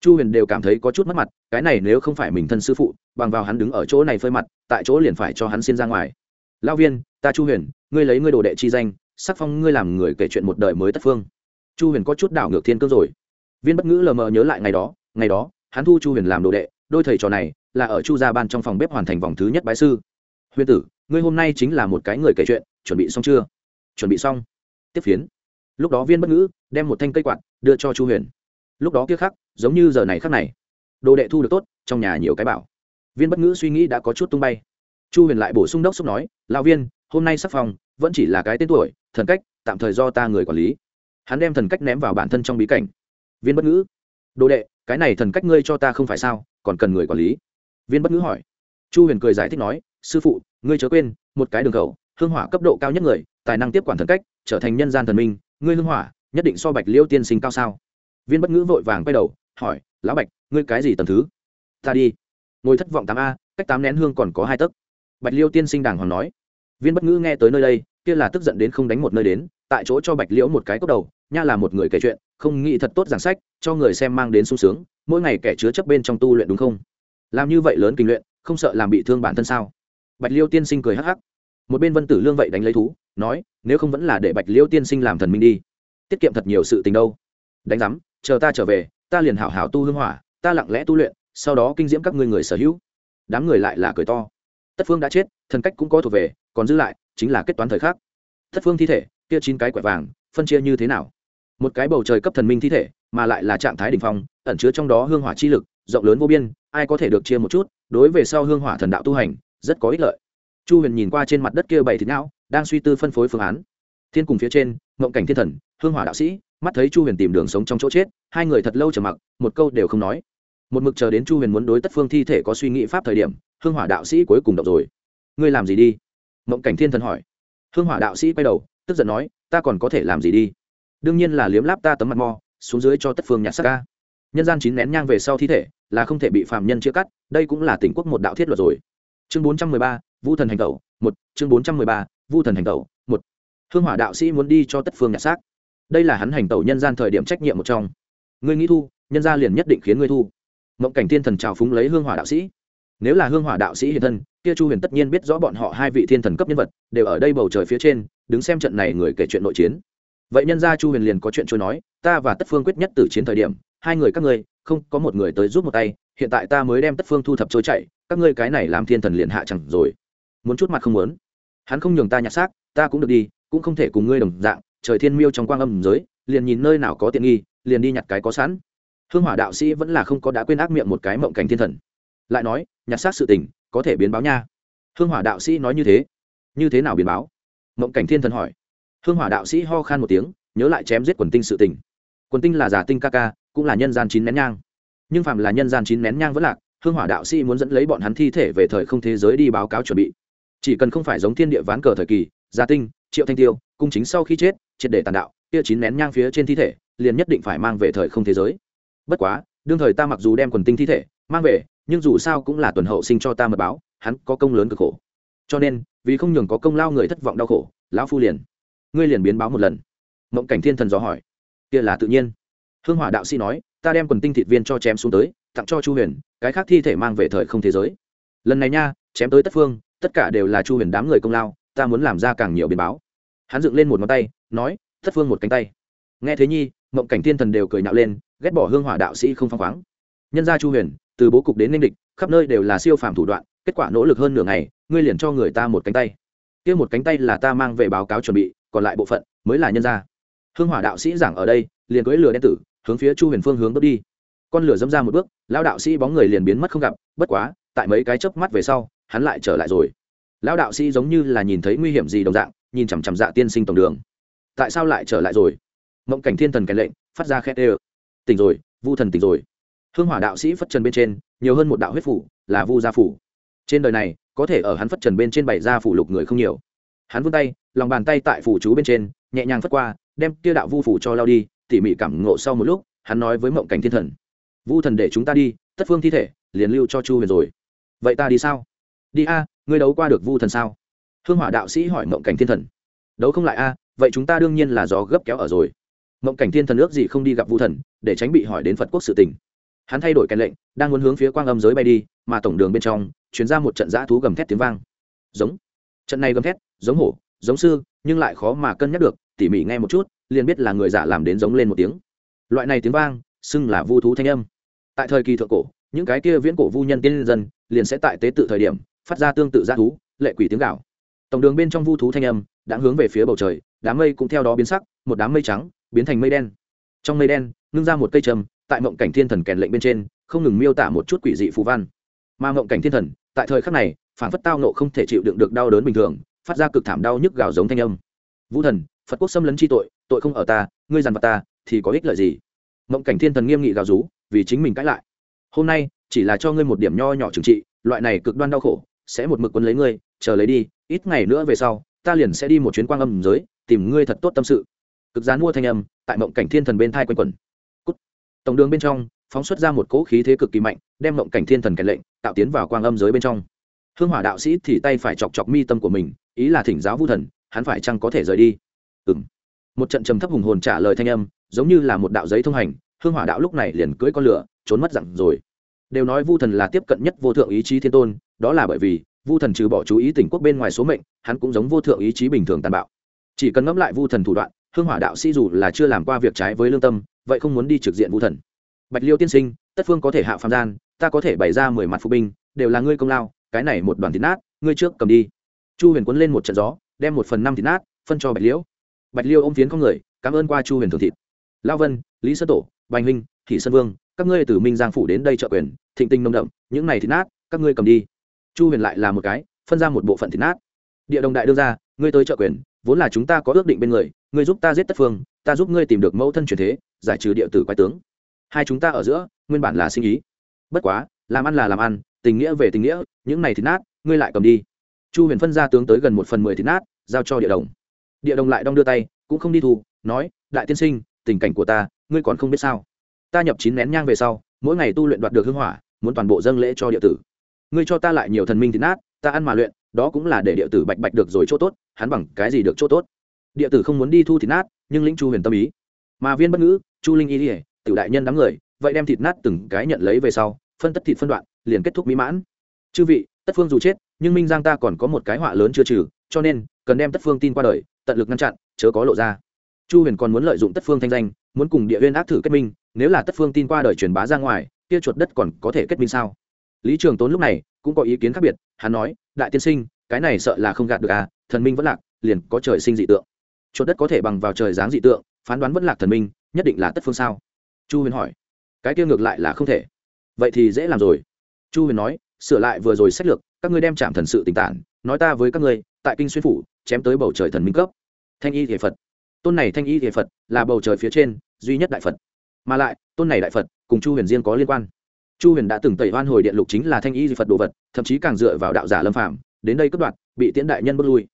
Chu huyền đều cảm thấy có chút mất mặt, cái này nếu không phải mình thân sư phụ, bằng vào hắn đứng ở chỗ này phơi mặt, tại chỗ liền phải cho hắn xin ra ngoài. Lão viên, ta chu huyền, ngươi lấy ngươi đồ đệ chi danh, sắc phong ngươi làm người kể chuyện một đời mới tất phương. Chu huyền có chút đảo ngược thiên cương rồi. Viên bất ngữ lờ mờ nhớ lại ngày đó ngày đó, hắn thu chu huyền làm đồ đệ, đôi thầy trò này là ở chu gia ban trong phòng bếp hoàn thành vòng thứ nhất bái sư. Huyền tử ngươi hôm nay chính là một cái người kể chuyện, chuẩn bị xong chưa? Chuẩn bị xong. Tiếp phiến. Lúc đó viên bất ngữ đem một thanh cây quạt đưa cho chu huyền. Lúc đó kia khắc, giống như giờ này khắc này. Đồ đệ thu được tốt, trong nhà nhiều cái bảo. Viên bất ngữ suy nghĩ đã có chút tung bay. Chu huyền lại bổ sung đốc xúc nói, lão viên, hôm nay sắc phòng, vẫn chỉ là cái tên tuổi, thần cách, tạm thời do ta người quản lý. Hắn đem thần cách ném vào bản thân trong bí cảnh. Viên bất ngữ, đồ đệ, cái này thần cách ngươi cho ta không phải sao, còn cần người quản lý? Viên bất ngữ hỏi chu huyền cười giải thích nói, sư phụ, ngươi chớ quên, một cái đường khẩu hương hỏa cấp độ cao nhất người, tài năng tiếp quản thần cách, trở thành nhân gian thần minh, ngươi hương hỏa, nhất định so bạch liêu tiên sinh cao sao? Viên bất ngữ vội vàng quay đầu, hỏi, lão bạch, ngươi cái gì tầm thứ? Ta đi. Ngồi thất vọng tám a, cách tám nén hương còn có hai tấc. Bạch liêu tiên sinh đàng hoàng nói, viên bất ngữ nghe tới nơi đây, kia là tức giận đến không đánh một nơi đến, tại chỗ cho bạch liễu một cái cốc đầu, nha là một người kể chuyện, không nghĩ thật tốt giảng sách, cho người xem mang đến sung sướng, mỗi ngày kẻ chứa chấp bên trong tu luyện đúng không? Làm như vậy lớn kinh luyện không sợ làm bị thương bản thân sao? Bạch liêu tiên sinh cười hắc hắc. Một bên vân tử lương vậy đánh lấy thú, nói, nếu không vẫn là để bạch liêu tiên sinh làm thần minh đi. Tiết kiệm thật nhiều sự tình đâu. Đánh giám, chờ ta trở về, ta liền hảo hảo tu hương hỏa, ta lặng lẽ tu luyện, sau đó kinh diễm các ngươi người sở hữu. Đám người lại là cười to. Tất phương đã chết, thần cách cũng có thuộc về, còn giữ lại, chính là kết toán thời khắc. Tất phương thi thể, kia chín cái quẹt vàng, phân chia như thế nào? Một cái bầu trời cấp thần minh thi thể, mà lại là trạng thái đ ỉ n h phong, ẩn chứa trong đó hương hỏa chi lực, rộng lớn vô biên, ai có thể được chia một chút? Đối về sau hương hỏa thần đạo tu hành, rất có ích lợi. Chu huyền nhìn qua trên mặt đất kia bảy thịt não, đang suy tư phân phối phương án. Thiên cùng phía trên, ngộng cảnh thiên thần, hương hỏa đạo sĩ, mắt thấy chu huyền tìm đường sống trong chỗ chết, hai người thật lâu trầm mặc, một câu đều không nói. Một mực chờ đến chu huyền muốn đối tất phương thi thể có suy nghĩ pháp thời điểm, hương hỏa đạo sĩ cuối cùng đọc rồi. Ngươi làm gì đi? Mộng cảnh thiên thần hỏi. Hương hỏa đạo sĩ quay đầu, tức giận nói, ta còn có thể làm gì đi? Đương nhiên là liếm láp ta tấm mặt mò xuống dưới cho tất phương nhặt sắc ca nhân gian chín nén nhang về sau thi thể, là không thể bị phạm nhân chia cắt, đây cũng là tỉnh quốc một đạo thiết luật rồi. Chương bốn trăm mười ba, vu thần hành tẩu, một, chương bốn trăm mười ba, vu thần hành tẩu, một. Hương hỏa đạo sĩ muốn đi cho tất phương nhặt xác. Đây là hắn hành tẩu nhân gian thời điểm trách nhiệm một trong. Ngươi nghĩ thu, nhân gia liền nhất định khiến ngươi thu. Mộng cảnh thiên thần trào phúng lấy hương hỏa đạo sĩ. Nếu là hương hỏa đạo sĩ hiện thân, kia chu huyền tất nhiên biết rõ bọn họ hai vị thiên thần cấp nhân vật, đều ở đây bầu trời phía trên, đứng xem trận này người kể chuyện nội chiến. Vậy nhân gia chu huyền liền có chuyện trôi nói, ta và tất phương quyết nhất từ chiến thời điểm hai người các ngươi, không, có một người tới giúp một tay, hiện tại ta mới đem tất phương thu thập trôi chạy các ngươi cái này làm thiên thần liền hạ chẳng rồi. Muốn chút mặt không muốn. Hắn không nhường ta nhặt xác, ta cũng được đi, cũng không thể cùng ngươi đồng dạng, trời thiên miêu trong quang âm giới, liền nhìn nơi nào có tiện nghi, liền đi nhặt cái có sẵn. Hương hỏa đạo sĩ vẫn là không có đã quên ác miệng một cái mộng cảnh thiên thần. Lại nói, nhặt xác sự tình, có thể biến báo nha. Hương hỏa đạo sĩ nói như thế. Như thế nào biến báo? Mộng cảnh thiên thần hỏi. Hương hỏa đạo sĩ ho khan một tiếng, nhớ lại chém giết quần tinh sự tình. Quần tinh là giả tinh ca ca cũng là nhân gian chín nén nhang. Nhưng phạm là nhân gian chín nén nhang vẫn lạc, hương hỏa đạo sĩ muốn dẫn lấy bọn hắn thi thể về thời không thế giới đi báo cáo chuẩn bị. Chỉ cần không phải giống thiên địa ván cờ thời kỳ, gia tinh, triệu thanh tiêu, cung chính sau khi chết, triệt để tàn đạo, kia chín nén nhang phía trên thi thể, liền nhất định phải mang về thời không thế giới. Bất quá, đương thời ta mặc dù đem quần tinh thi thể mang về, nhưng dù sao cũng là tuần hậu sinh cho ta mật báo, hắn có công lớn cực khổ. Cho nên, vì không nhường có công lao người thất vọng đau khổ, lão phu liền, ngươi liền biến báo một lần. Mộng cảnh thiên thần dò hỏi, kia là tự nhiên hương hỏa đạo sĩ nói, ta đem quần tinh thịt viên cho chém xuống tới, tặng cho chu huyền, cái khác thi thể mang về thời không thế giới. Lần này nha, chém tới tất phương, tất cả đều là chu huyền đám người công lao, ta muốn làm ra càng nhiều biến báo. Hắn dựng lên một ngón tay, nói, tất phương một cánh tay. Nghe thế nhi, mộng cảnh thiên thần đều cười nhạo lên, ghét bỏ hương hỏa đạo sĩ không phăng khoáng. Nhân gia chu huyền, từ bố cục đến ninh địch, khắp nơi đều là siêu phàm thủ đoạn, kết quả nỗ lực hơn nửa ngày, ngươi liền cho người ta một cánh tay. Kia một cánh tay là ta mang về báo cáo chuẩn bị, còn lại bộ phận mới là nhân gia. Hương hỏa đạo sĩ giảng ở đây, liền cưới lừa đen tử hướng phía chu huyền phương hướng bước đi. Con lửa dâm ra một bước, lão đạo sĩ bóng người liền biến mất không gặp, bất quá, tại mấy cái chớp mắt về sau, hắn lại trở lại rồi. Lão đạo sĩ giống như là nhìn thấy nguy hiểm gì đồng dạng, nhìn chằm chằm dạ tiên sinh tổng đường. Tại sao lại trở lại rồi? Mộng cảnh thiên thần kèn lệnh, phát ra khét ê tỉnh rồi, vu thần tỉnh rồi. Hương hỏa đạo sĩ phất trần bên trên, nhiều hơn một đạo huyết phủ, là vu gia phủ. Trên đời này, có thể ở hắn phất trần bên trên bảy gia phủ lục người không nhiều. Hắn vươn tay, lòng bàn tay tại phủ chú bên trên, nhẹ nhàng phất qua, đem kia đạo vu phủ cho lao đi tỉ mỉ cảm ngộ sau một lúc, hắn nói với mộng cảnh thiên thần, vu thần để chúng ta đi, tất phương thi thể, liền lưu cho chu huyền rồi. Vậy ta đi sao? Đi a, ngươi đấu qua được vu thần sao? Hương hỏa đạo sĩ hỏi mộng cảnh thiên thần, đấu không lại a, vậy chúng ta đương nhiên là gió gấp kéo ở rồi. Mộng cảnh thiên thần ước gì không đi gặp vu thần, để tránh bị hỏi đến phật quốc sự tình. Hắn thay đổi cái lệnh, đang muốn hướng phía quang âm giới bay đi, mà tổng đường bên trong chuyển ra một trận giã thú gầm thét tiếng vang. Giống. Trận này gầm thét, giống hổ, giống sư, nhưng lại khó mà cân nhắc được, tỉ mỉ nghe một chút liền biết là người giả làm đến giống lên một tiếng. Loại này tiếng vang, xưng là vu thú thanh âm. Tại thời kỳ thượng cổ, những cái kia viễn cổ vu nhân tiên dân liền sẽ tại tế tự thời điểm phát ra tương tự g thú, lệ quỷ tiếng gạo tổng đường bên trong vu thú thanh âm đã hướng về phía bầu trời, đám mây cũng theo đó biến sắc, một đám mây trắng biến thành mây đen. Trong mây đen, ngưng ra một cây trầm, tại mộng cảnh thiên thần kèn lệnh bên trên, không ngừng miêu tả một chút quỷ dị phù văn. Mà mộng cảnh thiên thần, tại thời khắc này, phản phất tao nộ không thể chịu đựng được đau đớn bình thường, phát ra cực thảm đau nhức gào giống thanh âm. Vũ thần, phật quốc xâm lấn chi tội tội không ở ta, ngươi dằn vặt ta, thì có ích lợi gì? Mộng cảnh thiên thần nghiêm nghị gào rú, vì chính mình cãi lại. Hôm nay, chỉ là cho ngươi một điểm nho nhỏ trừng trị, loại này cực đoan đau khổ, sẽ một mực quân lấy ngươi, chờ lấy đi, ít ngày nữa về sau, ta liền sẽ đi một chuyến quang âm giới, tìm ngươi thật tốt tâm sự. Cực gián mua thanh âm, tại mộng cảnh thiên thần bên thai quanh quẩn. Cút. tổng đường bên trong, phóng xuất ra một cỗ khí thế cực kỳ mạnh, đem mộng cảnh thiên thần kèn lệnh, tạo tiến vào quang âm giới bên trong. Hương hỏa đạo sĩ thì tay phải chọc chọc mi tâm của mình, ý là thỉnh giáo vu thần, hắn phải chăng có thể rời đi? Ừ m một trận trầm thấp hùng hồn trả lời thanh âm, giống như là một đạo giấy thông hành, hương hỏa đạo lúc này liền cưỡi con lửa, trốn mất dặn rồi. Đều nói vu thần là tiếp cận nhất vô thượng ý chí thiên tôn, đó là bởi vì, vu thần trừ bỏ chú ý tỉnh quốc bên ngoài số mệnh, hắn cũng giống vô thượng ý chí bình thường tàn bạo. Chỉ cần ngẫm lại vu thần thủ đoạn, hương hỏa đạo sĩ dù là chưa làm qua việc trái với lương tâm, vậy không muốn đi trực diện vu thần. Bạch liêu tiên sinh, tất phương có thể hạ phạm gian, ta có thể bày ra mười mặt phụ binh, đều là ngươi công lao, cái này một đoàn thịt nát, ngươi trước cầm đi. Chu huyền quấn lên một trận gió, đem một phần năm thịt nát, phân cho bạch liễu bạch liêu ôm phiến con người, cảm ơn qua chu huyền thường thịt. Lao vân, lý sơ tổ, bành huynh, thị sơn vương, các ngươi từ minh giang phủ đến đây trợ quyền, thịnh tinh nông đậm, những này thịt nát, các ngươi cầm đi. Chu huyền lại là một cái, phân ra một bộ phận thịt nát. Địa đồng đại đưa ra, ngươi tới trợ quyền, vốn là chúng ta có ước định bên người, ngươi giúp ta giết tất phương, ta giúp ngươi tìm được mẫu thân truyền thế, giải trừ địa tử quái tướng. Hai chúng ta ở giữa, nguyên bản là sinh ý. Bất quá, làm ăn là làm ăn, tình nghĩa về tình nghĩa, những này thịt nát, ngươi lại cầm đi. Chu huyền phân ra tướng tới gần một phần mười thịt nát, giao cho địa đồng địa đồng lại đong đưa tay, cũng không đi thu, nói, đại tiên sinh, tình cảnh của ta, ngươi còn không biết sao. Ta nhập chín nén nhang về sau, mỗi ngày tu luyện đoạt được hưng hỏa, muốn toàn bộ dâng lễ cho địa tử. Ngươi cho ta lại nhiều thần minh thịt nát, ta ăn mà luyện, đó cũng là để địa tử bạch bạch được rồi chỗ tốt, hắn bằng cái gì được chỗ tốt? Địa tử không muốn đi thu thịt nát, nhưng lĩnh chu huyền tâm ý. Mà viên bất ngữ, chu linh y ỉa tiểu đại nhân đám người, vậy đem thịt nát từng cái nhận lấy về sau, phân tất thịt phân đoạn, liền kết thúc mỹ mãn. Chư vị, tất phương dù chết, nhưng minh giang ta còn có một cái họa lớn chưa trừ, cho nên cần đem tất phương tin qua đời, tận lực ngăn chặn, chớ có lộ ra. Chu huyền còn muốn lợi dụng tất phương thanh danh, muốn cùng địa huyên ác thử kết minh, nếu là tất phương tin qua đời truyền bá ra ngoài, kia chuột đất còn có thể kết minh sao? Lý trường tốn lúc này cũng có ý kiến khác biệt, hắn nói, đại tiên sinh, cái này sợ là không gạt được à thần minh vẫn lạc, liền có trời sinh dị tượng. Chuột đất có thể bằng vào trời dáng dị tượng, phán đoán vẫn lạc thần minh, nhất định là tất phương sao? Chu huyền hỏi. Cái kia ngược lại là không thể. Vậy thì dễ làm rồi. Chu huyền nói, sửa lại vừa rồi sách lược, các ngươi đem chạm thần sự tình tản, nói ta với các ngươi tại kinh xuyên phủ, chém tới bầu trời thần minh cấp. Thanh y thể phật. Tôn này thanh y thể phật là bầu trời phía trên duy nhất đại phật. Mà lại, tôn này đại phật cùng chu huyền diên có liên quan. Chu huyền đã từng tẩy hoan hồi điện lục chính là thanh y phật đồ vật, thậm chí càng dựa vào đạo giả lâm phạm đến đây cất đoạt, bị tiễn đại nhân bước lui.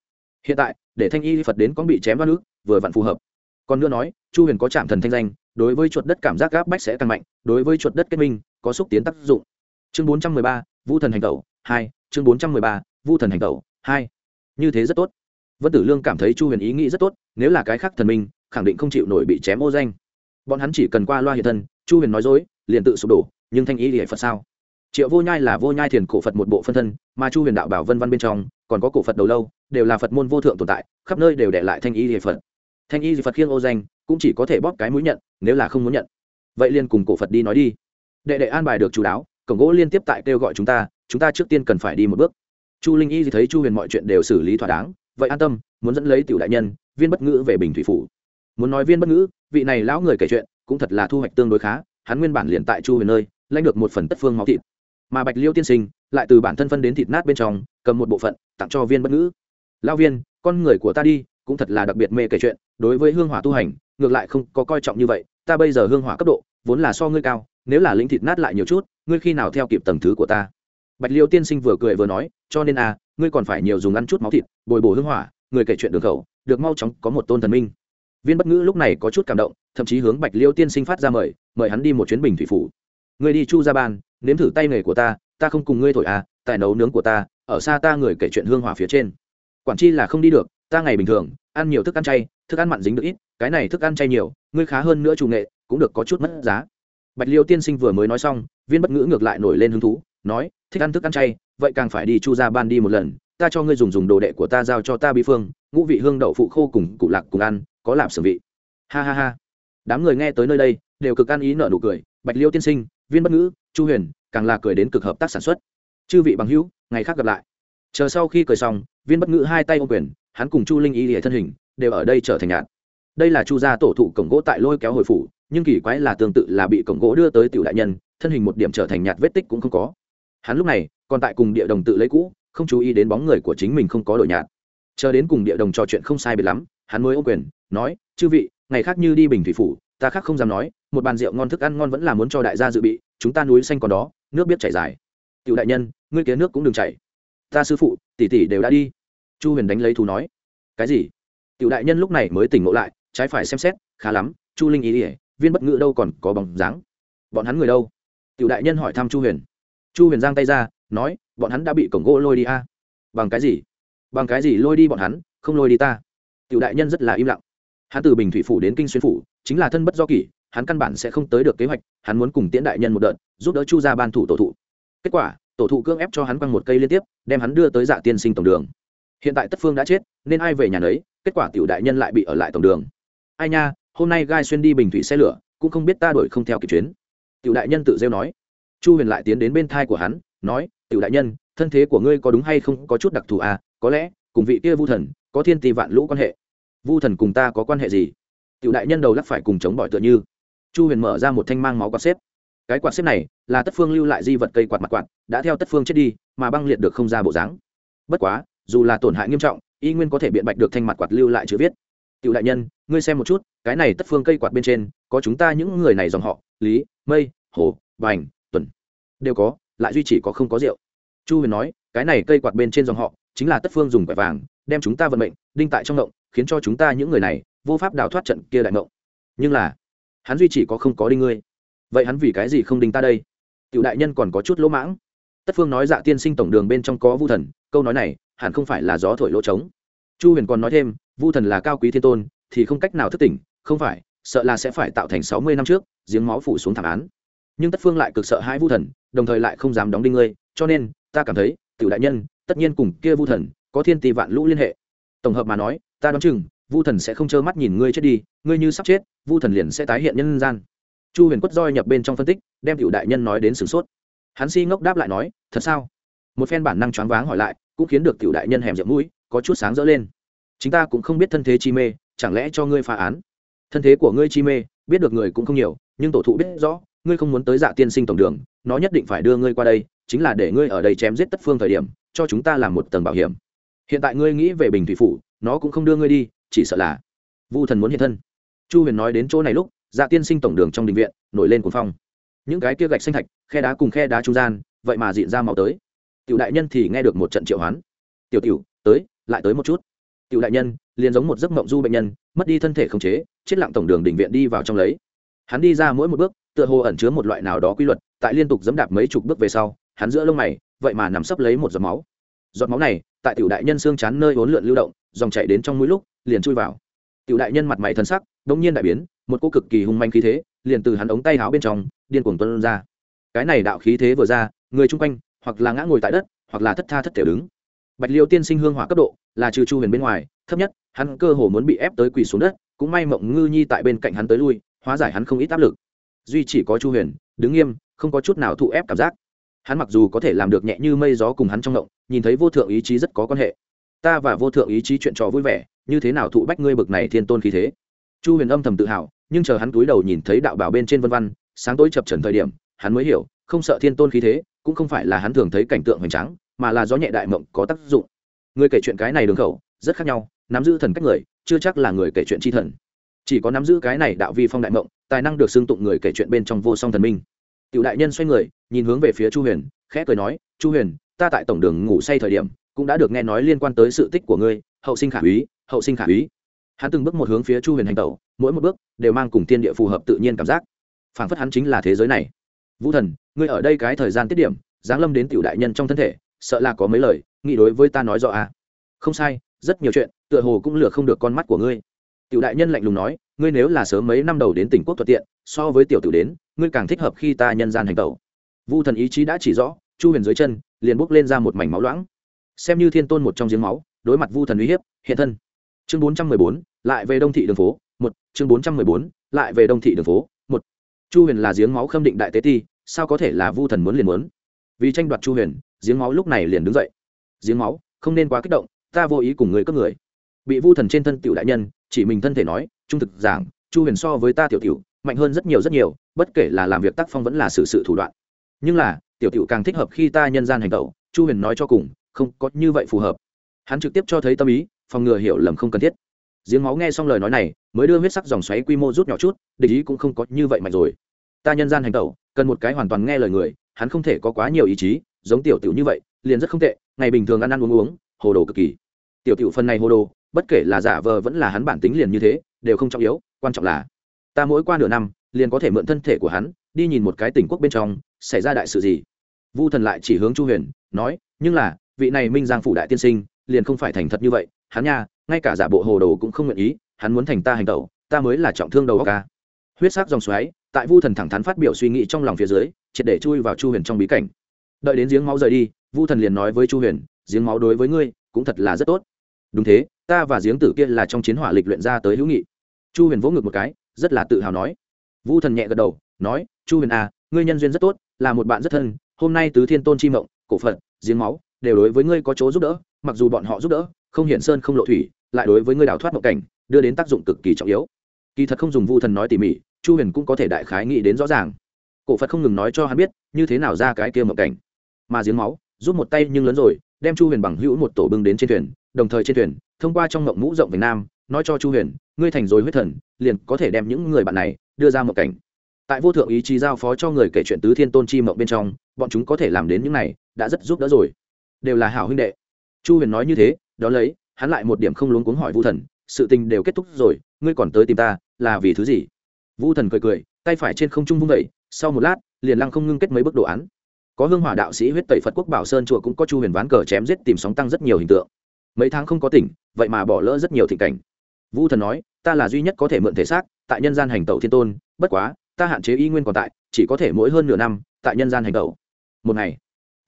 Hiện tại, để thanh y phật đến có bị chém vào nước vừa vặn phù hợp. Còn nữa nói, chu huyền có chạm thần thanh danh, đối với chuột đất cảm giác gáp bách sẽ tăng mạnh, đối với chuột đất kết minh, có xúc tiến tác dụng. Chương bốn trăm mười ba, vu thần hành tẩu hai, chương bốn trăm mười ba, vu thần hành tẩu hai như thế rất tốt. Vân tử lương cảm thấy chu huyền ý nghĩ rất tốt, nếu là cái khác thần minh, khẳng định không chịu nổi bị chém ô danh. Bọn hắn chỉ cần qua loa hiện thân, chu huyền nói dối, liền tự sụp đổ, nhưng thanh ý thì phật sao? Triệu vô nhai là vô nhai thiền cổ phật một bộ phân thân, mà chu huyền đạo bảo vân văn bên trong, còn có cổ phật đầu lâu, đều là phật môn vô thượng tồn tại, khắp nơi đều để lại thanh ý thì phật. Thanh ý thì phật khiêng ô danh, cũng chỉ có thể bóp cái mũi nhận, nếu là không muốn nhận. Vậy liền cùng cổ phật đi nói đi. Đệ đệ an bài được chú đáo, cổng gỗ liên tiếp tại kêu gọi chúng ta chúng ta trước tiên cần phải đi một bước chu linh y thì thấy chu huyền mọi chuyện đều xử lý thỏa đáng, vậy an tâm, muốn dẫn lấy tiểu đại nhân, viên bất ngữ về bình thủy phủ. Muốn nói viên bất ngữ, vị này lão người kể chuyện, cũng thật là thu hoạch tương đối khá, hắn nguyên bản liền tại chu huyền nơi, lãnh được một phần tất phương máu thịt. Mà bạch liêu tiên sinh, lại từ bản thân phân đến thịt nát bên trong, cầm một bộ phận, tặng cho viên bất ngữ. Lao viên, con người của ta đi, cũng thật là đặc biệt mê kể chuyện, đối với hương hỏa tu hành, ngược lại không có coi trọng như vậy, ta bây giờ hương hỏa cấp độ, vốn là so ngươi cao, nếu là lĩnh thịt nát lại nhiều chút, ngươi khi nào theo kịp tầng thứ của ta? Bạch liêu tiên sinh vừa cười vừa nói, cho nên à ngươi còn phải nhiều dùng ăn chút máu thịt, bồi bổ hương hỏa, người kể chuyện đường khẩu, được mau chóng có một tôn thần minh. Viên bất ngữ lúc này có chút cảm động, thậm chí hướng bạch liêu tiên sinh phát ra mời mời hắn đi một chuyến bình thủy phủ. Ngươi đi chu ra ban, nếm thử tay nghề của ta ta không cùng ngươi thổi à tài nấu nướng của ta, ở xa ta người kể chuyện hương hỏa phía trên. Quản chi là không đi được, ta ngày bình thường, ăn nhiều thức ăn chay, thức ăn mặn dính được ít, cái này thức ăn chay nhiều, ngươi khá hơn nữa chủ nghệ, cũng được có chút mất giá. Bạch liêu tiên sinh vừa mới nói xong, viên bất ngữ ngược lại nổi lên hứng thú nói, thích ăn thức ăn chay, vậy càng phải đi chu ra ban đi một lần, ta cho ngươi dùng dùng đồ đệ của ta giao cho ta bi phương, ngũ vị hương đậu phụ khô cùng cụ lạc cùng ăn, có làm sưởng vị. Ha ha ha. Đám người nghe tới nơi đây, đều cực ăn ý nợ nụ cười, bạch liêu tiên sinh, viên bất ngữ, chu huyền, càng là cười đến cực hợp tác sản xuất. Chư vị bằng hữu, ngày khác gặp lại. Chờ sau khi cười xong, viên bất ngữ hai tay ô quyền, hắn cùng chu linh y hệ thân hình đều ở đây trở thành nhạt. Đây là chu gia tổ thụ cổng gỗ tại lôi kéo hồi phủ, nhưng kỳ quái là tương tự là bị cổng gỗ đưa tới tiểu đại nhân, thân hình một điểm trở thành nhạt vết tích cũng không có hắn lúc này còn tại cùng địa đồng tự lấy cũ, không chú ý đến bóng người của chính mình không có đội nhạt. Chờ đến cùng địa đồng trò chuyện không sai biệt lắm, hắn mới ô quyền, nói, chư vị, ngày khác như đi bình thủy phủ, ta khác không dám nói, một bàn rượu ngon thức ăn ngon vẫn là muốn cho đại gia dự bị, chúng ta núi xanh còn đó, nước biết chảy dài. Tiểu đại nhân, ngươi kia nước cũng đừng chảy. Ta sư phụ, tỷ tỷ đều đã đi. Chu huyền đánh lấy thù nói. Cái gì? Tiểu đại nhân lúc này mới tỉnh ngộ lại, trái phải xem xét, khá lắm, chu linh ý ỉa viên bất ngữ đâu còn có bóng dáng. Bọn hắn người đâu? Tiểu đại nhân hỏi thăm chu huyền chu huyền giang tay ra, nói, bọn hắn đã bị cổng gỗ lôi đi a. Bằng cái gì? Bằng cái gì lôi đi bọn hắn, không lôi đi ta? Tiểu đại nhân rất là im lặng. Hắn từ bình thủy phủ đến kinh xuyên phủ, chính là thân bất do kỷ, hắn căn bản sẽ không tới được kế hoạch, hắn muốn cùng tiễn đại nhân một đợt, giúp đỡ chu ra ban thủ tổ thụ. Kết quả, tổ thụ cưỡng ép cho hắn quăng một cây liên tiếp, đem hắn đưa tới dạ tiên sinh tổng đường. Hiện tại tất phương đã chết, nên ai về nhà nấy, kết quả tiểu đại nhân lại bị ở lại tổng đường. Ai nha, hôm nay gai xuyên đi bình thủy xe lửa, cũng không biết ta đổi không theo kịp chuyến. Tiểu đại nhân tự rêu nói chu huyền lại tiến đến bên thai của hắn, nói, tiểu đại nhân, thân thế của ngươi có đúng hay không có chút đặc thù à? Có lẽ, cùng vị kia vu thần, có thiên tỷ vạn lũ quan hệ. Vu thần cùng ta có quan hệ gì? Tiểu đại nhân đầu lắc phải cùng chống bỏi tựa như. Chu huyền mở ra một thanh mang máu quạt xếp. Cái quạt xếp này, là tất phương lưu lại di vật cây quạt mặt quạt, đã theo tất phương chết đi, mà băng liệt được không ra bộ dáng. Bất quá, dù là tổn hại nghiêm trọng, y nguyên có thể biện bạch được thanh mặt quạt lưu lại chữ viết. Tiểu đại nhân, ngươi xem một chút, cái này tất phương cây quạt bên trên, có chúng ta những người này dòng họ, lý, mây, hồ, vành đều có, lại duy chỉ có không có rượu. Chu huyền nói, cái này cây quạt bên trên dòng họ, chính là tất phương dùng quẻ vàng, đem chúng ta vận mệnh, đinh tại trong ngộng, khiến cho chúng ta những người này, vô pháp đào thoát trận kia đại ngộng. Nhưng là, hắn duy chỉ có không có đinh ngươi. Vậy hắn vì cái gì không đinh ta đây? Tiểu đại nhân còn có chút lỗ mãng. Tất phương nói dạ tiên sinh tổng đường bên trong có vu thần, câu nói này, hẳn không phải là gió thổi lỗ trống. Chu huyền còn nói thêm, vu thần là cao quý thiên tôn, thì không cách nào thức tỉnh, không phải, sợ là sẽ phải tạo thành sáu mươi năm trước, giếng máu phủ xuống thảm án nhưng tất phương lại cực sợ hai vu thần, đồng thời lại không dám đóng đinh ngươi, cho nên, ta cảm thấy, tiểu đại nhân, tất nhiên cùng kia vu thần, có thiên tỷ vạn lũ liên hệ. Tổng hợp mà nói, ta đoán chừng, vu thần sẽ không trơ mắt nhìn ngươi chết đi, ngươi như sắp chết, vu thần liền sẽ tái hiện nhân gian. Chu huyền quất roi nhập bên trong phân tích, đem tiểu đại nhân nói đến sửng sốt. Hắn si ngốc đáp lại nói, thật sao? Một phen bản năng choáng váng hỏi lại, cũng khiến được tiểu đại nhân hèm rượu mũi, có chút sáng rỡ lên. Chúng ta cũng không biết thân thế chi mê, chẳng lẽ cho ngươi phá án? Thân thế của ngươi chi mê, biết được người cũng không nhiều, nhưng tổ thụ biết rõ ngươi không muốn tới dạ tiên sinh tổng đường, nó nhất định phải đưa ngươi qua đây, chính là để ngươi ở đây chém giết tất phương thời điểm, cho chúng ta làm một tầng bảo hiểm. Hiện tại ngươi nghĩ về bình thủy phủ, nó cũng không đưa ngươi đi, chỉ sợ là vu thần muốn hiện thân. Chu huyền nói đến chỗ này lúc dạ tiên sinh tổng đường trong đình viện, nổi lên cuồng phong. Những cái kia gạch xanh thạch, khe đá cùng khe đá trung gian, vậy mà diện ra màu tới. Tiểu đại nhân thì nghe được một trận triệu hoán. Tiểu tiểu, tới, lại tới một chút. Tiểu đại nhân, liền giống một giấc mộng du bệnh nhân, mất đi thân thể khống chế, chết lặng tổng đường đình viện đi vào trong lấy. Hắn đi ra mỗi một bước tựa hồ ẩn chứa một loại nào đó quy luật, tại liên tục dẫm đạp mấy chục bước về sau, hắn giữa lông mày, vậy mà nằm sấp lấy một giọt máu. Giọt máu này, tại tiểu đại nhân xương chán nơi uốn lượn lưu động, dòng chảy đến trong mũi lúc, liền chui vào. Tiểu đại nhân mặt mày thân sắc đống nhiên đại biến, một cô cực kỳ hung manh khí thế, liền từ hắn ống tay áo bên trong, điên cuồng tuôn ra. Cái này đạo khí thế vừa ra, người chung quanh, hoặc là ngã ngồi tại đất, hoặc là thất tha thất thể đứng. Bạch liêu tiên sinh hương hỏa cấp độ, là trừ chu huyền bên ngoài, thấp nhất, hắn cơ hồ muốn bị ép tới quỳ xuống đất, cũng may mộng ngư nhi tại bên cạnh hắn tới lui, hóa giải hắn không ít áp lực duy chỉ có chu huyền, đứng nghiêm, không có chút nào thụ ép cảm giác. Hắn mặc dù có thể làm được nhẹ như mây gió cùng hắn trong động nhìn thấy vô thượng ý chí rất có quan hệ. Ta và vô thượng ý chí chuyện trò vui vẻ, như thế nào thụ bách ngươi bực này thiên tôn khí thế? Chu huyền âm thầm tự hào, nhưng chờ hắn túi đầu nhìn thấy đạo bảo bên trên vân văn, sáng tối chập trần thời điểm, hắn mới hiểu, không sợ thiên tôn khí thế, cũng không phải là hắn thường thấy cảnh tượng hoành tráng, mà là gió nhẹ đại mộng có tác dụng. Người kể chuyện cái này đường khẩu, rất khác nhau, nắm giữ thần cách người, chưa chắc là người kể chuyện chi thần chỉ có nắm giữ cái này đạo vi phong đại mộng, tài năng được xưng tụng người kể chuyện bên trong vô song thần minh. Tiểu đại nhân xoay người, nhìn hướng về phía chu huyền, khẽ cười nói, chu huyền, ta tại tổng đường ngủ say thời điểm, cũng đã được nghe nói liên quan tới sự tích của ngươi, hậu sinh khả úy, hậu sinh khả úy. Hắn từng bước một hướng phía chu huyền hành tẩu, mỗi một bước đều mang cùng tiên địa phù hợp tự nhiên cảm giác. Phảng phất hắn chính là thế giới này. Vũ thần, ngươi ở đây cái thời gian tiết điểm, giáng lâm đến tiểu đại nhân trong thân thể, sợ là có mấy lời, nghĩ đối với ta nói rõ à? Không sai, rất nhiều chuyện, tựa hồ cũng lừa không được con mắt của ngươi tiểu đại nhân lạnh lùng nói, ngươi nếu là sớm mấy năm đầu đến tỉnh quốc thuận tiện, so với tiểu tử đến, ngươi càng thích hợp khi ta nhân gian hành tẩu. Vu thần ý chí đã chỉ rõ, chu huyền dưới chân, liền bốc lên ra một mảnh máu loãng. Xem như thiên tôn một trong giếng máu, đối mặt vu thần uy hiếp, hiện thân. Chương bốn trăm mười bốn, lại về đông thị đường phố, một. Chương bốn trăm mười bốn, lại về đông thị đường phố, một. Chu huyền là giếng máu khâm định đại tế ti, sao có thể là vu thần muốn liền muốn? Vì tranh đoạt chu huyền, giếng máu lúc này liền đứng dậy. Giếng máu, không nên quá kích động, ta vô ý cùng người cướp người. Bị vu thần trên thân tiểu đại nhân chỉ mình thân thể nói trung thực giảng chu huyền so với ta tiểu tiểu mạnh hơn rất nhiều rất nhiều bất kể là làm việc tác phong vẫn là xử sự, sự thủ đoạn. Nhưng là tiểu tiểu càng thích hợp khi ta nhân gian hành tẩu. Chu huyền nói cho cùng không có như vậy phù hợp. Hắn trực tiếp cho thấy tâm ý phòng ngừa hiểu lầm không cần thiết. Giếng máu nghe xong lời nói này mới đưa huyết sắc dòng xoáy quy mô rút nhỏ chút địch ý cũng không có như vậy mạnh rồi. Ta nhân gian hành tẩu cần một cái hoàn toàn nghe lời người hắn không thể có quá nhiều ý chí giống tiểu tiểu như vậy liền rất không tệ ngày bình thường ăn ăn uống uống hồ đồ cực kỳ tiểu tiểu phần này hồ đồ, bất kể là giả vờ vẫn là hắn bản tính liền như thế, đều không trọng yếu, quan trọng là, ta mỗi qua nửa năm, liền có thể mượn thân thể của hắn, đi nhìn một cái tỉnh quốc bên trong, xảy ra đại sự gì. Vu thần lại chỉ hướng chu huyền, nói, nhưng là, vị này minh giang phủ đại tiên sinh, liền không phải thành thật như vậy, hắn nha, ngay cả giả bộ hồ đồ cũng không nguyện ý, hắn muốn thành ta hành tẩu, ta mới là trọng thương đầu óc ca. Huyết sắc dòng xoáy, tại vu thần thẳng thắn phát biểu suy nghĩ trong lòng phía dưới, triệt để chui vào chu huyền trong bí cảnh. Đợi đến giếng máu rời đi, vu thần liền nói với chu huyền, giếng máu đối với ngươi, cũng thật là rất tốt đúng thế, ta và giếng tử kia là trong chiến hỏa lịch luyện ra tới hữu nghị. Chu huyền vỗ ngực một cái, rất là tự hào nói. Vu thần nhẹ gật đầu, nói, chu huyền à ngươi nhân duyên rất tốt, là một bạn rất thân, hôm nay tứ thiên tôn chi mộng, cổ phận giếng máu, đều đối với ngươi có chỗ giúp đỡ, mặc dù bọn họ giúp đỡ, không hiển sơn không lộ thủy, lại đối với ngươi đào thoát mộng cảnh, đưa đến tác dụng cực kỳ trọng yếu. Kỳ thật không dùng vu thần nói tỉ mỉ, chu huyền cũng có thể đại khái nghĩ đến rõ ràng. Cổ phật không ngừng nói cho hắn biết, như thế nào ra cái kia mộng cảnh. Mà giếng máu giúp một tay nhưng lớn rồi đem chu huyền bằng hữu một tổ bưng đến trên thuyền, đồng thời trên thuyền, thông qua trong mộng mũ rộng về nam, nói cho chu huyền, ngươi thành rồi huyết thần, liền có thể đem những người bạn này đưa ra mộng cảnh. Tại vô thượng ý chí giao phó cho người kể chuyện tứ thiên tôn chi mộng bên trong, bọn chúng có thể làm đến những này, đã rất giúp đỡ rồi. Đều là hảo huynh đệ. Chu huyền nói như thế đó lấy, hắn lại một điểm không luống cuống hỏi vu thần, sự tình đều kết thúc rồi, ngươi còn tới tìm ta, là vì thứ gì? Vu thần cười cười, tay phải trên không trung vung vẩy sau một lát, liền lăng không ngưng kết mấy bức đồ án có hương hỏa đạo sĩ huyết tẩy phật quốc bảo sơn chùa cũng có chu huyền ván cờ chém giết tìm sóng tăng rất nhiều hình tượng. Mấy tháng không có tỉnh, vậy mà bỏ lỡ rất nhiều thịnh cảnh. Vu thần nói, ta là duy nhất có thể mượn thể xác, tại nhân gian hành tẩu thiên tôn, bất quá, ta hạn chế y nguyên còn tại, chỉ có thể mỗi hơn nửa năm, tại nhân gian hành tẩu. Một ngày.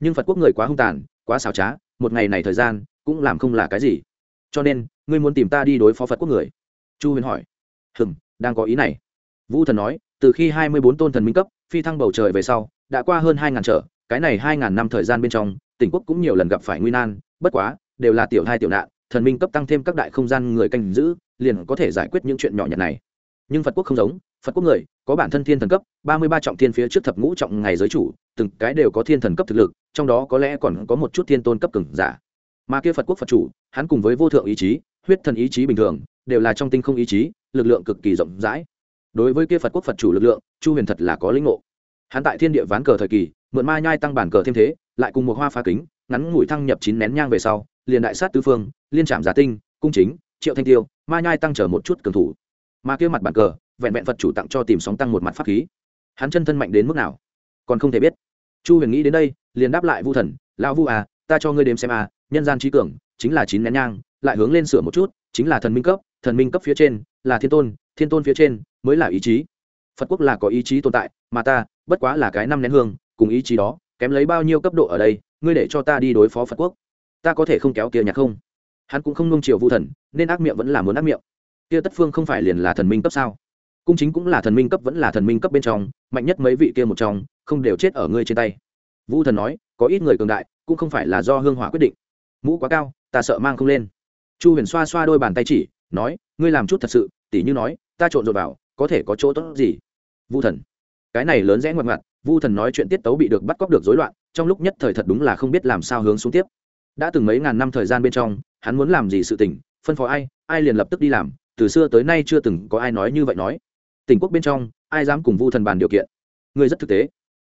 Nhưng phật quốc người quá hung tàn, quá xảo trá, một ngày này thời gian, cũng làm không là cái gì. Cho nên, ngươi muốn tìm ta đi đối phó phật quốc người? Chu huyền hỏi. Hừng đang có ý này. Vu thần nói, từ khi hai mươi bốn tôn thần minh cấp, phi thăng bầu trời về sau, đã qua hơn hai ngàn trở cái này hai ngàn năm thời gian bên trong, tỉnh quốc cũng nhiều lần gặp phải nguy nan, bất quá, đều là tiểu hai tiểu nạn, thần minh cấp tăng thêm các đại không gian người canh giữ, liền có thể giải quyết những chuyện nhỏ nhặt này. Nhưng phật quốc không giống, phật quốc người, có bản thân thiên thần cấp, ba mươi ba trọng thiên phía trước thập ngũ trọng ngày giới chủ, từng cái đều có thiên thần cấp thực lực, trong đó có lẽ còn có một chút thiên tôn cấp cường giả. Mà kia phật quốc phật chủ, hắn cùng với vô thượng ý chí, huyết thần ý chí bình thường, đều là trong tinh không ý chí, lực lượng cực kỳ rộng rãi. Đối với kia phật quốc phật chủ lực lượng, chu huyền thật là có lĩnh ngộ. Hắn tại thiên địa ván cờ thời kỳ mượn ma nhai tăng bản cờ thêm thế, lại cùng một hoa pha kính, ngắn ngủi thăng nhập chín nén nhang về sau, liền đại sát tứ phương, liên trạm giả tinh, cung chính, triệu thanh tiêu, ma nhai tăng trở một chút cường thủ. Mà kia mặt bản cờ, vẹn vẹn phật chủ tặng cho tìm sóng tăng một mặt pháp khí. Hắn chân thân mạnh đến mức nào? Còn không thể biết. Chu huyền nghĩ đến đây, liền đáp lại vu thần, lão vu à ta cho ngươi đếm xem à nhân gian trí cường, chính là chín nén nhang, lại hướng lên sửa một chút, chính là thần minh cấp, thần minh cấp phía trên là thiên tôn thiên tôn phía trên mới là ý chí. Phật quốc là có ý chí tồn tại, mà ta, bất quá là cái năm nén hương cùng ý chí đó, kém lấy bao nhiêu cấp độ ở đây, ngươi để cho ta đi đối phó phật quốc. Ta có thể không kéo kia nhạc không? Hắn cũng không nung chiều vu thần, nên ác miệng vẫn là muốn ác miệng. Kia tất phương không phải liền là thần minh cấp sao? Cung chính cũng là thần minh cấp, vẫn là thần minh cấp bên trong, mạnh nhất mấy vị kia một trong, không đều chết ở ngươi trên tay. Vu thần nói, có ít người cường đại, cũng không phải là do hương hỏa quyết định. Mũ quá cao, ta sợ mang không lên. Chu huyền xoa xoa đôi bàn tay chỉ, nói, ngươi làm chút thật sự, tỉ như nói, ta trộn rồi vào, có thể có chỗ tốt gì? Vu thần cái này lớn rẽ ngoặt ngoặt, vu thần nói chuyện tiết tấu bị được bắt cóc được rối loạn, trong lúc nhất thời thật đúng là không biết làm sao hướng xuống tiếp. Đã từng mấy ngàn năm thời gian bên trong, hắn muốn làm gì sự tình, phân phó ai ai liền lập tức đi làm, từ xưa tới nay chưa từng có ai nói như vậy nói. Tỉnh quốc bên trong, ai dám cùng vu thần bàn điều kiện? Người rất thực tế.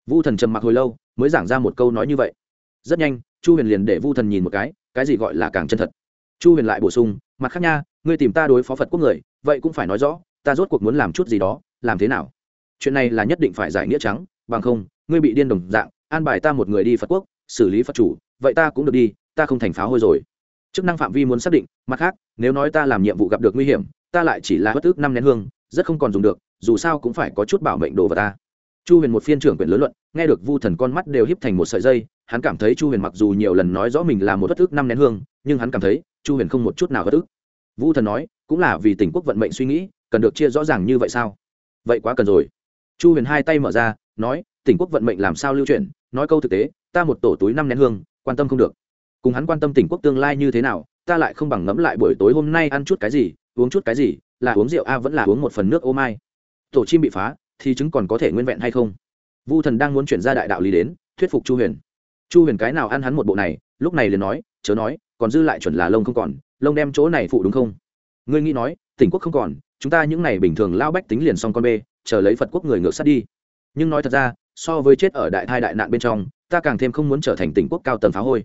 Vu thần trầm mặc hồi lâu, mới giảng ra một câu nói như vậy. Rất nhanh, chu huyền liền để vu thần nhìn một cái cái gì gọi là càng chân thật? Chu huyền lại bổ sung, mặt khác nha, ngươi tìm ta đối phó phật quốc người, vậy cũng phải nói rõ, ta rốt cuộc muốn làm chút gì đó, làm thế nào? Chuyện này là nhất định phải giải nghĩa trắng, bằng không, ngươi bị điên đồng dạng, an bài ta một người đi phật quốc, xử lý phật chủ, vậy ta cũng được đi, ta không thành pháo hôi rồi. Chức năng phạm vi muốn xác định, mặt khác, nếu nói ta làm nhiệm vụ gặp được nguy hiểm, ta lại chỉ là bất ước năm nén hương, rất không còn dùng được, dù sao cũng phải có chút bảo mệnh đồ vào ta. Chu huyền một phiên trưởng quyền lớn luận, nghe được vu thần con mắt đều híp thành một sợi dây, hắn cảm thấy chu huyền mặc dù nhiều lần nói rõ mình là một bất ước năm nén hương, nhưng hắn cảm thấy, chu huyền không một chút nào bất ước vu thần nói, cũng là vì tỉnh quốc vận mệnh suy nghĩ, cần được chia rõ ràng như vậy sao? Vậy quá cần rồi chu huyền hai tay mở ra, nói, tỉnh quốc vận mệnh làm sao lưu chuyển? Nói câu thực tế, ta một tổ túi năm nén hương, quan tâm không được. Cùng hắn quan tâm tỉnh quốc tương lai như thế nào, ta lại không bằng ngẫm lại buổi tối hôm nay ăn chút cái gì, uống chút cái gì, là uống rượu a vẫn là uống một phần nước ô mai. Tổ chim bị phá, thì chứng còn có thể nguyên vẹn hay không? Vu thần đang muốn chuyển ra đại đạo lý đến, thuyết phục chu huyền. Chu huyền cái nào ăn hắn một bộ này, lúc này liền nói, chớ nói, còn dư lại chuẩn là lông không còn, lông đem chỗ này phụ đúng không? Ngươi nghĩ nói, tỉnh quốc không còn, chúng ta những này bình thường lao bách tính liền xong con bê chờ lấy phật quốc người ngược sát đi. Nhưng nói thật ra, so với chết ở đại thai đại nạn bên trong, ta càng thêm không muốn trở thành tỉnh quốc cao tần phá hôi.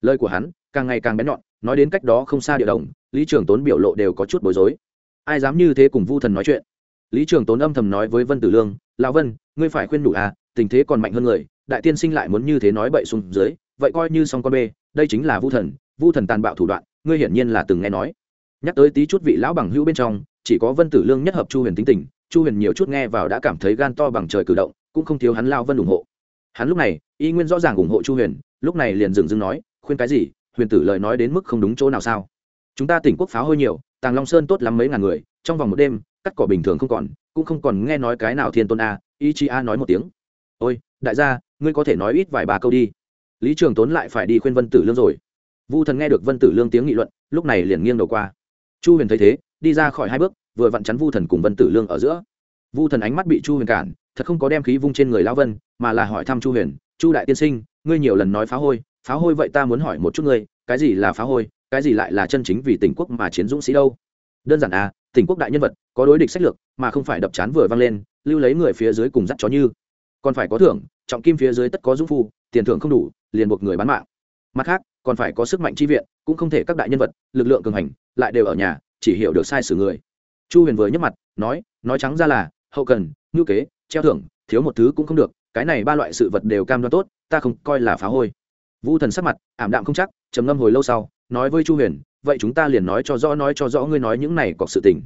Lời của hắn, càng ngày càng bén nhọn, nói đến cách đó không xa địa đồng, lý trường tốn biểu lộ đều có chút bối rối. Ai dám như thế cùng vu thần nói chuyện? Lý trường tốn âm thầm nói với vân tử lương, lão vân, ngươi phải khuyên đủ à tình thế còn mạnh hơn người, đại tiên sinh lại muốn như thế nói bậy xuống dưới, vậy coi như xong con bê, đây chính là vu thần vu thần tàn bạo thủ đoạn, ngươi hiển nhiên là từng nghe nói. Nhắc tới tí chút vị lão bằng hữu bên trong, chỉ có vân tử lương nhất hợp chu huyền tính tình chu huyền nhiều chút nghe vào đã cảm thấy gan to bằng trời cử động, cũng không thiếu hắn lao vân ủng hộ. Hắn lúc này, y nguyên rõ ràng ủng hộ chu huyền, lúc này liền dừng dưng nói, khuyên cái gì? Huyền tử lời nói đến mức không đúng chỗ nào sao? Chúng ta tỉnh quốc pháo hơi nhiều, tàng long sơn tốt lắm mấy ngàn người, trong vòng một đêm, cắt cỏ bình thường không còn, cũng không còn nghe nói cái nào thiên tôn a Y chi a nói một tiếng. Ôi, đại gia, ngươi có thể nói ít vài ba câu đi. Lý trường tốn lại phải đi khuyên vân tử lương rồi. Vu thần nghe được vân tử lương tiếng nghị luận, lúc này liền nghiêng đầu qua. Chu huyền thấy thế, đi ra khỏi hai bước vừa vặn chắn vu thần cùng vân tử lương ở giữa. Vu thần ánh mắt bị chu huyền cản, thật không có đem khí vung trên người lão vân, mà là hỏi thăm chu huyền, chu đại tiên sinh, ngươi nhiều lần nói phá hôi phá hôi vậy ta muốn hỏi một chút ngươi, cái gì là phá hôi, cái gì lại là chân chính vì tỉnh quốc mà chiến dũng sĩ đâu? Đơn giản à tỉnh quốc đại nhân vật, có đối địch sách lược, mà không phải đập chán vừa vang lên, lưu lấy người phía dưới cùng dắt chó như. Còn phải có thưởng, trọng kim phía dưới tất có dũng phu, tiền thưởng không đủ, liền buộc người bán mạng. Mặt khác, còn phải có sức mạnh chi viện, cũng không thể các đại nhân vật, lực lượng cường hành, lại đều ở nhà, chỉ hiểu được sai sử người chu huyền vừa nhấc mặt, nói nói trắng ra là, hậu cần ngữ kế, treo thưởng, thiếu một thứ cũng không được, cái này ba loại sự vật đều cam đoan tốt, ta không coi là phá hôi. Vu thần sắc mặt, ảm đạm không chắc, trầm ngâm hồi lâu sau, nói với chu huyền, vậy chúng ta liền nói cho rõ, nói cho rõ ngươi nói những này có sự tình.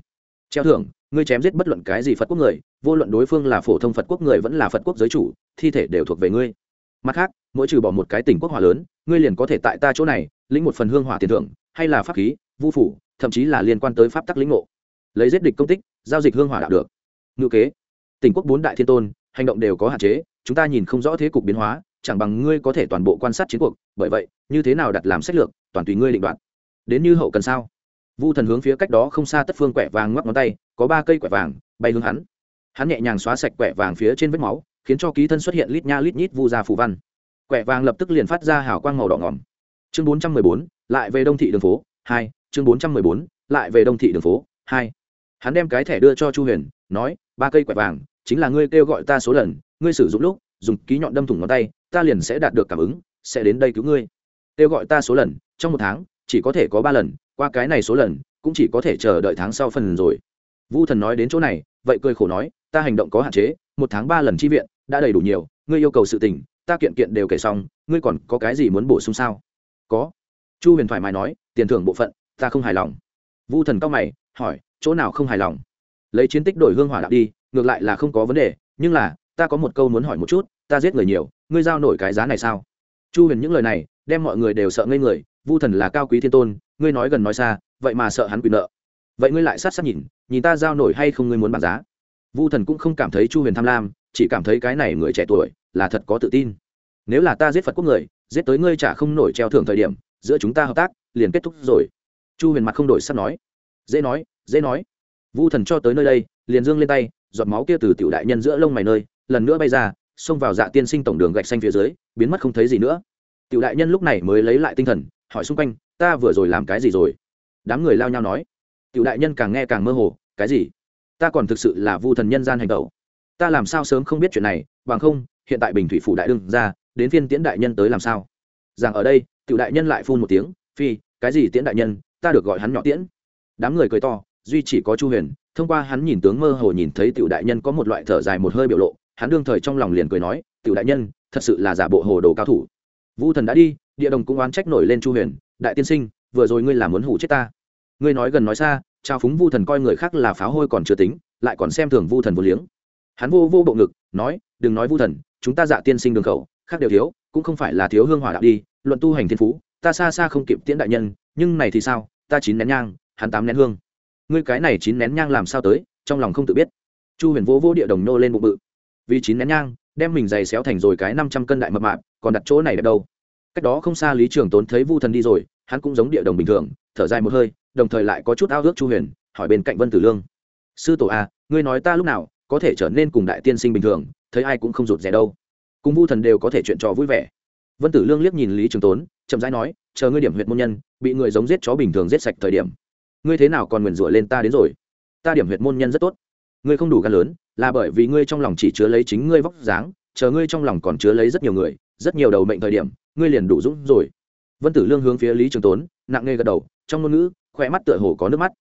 Treo thưởng, ngươi chém giết bất luận cái gì phật quốc người, vô luận đối phương là phổ thông phật quốc người vẫn là phật quốc giới chủ, thi thể đều thuộc về ngươi. Mặt khác, mỗi trừ bỏ một cái tỉnh quốc hỏa lớn, ngươi liền có thể tại ta chỗ này, lĩnh một phần hương hỏa tiền thưởng, hay là pháp khí, vu phủ, thậm chí là liên quan tới pháp tắc lĩnh ngộ lấy giết địch công tích, giao dịch hương hỏa đạo được. Ngữ kế, tỉnh quốc bốn đại thiên tôn, hành động đều có hạn chế, chúng ta nhìn không rõ thế cục biến hóa, chẳng bằng ngươi có thể toàn bộ quan sát chiến cuộc, bởi vậy, như thế nào đặt làm sách lược, toàn tùy ngươi định đoạt. Đến như hậu cần sao? Vu thần hướng phía cách đó không xa tất phương quẻ vàng ngoắc ngón tay, có ba cây quẻ vàng, bay hướng hắn. Hắn nhẹ nhàng xóa sạch quẻ vàng phía trên vết máu, khiến cho ký thân xuất hiện lít nha lít nhít vu ra phù văn. Quẻ vàng lập tức liền phát ra hào quang màu đỏ ngỏm chương bốn trăm mười bốn, lại về đông thị đường phố, hai, chương bốn trăm mười bốn, lại về đông thị đường phố, hai hắn đem cái thẻ đưa cho chu huyền, nói, ba cây quẻ vàng, chính là ngươi kêu gọi ta số lần, ngươi sử dụng lúc, dùng ký nhọn đâm thủng ngón tay, ta liền sẽ đạt được cảm ứng, sẽ đến đây cứu ngươi. Kêu gọi ta số lần, trong một tháng, chỉ có thể có ba lần, qua cái này số lần, cũng chỉ có thể chờ đợi tháng sau phần rồi. Vu thần nói đến chỗ này, vậy cười khổ nói, ta hành động có hạn chế, một tháng ba lần chi viện, đã đầy đủ nhiều, ngươi yêu cầu sự tình, ta kiện kiện đều kể xong, ngươi còn có cái gì muốn bổ sung sao? Có. Chu huyền thoải mái nói, tiền thưởng bộ phận, ta không hài lòng. Vu thần cao mày hỏi, chỗ nào không hài lòng? Lấy chiến tích đổi hương hỏa đạo đi, ngược lại là không có vấn đề, nhưng là, ta có một câu muốn hỏi một chút, ta giết người nhiều, ngươi giao nổi cái giá này sao? Chu huyền những lời này, đem mọi người đều sợ ngây người, vu thần là cao quý thiên tôn, ngươi nói gần nói xa, vậy mà sợ hắn quyền nợ. Vậy ngươi lại sát sát nhìn nhìn ta giao nổi hay không ngươi muốn bàn giá? Vu thần cũng không cảm thấy chu huyền tham lam, chỉ cảm thấy cái này người trẻ tuổi là thật có tự tin. Nếu là ta giết phật quốc người, giết tới ngươi trả không nổi treo thưởng thời điểm, giữa chúng ta hợp tác, liền kết thúc rồi. Chu huyền mặt không đổi sắp nói dễ nói dễ nói. Vu thần cho tới nơi đây, liền dương lên tay, giọt máu kia từ tiểu đại nhân giữa lông mày nơi, lần nữa bay ra, xông vào dạ tiên sinh tổng đường gạch xanh phía dưới, biến mất không thấy gì nữa. Tiểu đại nhân lúc này mới lấy lại tinh thần, hỏi xung quanh, ta vừa rồi làm cái gì rồi? Đám người lao nhau nói. Tiểu đại nhân càng nghe càng mơ hồ, cái gì? Ta còn thực sự là vu thần nhân gian hành tẩu ta làm sao sớm không biết chuyện này, bằng không, hiện tại bình thủy phủ đại đương ra, đến phiên tiễn đại nhân tới làm sao? Rằng ở đây, tiểu đại nhân lại phun một tiếng, phi, cái gì tiễn đại nhân? Ta được gọi hắn nhỏ tiễn đám người cười to, duy chỉ có chu huyền, thông qua hắn nhìn tướng mơ hồ nhìn thấy tiểu đại nhân có một loại thở dài một hơi biểu lộ, hắn đương thời trong lòng liền cười nói, tiểu đại nhân, thật sự là giả bộ hồ đồ cao thủ. Vu thần đã đi, địa đồng cũng oán trách nổi lên chu huyền, đại tiên sinh, vừa rồi ngươi làm muốn hủ chết ta. Ngươi nói gần nói xa, trao phúng vu thần coi người khác là pháo hôi còn chưa tính, lại còn xem thường vu thần vô liếng. Hắn vô vô bộ ngực, nói, đừng nói vu thần, chúng ta dạ tiên sinh đường khẩu, khác đều thiếu, cũng không phải là thiếu hương hỏa đạo đi, luận tu hành thiên phú, ta xa xa không kịp tiễn đại nhân, nhưng này thì sao, ta chín nén nhang hắn tám nén hương. Ngươi cái này chín nén nhang làm sao tới trong lòng không tự biết. Chu huyền vô vô địa đồng nô lên bụng bự. Vì chín nén nhang đem mình giày xéo thành rồi cái năm trăm cân đại mập mạp còn đặt chỗ này đẹp đâu. Cách đó không xa lý trường tốn thấy vu thần đi rồi hắn cũng giống địa đồng bình thường thở dài một hơi đồng thời lại có chút ao ước chu huyền hỏi bên cạnh vân tử lương. Sư tổ a à, ngươi nói ta lúc nào có thể trở nên cùng đại tiên sinh bình thường thấy ai cũng không rụt rè đâu. Cùng vu thần đều có thể chuyện trò vui vẻ. Vân tử lương liếc nhìn lý trường tốn chậm rãi nói chờ ngươi điểm huyện môn nhân bị người giống giết chó bình thường giết sạch thời điểm ngươi thế nào còn nguyền rủa lên ta đến rồi? Ta điểm huyệt môn nhân rất tốt. Ngươi không đủ gan lớn, là bởi vì ngươi trong lòng chỉ chứa lấy chính ngươi vóc dáng, chờ ngươi trong lòng còn chứa lấy rất nhiều người, rất nhiều đầu mệnh thời điểm, ngươi liền đủ dũng rồi. Vân tử lương hướng phía lý trường tốn, nặng nề gật đầu, trong ngôn ngữ khoe mắt tựa hồ có nước mắt.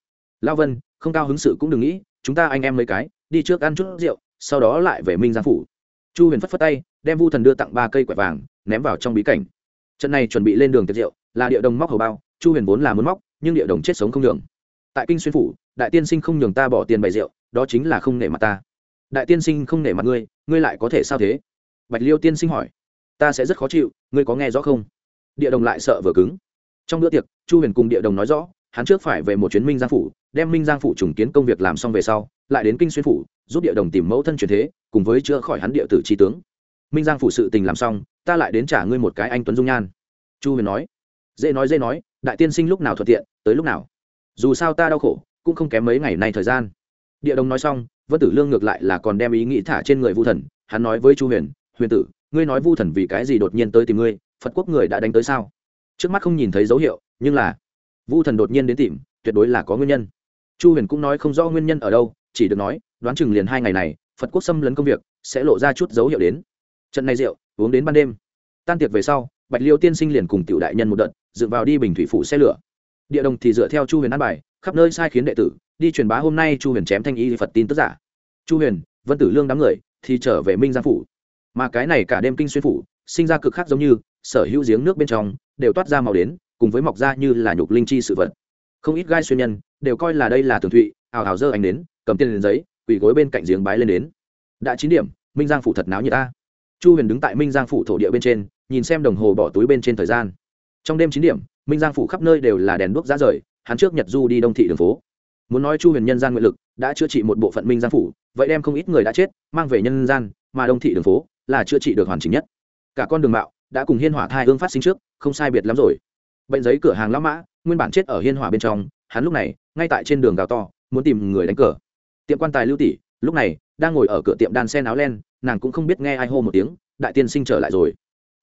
Lao vân, không cao hứng sự cũng đừng nghĩ, chúng ta anh em mấy cái, đi trước ăn chút rượu, sau đó lại về minh giang phủ. Chu huyền phất phất tay, đem vu thần đưa tặng ba cây quẹt vàng, ném vào trong bí cảnh. Trận này chuẩn bị lên đường tiệc rượu, là địa đồng móc hầu bao, chu huyền vốn là muốn móc, nhưng địa đồng chết sống không đường tại kinh xuyên phủ, đại tiên sinh không nhường ta bỏ tiền bày rượu, đó chính là không nể mặt ta. Đại tiên sinh không nể mặt ngươi ngươi lại có thể sao thế? Bạch liêu tiên sinh hỏi. Ta sẽ rất khó chịu, ngươi có nghe rõ không? Địa đồng lại sợ vừa cứng. Trong bữa tiệc, chu huyền cùng địa đồng nói rõ, hắn trước phải về một chuyến minh giang phủ, đem minh giang phủ trùng kiến công việc làm xong về sau, lại đến kinh xuyên phủ, giúp địa đồng tìm mẫu thân truyền thế, cùng với chữa khỏi hắn địa tử trí tướng. Minh giang phủ sự tình làm xong, ta lại đến trả ngươi một cái anh tuấn dung nhan. Chu huyền nói. Dễ nói dễ nói, đại tiên sinh lúc nào thuận tiện, tới lúc nào? Dù sao ta đau khổ, cũng không kém mấy ngày nay thời gian. Địa đồng nói xong, vân tử lương ngược lại là còn đem ý nghĩ thả trên người vu thần, hắn nói với chu huyền huyền tử, ngươi nói vu thần vì cái gì đột nhiên tới tìm ngươi, phật quốc người đã đánh tới sao? Trước mắt không nhìn thấy dấu hiệu, nhưng là vu thần đột nhiên đến tìm, tuyệt đối là có nguyên nhân. Chu huyền cũng nói không rõ nguyên nhân ở đâu, chỉ được nói, đoán chừng liền hai ngày này, phật quốc xâm lấn công việc, sẽ lộ ra chút dấu hiệu đến. Trận này rượu, uống đến ban đêm. Tan tiệc về sau, bạch liêu tiên sinh liền cùng tiểu đại nhân một đợt, dựng vào đi bình thủy phủ xe lửa địa đồng thì dựa theo chu huyền an bài, khắp nơi sai khiến đệ tử, đi truyền bá hôm nay chu huyền chém thanh y phật tin tức giả. Chu huyền, vân tử lương đám người thì trở về minh giang phủ. Mà cái này cả đêm kinh xuyên phủ, sinh ra cực khác giống như, sở hữu giếng nước bên trong đều toát ra màu đến, cùng với mọc ra như là nhục linh chi sự vật. Không ít gai xuyên nhân đều coi là đây là tường thụy ảo ào dơ ánh đến, cầm tiền lên giấy, quỳ gối bên cạnh giếng bái lên đến. Đã chín điểm, minh giang phủ thật náo như ta. Chu huyền đứng tại minh giang phủ thổ địa bên trên, nhìn xem đồng hồ bỏ túi bên trên thời gian. Trong đêm chín điểm minh giang phủ khắp nơi đều là đèn đuốc giá rời, hắn trước nhật du đi đông thị đường phố. Muốn nói chu huyền nhân gian nguyện lực, đã chữa trị một bộ phận minh giang phủ, vậy đem không ít người đã chết, mang về nhân gian, mà đông thị đường phố là chữa trị được hoàn chỉnh nhất. Cả con đường mạo đã cùng hiên hỏa thai ương phát sinh trước, không sai biệt lắm rồi. Bệnh giấy cửa hàng lão mã, nguyên bản chết ở hiên hỏa bên trong, hắn lúc này, ngay tại trên đường gào to, muốn tìm người đánh cờ. Tiệm quan tài lưu tỷ, lúc này, đang ngồi ở cửa tiệm đan sen áo len, nàng cũng không biết nghe ai hô một tiếng, đại tiên sinh trở lại rồi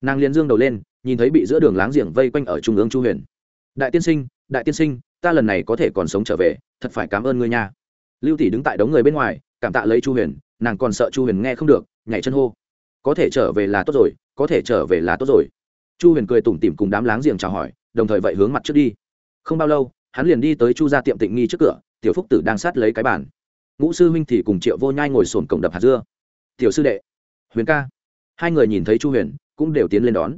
nàng liền dương đầu lên, nhìn thấy bị giữa đường láng giềng vây quanh ở trung ương chu huyền. Đại tiên sinh, đại tiên sinh, ta lần này có thể còn sống trở về, thật phải cảm ơn ngươi nha. Lưu tỷ đứng tại đống người bên ngoài, cảm tạ lấy chu huyền, nàng còn sợ chu huyền nghe không được, nhảy chân hô. Có thể trở về là tốt rồi, có thể trở về là tốt rồi. Chu huyền cười tủm tỉm cùng đám láng giềng chào hỏi, đồng thời vậy hướng mặt trước đi. Không bao lâu, hắn liền đi tới chu gia tiệm tịnh nghi trước cửa, tiểu phúc tử đang sát lấy cái bàn. Ngũ sư huynh thì cùng triệu vô nhai ngồi sồn cổng đập hạt dưa. Tiểu sư đệ, huyền ca. Hai người nhìn thấy chu huyền cũng đều tiến lên đón.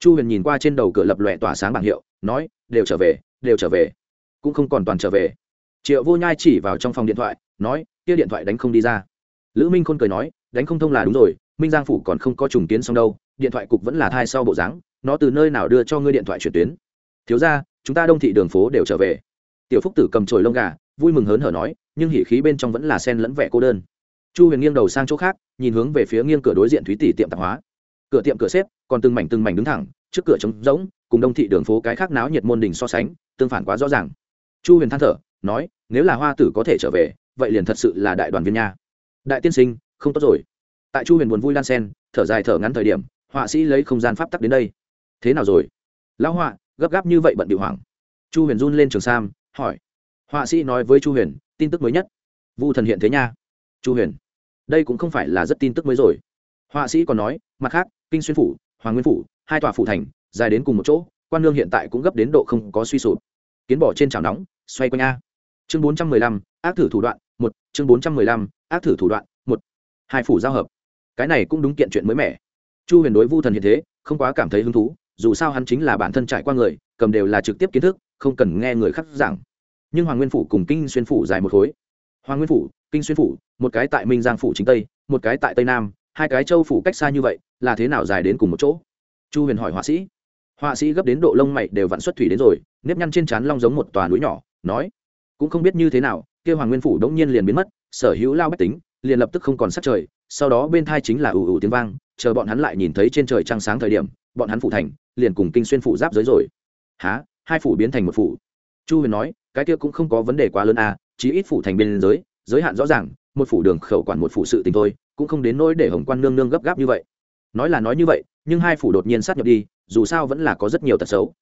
Chu huyền nhìn qua trên đầu cửa lập lòe tỏa sáng bảng hiệu, nói, đều trở về, đều trở về. Cũng không còn toàn trở về. Triệu vô nhai chỉ vào trong phòng điện thoại, nói, kia điện thoại đánh không đi ra. Lữ minh khôn cười nói, đánh không thông là đúng rồi, minh giang phủ còn không có trùng kiến xong đâu, điện thoại cục vẫn là thai sau bộ dáng, nó từ nơi nào đưa cho ngươi điện thoại chuyển tuyến? Thiếu ra chúng ta đông thị đường phố đều trở về. Tiểu phúc tử cầm chổi lông gà, vui mừng hớn hở nói, nhưng hỉ khí bên trong vẫn là sen lẫn vẻ cô đơn. Chu huyền nghiêng đầu sang chỗ khác, nhìn hướng về phía nghiêng cửa đối diện thúy tỷ tiệm tạp hóa cửa tiệm cửa xếp, còn từng mảnh từng mảnh đứng thẳng, trước cửa trống rỗng, cùng đông thị đường phố cái khác náo nhiệt môn đình so sánh, tương phản quá rõ ràng. Chu huyền than thở, nói, nếu là hoa tử có thể trở về, vậy liền thật sự là đại đoàn viên nha. Đại tiên sinh, không tốt rồi. Tại chu huyền buồn vui lan sen thở dài thở ngắn thời điểm, họa sĩ lấy không gian pháp tắc đến đây. Thế nào rồi? Lão họa, gấp gáp như vậy bận điệu hoảng. Chu huyền run lên trường sam, hỏi. Họa sĩ nói với chu huyền, tin tức mới nhất. Vu thần hiện thế nha. Chu huyền, đây cũng không phải là rất tin tức mới rồi. Họa sĩ còn nói, mặt khác kinh xuyên phủ, hoàng nguyên phủ, hai tòa phủ thành, dài đến cùng một chỗ, quan lương hiện tại cũng gấp đến độ không có suy sụp. Kiến bỏ trên chảo nóng, xoay quanh a. Chương bốn trăm mười lăm, ác thử thủ đoạn một, chương bốn trăm mười lăm, ác thử thủ đoạn một. Hai phủ giao hợp. Cái này cũng đúng kiện chuyện mới mẻ. Chu huyền đối vu thần hiện thế, không quá cảm thấy hứng thú, dù sao hắn chính là bản thân trải qua người, cầm đều là trực tiếp kiến thức, không cần nghe người khác giảng. Nhưng hoàng nguyên phủ cùng kinh xuyên phủ dài một khối. Hoàng nguyên phủ, kinh xuyên phủ, một cái tại minh giang phủ chính tây, một cái tại tây nam hai cái châu phủ cách xa như vậy, là thế nào dài đến cùng một chỗ? Chu huyền hỏi họa sĩ. Họa sĩ gấp đến độ lông mày đều vặn xuất thủy đến rồi, nếp nhăn trên trán long giống một tòa núi nhỏ, nói, cũng không biết như thế nào kêu hoàng nguyên phủ đống nhiên liền biến mất, sở hữu lao bách tính, liền lập tức không còn sắc trời, sau đó bên thai chính là ủ ủ tiếng vang, chờ bọn hắn lại nhìn thấy trên trời trăng sáng thời điểm, bọn hắn phủ thành, liền cùng kinh xuyên phủ giáp giới rồi. Há hai phủ biến thành một phủ. Chu huyền nói, cái kia cũng không có vấn đề quá lớn à chí ít phủ thành biên giới giới hạn rõ ràng, một phủ đường khẩu quản một phủ sự tình thôi cũng không đến nỗi để hồng quan nương nương gấp gáp như vậy. Nói là nói như vậy, nhưng hai phủ đột nhiên sát nhập đi, dù sao vẫn là có rất nhiều tật xấu.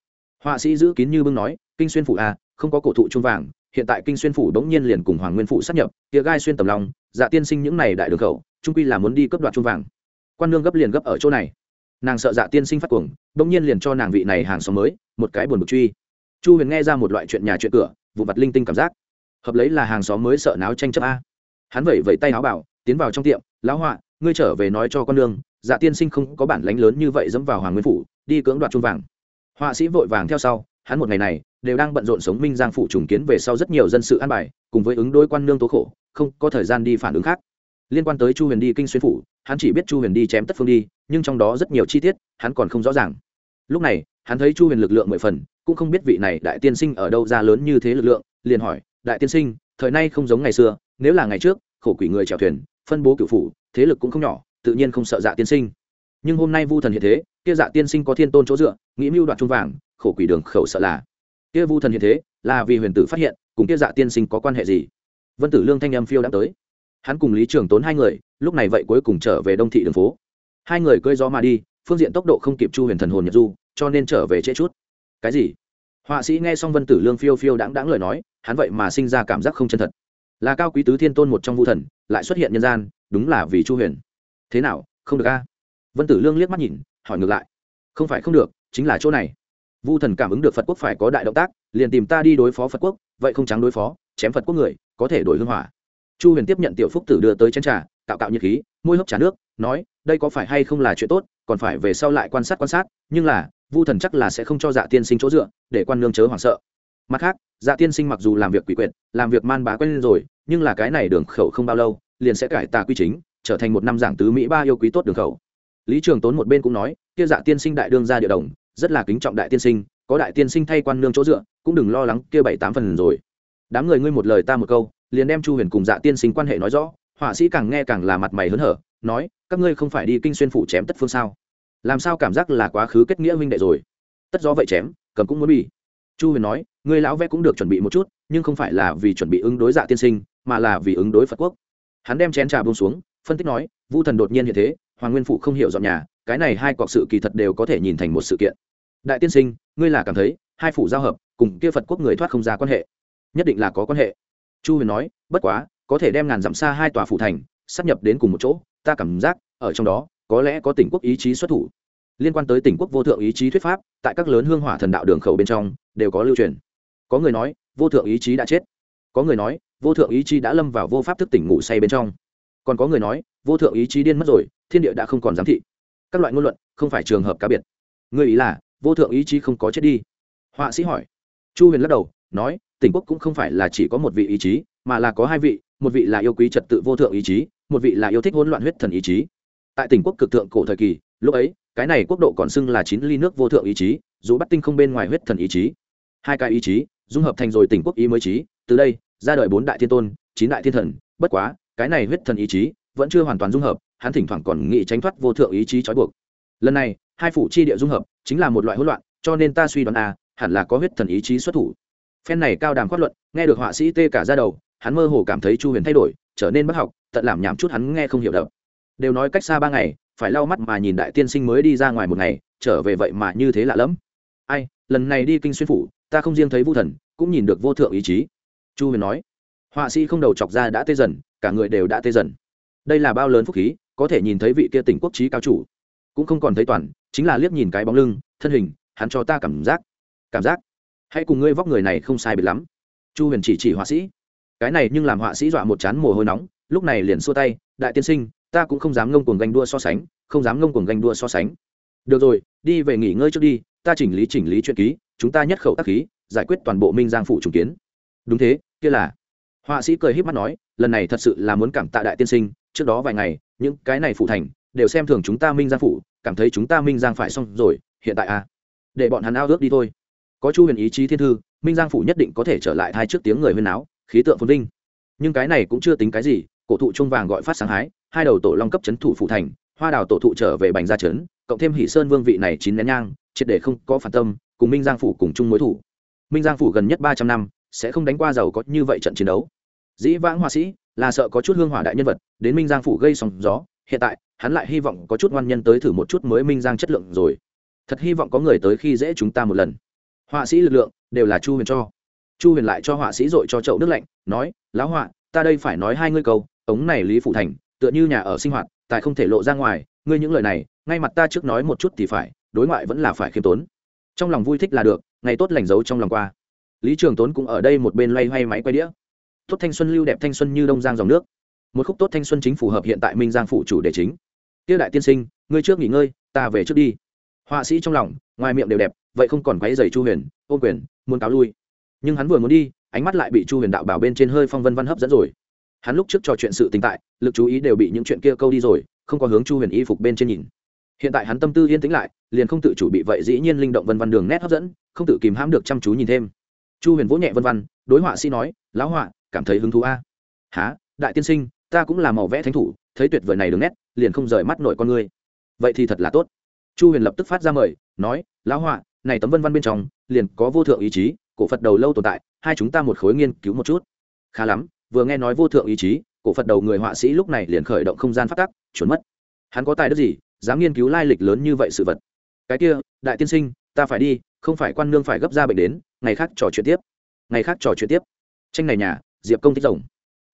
Họa sĩ giữ kín như bưng nói, kinh xuyên phủ a không có cổ thụ trung vàng, hiện tại kinh xuyên phủ đống nhiên liền cùng hoàng nguyên phủ sát nhập, kia gai xuyên tầm lòng dạ tiên sinh những này đại đường khẩu, trung quy là muốn đi cấp đoạt trung vàng. Quan nương gấp liền gấp ở chỗ này. Nàng sợ dạ tiên sinh phát cuồng, đống nhiên liền cho nàng vị này hàng xóm mới, một cái buồn bực truy. Chu huyền nghe ra một loại chuyện nhà chuyện cửa, vụ vặt linh tinh cảm giác. Hợp lấy là hàng xóm mới sợ náo tranh chấp a. Hắn vẩy vẩy tay áo bảo, tiến vào trong tiệm lão họa, ngươi trở về nói cho con nương dạ tiên sinh không có bản lánh lớn như vậy dẫm vào hoàng nguyên phủ, đi cưỡng đoạt trung vàng. Họa sĩ vội vàng theo sau, hắn một ngày này đều đang bận rộn sống minh giang phủ trùng kiến về sau rất nhiều dân sự an bài, cùng với ứng đối quan nương tố khổ, không có thời gian đi phản ứng khác. Liên quan tới chu huyền đi kinh xuyên phủ, hắn chỉ biết chu huyền đi chém tất phương đi, nhưng trong đó rất nhiều chi tiết, hắn còn không rõ ràng. Lúc này, hắn thấy chu huyền lực lượng mười phần, cũng không biết vị này đại tiên sinh ở đâu ra lớn như thế lực lượng, liền hỏi, đại tiên sinh, thời nay không giống ngày xưa, nếu là ngày trước, khổ quỷ người chèo thuyền phân bố cựu phủ, thế lực cũng không nhỏ, tự nhiên không sợ dạ tiên sinh. Nhưng hôm nay vu thần hiện thế, kia dạ tiên sinh có thiên tôn chỗ dựa, nghĩ mưu đoạt trung vàng, khổ quỷ đường khẩu sợ là. Kia vu thần hiện thế, là vì huyền tử phát hiện, cùng kia dạ tiên sinh có quan hệ gì? Vân tử lương thanh âm phiêu đã tới. Hắn cùng lý trường tốn hai người, lúc này vậy cuối cùng trở về đông thị đường phố. Hai người cưỡi gió mà đi, phương diện tốc độ không kịp chu huyền thần hồn nhật du, cho nên trở về trễ chút. Cái gì? Họa sĩ nghe xong vân tử lương phiêu phiêu đáng đáng lời nói, hắn vậy mà sinh ra cảm giác không chân thật. Là cao quý tứ thiên tôn một trong vu thần lại xuất hiện nhân gian, đúng là vì chu huyền. Thế nào, không được a? Vân tử lương liếc mắt nhìn, hỏi ngược lại. Không phải không được, chính là chỗ này. Vu thần cảm ứng được phật quốc phải có đại động tác, liền tìm ta đi đối phó phật quốc, vậy không trắng đối phó, chém phật quốc người, có thể đổi hương hỏa. Chu huyền tiếp nhận tiểu phúc tử đưa tới chén trà, cạo cạo nhiệt khí, môi hốc trà nước, nói, đây có phải hay không là chuyện tốt, còn phải về sau lại quan sát quan sát, nhưng là, vu thần chắc là sẽ không cho dạ tiên sinh chỗ dựa, để quan nương chớ hoảng sợ mặt khác dạ tiên sinh mặc dù làm việc quỷ quyệt, làm việc man bá quen lên rồi, nhưng là cái này đường khẩu không bao lâu, liền sẽ cải tà quy chính, trở thành một năm giảng tứ mỹ ba yêu quý tốt đường khẩu. Lý trường tốn một bên cũng nói, kia dạ tiên sinh đại đương ra địa đồng, rất là kính trọng đại tiên sinh, có đại tiên sinh thay quan nương chỗ dựa, cũng đừng lo lắng kia bảy tám phần rồi. Đám người ngươi một lời ta một câu, liền đem chu huyền cùng dạ tiên sinh quan hệ nói rõ. Họa sĩ càng nghe càng là mặt mày hớn hở, nói, các ngươi không phải đi kinh xuyên phủ chém tất phương sao? Làm sao cảm giác là quá khứ kết nghĩa huynh đệ rồi? Tất do vậy chém, cầm cũng muốn bị. Chu huyền nói Người lão vẽ cũng được chuẩn bị một chút, nhưng không phải là vì chuẩn bị ứng đối dạ tiên sinh, mà là vì ứng đối phật quốc. Hắn đem chén trà buông xuống, phân tích nói, vu thần đột nhiên hiện thế, hoàng nguyên phụ không hiểu dọn nhà, cái này hai cọc sự kỳ thật đều có thể nhìn thành một sự kiện. Đại tiên sinh, ngươi là cảm thấy, hai phủ giao hợp, cùng kia phật quốc người thoát không ra quan hệ. Nhất định là có quan hệ. Chu huyền nói, bất quá, có thể đem ngàn dặm xa hai tòa phủ thành sắp nhập đến cùng một chỗ, ta cảm giác, ở trong đó, có lẽ có tỉnh quốc ý chí xuất thủ. Liên quan tới tỉnh quốc vô thượng ý chí thuyết pháp, tại các lớn hương hỏa thần đạo đường khẩu bên trong, đều có lưu truyền có người nói, vô thượng ý chí đã chết. Có người nói, vô thượng ý chí đã lâm vào vô pháp thức tỉnh ngủ say bên trong. Còn có người nói, vô thượng ý chí điên mất rồi, thiên địa đã không còn giám thị. Các loại ngôn luận, không phải trường hợp cá biệt. Người ý là, vô thượng ý chí không có chết đi. Họa sĩ hỏi. Chu huyền lắc đầu, nói, tỉnh quốc cũng không phải là chỉ có một vị ý chí, mà là có hai vị, một vị là yêu quý trật tự vô thượng ý chí, một vị là yêu thích hỗn loạn huyết thần ý chí. Tại tỉnh quốc cực thượng cổ thời kỳ, lúc ấy, cái này quốc độ còn xưng là chín ly nước vô thượng ý chí, dù bắt tinh không bên ngoài huyết thần ý chí. Hai cái ý chí dung hợp thành rồi tỉnh quốc ý mới chí từ đây ra đời bốn đại thiên tôn chín đại thiên thần bất quá cái này huyết thần ý chí vẫn chưa hoàn toàn dung hợp hắn thỉnh thoảng còn nghĩ tránh thoát vô thượng ý chí trói buộc. Lần này hai phủ chi địa dung hợp chính là một loại hỗn loạn cho nên ta suy đoán a à, hẳn là có huyết thần ý chí xuất thủ. Phen này cao đàm khoát luận nghe được họa sĩ tê cả ra đầu hắn mơ hồ cảm thấy chu huyền thay đổi trở nên bất học tận làm nhảm chút hắn nghe không hiểu đậm đều nói cách xa ba ngày phải lau mắt mà nhìn đại tiên sinh mới đi ra ngoài một ngày trở về vậy mà như thế lạ lẫm. Ai lần này đi kinh xuyên phủ ta không riêng thấy vu thần, cũng nhìn được vô thượng ý chí. Chu huyền nói, họa sĩ không đầu chọc ra đã tê dần, cả người đều đã tê dần. Đây là bao lớn phúc khí, có thể nhìn thấy vị kia tỉnh quốc trí cao chủ. Cũng không còn thấy toàn, chính là liếc nhìn cái bóng lưng, thân hình, hắn cho ta cảm giác. Cảm giác. Hãy cùng ngươi vóc người này không sai biệt lắm. Chu huyền chỉ chỉ họa sĩ. Cái này nhưng làm họa sĩ dọa một chán mồ hôi nóng, lúc này liền xua tay, đại tiên sinh, ta cũng không dám ngông cuồng ganh đua so sánh, không dám ngông cuồng ganh đua so sánh. Được rồi, đi về nghỉ ngơi trước đi, ta chỉnh lý chỉnh lý chuyện ký chúng ta nhất khẩu tác khí, giải quyết toàn bộ minh giang phủ trùng kiến. Đúng thế, kia là. Họa sĩ cười h í p mắt nói, lần này thật sự là muốn cảm tạ đại tiên sinh, trước đó vài ngày, những cái này phủ thành, đều xem thường chúng ta minh giang phủ, cảm thấy chúng ta minh giang phải xong rồi, hiện tại à. Để bọn hắn ao ước đi thôi. Có chu huyền ý chí thiên thư, minh giang phủ nhất định có thể trở lại thai trước tiếng người huyên áo khí tượng phồn vinh. Nhưng cái này cũng chưa tính cái gì, cổ thụ trung vàng gọi phát sáng hái, hai đầu tổ long cấp chấn thủ phủ thành, hoa đào tổ thụ trở về bành gia trấn, cộng thêm hỷ sơn vương vị này chín nén nhang, triệt để không có phản tâm cùng minh giang phủ cùng chung mối thủ. Minh giang phủ gần nhất ba trăm năm, sẽ không đánh qua giàu có như vậy trận chiến đấu. Dĩ vãng họa sĩ, là sợ có chút hương hỏa đại nhân vật, đến minh giang phủ gây sóng gió, hiện tại, hắn lại hy vọng có chút ngoan nhân tới thử một chút mới minh giang chất lượng rồi. Thật hy vọng có người tới khi dễ chúng ta một lần. Họa sĩ lực lượng, đều là chu huyền cho. Chu huyền lại cho họa sĩ dội cho chậu nước lạnh, nói, lão họa, ta đây phải nói hai ngươi câu, ống này lý phụ thành, tựa như nhà ở sinh hoạt tại không thể lộ ra ngoài, ngươi những lời này, ngay mặt ta trước nói một chút thì phải, đối ngoại vẫn là phải khiêm tốn trong lòng vui thích là được, ngày tốt lành giấu trong lòng qua. Lý trường tốn cũng ở đây một bên loay hoay máy quay đĩa. Tốt thanh xuân lưu đẹp thanh xuân như đông giang dòng nước. Một khúc tốt thanh xuân chính phù hợp hiện tại minh giang phụ chủ đề chính. Tiêu đại tiên sinh, ngươi trước nghỉ ngơi, ta về trước đi. Họa sĩ trong lòng, ngoài miệng đều đẹp, vậy không còn quấy giày chu huyền ô quyền, muốn cáo lui. Nhưng hắn vừa muốn đi, ánh mắt lại bị chu huyền đạo bảo bên trên hơi phong vân văn hấp dẫn rồi. Hắn lúc trước trò chuyện sự tình tại, lực chú ý đều bị những chuyện kia câu đi rồi, không có hướng chu huyền y phục bên trên nhìn hiện tại hắn tâm tư yên tĩnh lại, liền không tự chủ bị vậy dĩ nhiên linh động vân văn đường nét hấp dẫn, không tự kìm hãm được chăm chú nhìn thêm. Chu huyền vỗ nhẹ vân văn đối họa sĩ nói, lão họa, cảm thấy hứng thú a. À? há đại tiên sinh, ta cũng là màu vẽ thánh thủ, thấy tuyệt vời này đường nét, liền không rời mắt nổi con ngươi vậy thì thật là tốt. Chu huyền lập tức phát ra mời, nói, lão họa, này tấm vân văn bên trong, liền có vô thượng ý chí, cổ phật đầu lâu tồn tại, hai chúng ta một khối nghiên cứu một chút. Khá lắm, vừa nghe nói vô thượng ý chí, cổ phật đầu người họa sĩ lúc này liền khởi động không gian phát tắc, chuẩn mất. Hắn có tài đức gì dám nghiên cứu lai lịch lớn như vậy sự vật. Cái kia, đại tiên sinh, ta phải đi, không phải quan nương phải gấp ra bệnh đến, ngày khác trò chuyện tiếp. Ngày khác trò chuyện tiếp. Tranh này nhà, diệp công thích rồng.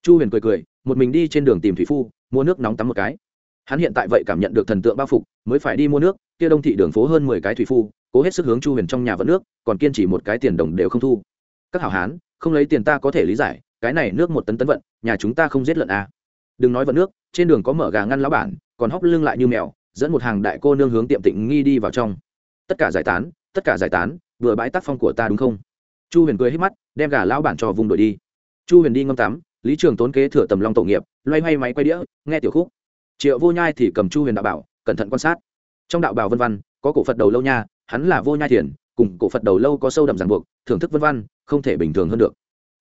Chu huyền cười cười, một mình đi trên đường tìm thủy phu, mua nước nóng tắm một cái. Hắn hiện tại vậy cảm nhận được thần tượng bao phục, mới phải đi mua nước, kia đông thị đường phố hơn mười cái thủy phu, cố hết sức hướng chu huyền trong nhà vận nước, còn kiên trì một cái tiền đồng đều không thu. Các hảo hán, không lấy tiền ta có thể lý giải, cái này nước một tấn tấn vận, nhà chúng ta không giết lợn à. đừng nói vận nước, trên đường có mở gà ngăn lão bản, còn hóc lưng lại như mèo dẫn một hàng đại cô nương hướng tiệm tịnh nghi đi vào trong. Tất cả giải tán, tất cả giải tán, vừa bãi tác phong của ta đúng không? Chu huyền cười hết mắt, đem gà lão bản cho vùng đội đi. Chu huyền đi ngâm tắm, lý trường tốn kế thừa tầm long tổ nghiệp, loay hoay máy quay đĩa, nghe tiểu khúc. Triệu vô nhai thì cầm chu huyền đạo bảo, cẩn thận quan sát. Trong đạo bảo vân văn có cổ phật đầu lâu nha, hắn là vô nhai thiền, cùng cổ phật đầu lâu có sâu đậm ràng buộc, thưởng thức vân văn không thể bình thường hơn được.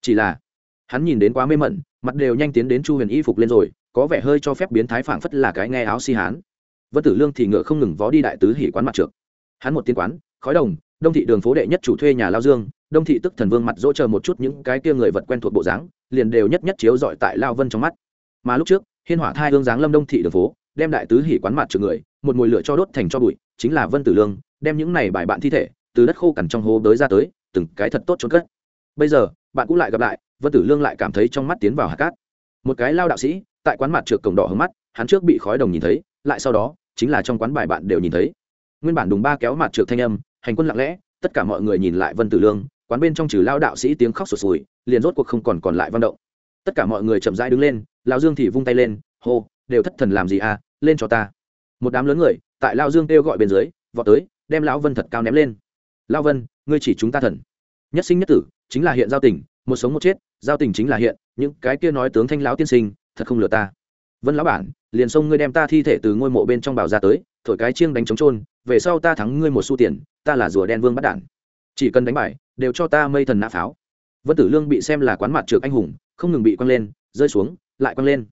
Chỉ là, hắn nhìn đến quá mê mẩn, mặt đều nhanh tiến đến chu huyền y phục lên rồi, có vẻ hơi cho phép biến thái phảng phất là cái nghe áo si hán vân tử lương thì ngựa không ngừng vó đi đại tứ hỉ quán mặt trượt hắn một tiên quán, khói đồng, đông thị đường phố đệ nhất chủ thuê nhà lao dương, đông thị tức thần vương mặt dỗ chờ một chút những cái kia người vật quen thuộc bộ dáng, liền đều nhất nhất chiếu dọi tại lao vân trong mắt. Mà lúc trước, hiên hỏa thai hương dáng lâm đông thị đường phố, đem đại tứ hỉ quán mặt trượt người, một mùi lửa cho đốt thành cho bụi, chính là vân tử lương, đem những này bài bạn thi thể, từ đất khô cằn trong hố tới ra tới, từng cái thật tốt trốn cất. Bây giờ, bạn cũng lại gặp lại, vân tử lương lại cảm thấy trong mắt tiến vào hạt cát. Một cái lao đạo sĩ, tại quán mặt trượt cổng đỏ hướng mắt, hắn trước bị khói đồng nhìn thấy, lại sau đó chính là trong quán bài bạn đều nhìn thấy. Nguyên bản đùng ba kéo mặt trượt thanh âm, hành quân lặng lẽ, tất cả mọi người nhìn lại vân tử lương, quán bên trong trừ lao đạo sĩ tiếng khóc sụt sùi, liền rốt cuộc không còn còn lại văn động. Tất cả mọi người chậm rãi đứng lên, lao dương thì vung tay lên, hô, đều thất thần làm gì à lên cho ta. Một đám lớn người, tại lao dương kêu gọi bên dưới, vọt tới, đem lão vân thật cao ném lên. Lao vân, ngươi chỉ chúng ta thần. Nhất sinh nhất tử, chính là hiện giao tình, một sống một chết, giao tình chính là hiện, những cái kia nói tướng thanh lão tiên sinh, thật không lừa ta vân lão bản, liền xông ngươi đem ta thi thể từ ngôi mộ bên trong bảo ra tới, thổi cái chiêng đánh trống trôn, về sau ta thắng ngươi một xu tiền, ta là rùa đen vương bắt đản chỉ cần đánh bài đều cho ta mây thần nã pháo. Vân tử lương bị xem là quán mặt trượt anh hùng, không ngừng bị quăng lên, rơi xuống, lại quăng lên.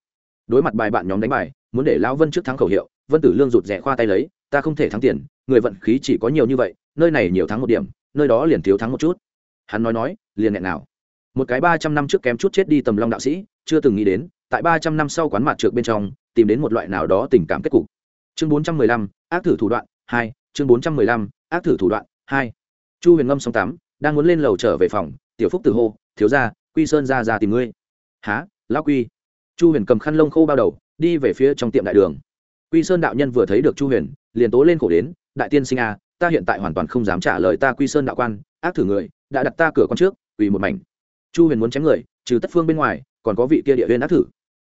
Đối mặt bài bạn nhóm đánh bài, muốn để lão vân trước thắng khẩu hiệu, vân tử lương rụt rè khoa tay lấy, ta không thể thắng tiền, người vận khí chỉ có nhiều như vậy, nơi này nhiều thắng một điểm, nơi đó liền thiếu thắng một chút. Hắn nói nói, liền nghẹn nào. Một cái ba trăm năm trước kém chút chết đi tầm long đạo sĩ, chưa từng nghĩ đến tại ba trăm năm sau quán mặt trượt bên trong, tìm đến một loại nào đó tình cảm kết cục. Chương bốn trăm mười lăm, ác thử thủ đoạn hai, chương bốn trăm mười lăm, ác thử thủ đoạn hai. Chu huyền ngâm sông tám, đang muốn lên lầu trở về phòng, tiểu phúc tử hô, thiếu ra quy sơn ra ra tìm ngươi. Há lão quy? Chu huyền cầm khăn lông khô bao đầu, đi về phía trong tiệm đại đường. Quy sơn đạo nhân vừa thấy được chu huyền, liền tố lên khổ đến, đại tiên sinh a ta hiện tại hoàn toàn không dám trả lời ta quy sơn đạo quan, ác thử người, đã đặt ta cửa con trước, quỳ một mảnh. Chu huyền muốn chém người, trừ tất phương bên ngoài, còn có vị kia địa huyên ác thử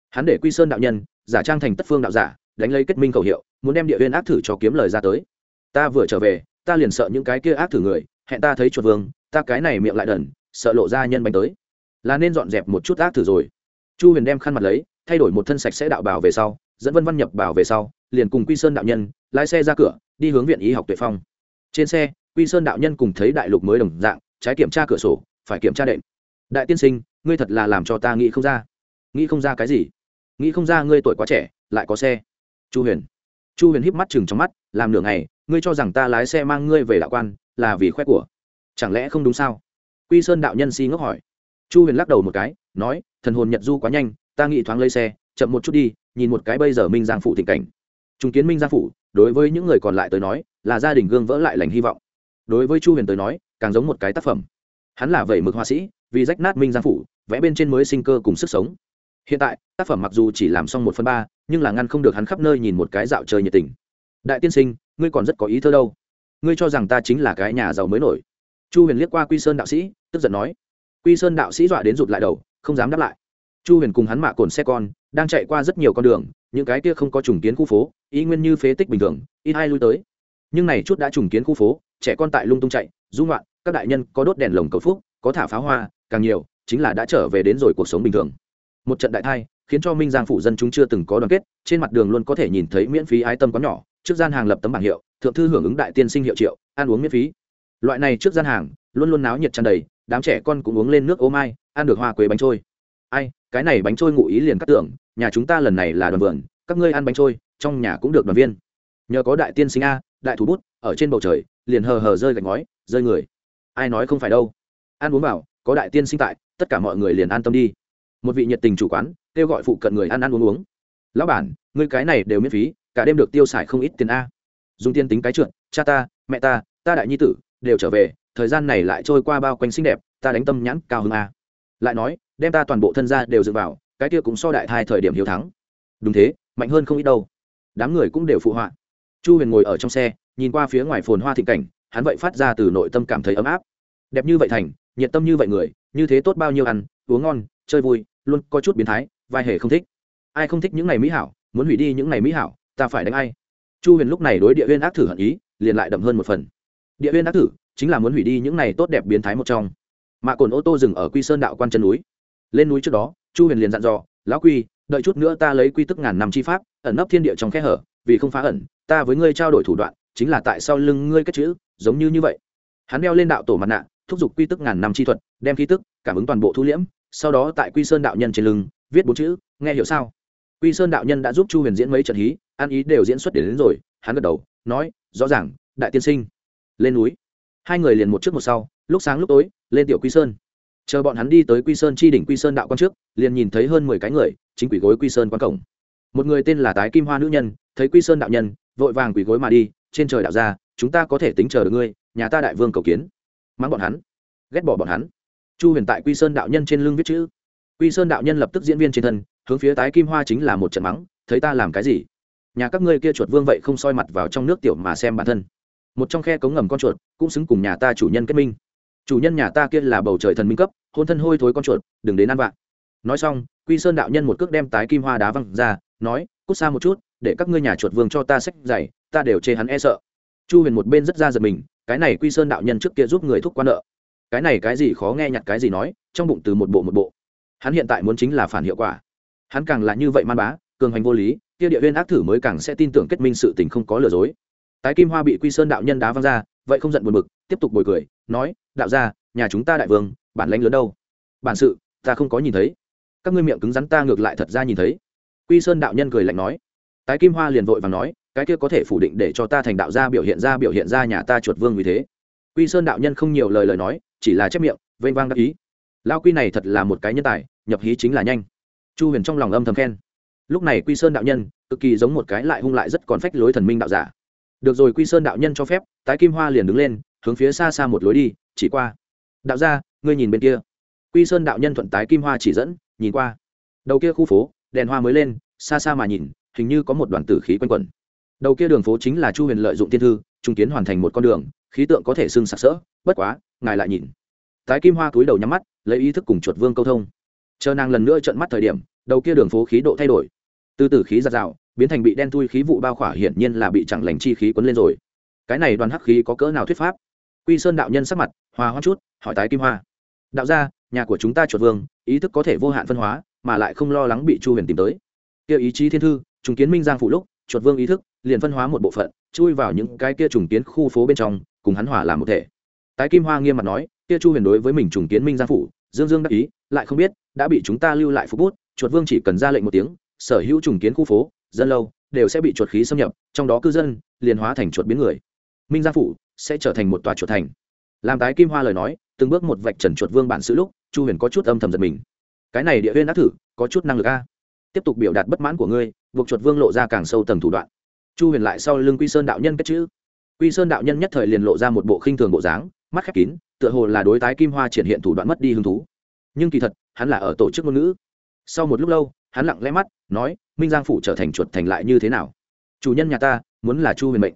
hắn để quy sơn đạo nhân, giả trang thành tất phương đạo giả, đánh lấy kết minh khẩu hiệu, muốn đem địa huyên ác thử cho kiếm lời ra tới. Ta vừa trở về, ta liền sợ những cái kia ác thử người, hẹn ta thấy chuột vương, ta cái này miệng lại đần, sợ lộ ra nhân bánh tới. Là nên dọn dẹp một chút ác thử rồi. Chu huyền đem khăn mặt lấy, thay đổi một thân sạch sẽ đạo bảo về sau, dẫn vân văn nhập bảo về sau, liền cùng quy sơn đạo nhân, lái xe ra cửa, đi hướng viện y học tuệ phong. Trên xe, quy sơn đạo nhân cùng thấy đại lục mới đồng dạng, trái kiểm tra cửa sổ, phải kiểm tra đệm. Đại tiên sinh, ngươi thật là làm cho ta nghĩ không ra. Nghĩ không ra cái gì? Nghĩ không ra ngươi tuổi quá trẻ, lại có xe. Chu huyền. Chu huyền híp mắt chừng trong mắt, làm nửa ngày, ngươi cho rằng ta lái xe mang ngươi về đạo quan là vì khoe của. Chẳng lẽ không đúng sao? Quy sơn đạo nhân si ngốc hỏi. Chu huyền lắc đầu một cái, nói, thần hồn nhật du quá nhanh, ta nghĩ thoáng lấy xe, chậm một chút đi, nhìn một cái bây giờ minh giang phủ thịnh cảnh. Trung kiến minh giang phủ, đối với những người còn lại tới nói, là gia đình gương vỡ lại lành hy vọng. Đối với chu huyền tới nói, càng giống một cái tác phẩm. Hắn là vẩy mực họa sĩ, vì rách nát minh giang phủ, vẽ bên trên mới sinh cơ cùng sức sống hiện tại, tác phẩm mặc dù chỉ làm xong một phần ba, nhưng là ngăn không được hắn khắp nơi nhìn một cái dạo chơi nhiệt tình. Đại tiên sinh, ngươi còn rất có ý thơ đâu. Ngươi cho rằng ta chính là cái nhà giàu mới nổi. Chu huyền liếc qua quy sơn đạo sĩ, tức giận nói. Quy sơn đạo sĩ dọa đến rụt lại đầu, không dám đáp lại. Chu huyền cùng hắn mạ cồn xe con, đang chạy qua rất nhiều con đường, những cái kia không có trùng kiến khu phố, ý nguyên như phế tích bình thường, ít ai lui tới. Nhưng này chút đã trùng kiến khu phố, trẻ con tại lung tung chạy dung loạn các đại nhân có đốt đèn lồng cầu phúc, có thả pháo hoa, càng nhiều, chính là đã trở về đến rồi cuộc sống bình thường một trận đại thai, khiến cho minh giang phủ dân chúng chưa từng có đoàn kết, trên mặt đường luôn có thể nhìn thấy miễn phí ái tâm có nhỏ, trước gian hàng lập tấm bảng hiệu, thượng thư hưởng ứng đại tiên sinh hiệu triệu, ăn uống miễn phí. Loại này trước gian hàng, luôn luôn náo nhiệt tràn đầy, đám trẻ con cũng uống lên nước ô mai, ăn được hoa quế bánh trôi. Ai, cái này bánh trôi ngụ ý liền cắt tưởng, nhà chúng ta lần này là đoàn vườn, các ngươi ăn bánh trôi, trong nhà cũng được đoàn viên. Nhờ có đại tiên sinh a, đại thủ bút, ở trên bầu trời, liền hờ hờ rơi gạch ngói, rơi người. Ai nói không phải đâu. Ăn uống bảo có đại tiên sinh tại, tất cả mọi người liền an tâm đi một vị nhiệt tình chủ quán, kêu gọi phụ cận người ăn ăn uống uống. Lão bản, ngươi cái này đều miễn phí, cả đêm được tiêu xài không ít tiền a. Dùng tiền tính cái trượt, cha ta, mẹ ta ta đại nhi tử, đều trở về, thời gian này lại trôi qua bao quanh xinh đẹp, ta đánh tâm nhãn cao hơn a. Lại nói, đem ta toàn bộ thân gia đều dựa vào, cái kia cũng so đại thai thời điểm hiếu thắng. Đúng thế, mạnh hơn không ít đâu. Đám người cũng đều phụ họa. Chu huyền ngồi ở trong xe, nhìn qua phía ngoài phồn hoa thịnh cảnh, hắn vậy phát ra từ nội tâm cảm thấy ấm áp. Đẹp như vậy thành, nhiệt tâm như vậy người, như thế tốt bao nhiêu ăn, uống ngon, chơi vui luôn có chút biến thái, vai hề không thích. Ai không thích những ngày mỹ hảo, muốn hủy đi những ngày mỹ hảo, ta phải đánh ai? Chu huyền lúc này đối địa huyên ác thử hận ý, liền lại đậm hơn một phần. Địa huyên ác thử chính là muốn hủy đi những ngày tốt đẹp biến thái một trong. Mạ cồn ô tô dừng ở quy sơn đạo quan chân núi. Lên núi trước đó, chu huyền liền dặn dò, lão quy, đợi chút nữa ta lấy quy tức ngàn năm chi pháp, ẩn nấp thiên địa trong khe hở, vì không phá ẩn, ta với ngươi trao đổi thủ đoạn, chính là tại sao lưng ngươi kết chữ, giống như như vậy. Hắn đeo lên đạo tổ mặt nạ, thúc giục quy tức ngàn năm chi thuật, đem khí tức, cảm ứng toàn bộ thu liễm sau đó tại quy sơn đạo nhân trên lưng viết bốn chữ nghe hiểu sao? Quy sơn đạo nhân đã giúp chu huyền diễn mấy trận hí ăn ý đều diễn xuất đến, đến rồi hắn gật đầu nói rõ ràng đại tiên sinh. Lên núi. Hai người liền một trước một sau lúc sáng lúc tối lên tiểu quy sơn. Chờ bọn hắn đi tới quy sơn chi đỉnh quy sơn đạo quan trước liền nhìn thấy hơn mười cái người chính quỷ gối quy sơn quan cổng. Một người tên là tái kim hoa nữ nhân thấy quy sơn đạo nhân vội vàng quỷ gối mà đi trên trời đạo ra chúng ta có thể tính chờ được ngươi nhà ta đại vương cầu kiến. Mắng bọn hắn. Ghét bỏ bọn hắn chu huyền tại quy sơn đạo nhân trên lưng viết chữ. Quy sơn đạo nhân lập tức diễn viên trên thân, hướng phía tái kim hoa chính là một trận mắng, thấy ta làm cái gì? Nhà các ngươi kia chuột vương vậy không soi mặt vào trong nước tiểu mà xem bản thân. Một trong khe cống ngầm con chuột, cũng xứng cùng nhà ta chủ nhân kết minh. Chủ nhân nhà ta kia là bầu trời thần minh cấp, hôn thân hôi thối con chuột, đừng đến ăn vạ. nói xong, quy sơn đạo nhân một cước đem tái kim hoa đá văng ra, nói, cút xa một chút, để các ngươi nhà chuột vương cho ta sách dày ta đều chê hắn e sợ. Chu huyền một bên rất ra giật mình, cái này quy sơn đạo nhân trước kia giúp người thúc quan nợ cái này cái gì khó nghe nhặt cái gì nói, trong bụng từ một bộ một bộ. Hắn hiện tại muốn chính là phản hiệu quả. Hắn càng là như vậy man bá, cường hành vô lý, kia địa viên ác thử mới càng sẽ tin tưởng kết minh sự tình không có lừa dối. Tái kim hoa bị quy sơn đạo nhân đá văng ra, vậy không giận buồn bực, tiếp tục bồi cười, nói, đạo ra nhà chúng ta đại vương, bản lãnh lớn đâu? Bản sự, ta không có nhìn thấy. Các ngươi miệng cứng rắn ta ngược lại thật ra nhìn thấy. Quy sơn đạo nhân cười lạnh nói. Tái kim hoa liền vội và nói, cái kia có thể phủ định để cho ta thành đạo gia biểu hiện ra biểu hiện ra nhà ta chuột vương vì thế. Quy sơn đạo nhân không nhiều lời lời nói chỉ là chép miệng, vênh vang đắc ý. Lao quy này thật là một cái nhân tài, nhập hí chính là nhanh. Chu huyền trong lòng âm thầm khen. Lúc này quy sơn đạo nhân, cực kỳ giống một cái lại hung lại rất còn phách lối thần minh đạo giả. Được rồi quy sơn đạo nhân cho phép, tái kim hoa liền đứng lên, hướng phía xa xa một lối đi, chỉ qua. Đạo ra ngươi nhìn bên kia. Quy sơn đạo nhân thuận tái kim hoa chỉ dẫn, nhìn qua. Đầu kia khu phố, đèn hoa mới lên, xa xa mà nhìn, hình như có một đoàn tử khí quanh quẩn. Đầu kia đường phố chính là chu huyền lợi dụng thiên thư trung kiến hoàn thành một con đường, khí tượng có thể xưng sặc sỡ, bất quá ngài lại nhìn. Tái kim hoa túi đầu nhắm mắt, lấy ý thức cùng chuột vương câu thông. Chờ nàng lần nữa trận mắt thời điểm, đầu kia đường phố khí độ thay đổi. Từ từ khí giặt rào, biến thành bị đen thui khí vụ bao khỏa hiển nhiên là bị chẳng lành chi khí quấn lên rồi. Cái này đoàn hắc khí có cỡ nào thuyết pháp? Quy sơn đạo nhân sắc mặt, hòa hoa chút, hỏi tái kim hoa. Đạo ra nhà của chúng ta chuột vương, ý thức có thể vô hạn phân hóa, mà lại không lo lắng bị chu huyền tìm tới. Kia ý chí thiên thư, trùng kiến minh giang phụ lúc, chuột vương ý thức liền phân hóa một bộ phận, chui vào những cái kia trùng kiến khu phố bên trong, cùng hắn hòa làm một thể tái kim hoa nghiêm mặt nói kia chu huyền đối với mình trùng kiến minh giang phủ, dương dương đắc ý, lại không biết, đã bị chúng ta lưu lại phục bút, chuột vương chỉ cần ra lệnh một tiếng, sở hữu trùng kiến khu phố, dân lâu, đều sẽ bị chuột khí xâm nhập, trong đó cư dân, liền hóa thành chuột biến người. Minh giang phủ sẽ trở thành một tòa chuột thành. Làm tái kim hoa lời nói, từng bước một vạch trần chuột vương bản sự lúc, chu huyền có chút âm thầm giật mình. Cái này địa huyên đã thử, có chút năng lực a. Tiếp tục biểu đạt bất mãn của ngươi, buộc chuột vương lộ ra càng sâu tầng thủ đoạn. Chu huyền lại sau lưng quy sơn đạo nhân kết chữ. Quy sơn đạo nhân nhất thời liền lộ ra một bộ khinh thường bộ dáng mắt khép kín, tựa hồ là đối tái kim hoa triển hiện thủ đoạn mất đi hứng thú. Nhưng kỳ thật, hắn là ở tổ chức ngôn ngữ. Sau một lúc lâu, hắn lặng lẽ mắt, nói, minh giang phủ trở thành chuột thành lại như thế nào? Chủ nhân nhà ta muốn là chu huyền mệnh.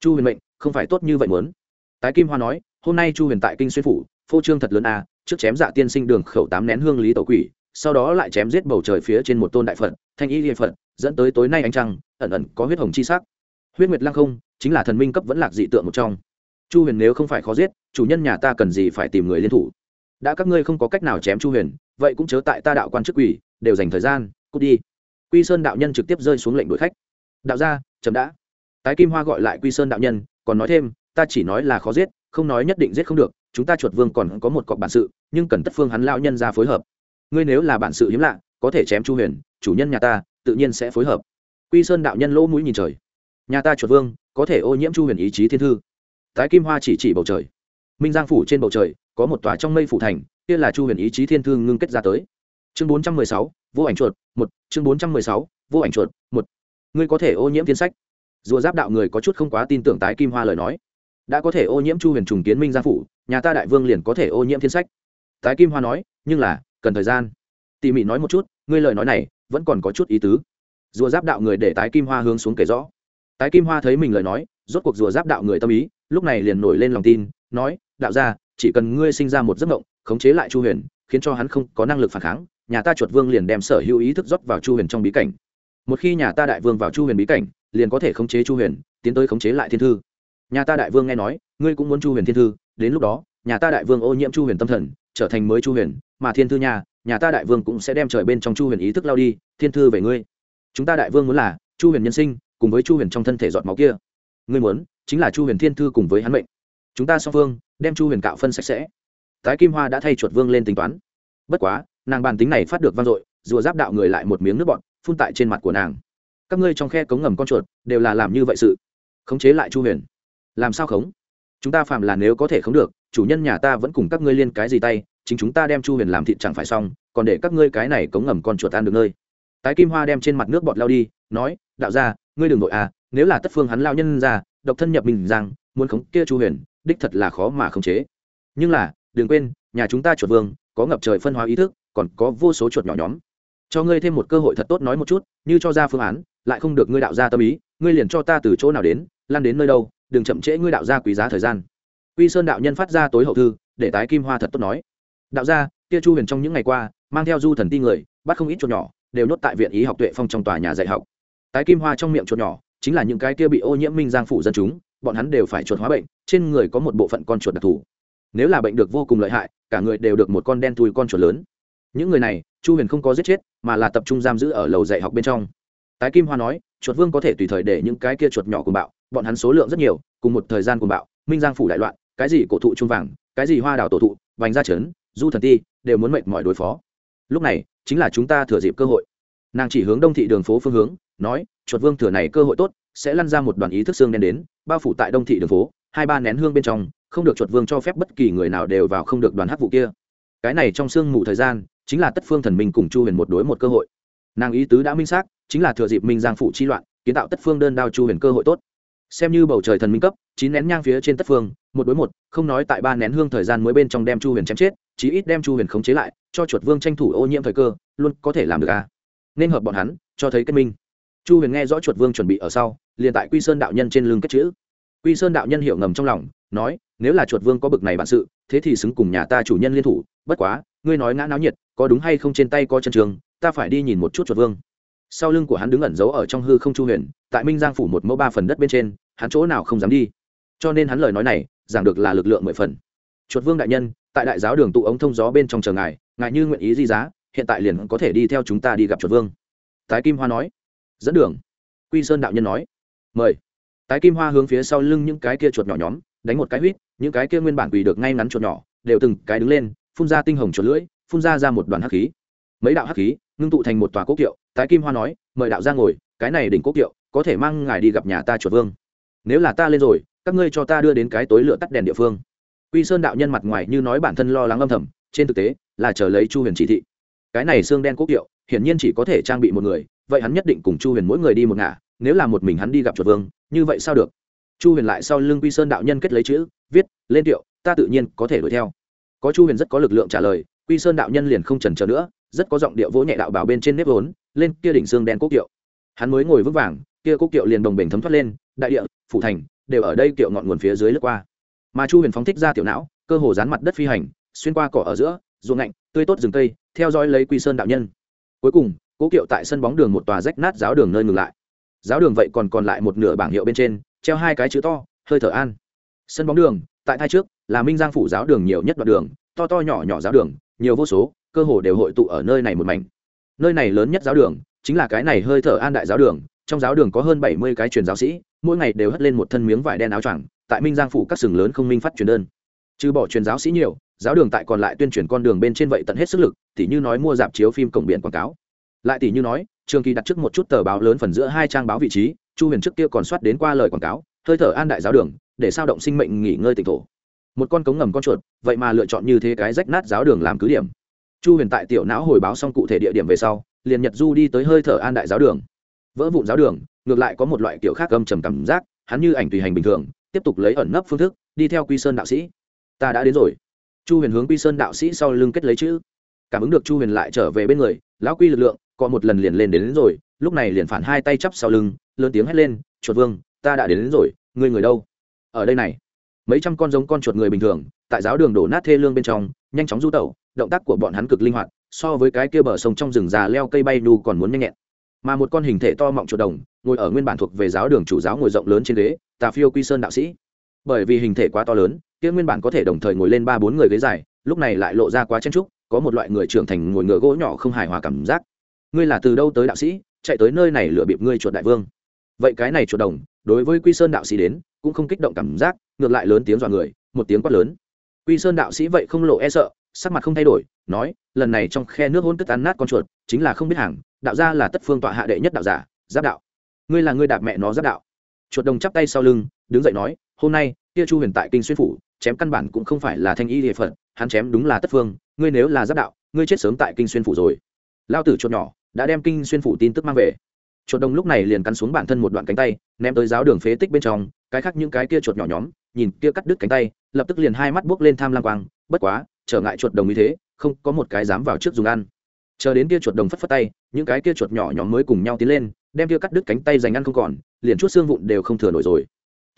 Chu huyền mệnh, không phải tốt như vậy muốn. Tái kim hoa nói, hôm nay chu huyền tại kinh xuyên phủ, phô trương thật lớn a, trước chém dạ tiên sinh đường khẩu tám nén hương lý tổ quỷ, sau đó lại chém giết bầu trời phía trên một tôn đại phật, thanh y địa phật, dẫn tới tối nay ánh trăng, ẩn ẩn có huyết hồng chi sắc. Huyết nguyệt lăng không, chính là thần minh cấp vẫn lạc dị tượng một trong chu huyền nếu không phải khó giết, chủ nhân nhà ta cần gì phải tìm người liên thủ? Đã các ngươi không có cách nào chém chu huyền, vậy cũng chớ tại ta đạo quan chức quỷ, đều dành thời gian, cút đi. Quy sơn đạo nhân trực tiếp rơi xuống lệnh đuổi khách. Đạo gia chấm đã. Tái kim hoa gọi lại quy sơn đạo nhân, còn nói thêm, ta chỉ nói là khó giết, không nói nhất định giết không được, chúng ta chuột vương còn có một cọc bản sự, nhưng cần tất phương hắn lao nhân ra phối hợp. Ngươi nếu là bản sự hiếm lạ, có thể chém chu huyền, chủ nhân nhà ta, tự nhiên sẽ phối hợp. Quy sơn đạo nhân lỗ mũi nhìn trời. Nhà ta chuột vương, có thể ô nhiễm chu huyền ý chí thiên thư tái kim hoa chỉ chỉ bầu trời. Minh giang phủ trên bầu trời, có một tòa trong mây phủ thành, kia là chu huyền ý chí thiên thương ngưng kết ra tới. Chương bốn trăm mười sáu, vô ảnh chuột, một. Chương bốn trăm mười sáu, vô ảnh chuột, một. Ngươi có thể ô nhiễm thiên sách. Rùa giáp đạo người có chút không quá tin tưởng tái kim hoa lời nói. Đã có thể ô nhiễm chu huyền trùng kiến minh gia phủ, nhà ta đại vương liền có thể ô nhiễm thiên sách. Tái kim hoa nói, nhưng là, cần thời gian. Tỉ mỉ nói một chút, ngươi lời nói này, vẫn còn có chút ý tứ. Rùa giáp đạo người để tái kim hoa hướng xuống kể rõ. Tái kim hoa thấy mình lời nói, rốt cuộc rùa giáp đạo người tâm ý lúc này liền nổi lên lòng tin, nói, đạo ra chỉ cần ngươi sinh ra một giấc mộng, khống chế lại chu huyền, khiến cho hắn không có năng lực phản kháng, nhà ta chuột vương liền đem sở hữu ý thức rót vào chu huyền trong bí cảnh. Một khi nhà ta đại vương vào chu huyền bí cảnh, liền có thể khống chế chu huyền, tiến tới khống chế lại thiên thư. Nhà ta đại vương nghe nói, ngươi cũng muốn chu huyền thiên thư, đến lúc đó, nhà ta đại vương ô nhiễm chu huyền tâm thần, trở thành mới chu huyền, mà thiên thư nhà nhà ta đại vương cũng sẽ đem trời bên trong chu huyền ý thức lao đi, thiên thư về ngươi. Chúng ta đại vương muốn là chu huyền nhân sinh, cùng với chu huyền trong thân thể giọt máu kia. Ngươi muốn chính là chu huyền thiên thư cùng với hắn mệnh. Chúng ta song phương đem chu huyền cạo phân sạch sẽ. Tái kim hoa đã thay chuột vương lên tính toán. Bất quá, nàng bàn tính này phát được vang dội, rùa giáp đạo người lại một miếng nước bọn phun tại trên mặt của nàng. Các ngươi trong khe cống ngầm con chuột đều là làm như vậy sự. Khống chế lại chu huyền. Làm sao khống? Chúng ta phạm là nếu có thể khống được, chủ nhân nhà ta vẫn cùng các ngươi liên cái gì tay, chính chúng ta đem chu huyền làm thịt chẳng phải xong, còn để các ngươi cái này cống ngầm con chuột ăn được nơi. Tái kim hoa đem trên mặt nước bọt lao đi, nói, đạo ra ngươi đừng nội à nếu là tất phương hắn lao nhân ra, độc thân nhập mình rằng, muốn khống kia chu huyền, đích thật là khó mà khống chế. Nhưng là, đừng quên, nhà chúng ta chuột vương, có ngập trời phân hóa ý thức, còn có vô số chuột nhỏ nhóm. Cho ngươi thêm một cơ hội thật tốt nói một chút, như cho ra phương án, lại không được ngươi đạo ra tâm ý, ngươi liền cho ta từ chỗ nào đến lan đến nơi đâu, đừng chậm trễ ngươi đạo ra quý giá thời gian. Quy sơn đạo nhân phát ra tối hậu thư, để tái kim hoa thật tốt nói. Đạo gia kia chu huyền trong những ngày qua, mang theo du thần ti người, bắt không ít chuột nhỏ, đều nhốt tại viện ý học tuệ phong trong tòa nhà dạy học. Tái kim hoa trong miệng chuột nhỏ chính là những cái kia bị ô nhiễm minh giang phủ dân chúng, bọn hắn đều phải chuột hóa bệnh, trên người có một bộ phận con chuột đặc thù. Nếu là bệnh được vô cùng lợi hại, cả người đều được một con đen thui con chuột lớn. Những người này, chu huyền không có giết chết, mà là tập trung giam giữ ở lầu dạy học bên trong. Tái kim hoa nói, chuột vương có thể tùy thời để những cái kia chuột nhỏ cùng bạo, bọn hắn số lượng rất nhiều, cùng một thời gian cùng bạo, minh giang phủ đại loạn, cái gì cổ thụ trung vàng, cái gì hoa đào tổ thụ, vành gia trấn du thần ti, đều muốn mệt mỏi đối phó. Lúc này, chính là chúng ta thừa dịp cơ hội. Nàng chỉ hướng đông thị đường phố phương hướng, nói chuột vương thừa này cơ hội tốt, sẽ lăn ra một đoàn ý thức xương đen đến, bao phủ tại đông thị đường phố, hai ba nén hương bên trong, không được chuột vương cho phép bất kỳ người nào đều vào không được đoàn hắc vụ kia. Cái này trong sương mù thời gian, chính là tất phương thần minh cùng chu huyền một đối một cơ hội. Nàng ý tứ đã minh xác, chính là thừa dịp minh giang phủ chi loạn, kiến tạo tất phương đơn đao chu huyền cơ hội tốt. Xem như bầu trời thần minh cấp, chín nén nhang phía trên tất phương, một đối một, không nói tại ba nén hương thời gian mới bên trong đem chu huyền chém chết, chí ít đem chu huyền khống chế lại, cho chuột vương tranh thủ ô nhiễm thời cơ, luôn có thể làm được à. nên hợp bọn hắn, cho thấy kết minh chu huyền nghe rõ chuột vương chuẩn bị ở sau, liền tại quy sơn đạo nhân trên lưng cất chữ. Quy sơn đạo nhân hiểu ngầm trong lòng, nói, nếu là chuột vương có bực này bản sự, thế thì xứng cùng nhà ta chủ nhân liên thủ, bất quá, ngươi nói ngã náo nhiệt, có đúng hay không trên tay có chân trường, ta phải đi nhìn một chút chuột vương. Sau lưng của hắn đứng ẩn giấu ở trong hư không chu huyền, tại minh giang phủ một mẫu ba phần đất bên trên, hắn chỗ nào không dám đi. Cho nên hắn lời nói này, giảng được là lực lượng mười phần. Chuột vương đại nhân, tại đại giáo đường tụ ống thông gió bên trong chờ ngài ngài như nguyện ý di giá, hiện tại liền có thể đi theo chúng ta đi gặp chuột vương. Tái kim hoa nói dẫn đường. Quy sơn đạo nhân nói, mời. Tái kim hoa hướng phía sau lưng những cái kia chuột nhỏ nhóm, đánh một cái huýt, những cái kia nguyên bản quỳ được ngay ngắn chuột nhỏ, đều từng cái đứng lên, phun ra tinh hồng chuột lưỡi, phun ra ra một đoàn hắc khí. Mấy đạo hắc khí ngưng tụ thành một tòa cố kiệu, tái kim hoa nói, mời đạo ra ngồi, cái này đỉnh cố kiệu, có thể mang ngài đi gặp nhà ta chuột vương. Nếu là ta lên rồi, các ngươi cho ta đưa đến cái tối lửa tắt đèn địa phương. Quy sơn đạo nhân mặt ngoài như nói bản thân lo lắng âm thầm, trên thực tế là chờ lấy chu huyền chỉ thị cái này xương đen quốc hiệu hiển nhiên chỉ có thể trang bị một người, vậy hắn nhất định cùng chu huyền mỗi người đi một ngả, nếu là một mình hắn đi gặp chuột vương, như vậy sao được? Chu huyền lại sau lưng quy sơn đạo nhân kết lấy chữ, viết, lên tiệu, ta tự nhiên có thể đuổi theo. Có chu huyền rất có lực lượng trả lời, quy sơn đạo nhân liền không trần trờ nữa, rất có giọng điệu vỗ nhẹ đạo bảo bên trên nếp vốn, lên kia đỉnh xương đen quốc kiệu. Hắn mới ngồi vững vàng, kia quốc kiệu liền đồng bình thấm thoát lên, đại địa, phủ thành, đều ở đây kiệu ngọn nguồn phía dưới lướt qua. Mà chu huyền phóng thích ra tiểu não, cơ hồ dán mặt đất phi hành, xuyên qua cỏ ở giữa, ruộng ngạnh, tươi tốt rừng cây theo dõi lấy quy sơn đạo nhân. Cuối cùng, cố kiệu tại sân bóng đường một tòa rách nát giáo đường nơi ngừng lại. Giáo đường vậy còn còn lại một nửa bảng hiệu bên trên, treo hai cái chữ to, hơi thở an. Sân bóng đường, tại thai trước, là minh giang phủ giáo đường nhiều nhất đoạn đường, to to nhỏ nhỏ giáo đường, nhiều vô số, cơ hồ đều hội tụ ở nơi này một mảnh. Nơi này lớn nhất giáo đường, chính là cái này hơi thở an đại giáo đường, trong giáo đường có hơn bảy mươi cái truyền giáo sĩ, mỗi ngày đều hất lên một thân miếng vải đen áo choàng, tại minh giang phủ các sừng lớn không minh phát truyền đơn. Trừ bỏ truyền giáo sĩ nhiều giáo đường tại còn lại tuyên truyền con đường bên trên vậy tận hết sức lực, tỉ như nói mua dạp chiếu phim cổng biển quảng cáo. Lại tỉ như nói, trường kỳ đặt trước một chút tờ báo lớn phần giữa hai trang báo vị trí, chu huyền trước kia còn soát đến qua lời quảng cáo, hơi thở an đại giáo đường, để sao động sinh mệnh nghỉ ngơi tỉnh thổ. Một con cống ngầm con chuột, vậy mà lựa chọn như thế cái rách nát giáo đường làm cứ điểm. Chu huyền tại tiểu não hồi báo xong cụ thể địa điểm về sau, liền nhật du đi tới hơi thở an đại giáo đường. Vỡ vụn giáo đường, ngược lại có một loại kiểu khác âm trầm cảm giác, hắn như ảnh tùy hành bình thường, tiếp tục lấy ẩn nấp phương thức, đi theo quy sơn đạo sĩ. Ta đã đến rồi chu huyền hướng quy sơn đạo sĩ sau lưng kết lấy chữ. Cảm ứng được chu huyền lại trở về bên người lão quy lực lượng có một lần liền lên đến, đến rồi lúc này liền phản hai tay chắp sau lưng lớn tiếng hét lên chuột vương ta đã đến, đến rồi ngươi người đâu? Ở đây này. Mấy trăm con giống con chuột người bình thường tại giáo đường đổ nát thê lương bên trong nhanh chóng du tẩu động tác của bọn hắn cực linh hoạt so với cái kia bờ sông trong rừng già leo cây bay nu còn muốn nhanh nhẹn. Mà một con hình thể to mọng chuột đồng ngồi ở nguyên bản thuộc về giáo đường chủ giáo ngồi rộng lớn trên ghế tà phiêu quy sơn đạo sĩ bởi vì hình thể quá to lớn, kia nguyên bản có thể đồng thời ngồi lên ba bốn người ghế dài, lúc này lại lộ ra quá chen trúc, có một loại người trưởng thành ngồi ngựa gỗ nhỏ không hài hòa cảm giác. Ngươi là từ đâu tới đạo sĩ, chạy tới nơi này lựa bịp ngươi chuột đại vương? Vậy cái này chuột đồng, đối với quy sơn đạo sĩ đến, cũng không kích động cảm giác, ngược lại lớn tiếng dọa người, một tiếng quát lớn. Quy sơn đạo sĩ vậy không lộ e sợ, sắc mặt không thay đổi, nói, lần này trong khe nước hôn tức ăn nát con chuột, chính là không biết hàng, đạo gia là tất phương tọa hạ đệ nhất đạo giả, giáp đạo. Ngươi là ngươi đạp mẹ nó giáp đạo. Chuột đồng chắp tay sau lưng, đứng dậy nói hôm nay kia chu huyền tại kinh xuyên phủ, chém căn bản cũng không phải là thanh y địa phận hắn chém đúng là tất phương, ngươi nếu là giáp đạo, ngươi chết sớm tại kinh xuyên phủ rồi. Lao tử chuột nhỏ, đã đem kinh xuyên phủ tin tức mang về. Chuột đồng lúc này liền cắn xuống bản thân một đoạn cánh tay, ném tới giáo đường phế tích bên trong, cái khác những cái kia chuột nhỏ nhóm, nhìn kia cắt đứt cánh tay, lập tức liền hai mắt buốc lên tham lam quang, bất quá, trở ngại chuột đồng như thế, không có một cái dám vào trước dùng ăn. Chờ đến kia chuột đồng phất phất tay, những cái kia chuột nhỏ nhóm mới cùng nhau tiến lên, đem kia cắt đứt cánh tay dành ăn không còn, liền chút xương vụn đều không thừa nổi rồi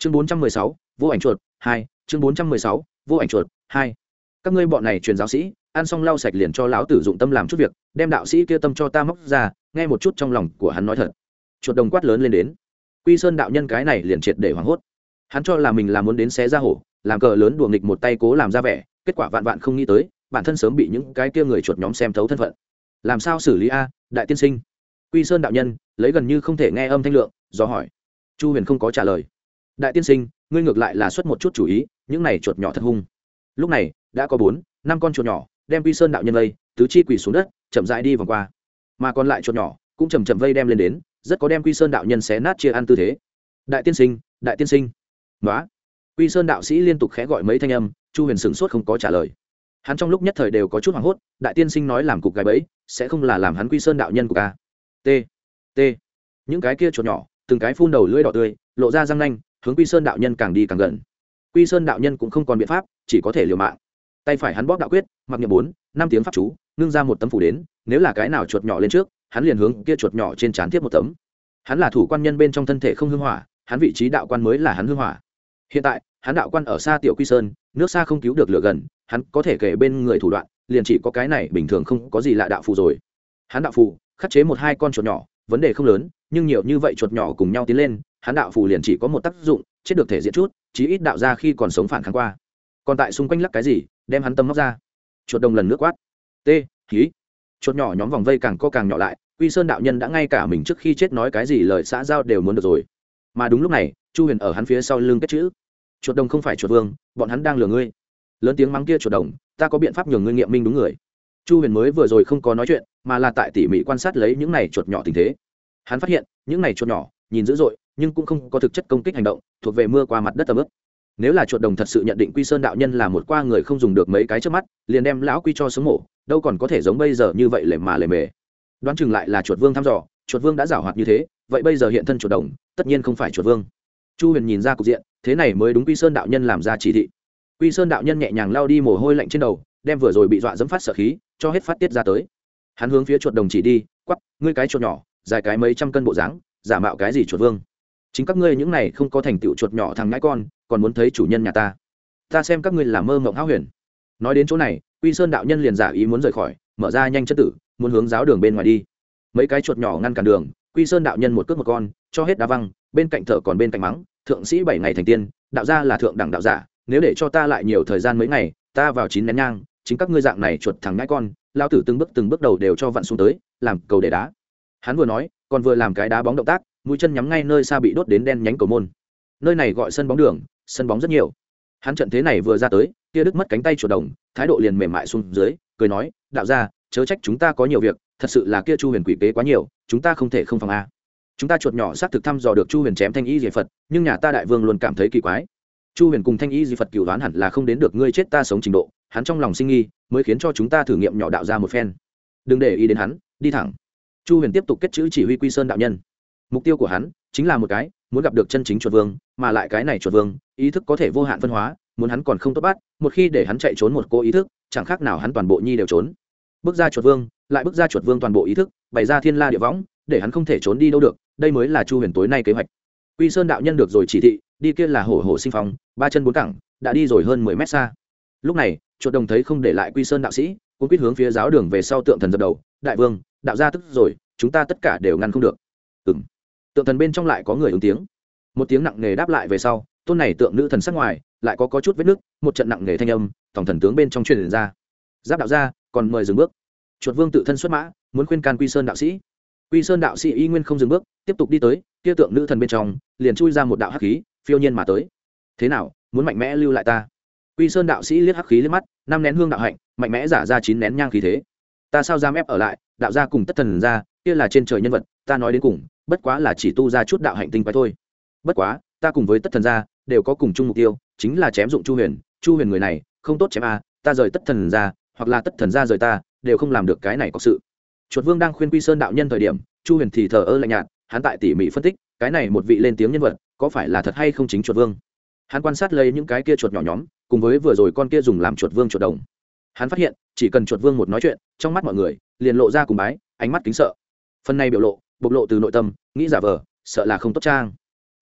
chương bốn trăm mười sáu, vô ảnh chuột, hai, chương bốn trăm mười sáu, vô ảnh chuột, hai. Các ngươi bọn này truyền giáo sĩ, ăn xong lau sạch liền cho lão tử dụng tâm làm chút việc, đem đạo sĩ kia tâm cho ta móc ra, nghe một chút trong lòng của hắn nói thật. Chuột đồng quát lớn lên đến. Quy sơn đạo nhân cái này liền triệt để hoảng hốt. Hắn cho là mình là muốn đến xé ra hổ, làm cờ lớn đùa nghịch một tay cố làm ra vẻ, kết quả vạn vạn không nghĩ tới, bản thân sớm bị những cái kia người chuột nhóm xem thấu thân phận. Làm sao xử lý a, đại tiên sinh? Quy sơn đạo nhân, lấy gần như không thể nghe âm thanh lượng, do hỏi. Chu huyền không có trả lời đại tiên sinh, ngươi ngược lại là xuất một chút chủ ý, những này chuột nhỏ thật hung. Lúc này, đã có bốn, năm con chuột nhỏ, đem quy sơn đạo nhân lây tứ chi quỳ xuống đất, chậm rãi đi vòng qua. Mà còn lại chuột nhỏ, cũng chầm chậm vây đem lên đến, rất có đem quy sơn đạo nhân xé nát chia ăn tư thế. Đại tiên sinh, đại tiên sinh. Nói quy sơn đạo sĩ liên tục khẽ gọi mấy thanh âm, chu huyền sửng sốt không có trả lời. Hắn trong lúc nhất thời đều có chút hoảng hốt, đại tiên sinh nói làm cục gái bẫy, sẽ không là làm hắn quy sơn đạo nhân của ca. T. T. Những cái kia chuột nhỏ, từng cái phun đầu lưỡi đỏ tươi, lộ ra răng nanh hướng quy sơn đạo nhân càng đi càng gần. Quy sơn đạo nhân cũng không còn biện pháp, chỉ có thể liều mạng. Tay phải hắn bóp đạo quyết, mặc nhiệm bốn, năm tiếng pháp chú, ngưng ra một tấm phủ đến, nếu là cái nào chuột nhỏ lên trước, hắn liền hướng kia chuột nhỏ trên trán tiếp một tấm. Hắn là thủ quan nhân bên trong thân thể không hưng hỏa, hắn vị trí đạo quan mới là hắn hưng hỏa. Hiện tại, hắn đạo quan ở xa tiểu quy sơn, nước xa không cứu được lửa gần, hắn có thể kể bên người thủ đoạn, liền chỉ có cái này bình thường không có gì lạ đạo phù rồi. Hắn đạo phù, khắc chế một hai con chuột nhỏ, vấn đề không lớn, nhưng nhiều như vậy chuột nhỏ cùng nhau tiến lên hắn đạo phù liền chỉ có một tác dụng, chết được thể diện chút, chí ít đạo ra khi còn sống phản kháng qua. Còn tại xung quanh lắc cái gì, đem hắn tâm móc ra. Chuột đồng lần nước quát. T khí chuột nhỏ nhóm vòng vây càng co càng nhỏ lại, quy sơn đạo nhân đã ngay cả mình trước khi chết nói cái gì lời xã giao đều muốn được rồi. Mà đúng lúc này, chu huyền ở hắn phía sau lưng kết chữ. Chuột đồng không phải chuột vương, bọn hắn đang lừa ngươi. Lớn tiếng mắng kia chuột đồng, ta có biện pháp nhường ngươi nghiệm minh đúng người. Chu huyền mới vừa rồi không có nói chuyện, mà là tại tỉ mỉ quan sát lấy những này chuột nhỏ tình thế. Hắn phát hiện, những này chuột nhỏ, nhìn dữ dội nhưng cũng không có thực chất công kích hành động, thuộc về mưa qua mặt đất tầm ướp. Nếu là chuột đồng thật sự nhận định quy sơn đạo nhân là một qua người không dùng được mấy cái trước mắt, liền đem lão quy cho sống mổ, đâu còn có thể giống bây giờ như vậy lề mà lề mề. Đoán chừng lại là chuột vương thăm dò, chuột vương đã giảo hoạt như thế, vậy bây giờ hiện thân chuột đồng, tất nhiên không phải chuột vương. Chu huyền nhìn ra cục diện, thế này mới đúng quy sơn đạo nhân làm ra chỉ thị. Quy sơn đạo nhân nhẹ nhàng lao đi mồ hôi lạnh trên đầu, đem vừa rồi bị dọa dẫm phát sợ khí, cho hết phát tiết ra tới. Hắn hướng phía chuột đồng chỉ đi, quắp, ngươi cái chuột nhỏ, dài cái mấy trăm cân bộ dáng, giả mạo cái gì chuột vương? Chính các ngươi những này không có thành tựu chuột nhỏ thằng ngãi con, còn muốn thấy chủ nhân nhà ta. Ta xem các ngươi là mơ mộng háo huyền. Nói đến chỗ này, quy sơn đạo nhân liền giả ý muốn rời khỏi, mở ra nhanh chất tử, muốn hướng giáo đường bên ngoài đi. Mấy cái chuột nhỏ ngăn cản đường, quy sơn đạo nhân một cước một con, cho hết đá văng, bên cạnh thợ còn bên cạnh mắng, thượng sĩ bảy ngày thành tiên, đạo gia là thượng đẳng đạo giả, nếu để cho ta lại nhiều thời gian mấy ngày, ta vào chín nén nhang, chính các ngươi dạng này chuột thằng ngãi con, lao tử từng bước từng bước đầu đều cho vặn xuống tới, làm cầu để đá. Hắn vừa nói, còn vừa làm cái đá bóng động tác mũi chân nhắm ngay nơi xa bị đốt đến đen nhánh cầu môn. Nơi này gọi sân bóng đường, sân bóng rất nhiều. Hắn trận thế này vừa ra tới, kia đứt mất cánh tay chuột đồng, thái độ liền mềm mại xuống dưới, cười nói, đạo ra chớ trách chúng ta có nhiều việc, thật sự là kia chu huyền quỷ kế quá nhiều, chúng ta không thể không phòng a. Chúng ta chuột nhỏ xác thực thăm dò được chu huyền chém thanh y Diệt phật, nhưng nhà ta đại vương luôn cảm thấy kỳ quái. Chu huyền cùng thanh y Diệt phật cựu đoán hẳn là không đến được ngươi chết ta sống trình độ, hắn trong lòng sinh nghi, mới khiến cho chúng ta thử nghiệm nhỏ đạo ra một phen. Đừng để ý đến hắn, đi thẳng. Chu huyền tiếp tục kết chữ chỉ huy quy sơn đạo nhân mục tiêu của hắn chính là một cái muốn gặp được chân chính chuột vương, mà lại cái này chuột vương, ý thức có thể vô hạn phân hóa, muốn hắn còn không tốt bắt, một khi để hắn chạy trốn một cô ý thức, chẳng khác nào hắn toàn bộ nhi đều trốn. Bước ra chuột vương, lại bước ra chuột vương toàn bộ ý thức, bày ra thiên la địa võng, để hắn không thể trốn đi đâu được, đây mới là chu huyền tối nay kế hoạch. Quy sơn đạo nhân được rồi chỉ thị, đi kia là hổ hổ sinh phong, ba chân bốn cẳng, đã đi rồi hơn mười mét xa. Lúc này, chuột đồng thấy không để lại quy sơn đạo sĩ cũng quyết hướng phía giáo đường về sau tượng thần dập đầu, đại vương, đạo gia tức rồi, chúng ta tất cả đều ngăn không được tượng thần bên trong lại có người ứng tiếng. Một tiếng nặng nề đáp lại về sau tôn này tượng nữ thần sắc ngoài lại có, có chút vết nước một trận nặng nề thanh âm tổng thần tướng bên trong truyền ra. Giáp đạo gia còn mời dừng bước. Chuột vương tự thân xuất mã muốn khuyên can quy sơn đạo sĩ. Quy sơn đạo sĩ y nguyên không dừng bước tiếp tục đi tới kia tượng nữ thần bên trong liền chui ra một đạo hắc khí phiêu nhiên mà tới. Thế nào muốn mạnh mẽ lưu lại ta? Quy sơn đạo sĩ liếc hắc khí liếc mắt năm nén hương đạo hạnh mạnh mẽ giả ra chín nén nhang khí thế. Ta sao dám ép ở lại đạo gia cùng tất thần ra kia là trên trời nhân vật ta nói đến cùng bất quá là chỉ tu ra chút đạo hạnh tinh quái thôi. Bất quá ta cùng với tất thần gia đều có cùng chung mục tiêu chính là chém dụng chu huyền. Chu huyền người này không tốt chém a à, ta rời tất thần ra hoặc là tất thần ra rời ta đều không làm được cái này có sự. Chuột vương đang khuyên quy sơn đạo nhân thời điểm chu huyền thì thờ ơ lạnh nhạt hắn tại tỉ mỉ phân tích cái này một vị lên tiếng nhân vật có phải là thật hay không chính chuột vương? Hắn quan sát lấy những cái kia chuột nhỏ nhóm cùng với vừa rồi con kia dùng làm chuột vương chuột đồng. Hắn phát hiện chỉ cần chuột vương một nói chuyện trong mắt mọi người liền lộ ra cùng bái ánh mắt kính sợ. Phần này biểu lộ bộc lộ từ nội tâm, nghĩ giả vờ, sợ là không tốt trang.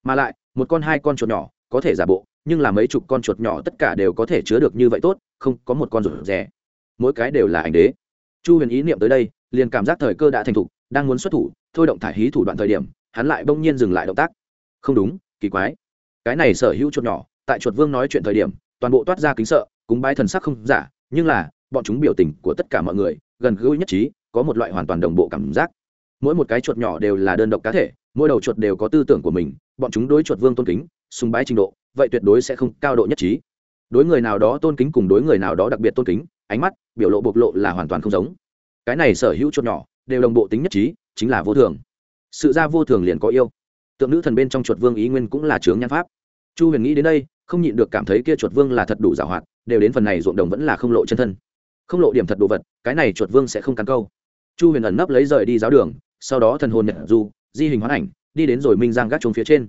Mà lại, một con hai con chuột nhỏ, có thể giả bộ, nhưng là mấy chục con chuột nhỏ tất cả đều có thể chứa được như vậy tốt, không có một con rủ rẻ mỗi cái đều là ảnh đế. Chu huyền ý niệm tới đây, liền cảm giác thời cơ đã thành thục, đang muốn xuất thủ, thôi động thải hí thủ đoạn thời điểm, hắn lại bỗng nhiên dừng lại động tác. Không đúng, kỳ quái. Cái này sở hữu chuột nhỏ, tại chuột vương nói chuyện thời điểm, toàn bộ toát ra kính sợ, cúng bái thần sắc không giả, nhưng là, bọn chúng biểu tình của tất cả mọi người, gần gũi nhất trí, có một loại hoàn toàn đồng bộ cảm giác mỗi một cái chuột nhỏ đều là đơn độc cá thể, mỗi đầu chuột đều có tư tưởng của mình, bọn chúng đối chuột vương tôn kính, sùng bái trình độ, vậy tuyệt đối sẽ không cao độ nhất trí. Đối người nào đó tôn kính cùng đối người nào đó đặc biệt tôn kính, ánh mắt, biểu lộ bộc lộ là hoàn toàn không giống. Cái này sở hữu chuột nhỏ, đều đồng bộ tính nhất trí, chính là vô thường. Sự ra vô thường liền có yêu. Tượng nữ thần bên trong chuột vương ý nguyên cũng là chướng nhan pháp. Chu huyền nghĩ đến đây, không nhịn được cảm thấy kia chuột vương là thật đủ giảo hoạt, đều đến phần này ruộng đồng vẫn là không lộ chân thân. Không lộ điểm thật đồ vật, cái này chuột vương sẽ không cắn câu. Chu huyền ẩn nấp lấy rời đi giáo đường sau đó thần hồn nhật du, di hình hoán ảnh, đi đến rồi minh giang gác trông phía trên.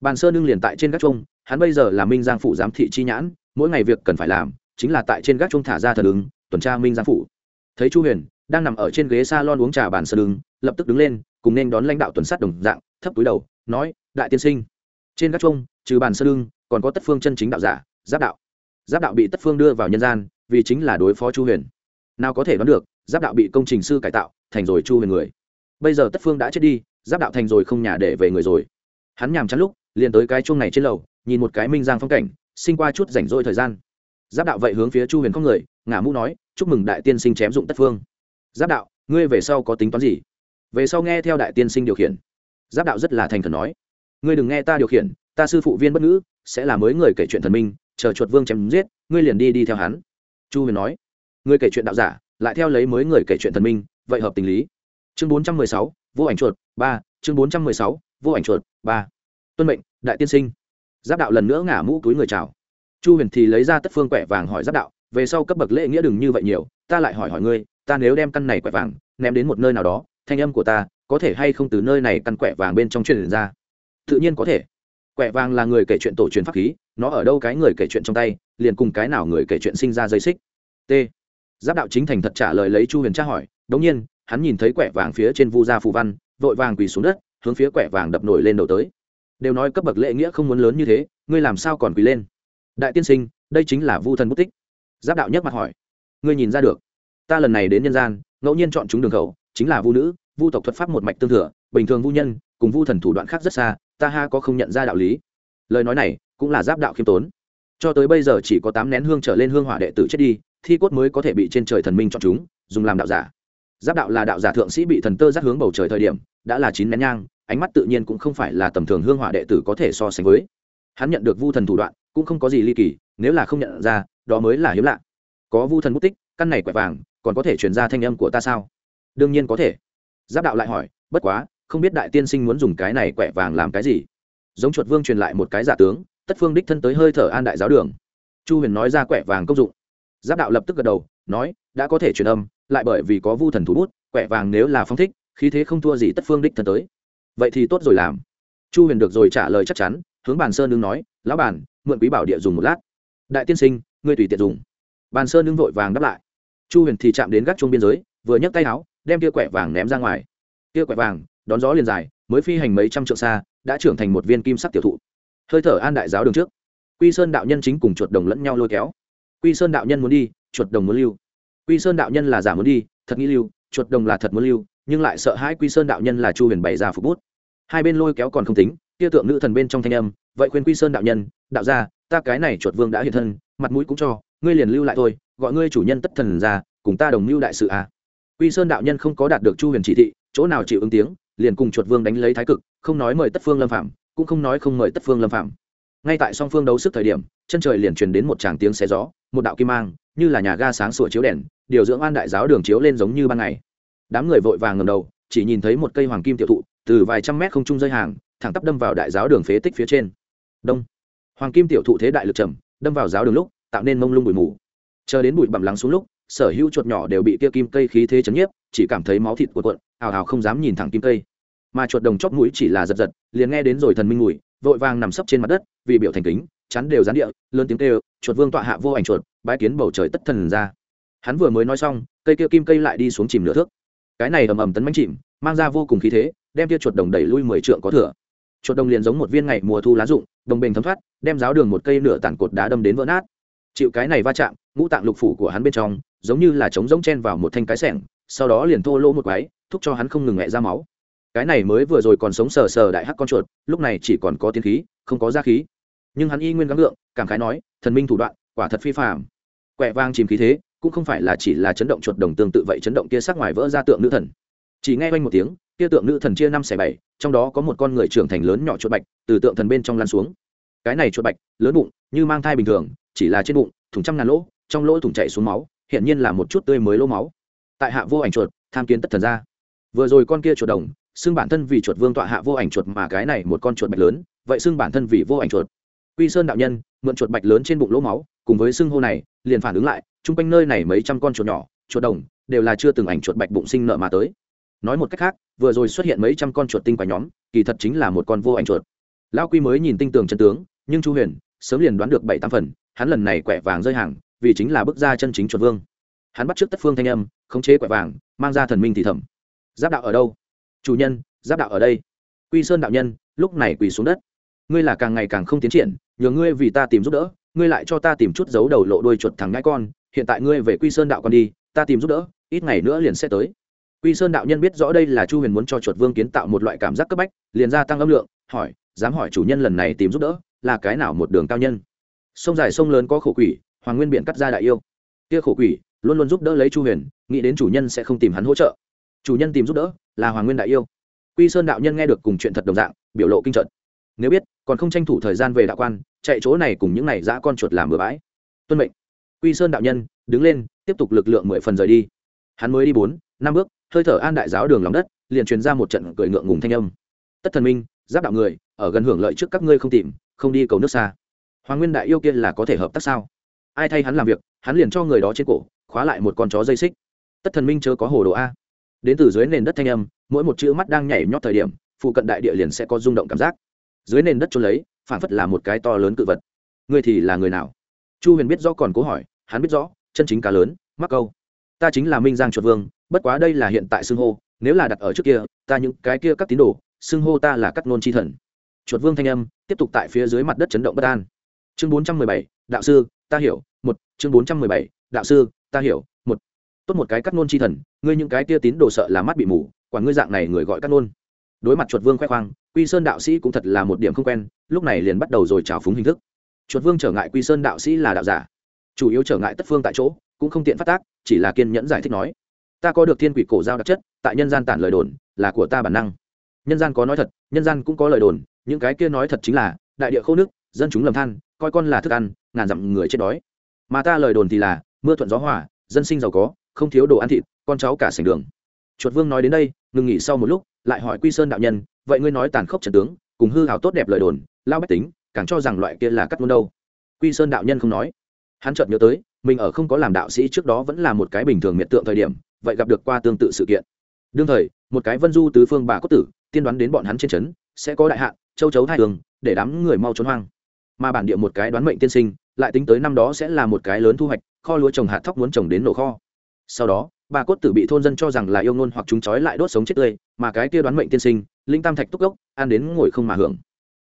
Bàn sơn nương liền tại trên gác trông hắn bây giờ là minh giang phủ giám thị chi nhãn, mỗi ngày việc cần phải làm, chính là tại trên gác trông thả ra thần ứng, tuần tra minh giang phủ. Thấy chu huyền, đang nằm ở trên ghế s a lon uống trà bàn sơn ứng lập tức đứng lên, cùng nên đón lãnh đạo tuần sát đồng dạng, thấp túi đầu, nói, đại tiên sinh. Trên gác trông trừ bàn sơn ứng còn có tất phương chân chính đạo giả, giáp đạo. Giáp đạo bị tất phương đưa vào nhân gian, vì chính là đối phó chu huyền. Nào có thể đoán được, giáp đạo bị công trình sư cải tạo, thành rồi chu huyền người bây giờ tất phương đã chết đi, giáp đạo thành rồi không nhà để về người rồi. Hắn nhàm chán lúc, liền tới cái chuông này trên lầu, nhìn một cái minh giang phong cảnh, sinh qua chút rảnh rỗi thời gian. Giáp đạo vậy hướng phía chu huyền không người, ngả mũ nói, chúc mừng đại tiên sinh chém dụng tất phương. Giáp đạo, ngươi về sau có tính toán gì? Về sau nghe theo đại tiên sinh điều khiển. Giáp đạo rất là thành thần nói, ngươi đừng nghe ta điều khiển, ta sư phụ viên bất ngữ, sẽ là mới người kể chuyện thần minh, chờ chuột vương chém giết, ngươi liền đi đi theo hắn. Chu huyền nói, ngươi kể chuyện đạo giả, lại theo lấy mới người kể chuyện thần minh, vậy hợp tình lý chương bốn trăm mười sáu, vô ảnh chuột, ba, chương bốn trăm mười sáu, vô ảnh chuột, ba. Tuân mệnh, đại tiên sinh. Giáp đạo lần nữa ngả mũ túi người chào. Chu huyền thì lấy ra tất phương quẻ vàng hỏi giáp đạo, về sau cấp bậc lễ nghĩa đừng như vậy nhiều, ta lại hỏi hỏi ngươi, ta nếu đem căn này quẻ vàng ném đến một nơi nào đó, thanh âm của ta có thể hay không từ nơi này căn quẻ vàng bên trong truyền ra? Tự nhiên có thể. Quẻ vàng là người kể chuyện tổ truyền pháp khí, nó ở đâu cái người kể chuyện trong tay, liền cùng cái nào người kể chuyện sinh ra dây xích. T. Giáp đạo chính thành thật trả lời lấy chu huyền tra hỏi, đống nhiên hắn nhìn thấy quẻ vàng phía trên vu gia phù văn, vội vàng quỳ xuống đất, hướng phía quẻ vàng đập nổi lên đầu tới. Đều nói cấp bậc lễ nghĩa không muốn lớn như thế, ngươi làm sao còn quỳ lên? Đại tiên sinh, đây chính là vu thần bút tích. Giáp đạo nhắc mặt hỏi. Ngươi nhìn ra được. Ta lần này đến nhân gian, ngẫu nhiên chọn chúng đường khẩu, chính là vu nữ, vu tộc thuật pháp một mạch tương thừa, bình thường vu nhân, cùng vu thần thủ đoạn khác rất xa, ta ha có không nhận ra đạo lý. Lời nói này cũng là giáp đạo khiêm tốn. Cho tới bây giờ chỉ có tám nén hương trở lên hương hỏa đệ tử chết đi, thi cốt mới có thể bị trên trời thần minh chọn chúng, dùng làm đạo giả giáp đạo là đạo giả thượng sĩ bị thần tơ giác hướng bầu trời thời điểm, đã là chín nén nhang, ánh mắt tự nhiên cũng không phải là tầm thường hương hỏa đệ tử có thể so sánh với. Hắn nhận được vu thần thủ đoạn, cũng không có gì ly kỳ, nếu là không nhận ra, đó mới là hiếm lạ. Có vu thần mất tích, căn này quẹt vàng, còn có thể truyền ra thanh âm của ta sao? Đương nhiên có thể. Giáp đạo lại hỏi, bất quá, không biết đại tiên sinh muốn dùng cái này quẹt vàng làm cái gì? Giống chuột vương truyền lại một cái giả tướng, tất phương đích thân tới hơi thở an đại giáo đường. Chu huyền nói ra quẹt vàng công dụng. Giáp đạo lập tức gật đầu, nói, đã có thể truyền âm lại bởi vì có vu thần thủ bút quẹt vàng nếu là phong thích, khí thế không thua gì tất phương đích thân tới. Vậy thì tốt rồi làm. Chu huyền được rồi trả lời chắc chắn, hướng bàn sơn đương nói, lão bản mượn quý bảo địa dùng một lát. Đại tiên sinh, ngươi tùy tiện dùng. Bàn sơn đương vội vàng đáp lại. Chu huyền thì chạm đến gác chuông biên giới, vừa nhấc tay áo, đem kia quẻ vàng ném ra ngoài. Kia quẻ vàng, đón gió liền dài, mới phi hành mấy trăm trượng xa, đã trưởng thành một viên kim sắc tiểu thụ. Hơi thở an đại giáo đường trước. Quy sơn đạo nhân chính cùng chuột đồng lẫn nhau lôi kéo. Quy sơn đạo nhân muốn đi, chuột đồng muốn lưu quy sơn đạo nhân là giả muốn đi, thật nghĩ lưu, chuột đồng là thật muốn lưu, nhưng lại sợ hãi quy sơn đạo nhân là chu huyền bày ra phục bút hai bên lôi kéo còn không tính, kia tượng nữ thần bên trong thanh âm, vậy khuyên quy sơn đạo nhân, đạo ra ta cái này chuột vương đã hiện thân, mặt mũi cũng cho, ngươi liền lưu lại thôi, gọi ngươi chủ nhân tất thần ra, cùng ta đồng lưu đại sự à. quy sơn đạo nhân không có đạt được chu huyền chỉ thị, chỗ nào chịu ứng tiếng, liền cùng chuột vương đánh lấy thái cực, không nói mời tất phương lâm phạm, cũng không nói không mời tất phương lâm phạm ngay tại song phương đấu sức thời điểm, chân trời liền truyền đến một tràng tiếng xé gió, một đạo kim mang, như là nhà ga sáng sủa chiếu đèn điều dưỡng an đại giáo đường chiếu lên giống như ban ngày. Đám người vội vàng ngầm đầu, chỉ nhìn thấy một cây hoàng kim tiểu thụ, từ vài trăm mét không trung rơi hàng, thẳng tắp đâm vào đại giáo đường phế tích phía trên. Đông. Hoàng kim tiểu thụ thế đại lực trầm, đâm vào giáo đường lúc, tạo nên mông lung bụi mù. Chờ đến bụi bặm lắng xuống lúc, sở hữu chuột nhỏ đều bị kia kim cây khí thế chấn nhiếp, chỉ cảm thấy máu thịt của cuộn hào hào không dám nhìn thẳng kim cây. Mà chuột đồng chóp mũi chỉ là giật giật, liền nghe đến rồi thần minh mùi, vội vàng nằm sấp trên mặt đất, vì biểu thành kính, chắn đều gián địa, lớn tiếng kêu, chuột vương tọa hạ vô ảnh chuột, bái kiến bầu trời tất thần ra hắn vừa mới nói xong, cây kia kim cây lại đi xuống chìm nửa thước. Cái này ầm ầm tấn bánh chìm, mang ra vô cùng khí thế, đem kia chuột đồng đẩy lui mười trượng có thừa. Chuột đồng liền giống một viên ngày mùa thu lá rụng, đồng bình thấm thoát, đem giáo đường một cây nửa tản cột đá đâm đến vỡ nát. Chịu cái này va chạm, ngũ tạng lục phủ của hắn bên trong, giống như là trống rỗng chen vào một thanh cái sẻng, sau đó liền thô lỗ một quái, thúc cho hắn không ngừng mẹ ra máu. Cái này mới vừa rồi còn sống sờ sờ đại hắc con chuột, lúc này chỉ còn có tiến khí, không có ra khí. Nhưng hắn y nguyên gắng lượng cảm khái nói, thần minh thủ đoạn, quả thật phi phạm quẹ vang chìm khí thế cũng không phải là chỉ là chấn động chuột đồng tương tự vậy chấn động kia sắc ngoài vỡ ra tượng nữ thần. Chỉ nghe quanh một tiếng, kia tượng nữ thần chia năm xẻ bảy, trong đó có một con người trưởng thành lớn nhỏ chuột bạch, từ tượng thần bên trong lan xuống. Cái này chuột bạch, lớn bụng, như mang thai bình thường, chỉ là trên bụng, thủng trăm ngàn lỗ, trong lỗ thủng chạy xuống máu hiện nhiên là một chút tươi mới lỗ máu. Tại hạ vô ảnh chuột, tham kiến tất thần ra vừa rồi con kia chuột đồng, xưng bản thân vì chuột vương tọa hạ vô ảnh chuột mà cái này một con chuột bạch lớn, vậy xưng bản thân vì vô ảnh chuột. Quy sơn đạo nhân, mượn chuột bạch lớn trên bụng lỗ máu, cùng với xưng hô này, liền phản ứng lại chung quanh nơi này mấy trăm con chuột nhỏ, chuột đồng, đều là chưa từng ảnh chuột bạch bụng sinh nợ mà tới. Nói một cách khác, vừa rồi xuất hiện mấy trăm con chuột tinh quái nhóm, kỳ thật chính là một con vô ảnh chuột. Lao quy mới nhìn tinh tường chân tướng, nhưng chu huyền sớm liền đoán được bảy tam phần, hắn lần này quẻ vàng rơi hàng, vì chính là bước ra chân chính chuột vương. Hắn bắt trước tất phương thanh âm, khống chế quẻ vàng, mang ra thần minh thì thầm. Giáp đạo ở đâu? Chủ nhân, giáp đạo ở đây. Quy sơn đạo nhân, lúc này quỳ xuống đất. Ngươi là càng ngày càng không tiến triển, nhờ ngươi vì ta tìm giúp đỡ, ngươi lại cho ta tìm chút dấu đầu lộ đuôi chuột thằng ngãi con hiện tại ngươi về quy sơn đạo con đi, ta tìm giúp đỡ, ít ngày nữa liền sẽ tới. Quy sơn đạo nhân biết rõ đây là chu huyền muốn cho chuột vương kiến tạo một loại cảm giác cấp bách, liền gia tăng âm lượng, hỏi, dám hỏi chủ nhân lần này tìm giúp đỡ, là cái nào một đường cao nhân? Sông dài sông lớn có khổ quỷ, hoàng nguyên biện cắt ra đại yêu. Kia khổ quỷ, luôn luôn giúp đỡ lấy chu huyền, nghĩ đến chủ nhân sẽ không tìm hắn hỗ trợ. Chủ nhân tìm giúp đỡ, là hoàng nguyên đại yêu. Quy sơn đạo nhân nghe được cùng chuyện thật đồng dạng, biểu lộ kinh trận. nếu biết, còn không tranh thủ thời gian về đạo quan, chạy chỗ này cùng những này dã con chuột làm bừa bãi. Tuân mệnh quy sơn đạo nhân, đứng lên, tiếp tục lực lượng mười phần rời đi. Hắn mới đi bốn, năm bước, hơi thở an đại giáo đường lòng đất, liền truyền ra một trận cười ngượng ngùng thanh âm. Tất thần minh, giáp đạo người, ở gần hưởng lợi trước các ngươi không tìm, không đi cầu nước xa. Hoàng nguyên đại yêu kia là có thể hợp tác sao? Ai thay hắn làm việc, hắn liền cho người đó trên cổ, khóa lại một con chó dây xích. Tất thần minh chớ có hồ đồ a. Đến từ dưới nền đất thanh âm, mỗi một chữ mắt đang nhảy nhót thời điểm, phụ cận đại địa liền sẽ có rung động cảm giác. Dưới nền đất trôn lấy phản phất là một cái to lớn cự vật. Ngươi thì là người nào? Chu huyền biết rõ còn cố hỏi, hắn biết rõ, chân chính cá lớn, mắc câu. Ta chính là minh giang chuột vương, bất quá đây là hiện tại xưng hô, nếu là đặt ở trước kia, ta những cái kia các tín đồ, xưng hô ta là cắt nôn chi thần. Chuột vương thanh âm tiếp tục tại phía dưới mặt đất chấn động bất an. Chương bốn trăm mười bảy, đạo sư, ta hiểu, một, chương bốn trăm mười bảy, đạo sư, ta hiểu, một. Tốt một cái cắt nôn chi thần, ngươi những cái kia tín đồ sợ là mắt bị mù, quả ngươi dạng này người gọi cắt nôn. Đối mặt chuột vương khoe khoang, quy sơn đạo sĩ cũng thật là một điểm không quen, lúc này liền bắt đầu rồi trào phúng hình thức chuột vương trở ngại quy sơn đạo sĩ là đạo giả. Chủ yếu trở ngại tất phương tại chỗ, cũng không tiện phát tác, chỉ là kiên nhẫn giải thích nói. Ta có được thiên quỷ cổ giao đặc chất, tại nhân gian tản lời đồn, là của ta bản năng. Nhân gian có nói thật, nhân gian cũng có lời đồn, những cái kia nói thật chính là, đại địa khô nước, dân chúng lầm than, coi con là thức ăn, ngàn dặm người chết đói. Mà ta lời đồn thì là, mưa thuận gió hòa, dân sinh giàu có, không thiếu đồ ăn thịt, con cháu cả sành đường. Chuột vương nói đến đây, ngừng nghỉ sau một lúc, lại hỏi quy sơn đạo nhân, vậy ngươi nói tàn khốc trần tướng, cùng hư hào tốt đẹp lời đồn lao bách tính càng cho rằng loại kia là cắt môn đâu. Quy sơn đạo nhân không nói. Hắn chợt nhớ tới, mình ở không có làm đạo sĩ trước đó vẫn là một cái bình thường miệt tượng thời điểm, vậy gặp được qua tương tự sự kiện. Đương thời, một cái vân du tứ phương bà cốt tử, tiên đoán đến bọn hắn trên trấn, sẽ có đại hạn, châu chấu thai tường để đám người mau trốn hoang. Mà bản địa một cái đoán mệnh tiên sinh, lại tính tới năm đó sẽ là một cái lớn thu hoạch, kho lúa trồng hạt thóc muốn trồng đến nổ kho. Sau đó, bà cốt tử bị thôn dân cho rằng là yêu ngôn hoặc chúng trói lại đốt sống chết tươi, mà cái kia đoán mệnh tiên sinh, linh tam thạch túc gốc, ăn đến ngồi không mà hưởng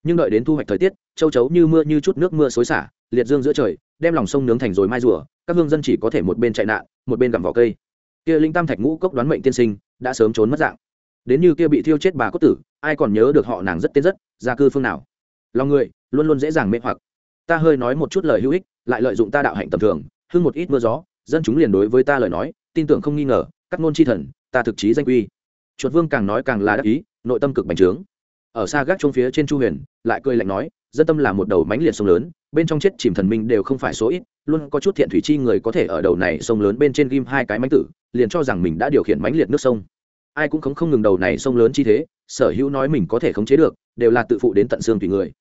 nhưng đợi đến thu hoạch thời tiết, châu chấu như mưa như chút nước mưa xối xả, liệt dương giữa trời, đem lòng sông nướng thành rồi mai rùa, các hương dân chỉ có thể một bên chạy nạn, một bên gặm vỏ cây. Kia linh tam thạch ngũ cốc đoán mệnh tiên sinh, đã sớm trốn mất dạng. Đến như kia bị thiêu chết bà cốt tử, ai còn nhớ được họ nàng rất tên rất, gia cư phương nào? Lòng người, luôn luôn dễ dàng mê hoặc. Ta hơi nói một chút lời hữu ích, lại lợi dụng ta đạo hạnh tầm thường, hưng một ít mưa gió, dân chúng liền đối với ta lời nói, tin tưởng không nghi ngờ cắt ngôn chi thần, ta thực chí danh quy chuột vương càng nói càng là đắc ý, nội tâm cực bành trướng ở xa gác trông phía trên chu huyền, lại cười lạnh nói, dân tâm là một đầu mánh liệt sông lớn, bên trong chết chìm thần minh đều không phải số ít, luôn có chút thiện thủy chi người có thể ở đầu này sông lớn bên trên ghim hai cái mánh tử, liền cho rằng mình đã điều khiển mánh liệt nước sông. Ai cũng không không ngừng đầu này sông lớn chi thế, sở hữu nói mình có thể khống chế được, đều là tự phụ đến tận xương tùy người.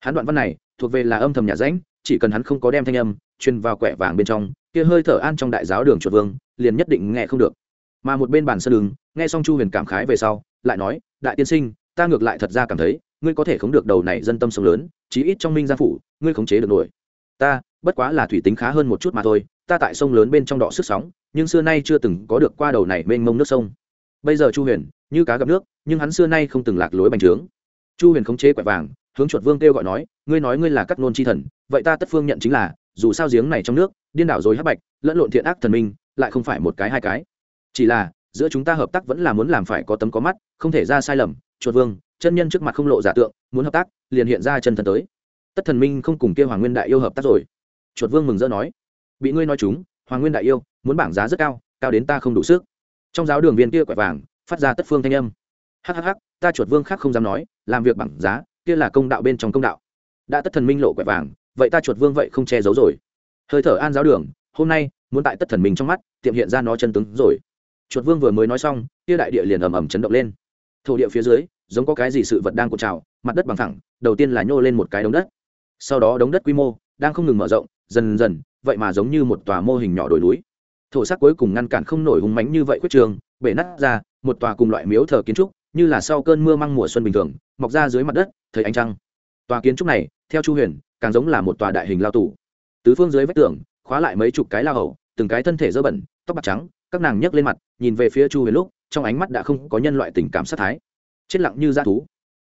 Hắn đoạn văn này, thuộc về là âm thầm nhà ránh chỉ cần hắn không có đem thanh âm, truyền vào quẻ vàng bên trong, kia hơi thở an trong đại giáo đường chuột vương, liền nhất định nghe không được. Mà một bên bàn sân đường, nghe xong chu huyền cảm khái về sau, lại nói, đại tiên sinh ta ngược lại thật ra cảm thấy, ngươi có thể khống được đầu này dân tâm sông lớn, chí ít trong minh gia phủ, ngươi khống chế được nổi. Ta, bất quá là thủy tính khá hơn một chút mà thôi, ta tại sông lớn bên trong đọ sức sóng, nhưng xưa nay chưa từng có được qua đầu này mênh mông nước sông. Bây giờ chu huyền, như cá gặp nước, nhưng hắn xưa nay không từng lạc lối bành trướng. Chu huyền khống chế quẹt vàng, hướng chuột vương kêu gọi nói, ngươi nói ngươi là cắt nôn chi thần, vậy ta tất phương nhận chính là, dù sao giếng này trong nước, điên đảo rồi hắc bạch, lẫn lộn thiện ác thần minh, lại không phải một cái hai cái. Chỉ là, giữa chúng ta hợp tác vẫn là muốn làm phải có tấm có mắt, không thể ra sai lầm chuột vương, chân nhân trước mặt không lộ giả tượng, muốn hợp tác, liền hiện ra chân thần tới. Tất thần minh không cùng kêu hoàng nguyên đại yêu hợp tác rồi. Chuột vương mừng rỡ nói, bị ngươi nói chúng, hoàng nguyên đại yêu, muốn bảng giá rất cao cao đến ta không đủ sức. Trong giáo đường viên kia quẹt vàng, phát ra tất phương thanh âm. Hhh ta chuột vương khác không dám nói, làm việc bảng giá, kia là công đạo bên trong công đạo. Đã tất thần minh lộ quẹt vàng, vậy ta chuột vương vậy không che giấu rồi. Hơi thở an giáo đường, hôm nay, muốn tại tất thần minh trong mắt, tiệm hiện ra nó chân tướng rồi. Chuột vương vừa mới nói xong, kia đại địa liền ầm ầm chấn động lên thổ địa phía dưới, giống có cái gì sự vật đang cột trào, mặt đất bằng thẳng đầu tiên là nhô lên một cái đống đất. Sau đó đống đất quy mô đang không ngừng mở rộng, dần dần, vậy mà giống như một tòa mô hình nhỏ đồi núi. Thổ sắc cuối cùng ngăn cản không nổi hùng mánh như vậy quyết trường, bể nát ra một tòa cùng loại miếu thờ kiến trúc, như là sau cơn mưa măng mùa xuân bình thường, mọc ra dưới mặt đất, thấy ánh trăng. Tòa kiến trúc này, theo chu huyền, càng giống là một tòa đại hình lao tù. Tứ phương dưới vách tường, khóa lại mấy chục cái lao hầu, từng cái thân thể dơ bẩn, tóc bạc trắng, các nàng nhấc lên mặt, nhìn về phía chu huyền lúc trong ánh mắt đã không có nhân loại tình cảm sát thái. Chết lặng như da thú.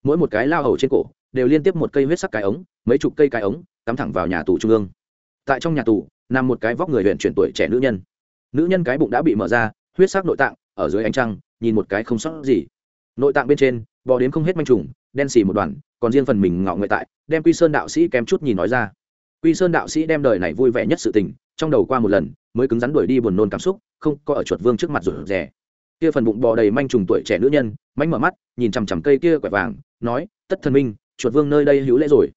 Mỗi một cái lao hầu trên cổ đều liên tiếp một cây huyết sắc cái ống, mấy chục cây cái ống, cắm thẳng vào nhà tù trung ương. Tại trong nhà tù, nằm một cái vóc người huyện chuyển tuổi trẻ nữ nhân. Nữ nhân cái bụng đã bị mở ra, huyết sắc nội tạng ở dưới ánh trăng, nhìn một cái không sót gì. Nội tạng bên trên, bò đến không hết manh trùng, đen xì một đoàn, còn riêng phần mình ngọ nguyện tại, đem quy sơn đạo sĩ kém chút nhìn nói ra. Quy sơn đạo sĩ đem đời này vui vẻ nhất sự tình, trong đầu qua một lần, mới cứng rắn đuổi đi buồn nôn cảm xúc, không có ở chuột vương trước mặt rủ rẻ kia phần bụng bò đầy manh trùng tuổi trẻ nữ nhân, mánh mở mắt, nhìn chằm chằm cây kia quẹt vàng, nói, tất thần minh, chuột vương nơi đây hữu lễ rồi.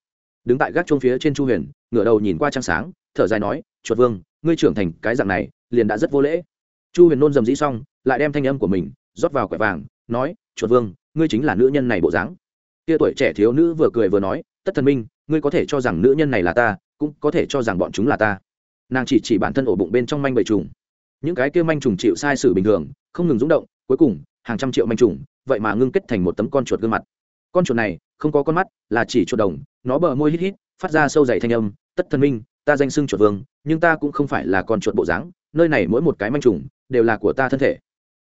Đứng tại gác chuông phía trên chu huyền, ngửa đầu nhìn qua trăng sáng, thở dài nói, chuột vương, ngươi trưởng thành cái dạng này, liền đã rất vô lễ. Chu huyền nôn dầm dĩ xong, lại đem thanh âm của mình rót vào quẹt vàng, nói, chuột vương, ngươi chính là nữ nhân này bộ dáng. Kia tuổi trẻ thiếu nữ vừa cười vừa nói, tất thần minh, ngươi có thể cho rằng nữ nhân này là ta, cũng có thể cho rằng bọn chúng là ta. Nàng chỉ chỉ bản thân ổ bụng bên trong manh bầy trùng những cái kia manh trùng chịu sai sự bình thường, không ngừng rúng động, cuối cùng, hàng trăm triệu manh trùng, vậy mà ngưng kết thành một tấm con chuột gương mặt. Con chuột này, không có con mắt, là chỉ chuột đồng, nó bờ môi hít hít, phát ra sâu dày thanh âm, tất thần minh, ta danh xưng chuột vương, nhưng ta cũng không phải là con chuột bộ dáng, nơi này mỗi một cái manh trùng, đều là của ta thân thể.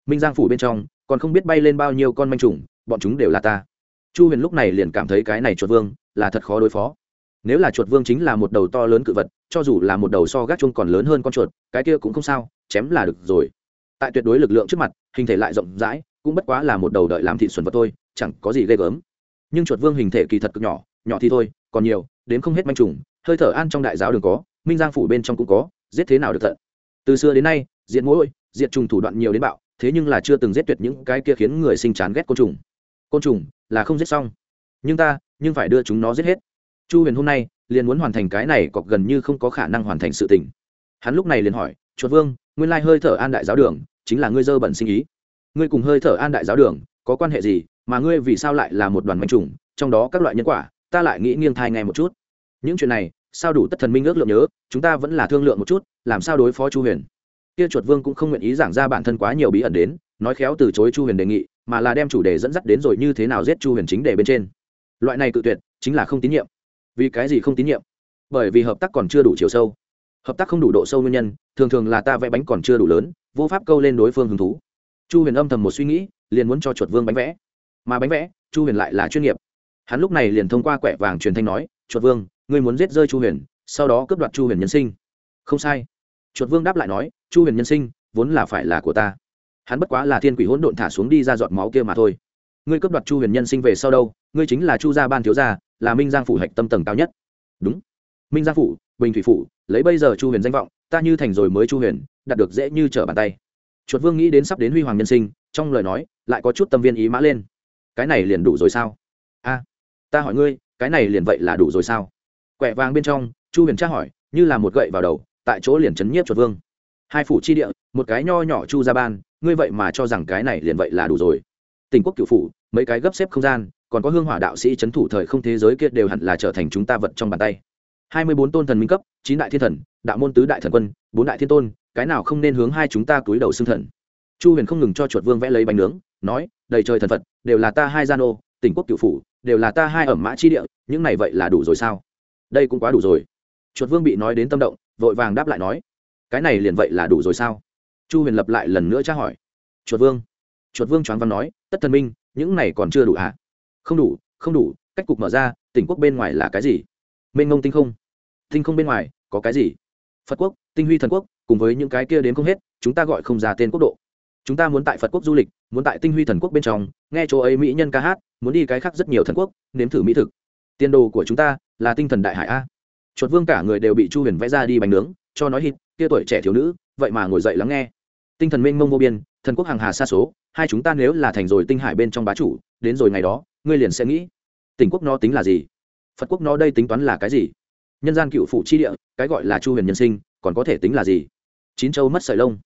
Minh giang phủ bên trong, còn không biết bay lên bao nhiêu con manh trùng, bọn chúng đều là ta. Chu huyền lúc này liền cảm thấy cái này chuột vương là thật khó đối phó. Nếu là chuột vương chính là một đầu to lớn cự vật cho dù là một đầu so gác chung còn lớn hơn con chuột, cái kia cũng không sao, chém là được rồi. Tại tuyệt đối lực lượng trước mặt, hình thể lại rộng rãi, cũng bất quá là một đầu đợi làm thị xuẩn vật thôi, chẳng có gì ghê gớm. Nhưng chuột vương hình thể kỳ thật cực nhỏ nhỏ thì thôi, còn nhiều đến không hết manh trùng, hơi thở an trong đại giáo đường có, minh giang phủ bên trong cũng có, giết thế nào được thận từ xưa đến nay diện mỗi diệt trùng thủ đoạn nhiều đến bạo, thế nhưng là chưa từng giết tuyệt những cái kia khiến người sinh chán ghét côn trùng. Côn trùng là không giết xong. Nhưng ta, nhưng phải đưa chúng nó giết hết. Chu huyền hôm nay liền muốn hoàn thành cái này cọc gần như không có khả năng hoàn thành sự tình. Hắn lúc này liền hỏi, chuột vương, nguyên lai hơi thở an đại giáo đường chính là ngươi dơ bẩn sinh ý. Ngươi cùng hơi thở an đại giáo đường có quan hệ gì, mà ngươi vì sao lại là một đoàn manh trùng, trong đó các loại nhân quả, ta lại nghĩ nghiêng thai ngay một chút. Những chuyện này, sao đủ tất thần minh ước lượng nhớ, chúng ta vẫn là thương lượng một chút, làm sao đối phó chu huyền? Kia chuột vương cũng không nguyện ý giảng ra bản thân quá nhiều bí ẩn đến, nói khéo từ chối chu huyền đề nghị, mà là đem chủ đề dẫn dắt đến rồi như thế nào giết chu huyền chính đề bên trên. Loại này cự tuyệt, chính là không tín nhiệm vì cái gì không tín nhiệm? Bởi vì hợp tác còn chưa đủ chiều sâu. Hợp tác không đủ độ sâu nguyên nhân, thường thường là ta vẽ bánh còn chưa đủ lớn, vô pháp câu lên đối phương hứng thú. Chu huyền âm thầm một suy nghĩ, liền muốn cho chuột vương bánh vẽ. Mà bánh vẽ, chu huyền lại là chuyên nghiệp. Hắn lúc này liền thông qua quẻ vàng truyền thanh nói, chuột vương, ngươi muốn giết rơi chu huyền, sau đó cướp đoạt chu huyền nhân sinh. Không sai. Chuột vương đáp lại nói, chu huyền nhân sinh vốn là phải là của ta. Hắn bất quá là thiên quỷ hỗn độn thả xuống đi ra giọt máu kia mà thôi ngươi cướp đoạt chu huyền nhân sinh về sau đâu, ngươi chính là chu gia ban thiếu gia, là minh giang phủ hạch tâm tầng cao nhất. Đúng. Minh giang phủ, bình thủy phủ, lấy bây giờ chu huyền danh vọng, ta như thành rồi mới chu huyền, đạt được dễ như trở bàn tay. Chuột vương nghĩ đến sắp đến huy hoàng nhân sinh, trong lời nói, lại có chút tâm viên ý mã lên. Cái này liền đủ rồi sao? A, ta hỏi ngươi, cái này liền vậy là đủ rồi sao? Quẹ vàng bên trong, chu huyền tra hỏi, như là một gậy vào đầu, tại chỗ liền chấn nhiếp chuột vương. Hai phủ chi địa, một cái nho nhỏ chu ra ban, ngươi vậy mà cho rằng cái này liền vậy là đủ rồi tỉnh quốc cựu phủ, mấy cái gấp xếp không gian, còn có hương hỏa đạo sĩ c h ấ n thủ thời không thế giới kia đều hẳn là trở thành chúng ta vật trong bàn tay. Hai mươi bốn tôn thần minh cấp, chín đại thiên thần, đạo môn tứ đại thần quân, bốn đại thiên tôn, cái nào không nên hướng hai chúng ta túi đầu xương thần? Chu huyền không ngừng cho chuột vương vẽ lấy bánh nướng, nói, đầy trời thần phật, đều là ta hai gian ô tỉnh quốc cựu phủ, đều là ta hai ẩm mã chi địa, những này vậy là đủ rồi sao? Đây cũng quá đủ rồi. Chuột vương bị nói đến tâm động, vội vàng đáp lại nói, cái này liền vậy là đủ rồi sao? Chu huyền lập lại lần nữa tra hỏi. Chuột vương chuột vương choáng văn nói, tất thần minh, những này còn chưa đủ hả không đủ không đủ, cách cục mở ra, tỉnh quốc bên ngoài là cái gì? Mênh ngông tinh không. Tinh không bên ngoài, có cái gì? Phật quốc, tinh huy thần quốc, cùng với những cái kia đến không hết, chúng ta gọi không ra tên quốc độ. Chúng ta muốn tại phật quốc du lịch, muốn tại tinh huy thần quốc bên trong, nghe chỗ ấy mỹ nhân ca hát, muốn đi cái khác rất nhiều thần quốc, nếm thử mỹ thực. Tiền đồ của chúng ta là tinh thần đại hải a. Chuột vương cả người đều bị chu huyền vẽ ra đi bánh nướng, cho nói hít, kia tuổi trẻ thiếu nữ, vậy mà ngồi dậy lắng nghe tinh thần mênh mông vô biên, thần quốc hàng hà xa số, hai chúng ta nếu là thành rồi tinh hải bên trong bá chủ, đến rồi ngày đó, ngươi liền sẽ nghĩ, tỉnh quốc nó tính là gì? Phật quốc nó đây tính toán là cái gì? Nhân gian cựu phụ chi địa, cái gọi là chu huyền nhân sinh, còn có thể tính là gì? Chín châu mất sợi lông.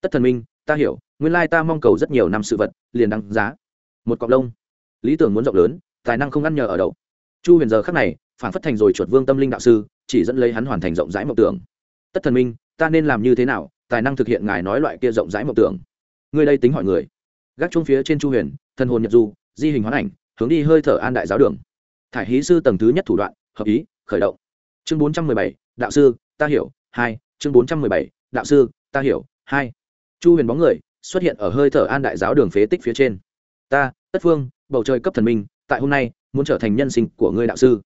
Tất thần minh, ta hiểu, nguyên lai ta mong cầu rất nhiều năm sự vật, liền đăng giá. Một cọc lông. Lý tưởng muốn rộng lớn, tài năng không ăn nhờ ở đậu. Chu huyền giờ khắc này, phản phất thành rồi chuột vương tâm linh đạo sư, chỉ dẫn lấy hắn hoàn thành rộng rãi mộng tưởng. Tất thần minh, ta nên làm như thế nào? Tài năng thực hiện ngài nói loại kia rộng rãi mộng tưởng. Người đây tính hỏi người. Gác chung phía trên chu huyền thân hồn nhập du, di hình hoán ảnh, hướng đi hơi thở an đại giáo đường. Thải hí sư tầng thứ nhất thủ đoạn, hợp ý, khởi động. Chương bốn trăm mười bảy, đạo sư, ta hiểu, hai, chương bốn trăm mười bảy, đạo sư, ta hiểu, hai. Chu huyền bóng người, xuất hiện ở hơi thở an đại giáo đường phế tích phía trên. Ta, tất phương, bầu trời cấp thần minh, tại hôm nay, muốn trở thành nhân sinh của ngươi đạo sư.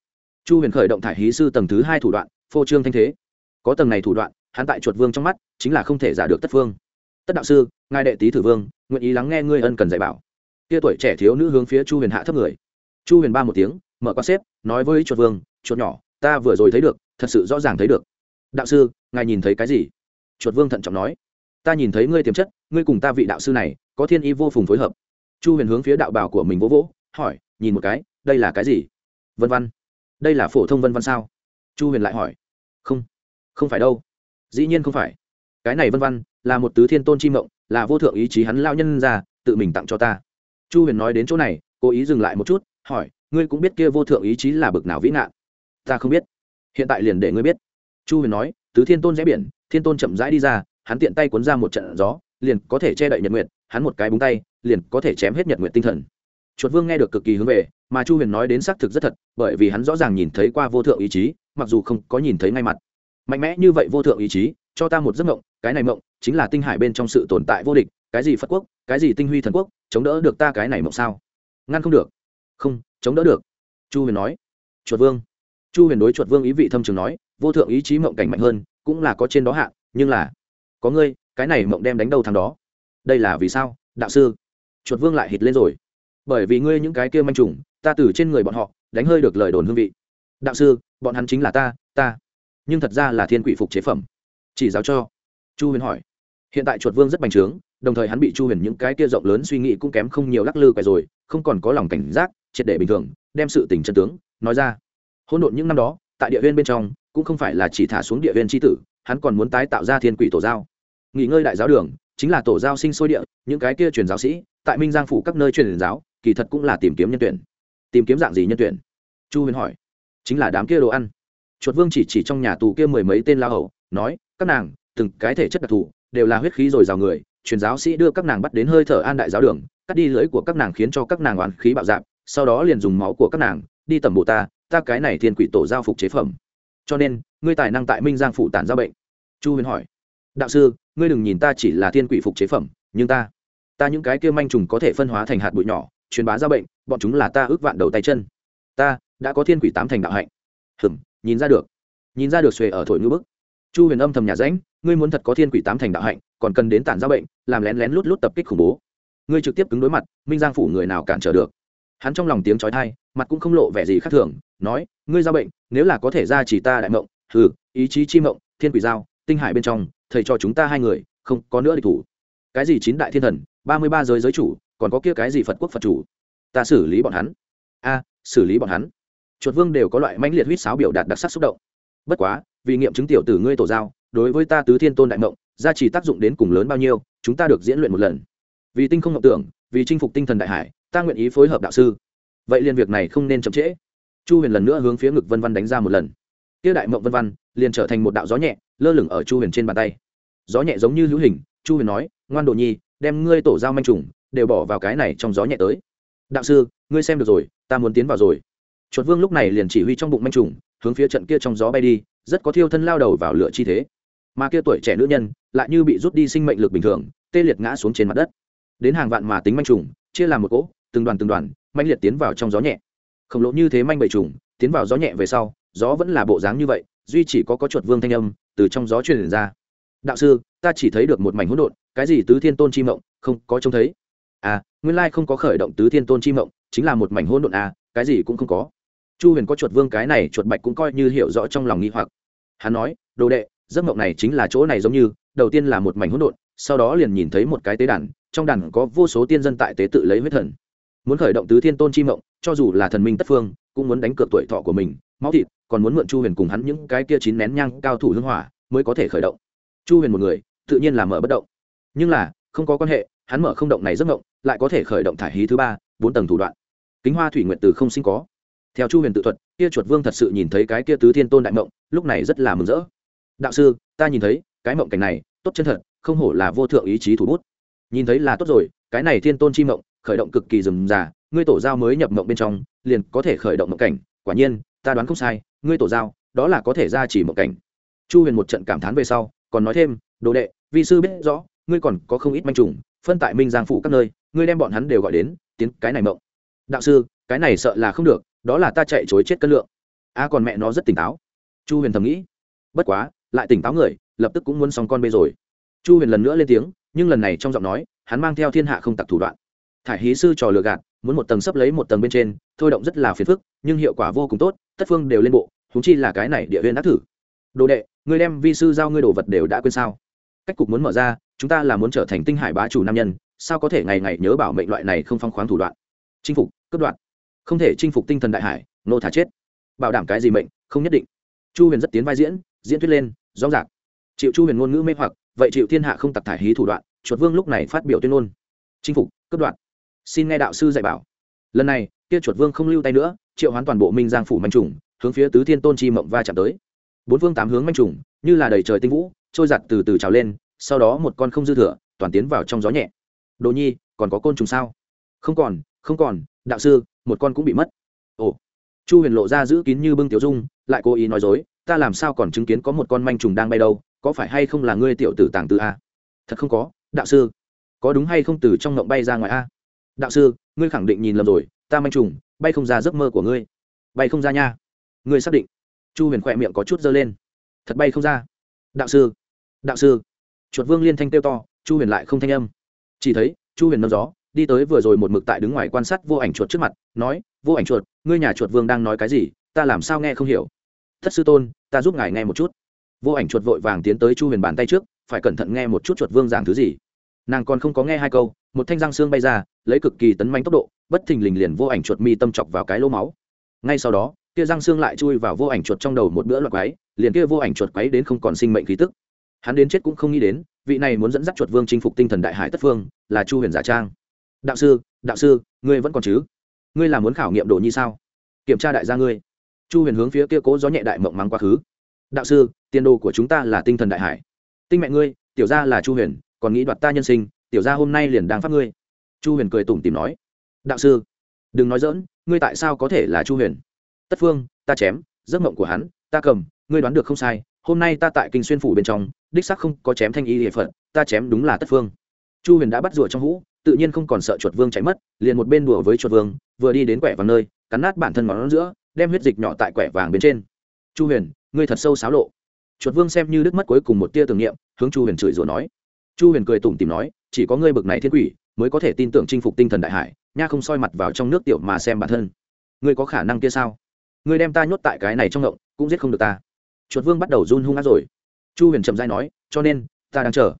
Chu huyền khởi động thải hí sư tầng thứ hai thủ đoạn, phô trương thanh thế. Có tầng này thủ đoạn hắn tại chuột vương trong mắt chính là không thể giả được tất phương. Tất đạo sư, ngài đệ tý thử vương, nguyện ý lắng nghe ngươi ân cần dạy bảo. Kia tuổi trẻ thiếu nữ hướng phía chu huyền hạ thấp người. Chu huyền ba một tiếng, mở qua xếp, nói với chuột vương, chuột nhỏ, ta vừa rồi thấy được, thật sự rõ ràng thấy được. Đạo sư, ngài nhìn thấy cái gì? Chuột vương thận trọng nói. Ta nhìn thấy ngươi tiềm chất, ngươi cùng ta vị đạo sư này, có thiên y vô phùng phối hợp. Chu huyền hướng phía đạo bảo của mình vỗ vỗ, hỏi, nhìn một cái, đây là cái gì? Vân văn. Đây là phổ thông vân văn sao? Chu huyền lại hỏi. Không không phải đâu dĩ nhiên không phải. Cái này vân văn, là một tứ thiên tôn chi mộng, là vô thượng ý chí hắn lao nhân ra, tự mình tặng cho ta. Chu huyền nói đến chỗ này, cố ý dừng lại một chút, hỏi, ngươi cũng biết kia vô thượng ý chí là bực nào vĩ nạn ta không biết. Hiện tại liền để ngươi biết. Chu huyền nói, tứ thiên tôn rẽ biển, thiên tôn chậm rãi đi ra, hắn tiện tay cuốn ra một trận gió, liền có thể che đậy nhật nguyện hắn một cái búng tay, liền có thể chém hết nhật nguyện tinh thần. Chuột vương nghe được cực kỳ hướng về, mà chu huyền nói đến xác thực rất thật, bởi vì hắn rõ ràng nhìn thấy qua vô thượng ý chí, mặc dù không có nhìn thấy ngay mặt mạnh mẽ như vậy vô thượng ý chí, cho ta một giấc mộng, cái này mộng chính là tinh hải bên trong sự tồn tại vô địch, cái gì phật quốc, cái gì tinh huy thần quốc, chống đỡ được ta cái này mộng sao? Ngăn không được. Không, chống đỡ được. Chu huyền nói. Chuột vương. Chu huyền đối chuột vương ý vị thâm trường nói, vô thượng ý chí mộng cảnh mạnh hơn, cũng là có trên đó hạ, nhưng là, có ngươi, cái này mộng đem đánh đầu thằng đó. Đây là vì sao, đạo sư? Chuột vương lại hít lên rồi. Bởi vì ngươi những cái kia manh trùng, ta từ trên người bọn họ, đánh hơi được lời đồn hương vị. Đạo sư, bọn hắn chính là ta ta nhưng thật ra là thiên quỷ phục chế phẩm. Chỉ giáo cho. Chu huyền hỏi. Hiện tại chuột vương rất bành trướng, đồng thời hắn bị chu huyền những cái kia rộng lớn suy nghĩ cũng kém không nhiều lắc lư quẻ rồi, không còn có lòng cảnh giác, triệt để bình thường, đem sự tình chân tướng, nói ra. Hỗn độn những năm đó, tại địa huyên bên trong, cũng không phải là chỉ thả xuống địa huyên tri tử, hắn còn muốn tái tạo ra thiên quỷ tổ giao. Nghỉ ngơi đại giáo đường, chính là tổ giao sinh sôi địa, những cái kia truyền giáo sĩ, tại minh giang phủ các nơi truyền giáo, kỳ thật cũng là tìm kiếm nhân tuyển. Tìm kiếm dạng gì nhân tuyển? Chu huyền hỏi. Chính là đám kia đồ ăn chuột vương chỉ chỉ trong nhà tù kia mười mấy tên la hầu, nói, các nàng, từng cái thể chất đặc thù, đều là huyết khí rồi rào người, truyền giáo sĩ đưa các nàng bắt đến hơi thở an đại giáo đường, cắt đi lưỡi của các nàng khiến cho các nàng oán khí bạo dạp sau đó liền dùng máu của các nàng, đi tẩm bộ ta ta cái này thiên quỷ tổ giao phục chế phẩm. Cho nên, ngươi tài năng tại minh giang phụ tản giao bệnh. Chu huyền hỏi, đạo sư, ngươi đừng nhìn ta chỉ là thiên quỷ phục chế phẩm, nhưng ta ta những cái kia manh trùng có thể phân hóa thành hạt bụi nhỏ, truyền bá giao bệnh, bọn chúng là ta ước vạn đầu tay chân. Ta, đã có thiên quỷ tám thành đạo hạnh. Hừm nhìn ra được. Nhìn ra được xuề ở thổi ngư bức. Chu huyền âm thầm nhà ránh ngươi muốn thật có thiên quỷ tám thành đạo hạnh, còn cần đến tản ra bệnh, làm lén lén lút lút tập kích khủng bố. Ngươi trực tiếp cứng đối mặt, minh giang phủ người nào cản trở được? Hắn trong lòng tiếng trói thai mặt cũng không lộ vẻ gì khác thường, nói, ngươi ra bệnh, nếu là có thể ra chỉ ta đại mộng, hừ, ý chí chi mộng, thiên quỷ giao, tinh hải bên trong, thầy cho chúng ta hai người, không có nữa địch thủ. Cái gì chín đại thiên thần, ba mươi ba giới giới chủ, còn có kia cái gì phật quốc phật chủ? Ta xử lý bọn hắn. A, xử lý bọn hắn chuột vương đều có loại mãnh liệt huýt sáo biểu đạt đặc sắc xúc động. Bất quá, vì nghiệm chứng tiểu tử ngươi tổ giao, đối với ta tứ thiên tôn đại mộng gia trì tác dụng đến cùng lớn bao nhiêu, chúng ta được diễn luyện một lần. Vì tinh không ngọc tưởng, vì chinh phục tinh thần đại hải, ta nguyện ý phối hợp đạo sư. Vậy liền việc này không nên chậm trễ. Chu huyền lần nữa hướng phía ngực vân văn đánh ra một lần. Tiêu đại mộng vân văn, liền trở thành một đạo gió nhẹ, lơ lửng ở chu huyền trên bàn tay. Gió nhẹ giống như hữu hình, chu huyền nói, ngoan đồ nhi, đem ngươi tổ giao manh trùng, đều bỏ vào cái này trong gió nhẹ tới. Đạo sư, ngươi xem được rồi, ta muốn tiến vào rồi chuột vương lúc này liền chỉ huy trong bụng manh trùng, hướng phía trận kia trong gió bay đi, rất có thiêu thân lao đầu vào lửa chi thế. Mà kia tuổi trẻ nữ nhân lại như bị rút đi sinh mệnh lực bình thường, tê liệt ngã xuống trên mặt đất. Đến hàng vạn mà tính manh trùng, chia làm một cỗ, từng đoàn từng đoàn manh liệt tiến vào trong gió nhẹ. Khổng lồ như thế manh bầy trùng, tiến vào gió nhẹ về sau, gió vẫn là bộ dáng như vậy, duy chỉ có có chuột vương thanh âm từ trong gió truyền ra. Đạo sư, ta chỉ thấy được một mảnh hỗn độn, cái gì tứ thiên tôn chi mộng, không, có trông thấy. À nguyên lai không có khởi động tứ thiên tôn chi mộng, chính là một mảnh hỗn độn à cái gì cũng không có chu huyền có chuột vương cái này chuột bạch cũng coi như hiểu rõ trong lòng nghi hoặc. Hắn nói, đồ đệ, giấc mộng này chính là chỗ này giống như, đầu tiên là một mảnh hỗn độn, sau đó liền nhìn thấy một cái tế đàn, trong đàn có vô số tiên dân tại tế tự lấy huyết thần. Muốn khởi động tứ thiên tôn chi mộng, cho dù là thần minh tất phương, cũng muốn đánh cược tuổi thọ của mình, máu thịt, còn muốn mượn chu huyền cùng hắn những cái kia chín nén nhang cao thủ hưng hỏa, mới có thể khởi động. Chu huyền một người, tự nhiên là mở bất động. Nhưng là, không có quan hệ, hắn mở không động này giấc mộng, lại có thể khởi động thải hí thứ ba, bốn tầng thủ đoạn. Kính hoa thủy nguyện từ không sinh có theo chu huyền tự thuật, kia chuột vương thật sự nhìn thấy cái kia tứ thiên tôn đại mộng, lúc này rất là mừng rỡ. Đạo sư, ta nhìn thấy, cái mộng cảnh này, tốt chân thật, không hổ là vô thượng ý chí thủ bút. Nhìn thấy là tốt rồi, cái này thiên tôn chi mộng, khởi động cực kỳ rườm rà, ngươi tổ giao mới nhập mộng bên trong, liền có thể khởi động mộng cảnh. Quả nhiên, ta đoán không sai, ngươi tổ giao, đó là có thể ra chỉ mộng cảnh. Chu huyền một trận cảm thán về sau, còn nói thêm, đồ đệ, vi sư biết rõ, ngươi còn có không ít manh trùng, phân tại minh giang phủ các nơi, ngươi đem bọn hắn đều gọi đến, tiến cái này mộng. Đạo sư cái này sợ là không được, đó là ta chạy chối chết cân lượng. A, còn mẹ nó rất tỉnh táo. Chu huyền thầm nghĩ. Bất quá, lại tỉnh táo người, lập tức cũng muốn xong con bê rồi. Chu huyền lần nữa lên tiếng, nhưng lần này trong giọng nói, hắn mang theo thiên hạ không tặc thủ đoạn. Thải hí sư trò lừa gạt, muốn một tầng sấp lấy một tầng bên trên, thôi động rất là phiền phức, nhưng hiệu quả vô cùng tốt, tất phương đều lên bộ thúng chi là cái này địa huyên đã thử. Đồ đệ người đem vi sư giao ngươi đồ vật đều đã quên sao? Cách cục muốn mở ra, chúng ta là muốn trở thành tinh hải bá chủ nam nhân, sao có thể ngày ngày nhớ bảo mệnh loại này không phong khoáng thủ đoạn? Chinh phục, cướp đoạn không thể chinh phục tinh thần đại hải, nô thả chết. Bảo đảm cái gì mệnh, không nhất định. Chu huyền rất tiến vai diễn diễn thuyết lên, rõ rạc chịu chu huyền ngôn ngữ mê hoặc, vậy chịu thiên hạ không tặc thải hí thủ đoạn, chuột vương lúc này phát biểu tuyên ngôn. Chinh phục, cướp đoạn xin nghe đạo sư dạy bảo. Lần này, kia chuột vương không lưu tay nữa, triệu hoán toàn bộ minh giang phủ manh trùng, hướng phía tứ thiên tôn chi mộng va chạm tới. Bốn phương tám hướng manh trùng, như là đầy trời tinh vũ, trôi giặt từ từ trào lên, sau đó một con không dư thừa, toàn tiến vào trong gió nhẹ. Đồ nhi, còn có côn trùng sao? Không còn không còn đạo sư, một con cũng bị mất. Ồ. Chu huyền lộ ra giữ kín như bưng tiểu dung, lại cố ý nói dối, ta làm sao còn chứng kiến có một con manh trùng đang bay đâu, có phải hay không là ngươi tiểu tử tàng tư a? Thật không có, đạo sư. Có đúng hay không từ trong ngộng bay ra ngoài a? Đạo sư, ngươi khẳng định nhìn lầm rồi, ta manh trùng, bay không ra giấc mơ của ngươi. Bay không ra nha. Ngươi xác định. Chu huyền khỏe miệng có chút dơ lên. Thật bay không ra. Đạo sư. Đạo sư. Chuột vương liên thanh kêu to, chu huyền lại không thanh âm. Chỉ thấy, chu huyền nâm gió đi tới vừa rồi một mực tại đứng ngoài quan sát vô ảnh chuột trước mặt, nói, vô ảnh chuột, ngươi nhà chuột vương đang nói cái gì? Ta làm sao nghe không hiểu? Thất sư tôn, ta giúp ngài nghe một chút. Vô ảnh chuột vội vàng tiến tới chu huyền bàn tay trước, phải cẩn thận nghe một chút chuột vương giảng thứ gì. Nàng còn không có nghe hai câu, một thanh răng xương bay ra, lấy cực kỳ tấn manh tốc độ, bất thình lình liền vô ảnh chuột mi tâm chọc vào cái lỗ máu. Ngay sau đó, kia răng xương lại chui vào vô ảnh chuột trong đầu một bữa loạt quái, liền kia vô ảnh chuột quái đến không còn sinh mệnh khí tức. Hắn đến chết cũng không nghĩ đến, vị này muốn dẫn dắt chuột vương chinh phục tinh thần đại hải tất phương, là chu huyền giả trang đạo sư đạo sư, ngươi vẫn còn chứ? Ngươi là muốn khảo nghiệm đồ nhi sao? Kiểm tra đại gia ngươi. Chu huyền hướng phía kia cố gió nhẹ đại mộng mắng quá khứ. Đạo sư, tiền đồ của chúng ta là tinh thần đại hải. Tinh mẹ ngươi, tiểu gia là chu huyền, còn nghĩ đoạt ta nhân sinh, tiểu gia hôm nay liền đang phát ngươi. Chu huyền cười tủm tìm nói. Đạo sư, đừng nói dỡn ngươi tại sao có thể là chu huyền? Tất phương, ta chém, giấc mộng của hắn, ta cầm, ngươi đoán được không sai, hôm nay ta tại kinh xuyên phủ bên trong, đích sắc không có chém thanh y địa phận ta chém đúng là tất phương. Chu huyền đã bắt rùa trong hũ tự nhiên không còn sợ chuột vương chạy mất, liền một bên đùa với chuột vương, vừa đi đến quẻ vàng nơi, cắn nát bản thân ngón giữa, đem huyết dịch nhỏ tại quẻ vàng bên trên. Chu huyền, ngươi thật sâu xáo lộ. Chuột vương xem như đứt mất cuối cùng một tia tưởng niệm, hướng chu huyền chửi rủa nói. Chu huyền cười tủm tìm nói, chỉ có ngươi bực này thiên quỷ, mới có thể tin tưởng chinh phục tinh thần đại hải, nha không soi mặt vào trong nước tiểu mà xem bản thân. Ngươi có khả năng kia sao? Ngươi đem ta nhốt tại cái này trong ngộng, cũng giết không được ta. Chuột vương bắt đầu run hung ác rồi. Chu huyền chậm dai nói, cho nên, ta đang chờ.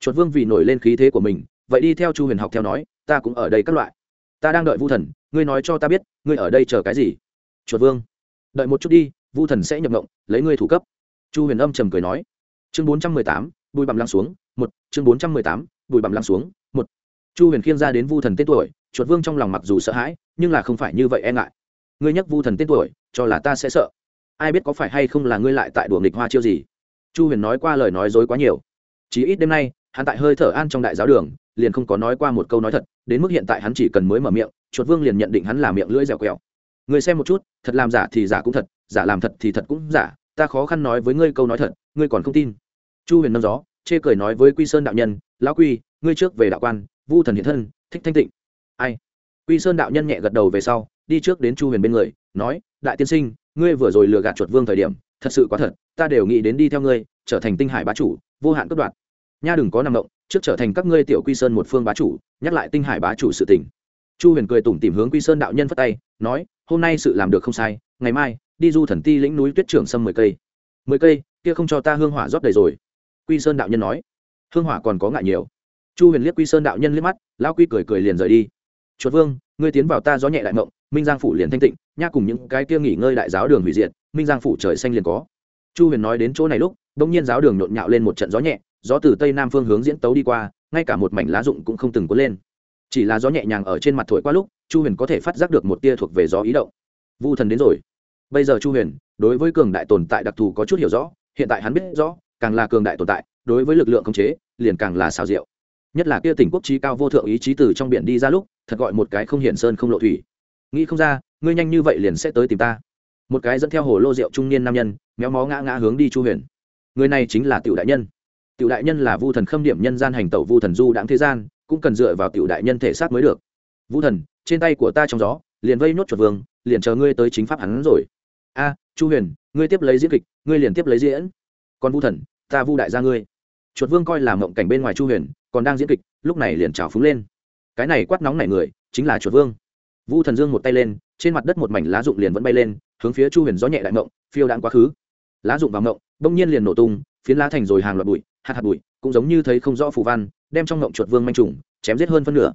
Chuột vương vì nổi lên khí thế của mình vậy đi theo chu huyền học theo nói, ta cũng ở đây các loại. Ta đang đợi vu thần, ngươi nói cho ta biết, ngươi ở đây chờ cái gì? Chuột vương. Đợi một chút đi, vu thần sẽ nhập ngộng, lấy ngươi thủ cấp. Chu huyền âm trầm cười nói. Chương bốn trăm mười tám, bùi bằm lăng xuống, một, chương bốn trăm mười tám, bùi bằm lăng xuống, một. Chu huyền khiêng ra đến vu thần tên tuổi, chuột vương trong lòng mặc dù sợ hãi, nhưng là không phải như vậy e ngại. Ngươi nhắc vu thần tên tuổi, cho là ta sẽ sợ. Ai biết có phải hay không là ngươi lại tại đùa nghịch hoa chiêu gì? Chu huyền nói qua lời nói dối quá nhiều. Chỉ ít đêm nay, hắn tại hơi thở an trong đại giáo đường liền không có nói qua một câu nói thật, đến mức hiện tại hắn chỉ cần mới mở miệng, chuột vương liền nhận định hắn là miệng lưỡi dẻo quẹo. Người xem một chút, thật làm giả thì giả cũng thật, giả làm thật thì thật cũng giả, ta khó khăn nói với ngươi câu nói thật, ngươi còn không tin. Chu huyền nâm gió, chê cười nói với quy sơn đạo nhân, lão quy, ngươi trước về đạo quan, vu thần hiện thân, thích thanh tịnh. Ai? Quy sơn đạo nhân nhẹ gật đầu về sau, đi trước đến chu huyền bên người, nói, đại tiên sinh, ngươi vừa rồi lừa gạt chuột vương thời điểm, thật sự quá thật, ta đều nghĩ đến đi theo ngươi, trở thành tinh hải bá chủ, vô hạn cất đoạt nha đừng có nằm động, trước trở thành các ngươi tiểu quy sơn một phương bá chủ, nhắc lại tinh hải bá chủ sự tình. Chu huyền cười tủm tìm hướng quy sơn đạo nhân phất tay, nói, hôm nay sự làm được không sai, ngày mai, đi du thần ti lĩnh núi tuyết trưởng sâm mười cây. Mười cây, kia không cho ta hương hỏa rót đầy rồi. Quy sơn đạo nhân nói. Hương hỏa còn có ngại nhiều. Chu huyền liếc quy sơn đạo nhân liếc mắt lao quy cười cười liền rời đi. Chuột vương, ngươi tiến vào ta gió nhẹ đại mộng, minh giang phủ liền thanh tịnh, nha cùng những cái kia nghỉ ngơi đại giáo đường hủy diệt, minh giang phủ trời xanh liền có. Chu huyền nói đến chỗ này lúc đ ỗ n g nhiên giáo đường nhộn nhạo lên một trận gió nhẹ gió từ tây nam phương hướng diễn tấu đi qua, ngay cả một mảnh lá rụng cũng không từng có lên. Chỉ là gió nhẹ nhàng ở trên mặt thổi qua lúc, chu huyền có thể phát giác được một tia thuộc về gió ý động. Vu thần đến rồi. Bây giờ chu huyền, đối với cường đại tồn tại đặc thù có chút hiểu rõ, hiện tại hắn biết rõ, càng là cường đại tồn tại, đối với lực lượng khống chế, liền càng là xào rượu nhất là kia tỉnh quốc trí cao vô thượng ý chí từ trong biển đi ra lúc, thật gọi một cái không hiển sơn không lộ thủy. Nghĩ không ra, ngươi nhanh như vậy liền sẽ tới tìm ta. Một cái dẫn theo hồ lô rượu trung niên nam nhân, méo mó ngã ngã hướng đi chu huyền. Người này chính là tiểu đại nhân tiểu đại nhân là vu thần khâm điểm nhân gian hành tẩu vu thần du đãng thế gian, cũng cần dựa vào tiểu đại nhân thể xác mới được. Vu thần, trên tay của ta trong gió, liền vây nốt chuột vương, liền chờ ngươi tới chính pháp hắn rồi. A, chu huyền, ngươi tiếp lấy diễn kịch, ngươi liền tiếp lấy diễn. Còn vu thần, ta vu đại gia ngươi. Chuột vương coi là mộng cảnh bên ngoài chu huyền, còn đang diễn kịch, lúc này liền trào phúng lên. Cái này quát nóng này người, chính là chuột vương. Vu thần dương một tay lên, trên mặt đất một mảnh lá rụng liền vẫn bay lên, hướng phía chu huyền gió nhẹ đại mộng, phiêu đạn quá khứ. Lá rụng vào mộng, bỗng nhiên liền nổ tung, phiến lá thành rồi hàng loạt bụi hạt hạt bụi, cũng giống như thấy không rõ phù văn, đem trong ngộng chuột vương manh trùng chém giết hơn phân nửa.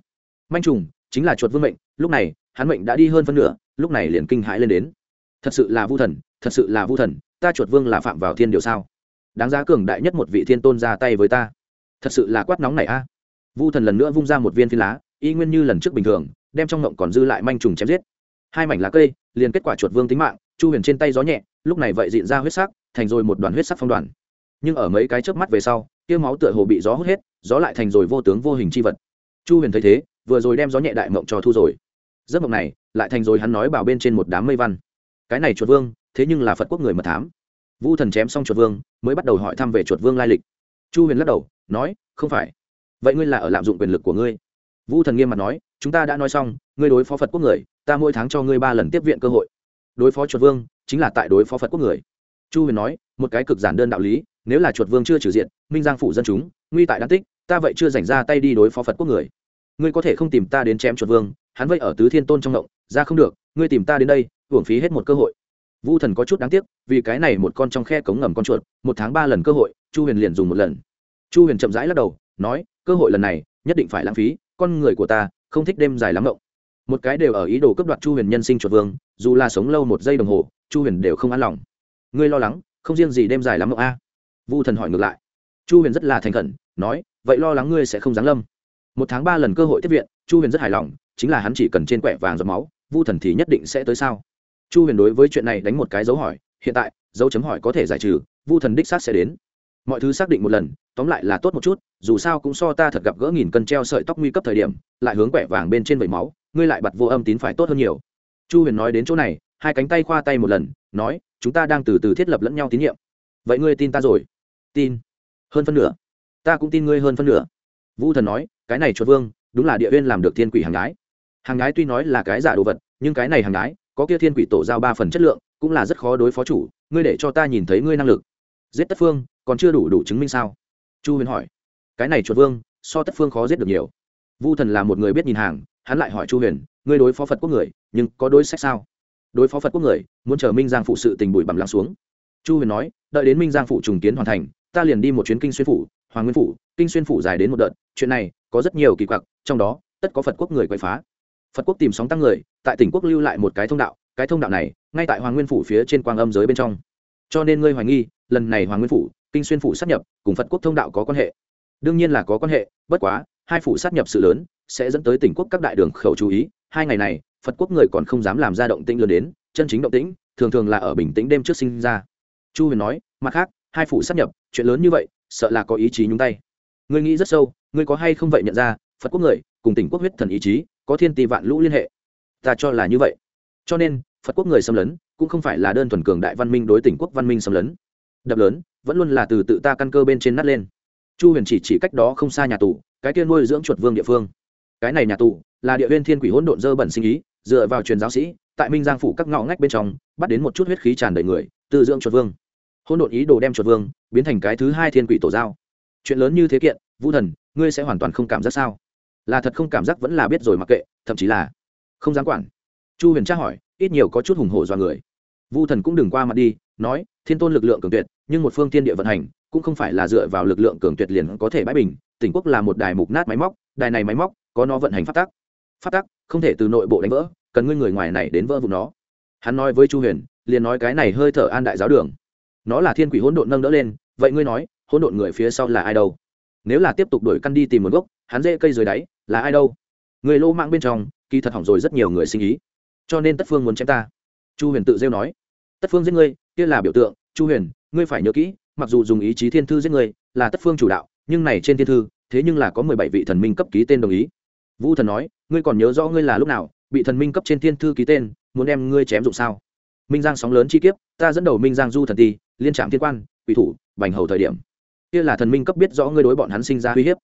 Manh trùng chính là chuột vương mệnh, lúc này, hắn mệnh đã đi hơn phân nửa, lúc này liền kinh hãi lên đến. Thật sự là vu thần, thật sự là vu thần, ta chuột vương là phạm vào thiên điều sao? Đáng giá cường đại nhất một vị thiên tôn ra tay với ta. Thật sự là quát nóng này a. Vu thần lần nữa vung ra một viên phi lá, y nguyên như lần trước bình thường, đem trong ngộng còn dư lại manh trùng chém giết. Hai mảnh lá cây, liền kết quả chuột vương tính mạng, chu huyền trên tay gió nhẹ, lúc này vậy diện ra huyết sắc, thành rồi một đoàn huyết sắc phong đoàn nhưng ở mấy cái chớp mắt về sau, kia máu tựa hồ bị gió hút hết, gió lại thành rồi vô tướng vô hình c h i vật. Chu huyền thấy thế, vừa rồi đem gió nhẹ đại mộng cho thu rồi. Giấc mộng này, lại thành rồi hắn nói bảo bên trên một đám mây văn. Cái này chuột vương, thế nhưng là phật quốc người mật thám. Vu thần chém xong chuột vương, mới bắt đầu hỏi thăm về chuột vương lai lịch. Chu huyền lắc đầu, nói, không phải. Vậy ngươi là ở lạm dụng quyền lực của ngươi? Vu thần nghiêm mặt nói, chúng ta đã nói xong, ngươi đối phó phật quốc người, ta mỗi tháng cho ngươi ba lần tiếp viện cơ hội. Đối phó chuột vương, chính là tại đối phó phật quốc người. Chu huyền nói, một cái cực giản đơn đạo lý nếu là chuột vương chưa trừ diện, minh giang phủ dân chúng, nguy tại đan tích, ta vậy chưa dành ra tay đi đối phó phật quốc người. Ngươi có thể không tìm ta đến chém chuột vương, hắn vậy ở tứ thiên tôn trong động, ra không được, ngươi tìm ta đến đây hưởng phí hết một cơ hội. Vu thần có chút đáng tiếc, vì cái này một con trong khe cống ngầm con chuột, một tháng ba lần cơ hội, chu huyền liền dùng một lần. Chu huyền chậm rãi lắc đầu, nói, cơ hội lần này, nhất định phải lãng phí, con người của ta, không thích đêm dài lắm mộng một cái đều ở ý đồ cấp đoạt chu huyền nhân sinh chuột vương, dù là sống lâu một giây đồng hồ, chu huyền đều không an lòng. Ngươi lo lắng, không riêng gì đêm dài lắm mộng a vu thần hỏi ngược lại. Chu huyền rất là thành khẩn, nói, vậy lo lắng ngươi sẽ không giáng lâm. Một tháng ba lần cơ hội tiếp viện, chu huyền rất hài lòng, chính là hắn chỉ cần trên quẻ vàng giọt máu, vu thần thì nhất định sẽ tới sao? Chu huyền đối với chuyện này đánh một cái dấu hỏi, hiện tại, dấu chấm hỏi có thể giải trừ, vu thần đích xác sẽ đến. Mọi thứ xác định một lần, tóm lại là tốt một chút, dù sao cũng so ta thật gặp gỡ nghìn cân treo sợi tóc nguy cấp thời điểm, lại hướng quẻ vàng bên trên vẩy máu, ngươi lại bật vô âm tín phải tốt hơn nhiều. Chu huyền nói đến chỗ này, hai cánh tay khoa tay một lần, nói, chúng ta đang từ từ thiết lập lẫn nhau tín nhiệm vậy ngươi tin ta rồi? Tin. Hơn phân nửa. Ta cũng tin ngươi hơn phân nửa. Vũ thần nói, cái này chuột vương, đúng là địa uyên làm được thiên quỷ hàng gái. Hàng gái tuy nói là cái giả đồ vật, nhưng cái này hàng gái, có kia thiên quỷ tổ giao ba phần chất lượng, cũng là rất khó đối phó chủ. Ngươi để cho ta nhìn thấy ngươi năng lực. Giết tất phương, còn chưa đủ đủ chứng minh sao? Chu huyền hỏi. Cái này chuột vương, so tất phương khó giết được nhiều. Vu thần là một người biết nhìn hàng, hắn lại hỏi chu huyền, ngươi đối phó phật quốc người, nhưng có đối sách sao? Đối phó phật quốc người, muốn chờ minh giang phụ sự tình bụi bằm lắng xuống. Chu huyền nói đợi đến minh giang phủ trùng kiến hoàn thành, ta liền đi một chuyến kinh xuyên phủ, hoàng nguyên phủ, kinh xuyên phủ dài đến một đợt, chuyện này có rất nhiều kỳ quặc, trong đó, tất có phật quốc người quậy phá. Phật quốc tìm sóng tăng người, tại tỉnh quốc lưu lại một cái thông đạo, cái thông đạo này, ngay tại hoàng nguyên phủ phía trên quang âm giới bên trong. Cho nên ngươi hoài nghi, lần này hoàng nguyên phủ, kinh xuyên phủ sát nhập, cùng phật quốc thông đạo có quan hệ. Đương nhiên là có quan hệ, bất quá, hai phủ sát nhập sự lớn, sẽ dẫn tới tỉnh quốc các đại đường khẩu chú ý. Hai ngày này, phật quốc người còn không dám làm ra động tĩnh lớn đến, chân chính động tĩnh, thường thường là ở bình tĩnh đêm trước sinh ra chu huyền nói, mặt khác, hai phủ sắp nhập, chuyện lớn như vậy, sợ là có ý chí nhúng tay. Ngươi nghĩ rất sâu, ngươi có hay không vậy nhận ra, phật quốc người, cùng tỉnh quốc huyết thần ý chí, có thiên tỷ vạn lũ liên hệ. Ta cho là như vậy. Cho nên, phật quốc người xâm lấn, cũng không phải là đơn thuần cường đại văn minh đối tỉnh quốc văn minh xâm lấn. Đập lớn, vẫn luôn là từ tự ta căn cơ bên trên nát lên. Chu huyền chỉ chỉ cách đó không xa nhà tù, cái kia nuôi dưỡng chuột vương địa phương. Cái này nhà tù, là địa huyên thiên quỷ hỗn độn dơ bẩn sinh ý, dựa vào truyền giáo sĩ, tại minh giang phủ các ngõ ngách bên trong, bắt đến một chút huyết khí tràn đầy người từ dưỡng chuột vương hỗn độn ý đồ đem chuột vương biến thành cái thứ hai thiên quỷ tổ giao. Chuyện lớn như thế kiện, vũ thần, ngươi sẽ hoàn toàn không cảm giác sao? Là thật không cảm giác vẫn là biết rồi mặc kệ, thậm chí là không dám quản. Chu huyền tra hỏi, ít nhiều có chút hùng hổ do người. Vu thần cũng đừng qua mặt đi, nói, thiên tôn lực lượng cường tuyệt, nhưng một phương tiên địa vận hành, cũng không phải là dựa vào lực lượng cường tuyệt liền có thể bãi bình. Tỉnh quốc là một đài mục nát máy móc, đài này máy móc có nó vận hành phát tắc. Phát tắc không thể từ nội bộ đánh vỡ, cần ngươi người ngoài này đến vỡ vụ nó. Hắn nói với chu huyền, liền nói cái này hơi thở an đại giáo đường nó là thiên quỷ hỗn độn nâng đỡ lên, vậy ngươi nói, hỗn độn người phía sau là ai đâu? Nếu là tiếp tục đổi căn đi tìm một gốc, hắn dễ cây dưới đáy, là ai đâu? Người lô mạng bên trong, kỳ thật hỏng rồi rất nhiều người sinh ý. Cho nên tất phương muốn chém ta. Chu huyền tự rêu nói. Tất phương giết ngươi, kia là biểu tượng. Chu huyền, ngươi phải nhớ kỹ, mặc dù dùng ý chí thiên thư giết ngươi, là tất phương chủ đạo, nhưng này trên thiên thư, thế nhưng là có mười bảy vị thần minh cấp ký tên đồng ý. Vũ thần nói, ngươi còn nhớ rõ ngươi là lúc nào, bị thần minh cấp trên thiên thư ký tên, muốn đem ngươi chém dụng sao? Minh giang sóng lớn chi kiếp, ta dẫn đầu minh giang du thần ti, liên trạm thiên quan, quỷ thủ, bành hầu thời điểm. Kia là thần minh cấp biết rõ ngươi đối bọn hắn sinh ra uy hiếp.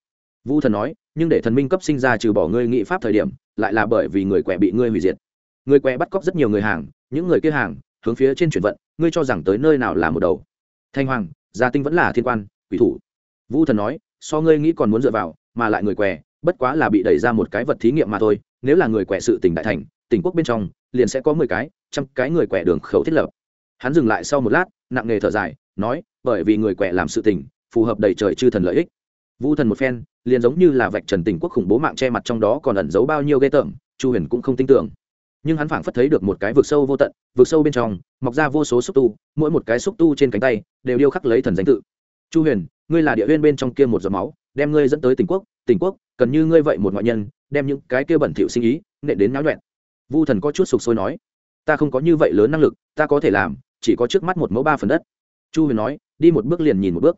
Vu thần nói, nhưng để thần minh cấp sinh ra trừ bỏ ngươi nghị pháp thời điểm, lại là bởi vì người quẻ bị ngươi hủy diệt. Người quẻ bắt cóc rất nhiều người hàng, những người kia hàng, hướng phía trên chuyển vận, ngươi cho rằng tới nơi nào là một đầu. Thanh hoàng, gia tinh vẫn là thiên quan, quỷ thủ. Vu thần nói, so ngươi nghĩ còn muốn dựa vào, mà lại người quẻ, bất quá là bị đẩy ra một cái vật thí nghiệm mà thôi, nếu là người quẻ sự tỉnh đại thành, tỉnh quốc bên trong, liền sẽ có mười cái trăm cái người quẻ đường khẩu thiết lập. Hắn dừng lại sau một lát nặng nề thở dài nói bởi vì người quẻ làm sự tình, phù hợp đầy trời chư thần lợi ích. Vu thần một phen liền giống như là vạch trần tình quốc khủng bố mạng che mặt trong đó còn ẩn giấu bao nhiêu ghê tởm chu huyền cũng không tin tưởng. Nhưng hắn phảng phất thấy được một cái vực sâu vô tận vực sâu bên trong mọc ra vô số xúc tu mỗi một cái xúc tu trên cánh tay đều điêu khắc lấy thần danh tự. Chu huyền ngươi là địa huyên bên trong kia một giọt máu đem ngươi dẫn tới tỉnh quốc tỉnh quốc cần như ngươi vậy một ngoại nhân đem những cái kia bẩn thỉu sinh ý nệ đến náo nhuẹn. Vu thần có chút sục sôi nói ta không có như vậy lớn năng lực, ta có thể làm, chỉ có trước mắt một mẫu ba phần đất. Chu huyền nói, đi một bước liền nhìn một bước.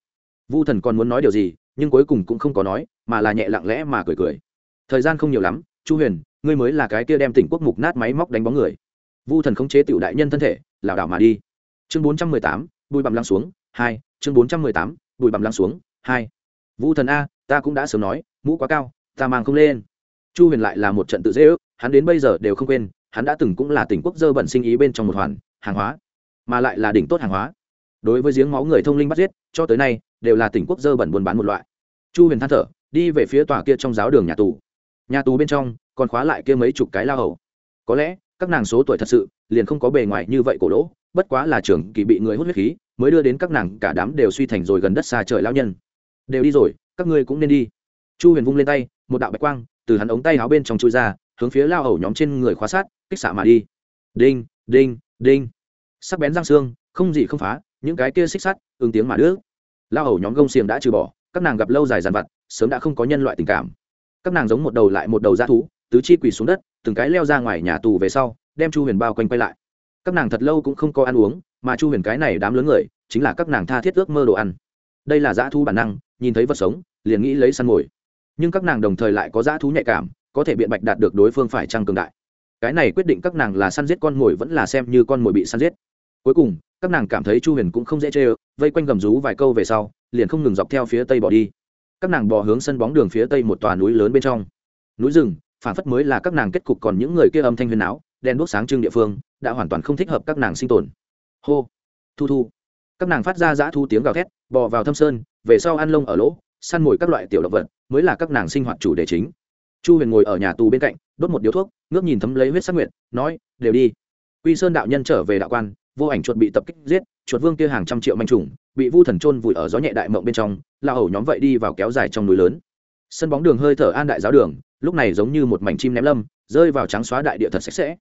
Vu thần còn muốn nói điều gì, nhưng cuối cùng cũng không có nói, mà là nhẹ lặng lẽ mà cười cười. Thời gian không nhiều lắm, chu huyền, ngươi mới là cái kia đem tỉnh quốc mục nát máy móc đánh bóng người. Vu thần khống chế tiểu đại nhân thân thể, lảo đảo mà đi. Chương bốn trăm mười tám, bụi bằm lăng xuống, hai, chương bốn trăm mười tám, bụi bằm lăng xuống, hai. Vu thần a, ta cũng đã sớm nói, mũ quá cao, ta mang không lên. Chu huyền lại là một trận tự dễ ước, hắn đến bây giờ đều không quên hắn đã từng cũng là tỉnh quốc dơ bẩn sinh ý bên trong một hoàn, hàng hóa, mà lại là đỉnh tốt hàng hóa. Đối với giếng máu người thông linh bắt giết, cho tới nay, đều là tỉnh quốc dơ bẩn buôn bán một loại. Chu huyền than thở, đi về phía tòa kia trong giáo đường nhà tù. Nhà tù bên trong, còn khóa lại kia mấy chục cái lao hầu. Có lẽ, các nàng số tuổi thật sự, liền không có bề ngoài như vậy cổ lỗ, bất quá là trưởng kỳ bị người hút huyết khí, mới đưa đến các nàng cả đám đều suy thành rồi gần đất xa trời lao nhân. Đều đi rồi, các ngươi cũng nên đi. Chu huyền vung lên tay, một đạo bạch quang từ hắn ống tay áo bên trong chui ra, hướng phía lao hầu nhóm trên người khóa sát kích xạ mà đi. Đinh đinh đinh. Sắc bén răng xương, không gì không phá, những cái kia xích sắt ứng tiếng mà đứa lao hầu nhóm gông xiềng đã trừ bỏ, các nàng gặp lâu dài dàn vặt, sớm đã không có nhân loại tình cảm. Các nàng giống một đầu lại một đầu ra thú, tứ chi quỳ xuống đất, từng cái leo ra ngoài nhà tù về sau, đem chu huyền bao quanh quay lại. Các nàng thật lâu cũng không có ăn uống, mà chu huyền cái này đám lớn người, chính là các nàng tha thiết ước mơ đồ ăn. Đây là dã thú bản năng, nhìn thấy vật sống, liền nghĩ lấy săn mồi. Nhưng các nàng đồng thời lại có dã thú nhạy cảm, có thể biện bạch đạt được đối phương phải trăng cường đại cái này quyết định các nàng là săn giết con mồi vẫn là xem như con mồi bị săn giết. Cuối cùng, các nàng cảm thấy chu huyền cũng không dễ chê ơ, vây quanh gầm rú vài câu về sau, liền không ngừng dọc theo phía tây bỏ đi. Các nàng bỏ hướng sân bóng đường phía tây một tòa núi lớn bên trong. Núi rừng, phản phất mới là các nàng kết cục còn những người kia âm thanh huyền áo đen đuốc sáng trưng địa phương, đã hoàn toàn không thích hợp các nàng sinh tồn. Hô, thu thu. Các nàng phát ra dã thu tiếng gào thét, bò vào thâm sơn, về sau ăn lông ở lỗ, săn mồi các loại tiểu động vật, mới là các nàng sinh hoạt chủ đề chính chu huyền ngồi ở nhà tù bên cạnh, đốt một điếu thuốc, ngước nhìn thấm lấy huyết sắc nguyện nói, đều đi. Quy sơn đạo nhân trở về đạo quan, vô ảnh chuột bị tập kích giết, chuột vương kia hàng trăm triệu manh trùng, bị vu thần trôn vùi ở gió nhẹ đại mộng bên trong la hầu nhóm vậy đi vào kéo dài trong núi lớn. Sân bóng đường hơi thở an đại giáo đường, lúc này giống như một mảnh chim ném lâm, rơi vào trắng xóa đại địa thật sạch sẽ.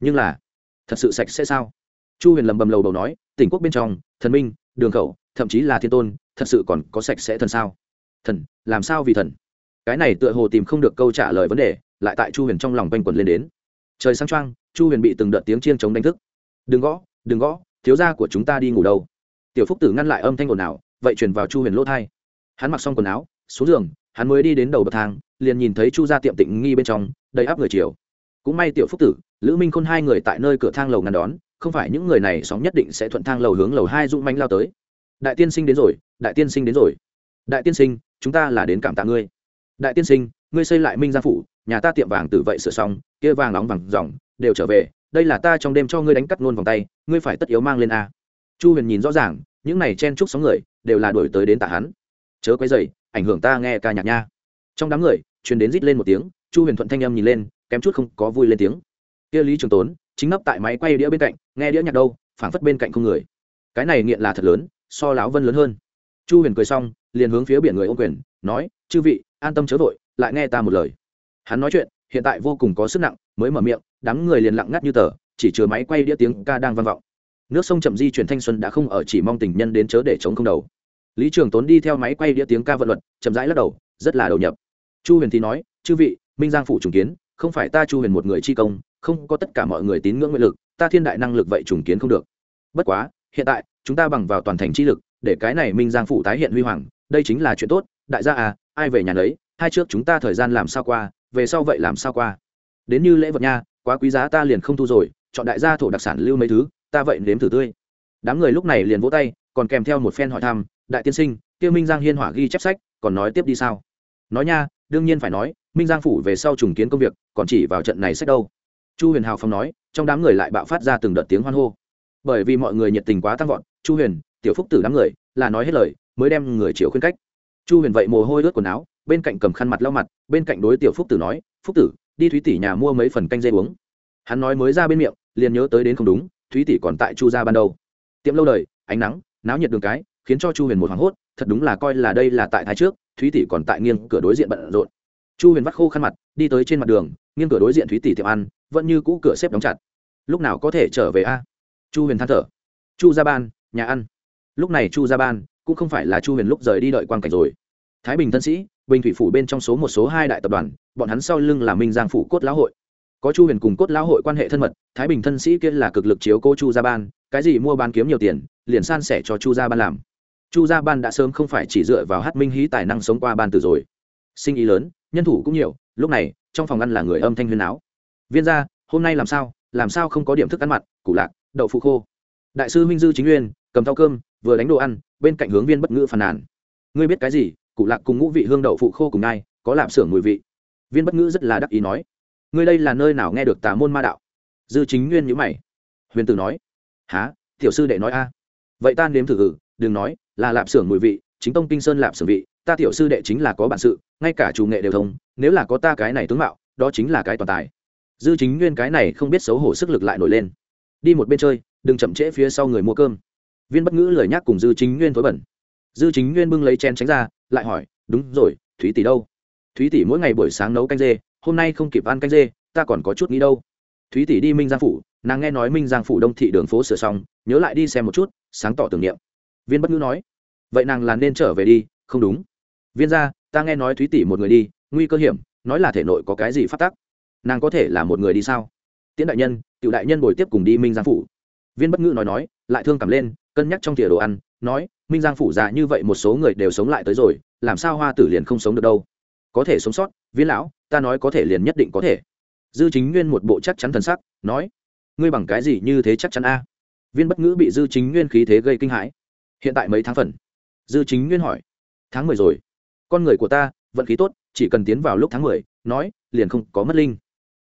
Nhưng là, thật sự sạch sẽ sao? Chu huyền lầm bầm lầu đầu nói, tỉnh quốc bên trong, thần minh, đường khẩu, thậm chí là thiên tôn, thật sự còn có sạch sẽ thần sao? Thần, làm sao vì thần? Cái này tựa hồ tìm không được câu trả lời vấn đề, lại tại chu huyền trong lòng quanh quẩn lên đến. Trời sáng trăng chu huyền bị từng đợt tiếng chiên chống đánh thức. Đừng gõ đừng gõ, thiếu gia của chúng ta đi ngủ đâu. Tiểu phúc tử ngăn lại âm thanh ồn ào, vậy truyền vào chu huyền lỗ thai hắn mặc xong quần áo, xuống giường, hắn mới đi đến đầu bậc thang, liền nhìn thấy chu gia tiệm tịnh nghi bên trong, đầy áp người chiều. Cũng may tiểu phúc tử, lữ minh khôn hai người tại nơi cửa thang lầu ngăn đón, không phải những người này sóng nhất định sẽ thuận thang lầu hướng lầu hai dũng manh lao tới. Đại tiên sinh đến rồi, đại tiên sinh đến rồi. Đại tiên sinh, chúng ta là đến cảm tạ ngươi đại tiên sinh, ngươi xây lại minh gia phủ, nhà ta tiệm vàng từ vậy sửa xong, kia vàng nóng vàng dòng, đều trở về, đây là ta trong đêm cho ngươi đánh cắt luôn vòng tay, ngươi phải tất yếu mang lên a. Chu huyền nhìn rõ ràng, những này chen chúc sóng người, đều là đổi tới đến tạ hắn. Chớ quấy dày ảnh hưởng ta nghe ca nhạc nha. Trong đám người, truyền đến rít lên một tiếng, chu huyền thuận thanh âm nhìn lên, kém chút không có vui lên tiếng. Kia lý trường tốn, chính nấp tại máy quay đĩa bên cạnh, nghe đĩa nhạc đâu, phảng phất bên cạnh không người. Cái này nghiện là thật lớn, so lão vân lớn hơn. Chu huyền cười xong, liền hướng phía biển người ô quyền, nói, chư vị an tâm chớ vội, lại nghe ta một lời. Hắn nói chuyện, hiện tại vô cùng có sức nặng, mới mở miệng, đám người liền lặng ngắt như tờ, chỉ chứa máy quay đĩa tiếng ca đang vang vọng. Nước sông chậm di chuyển thanh xuân đã không ở chỉ mong tình nhân đến chớ để chống không đầu. Lý trường tốn đi theo máy quay đĩa tiếng ca vận luật, chậm rãi lắc đầu, rất là đầu nhập. Chu huyền thì nói, chư vị, minh giang phủ trùng kiến, không phải ta chu huyền một người chi công, không có tất cả mọi người tín ngưỡng nguyện lực, ta thiên đại năng lực vậy trùng kiến không được. Bất quá, hiện tại, chúng ta bằng vào toàn thành chi lực, để cái này minh giang phủ tái hiện huy hoàng, đây chính là chuyện tốt, đại gia à ai về nhà lấy hai trước chúng ta thời gian làm sao qua, về sau vậy làm sao qua. Đến như lễ vật nha, quá quý giá ta liền không thu rồi, chọn đại gia thổ đặc sản lưu mấy thứ, ta vậy nếm thử tươi. Đám người lúc này liền vỗ tay, còn kèm theo một phen hỏi thăm, đại tiên sinh tiêu minh giang hiên hỏa ghi chép sách, còn nói tiếp đi sao? Nói nha, đương nhiên phải nói, minh giang phủ về sau trùng kiến công việc, còn chỉ vào trận này sách đâu. Chu huyền hào phong nói, trong đám người lại bạo phát ra từng đợt tiếng hoan hô. Bởi vì mọi người nhiệt tình quá tăng vọt, chu huyền, tiểu phúc tử đám người, là nói hết lời, mới đem người chiều khuyên cách chu huyền vậy mồ hôi ướt quần áo, bên cạnh cầm khăn mặt lau mặt, bên cạnh đối tiểu phúc tử nói, phúc tử, đi thúy tỷ nhà mua mấy phần canh dây uống. Hắn nói mới ra bên miệng, liền nhớ tới đến không đúng, thúy tỷ còn tại chu gia ban đầu. Tiệm lâu đời, ánh nắng, náo nhiệt đường cái, khiến cho chu huyền một hoảng hốt, thật đúng là coi là đây là tại thái trước, thúy tỷ còn tại nghiêng cửa đối diện bận rộn. Chu huyền vắt khô khăn mặt, đi tới trên mặt đường, nghiêng cửa đối diện thúy tỷ tiệm ăn, vẫn như cũ cửa xếp đóng chặt. Lúc nào có thể trở về a? Chu huyền than thở. Chu gia ban, nhà ăn. Lúc này chu gia ban cũng không phải là chu huyền lúc rời đi đợi quan cảnh rồi. Thái bình thân sĩ, bình thủy phủ bên trong số một số hai đại tập đoàn, bọn hắn sau lưng là minh giang phủ cốt lão hội. Có chu huyền cùng cốt lão hội quan hệ thân mật, thái bình thân sĩ kia là cực lực chiếu cô chu gia ban, cái gì mua bán kiếm nhiều tiền, liền san sẻ cho chu gia ban làm. Chu gia ban đã sớm không phải chỉ dựa vào hát minh hí tài năng sống qua ban từ rồi. Sinh ý lớn, nhân thủ cũng nhiều, lúc này, trong phòng ăn là người âm thanh huyên áo viên gia, hôm nay làm sao? Làm sao không có điểm thức ăn mặn, củ lạc, đậu phụ khô? Đại sư minh dư chính nguyên cầm thau cơm vừa đánh đồ ăn, bên cạnh hướng viên bất ngữ phàn nàn. Ngươi biết cái gì, cụ lạc cùng ngũ vị hương đậu phụ khô cùng nai, có lạp xưởng mùi vị. Viên bất ngữ rất là đắc ý nói. Ngươi đây là nơi nào nghe được tà môn ma đạo? Dư chính nguyên nhữ mày. Huyền tử nói. Há tiểu sư đệ nói a. Vậy ta nếm thử thử, đừng nói, là lạp xưởng mùi vị, chính tông kinh sơn lạp xưởng vị, ta tiểu sư đệ chính là có bản sự, ngay cả chủ nghệ đều thông, nếu là có ta cái này tướng mạo, đó chính là cái toàn tài. Dư chính nguyên cái này không biết xấu hổ sức lực lại nổi lên. Đi một bên chơi, đừng chậm trễ phía sau người mua cơm viên bất ngữ lời nhắc cùng dư chính nguyên thối bẩn. Dư chính nguyên bưng lấy chén tránh ra, lại hỏi, đúng rồi, thúy tỷ đâu? Thúy tỷ mỗi ngày buổi sáng nấu canh dê, hôm nay không kịp ăn canh dê, ta còn có chút nghĩ đâu. Thúy tỷ đi minh giang phủ, nàng nghe nói minh giang phủ đông thị đường phố sửa xong, nhớ lại đi xem một chút, sáng tỏ tưởng niệm. Viên bất ngữ nói, vậy nàng là nên trở về đi, không đúng. Viên ra ta nghe nói thúy tỷ một người đi, nguy cơ hiểm, nói là thể nội có cái gì phát tắc? Nàng có thể là một người đi sao? Tiễn đại nhân tiểu đại nhân bồi tiếp cùng đi minh giang phủ viên bất ngữ nói nói, lại thương cảm lên, cân nhắc trong thìa đồ ăn, nói, minh giang phủ già như vậy một số người đều sống lại tới rồi, làm sao hoa tử liền không sống được đâu? Có thể sống sót, viên lão, ta nói có thể liền nhất định có thể. Dư chính nguyên một bộ chắc chắn thần sắc, nói, ngươi bằng cái gì như thế chắc chắn a? Viên bất ngữ bị dư chính nguyên khí thế gây kinh hãi. Hiện tại mấy tháng phần? Dư chính nguyên hỏi. Tháng mười rồi. Con người của ta, vận khí tốt, chỉ cần tiến vào lúc tháng mười, nói, liền không có mất linh.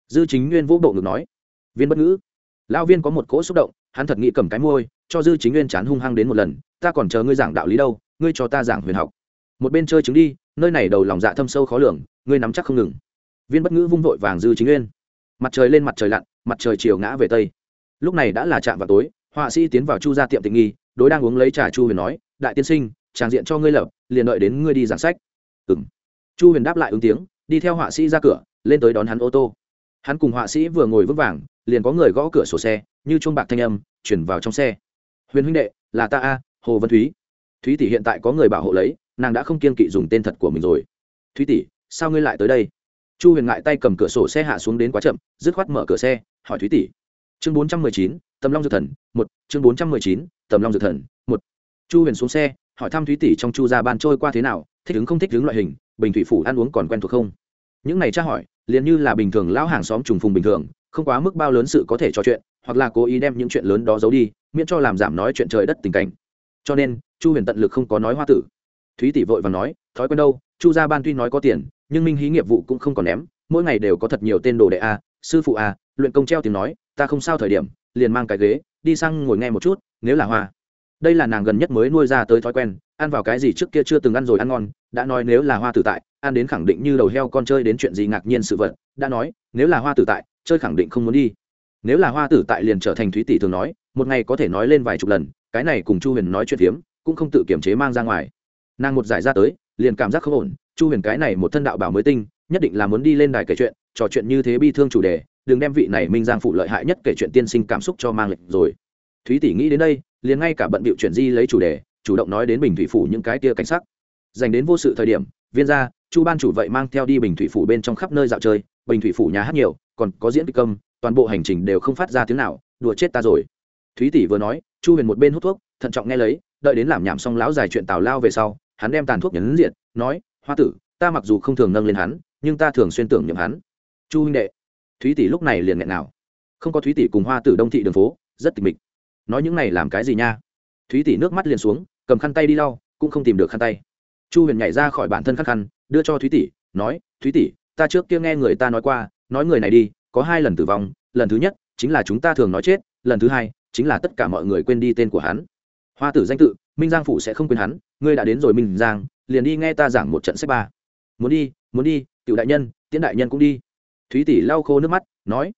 Dư chính nguyên vũ bộ ngực nói. Viên bất ngữ, lão viên có một cỗ xúc động hắn thật nghĩ cầm cái môi, cho dư chính nguyên chán hung hăng đến một lần, ta còn chờ ngươi giảng đạo lý đâu, ngươi cho ta giảng huyền học. Một bên chơi trứng đi, nơi này đầu lòng dạ thâm sâu khó lường, ngươi nắm chắc không ngừng. Viên bất ngữ vung vội vàng dư chính nguyên. Mặt trời lên mặt trời lặn, mặt trời chiều ngã về tây. Lúc này đã là chạm vào tối, họa sĩ tiến vào chu ra tiệm tình nghi, đối đang uống lấy trà chu huyền nói, đại tiên sinh tràng diện cho ngươi lập, liền đợi đến ngươi đi giảng sách. Ừ m chu huyền đáp lại ứng tiếng, đi theo họa sĩ ra cửa, lên tới đón hắn ô tô. Hắn cùng họa sĩ vừa ngồi vững vàng, liền có người gõ cửa sổ xe như chuông bạc thanh âm, chuyển vào trong xe. Huyền huynh đệ, là ta a, hồ vân thúy. Thúy tỷ hiện tại có người bảo hộ lấy, nàng đã không kiên kỵ dùng tên thật của mình rồi. Thúy tỷ, sao ngươi lại tới đây? Chu huyền ngại tay cầm cửa sổ xe hạ xuống đến quá chậm, dứt khoát mở cửa xe, hỏi thúy tỷ. Chương bốn trăm mười chín, tầm long dược thần, một, chương bốn trăm mười chín, tầm long dược thần, một. Chu huyền xuống xe, hỏi thăm thúy tỷ trong chu gia ban trôi qua thế nào, thích ứng không thích ứng loại hình, bình thủy phủ ăn uống còn quen thuộc không? Những này tra hỏi, liền như là bình thường lão hàng xóm trùng phùng bình thường, không quá mức bao lớn sự có thể trò chuyện hoặc là cố ý đem những chuyện lớn đó giấu đi, miễn cho làm giảm nói chuyện trời đất tình cảnh. Cho nên, chu huyền tận lực không có nói hoa tử. Thúy tỷ vội và nói, thói quen đâu, chu gia ban tuy nói có tiền, nhưng minh hí nghiệp vụ cũng không còn ném, mỗi ngày đều có thật nhiều tên đồ đệ a, sư phụ a, luyện công treo tiếng nói, ta không sao thời điểm, liền mang cái ghế, đi sang ngồi nghe một chút, nếu là hoa. Đây là nàng gần nhất mới nuôi ra tới thói quen, ăn vào cái gì trước kia chưa từng ăn rồi ăn ngon, đã nói nếu là hoa tử tại, ăn đến khẳng định như đầu heo con chơi đến chuyện gì ngạc nhiên sự vật, đã nói, nếu là hoa tử tại, chơi khẳng định không muốn đi nếu là hoa tử tại liền trở thành thúy tỷ thường nói, một ngày có thể nói lên vài chục lần, cái này cùng chu huyền nói chuyện phiếm, cũng không tự kiểm chế mang ra ngoài. Nàng một giải ra tới, liền cảm giác không ổn, chu huyền cái này một thân đạo bảo mới tinh, nhất định là muốn đi lên đài kể chuyện, trò chuyện như thế bi thương chủ đề, đừng đem vị này minh giang phụ lợi hại nhất kể chuyện tiên sinh cảm xúc cho mang lệnh rồi. Thúy tỷ nghĩ đến đây, liền ngay cả bận bịu chuyện di lấy chủ đề, chủ động nói đến bình thủy phủ những cái tia cảnh sắc. Dành đến vô sự thời điểm, viên gia, chu ban chủ vậy mang theo đi bình thủy phủ bên trong khắp nơi dạo chơi, bình thủy phủ nhà hát nhiều, còn có diễn kịch công toàn bộ hành trình đều không phát ra tiếng nào, đùa chết ta rồi. Thúy tỷ vừa nói, chu huyền một bên hút thuốc, thận trọng nghe lấy, đợi đến làm nhảm xong lão dài chuyện tào lao về sau, hắn đem tàn thuốc nhấn diện, nói, hoa tử, ta mặc dù không thường nâng lên hắn, nhưng ta thường xuyên tưởng nhầm hắn. Chu huynh đệ. Thúy tỷ lúc này liền nghẹn nào. Không có thúy tỷ cùng hoa tử đông thị đường phố, rất tịch mịch. Nói những này làm cái gì nha? Thúy tỷ nước mắt liền xuống, cầm khăn tay đi lau, cũng không tìm được khăn tay. Chu huyền nhảy ra khỏi bản thân khăn khăn, đưa cho thúy tỷ, nói, thúy tỷ, ta trước kia nghe người ta nói qua, nói người này đi có hai lần tử vong, lần thứ nhất chính là chúng ta thường nói chết, lần thứ hai chính là tất cả mọi người quên đi tên của hắn. Hoa tử danh tự, minh giang phủ sẽ không quên hắn, ngươi đã đến rồi minh giang, liền đi nghe ta giảng một trận sách ba. Muốn đi muốn đi, tiểu đại nhân, tiễn đại nhân cũng đi. Thúy tỷ lau khô nước mắt, nói.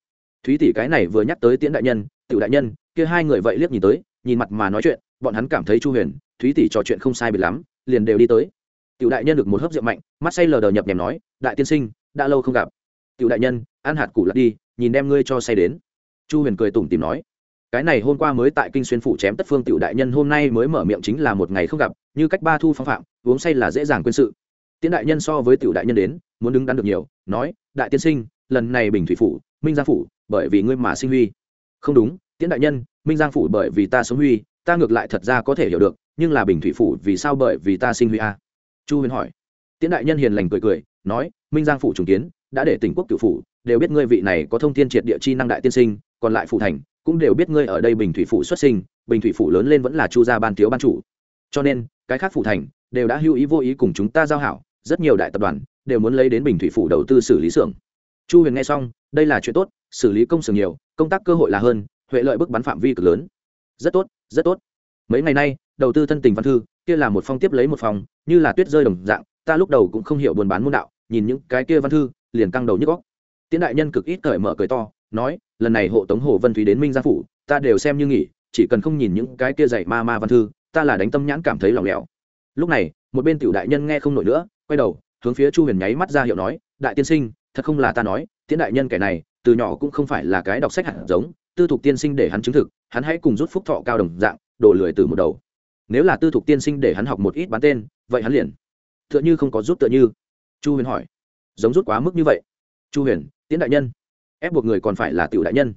Thúy tỷ cái này vừa nhắc tới tiễn đại nhân, tiểu đại nhân, kia hai người vậy liếc nhìn tới, nhìn mặt mà nói chuyện, bọn hắn cảm thấy chu huyền, thúy tỷ trò chuyện không sai biệt lắm, liền đều đi tới. Tiểu đại nhân được một hớp rượu mạnh, mắt say lờ đờ nhập nhèm nói, đại tiên sinh, đã lâu không gặp tiểu đại nhân, ăn hạt củ lặt đi, nhìn đem ngươi cho say đến. Chu huyền cười tủm tìm nói. Cái này hôm qua mới tại kinh xuyên phủ chém tất phương tiểu đại nhân, hôm nay mới mở miệng chính là một ngày không gặp, như cách ba thu phong phạm, uống say là dễ dàng quên sự. Tiễn đại nhân so với tiểu đại nhân đến, muốn đứng đắn được nhiều, nói, đại tiên sinh, lần này bình thủy phủ, minh giang phủ, bởi vì ngươi mà sinh huy. Không đúng, tiễn đại nhân, minh giang phủ bởi vì ta sống huy, ta ngược lại thật ra có thể hiểu được, nhưng là bình thủy phủ vì sao bởi vì ta sinh huy a? Chu huyền hỏi. Tiễn đại nhân hiền lành cười cười, nói, minh giang phủ trùng kiến đã để tỉnh quốc cựu phủ, đều biết ngươi vị này có thông thiên triệt địa chi năng đại tiên sinh, còn lại phủ thành, cũng đều biết ngươi ở đây bình thủy phủ xuất sinh, bình thủy phủ lớn lên vẫn là chu gia ban thiếu ban chủ. Cho nên, cái khác phủ thành đều đã hưu ý vô ý cùng chúng ta giao hảo, rất nhiều đại tập đoàn đều muốn lấy đến bình thủy phủ đầu tư xử lý xưởng. Chu huyền nghe xong, đây là chuyện tốt, xử lý công xưởng nhiều, công tác cơ hội là hơn, huệ lợi bức bắn phạm vi cực lớn. Rất tốt rất tốt. Mấy ngày nay, đầu tư thân tình văn thư, kia là một phong tiếp lấy một phòng như là tuyết rơi đồng dạng, ta lúc đầu cũng không hiểu buôn bán môn đạo, nhìn những cái kia văn thư liền căng đầu nhức góc Tiễn đại nhân cực ít cởi mở cười to, nói, lần này hộ tống hồ vân thúy đến minh gia phủ, ta đều xem như nghỉ, chỉ cần không nhìn những cái kia dạy ma ma văn thư, ta là đánh tâm nhãn cảm thấy lỏng lẻo. Lúc này, một bên tiểu đại nhân nghe không nổi nữa, quay đầu, hướng phía chu huyền nháy mắt ra hiệu nói, đại tiên sinh, thật không là ta nói, Tiễn đại nhân kẻ này, từ nhỏ cũng không phải là cái đọc sách hẳn giống, tư thục tiên sinh để hắn chứng thực, hắn hãy cùng rút phúc thọ cao đồng dạng, đổ lười từ một đầu. Nếu là tư thục tiên sinh để hắn học một ít bán tên, vậy hắn liền, tựa như không có rút tựa như. Chu huyền hỏi giống rút quá mức như vậy. Chu huyền tiến đại nhân, ép buộc người còn phải là tiểu đại nhân.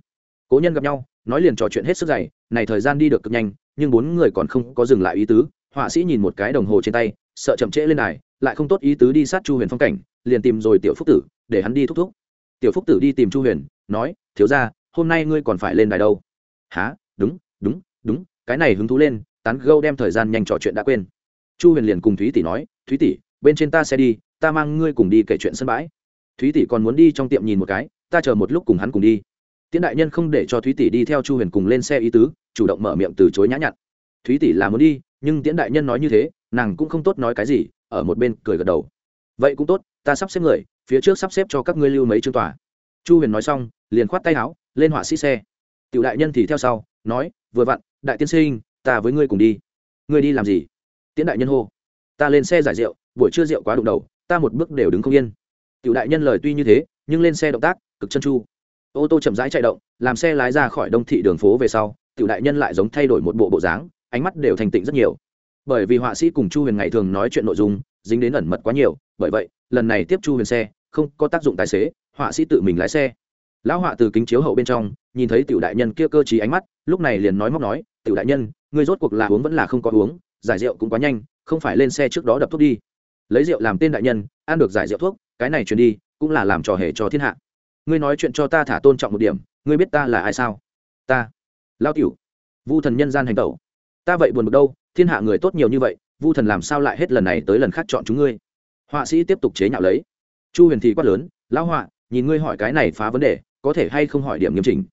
Cố nhân gặp nhau, nói liền trò chuyện hết sức dày, này thời gian đi được cực nhanh, nhưng bốn người còn không có dừng lại ý tứ, họa sĩ nhìn một cái đồng hồ trên tay, sợ chậm trễ lên đài, lại không tốt ý tứ đi sát chu huyền phong cảnh, liền tìm rồi tiểu phúc tử, để hắn đi thúc thúc. Tiểu phúc tử đi tìm chu huyền, nói, thiếu ra hôm nay ngươi còn phải lên đài đâu? Há đúng đúng đúng, cái này hứng thú lên, tán gâu đem thời gian nhanh trò chuyện đã quên. Chu huyền liền cùng thúy tỷ nói, thúy tỷ bên trên ta sẽ đi, ta mang ngươi cùng đi kể chuyện sân bãi. Thúy tỷ còn muốn đi trong tiệm nhìn một cái, ta chờ một lúc cùng hắn cùng đi. Tiễn đại nhân không để cho thúy tỷ đi theo chu huyền cùng lên xe ý tứ, chủ động mở miệng từ chối nhã nhặn. Thúy tỷ là muốn đi, nhưng tiễn đại nhân nói như thế, nàng cũng không tốt nói cái gì, ở một bên cười gật đầu. Vậy cũng tốt, ta sắp xếp người, phía trước sắp xếp cho các ngươi lưu mấy chương tòa. Chu huyền nói xong, liền khoát tay áo, lên họa sĩ xe. Tiểu đại nhân thì theo sau, nói, vừa vặn, đại tiên sinh, ta với ngươi cùng đi. Ngươi đi làm gì? Tiễn đại nhân hô. Ta lên xe giải rượu buổi trưa rượu quá đụng đầu, ta một bước đều đứng không yên. Tiểu đại nhân lời tuy như thế, nhưng lên xe động tác, cực chân chu. Ô tô chậm rãi chạy động, làm xe lái ra khỏi đông thị đường phố về sau, tiểu đại nhân lại giống thay đổi một bộ bộ dáng, ánh mắt đều thành tịnh rất nhiều. Bởi vì họa sĩ cùng chu huyền ngày thường nói chuyện nội dung, dính đến ẩn mật quá nhiều, bởi vậy, lần này tiếp chu huyền xe, không có tác dụng tài xế, họa sĩ tự mình lái xe. Lão họa từ kính chiếu hậu bên trong, nhìn thấy tiểu đại nhân kia cơ t ánh mắt, lúc này liền nói móc nói, tiểu đại nhân, ngươi rốt cuộc là uống vẫn là không có uống, giải rượu cũng quá nhanh, không phải lên xe trước đó đập thuốc đi lấy rượu làm tên đại nhân, ăn được giải rượu thuốc, cái này truyền đi, cũng là làm trò hề cho thiên hạ. Ngươi nói chuyện cho ta thả tôn trọng một điểm, ngươi biết ta là ai sao? Ta lao tiểu, vu thần nhân gian hành tẩu. Ta vậy buồn bực đâu, thiên hạ người tốt nhiều như vậy, vu thần làm sao lại hết lần này tới lần khác chọn chúng ngươi? Họa sĩ tiếp tục chế nhạo lấy. Chu huyền thì quát lớn, lão họa, nhìn ngươi hỏi cái này phá vấn đề, có thể hay không hỏi điểm nghiêm chỉnh?